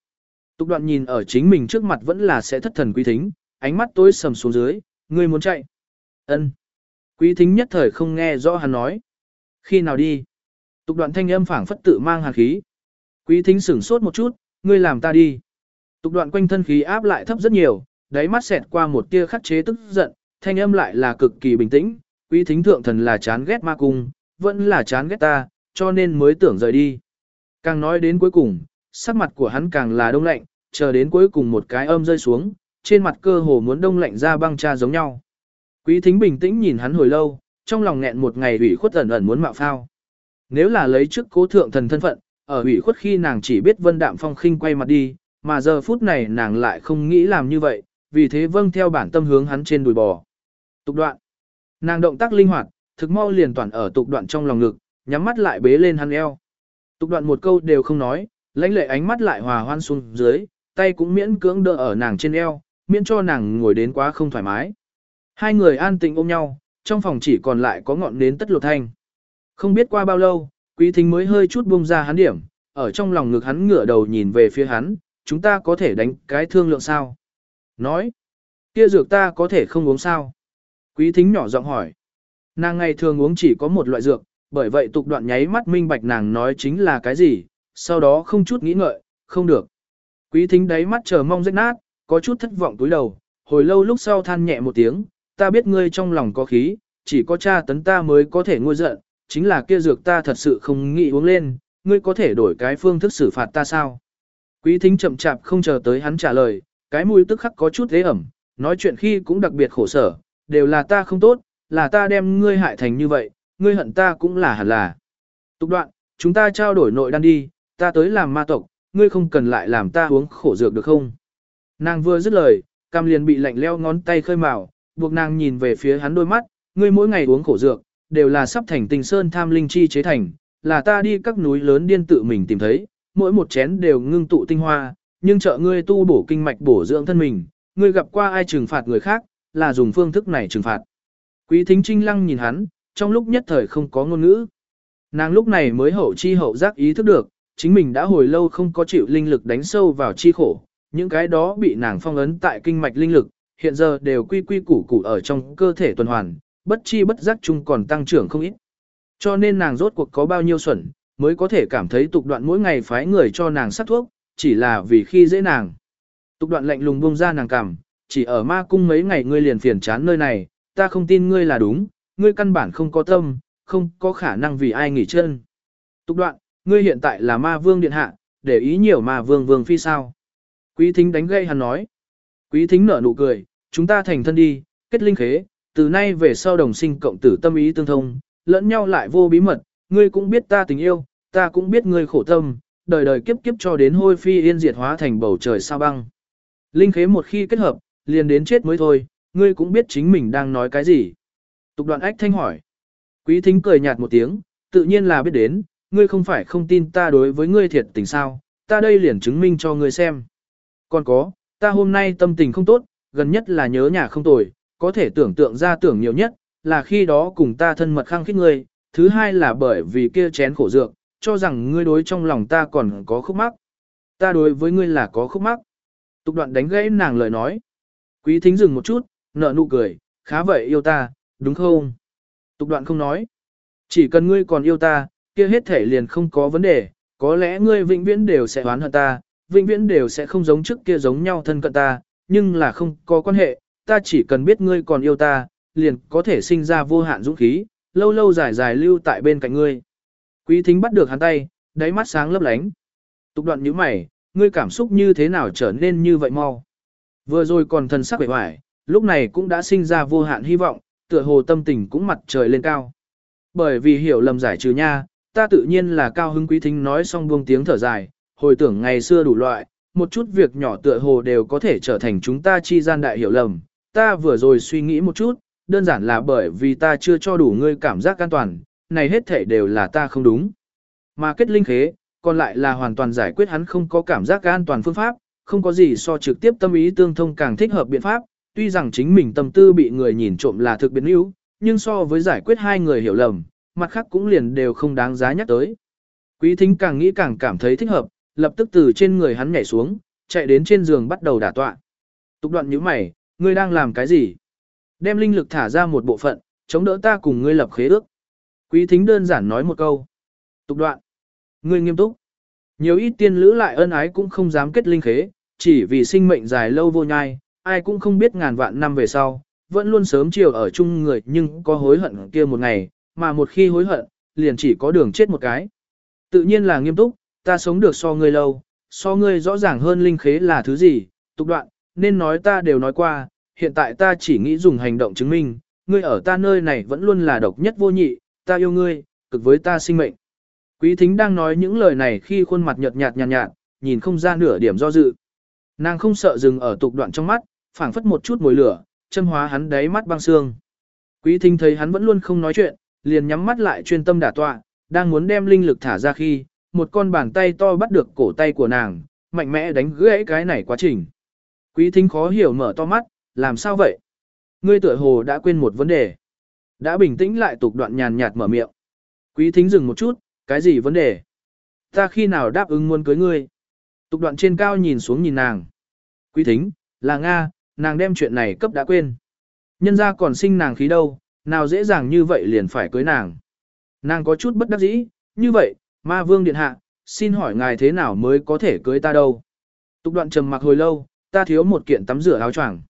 Tục đoạn nhìn ở chính mình trước mặt vẫn là sẽ thất thần quý thính, ánh mắt tối sầm xuống dưới, người muốn chạy. ân Quý thính nhất thời không nghe rõ hắn nói. Khi nào đi? Tục đoạn thanh âm phảng phất tự mang hàn khí. Quý thính sửng sốt một chút, ngươi làm ta đi. Tục đoạn quanh thân khí áp lại thấp rất nhiều, đáy mắt xẹt qua một tia khắc chế tức giận, thanh âm lại là cực kỳ bình tĩnh. Quý thính thượng thần là chán ghét ma cung, vẫn là chán ghét ta, cho nên mới tưởng rời đi. Càng nói đến cuối cùng, sắc mặt của hắn càng là đông lạnh, chờ đến cuối cùng một cái âm rơi xuống, trên mặt cơ hồ muốn đông lạnh ra băng cha giống nhau. Quý thính bình tĩnh nhìn hắn hồi lâu, trong lòng nghẹn một ngày ủy khuất ẩn ẩn muốn mạo phao. Nếu là lấy trước cố thượng thần thân phận, ở ủy khuất khi nàng chỉ biết Vân Đạm Phong khinh quay mặt đi, mà giờ phút này nàng lại không nghĩ làm như vậy, vì thế vâng theo bản tâm hướng hắn trên đùi bò. Tục đoạn. Nàng động tác linh hoạt, thực mau liền toàn ở tục đoạn trong lòng ngực, nhắm mắt lại bế lên hắn eo. Tục đoạn một câu đều không nói, lãnh lệ ánh mắt lại hòa hoan xuống dưới, tay cũng miễn cưỡng đỡ ở nàng trên eo, miễn cho nàng ngồi đến quá không thoải mái. Hai người an tĩnh ôm nhau, trong phòng chỉ còn lại có ngọn nến tất lột thanh. Không biết qua bao lâu, quý thính mới hơi chút buông ra hắn điểm, ở trong lòng ngực hắn ngửa đầu nhìn về phía hắn, chúng ta có thể đánh cái thương lượng sao? Nói, kia dược ta có thể không uống sao? Quý thính nhỏ giọng hỏi. Nàng ngày thường uống chỉ có một loại dược, bởi vậy tục đoạn nháy mắt minh bạch nàng nói chính là cái gì, sau đó không chút nghĩ ngợi, không được. Quý thính đáy mắt chờ mong rách nát, có chút thất vọng túi đầu, hồi lâu lúc sau than nhẹ một tiếng, ta biết ngươi trong lòng có khí, chỉ có cha tấn ta mới có thể nguôi giận, chính là kia dược ta thật sự không nghĩ uống lên, ngươi có thể đổi cái phương thức xử phạt ta sao? Quý thính chậm chạp không chờ tới hắn trả lời, cái mũi tức khắc có chút thế ẩm, nói chuyện khi cũng đặc biệt khổ sở, đều là ta không tốt, là ta đem ngươi hại thành như vậy, ngươi hận ta cũng là hẳn là. Tục đoạn, chúng ta trao đổi nội đan đi, ta tới làm ma tộc, ngươi không cần lại làm ta uống khổ dược được không? Nàng vừa dứt lời, cam liền bị lạnh leo ngón tay khơi mào, buộc nàng nhìn về phía hắn đôi mắt, ngươi mỗi ngày uống khổ dược, đều là sắp thành tình sơn tham linh chi chế thành, là ta đi các núi lớn điên tự mình tìm thấy, mỗi một chén đều ngưng tụ tinh hoa, nhưng trợ ngươi tu bổ kinh mạch bổ dưỡng thân mình, ngươi gặp qua ai trừng phạt người khác, là dùng phương thức này trừng phạt. Quý thính trinh lăng nhìn hắn, trong lúc nhất thời không có ngôn ngữ. Nàng lúc này mới hậu chi hậu giác ý thức được, chính mình đã hồi lâu không có chịu linh lực đánh sâu vào chi khổ, những cái đó bị nàng phong ấn tại kinh mạch linh lực, hiện giờ đều quy quy củ củ ở trong cơ thể tuần hoàn, bất chi bất giác chung còn tăng trưởng không ít. Cho nên nàng rốt cuộc có bao nhiêu xuẩn, mới có thể cảm thấy tục đoạn mỗi ngày phái người cho nàng sát thuốc, chỉ là vì khi dễ nàng. Tục đoạn lạnh lùng buông ra nàng cảm, chỉ ở ma cung mấy ngày ngươi liền phiền chán nơi này, ta không tin ngươi là đúng, ngươi căn bản không có tâm, không có khả năng vì ai nghỉ chân. Tục đoạn, ngươi hiện tại là ma vương điện hạ, để ý nhiều ma vương vương phi sao. Quý thính đánh gây hắn nói. Quý thính nở nụ cười, chúng ta thành thân đi, kết linh khế, từ nay về sau đồng sinh cộng tử tâm ý tương thông, lẫn nhau lại vô bí mật, ngươi cũng biết ta tình yêu, ta cũng biết ngươi khổ tâm, đời đời kiếp kiếp cho đến hôi phi yên diệt hóa thành bầu trời sao băng. Linh khế một khi kết hợp, liền đến chết mới thôi, ngươi cũng biết chính mình đang nói cái gì. Tục đoạn ách thanh hỏi. Quý thính cười nhạt một tiếng, tự nhiên là biết đến, ngươi không phải không tin ta đối với ngươi thiệt tình sao, ta đây liền chứng minh cho ngươi xem. Còn có, ta hôm nay tâm tình không tốt, gần nhất là nhớ nhà không tồi, có thể tưởng tượng ra tưởng nhiều nhất, là khi đó cùng ta thân mật khăng khít ngươi, thứ hai là bởi vì kia chén khổ dược, cho rằng ngươi đối trong lòng ta còn có khúc mắc. Ta đối với ngươi là có khúc mắc. Tục đoạn đánh gãy nàng lời nói. Quý thính dừng một chút, nở nụ cười, khá vậy yêu ta, đúng không? Tục đoạn không nói. Chỉ cần ngươi còn yêu ta, kia hết thể liền không có vấn đề, có lẽ ngươi vĩnh viễn đều sẽ oán hận ta, vĩnh viễn đều sẽ không giống trước kia giống nhau thân cận ta, nhưng là không có quan hệ, ta chỉ cần biết ngươi còn yêu ta, liền có thể sinh ra vô hạn dũng khí, lâu lâu dài dài lưu tại bên cạnh ngươi. Quý thính bắt được hắn tay, đáy mắt sáng lấp lánh. Tục đoạn như mày, ngươi cảm xúc như thế nào trở nên như vậy mau. Vừa rồi còn thần sắc vẻ vải, lúc này cũng đã sinh ra vô hạn hy vọng, tựa hồ tâm tình cũng mặt trời lên cao. Bởi vì hiểu lầm giải trừ nha, ta tự nhiên là cao hứng quý thính nói xong buông tiếng thở dài, hồi tưởng ngày xưa đủ loại, một chút việc nhỏ tựa hồ đều có thể trở thành chúng ta chi gian đại hiểu lầm. Ta vừa rồi suy nghĩ một chút, đơn giản là bởi vì ta chưa cho đủ ngươi cảm giác an toàn, này hết thể đều là ta không đúng. Mà kết linh khế, còn lại là hoàn toàn giải quyết hắn không có cảm giác an toàn phương pháp, không có gì so trực tiếp tâm ý tương thông càng thích hợp biện pháp, tuy rằng chính mình tâm tư bị người nhìn trộm là thực biến yếu, nhưng so với giải quyết hai người hiểu lầm, mặt khác cũng liền đều không đáng giá nhắc tới. Quý thính càng nghĩ càng cảm thấy thích hợp, lập tức từ trên người hắn nhảy xuống, chạy đến trên giường bắt đầu đả tọa. Tục đoạn nhíu mày, ngươi đang làm cái gì? Đem linh lực thả ra một bộ phận, chống đỡ ta cùng ngươi lập khế ước. Quý thính đơn giản nói một câu. Tục đoạn. Ngươi nghiêm túc. Nhiều ít tiên lữ lại ân ái cũng không dám kết linh khế, chỉ vì sinh mệnh dài lâu vô nhai, ai cũng không biết ngàn vạn năm về sau, vẫn luôn sớm chiều ở chung người nhưng có hối hận kia một ngày, mà một khi hối hận, liền chỉ có đường chết một cái. Tự nhiên là nghiêm túc, ta sống được so ngươi lâu, so ngươi rõ ràng hơn linh khế là thứ gì, tục đoạn, nên nói ta đều nói qua, hiện tại ta chỉ nghĩ dùng hành động chứng minh, ngươi ở ta nơi này vẫn luôn là độc nhất vô nhị, ta yêu ngươi, cực với ta sinh mệnh. Quý thính đang nói những lời này khi khuôn mặt nhợt nhạt nhạt nhạt, nhìn không ra nửa điểm do dự. Nàng không sợ dừng ở tục đoạn trong mắt, phảng phất một chút mùi lửa, châm hóa hắn đáy mắt băng xương. Quý thính thấy hắn vẫn luôn không nói chuyện, liền nhắm mắt lại chuyên tâm đả tọa, đang muốn đem linh lực thả ra khi, một con bàn tay to bắt được cổ tay của nàng, mạnh mẽ đánh gãy cái này quá trình. Quý thính khó hiểu mở to mắt, làm sao vậy? Ngươi tựa hồ đã quên một vấn đề. Đã bình tĩnh lại tục đoạn nhàn nhạt mở miệng. Quý thính dừng một chút, cái gì vấn đề? Ta khi nào đáp ứng muốn cưới ngươi? Tục đoạn trên cao nhìn xuống nhìn nàng. Quý thính, là Nga, nàng đem chuyện này cấp đã quên. Nhân ra còn sinh nàng khí đâu, nào dễ dàng như vậy liền phải cưới nàng. Nàng có chút bất đắc dĩ, như vậy, ma vương điện hạ, xin hỏi ngài thế nào mới có thể cưới ta đâu. Tục đoạn trầm mặc hồi lâu, ta thiếu một kiện tắm rửa áo choàng.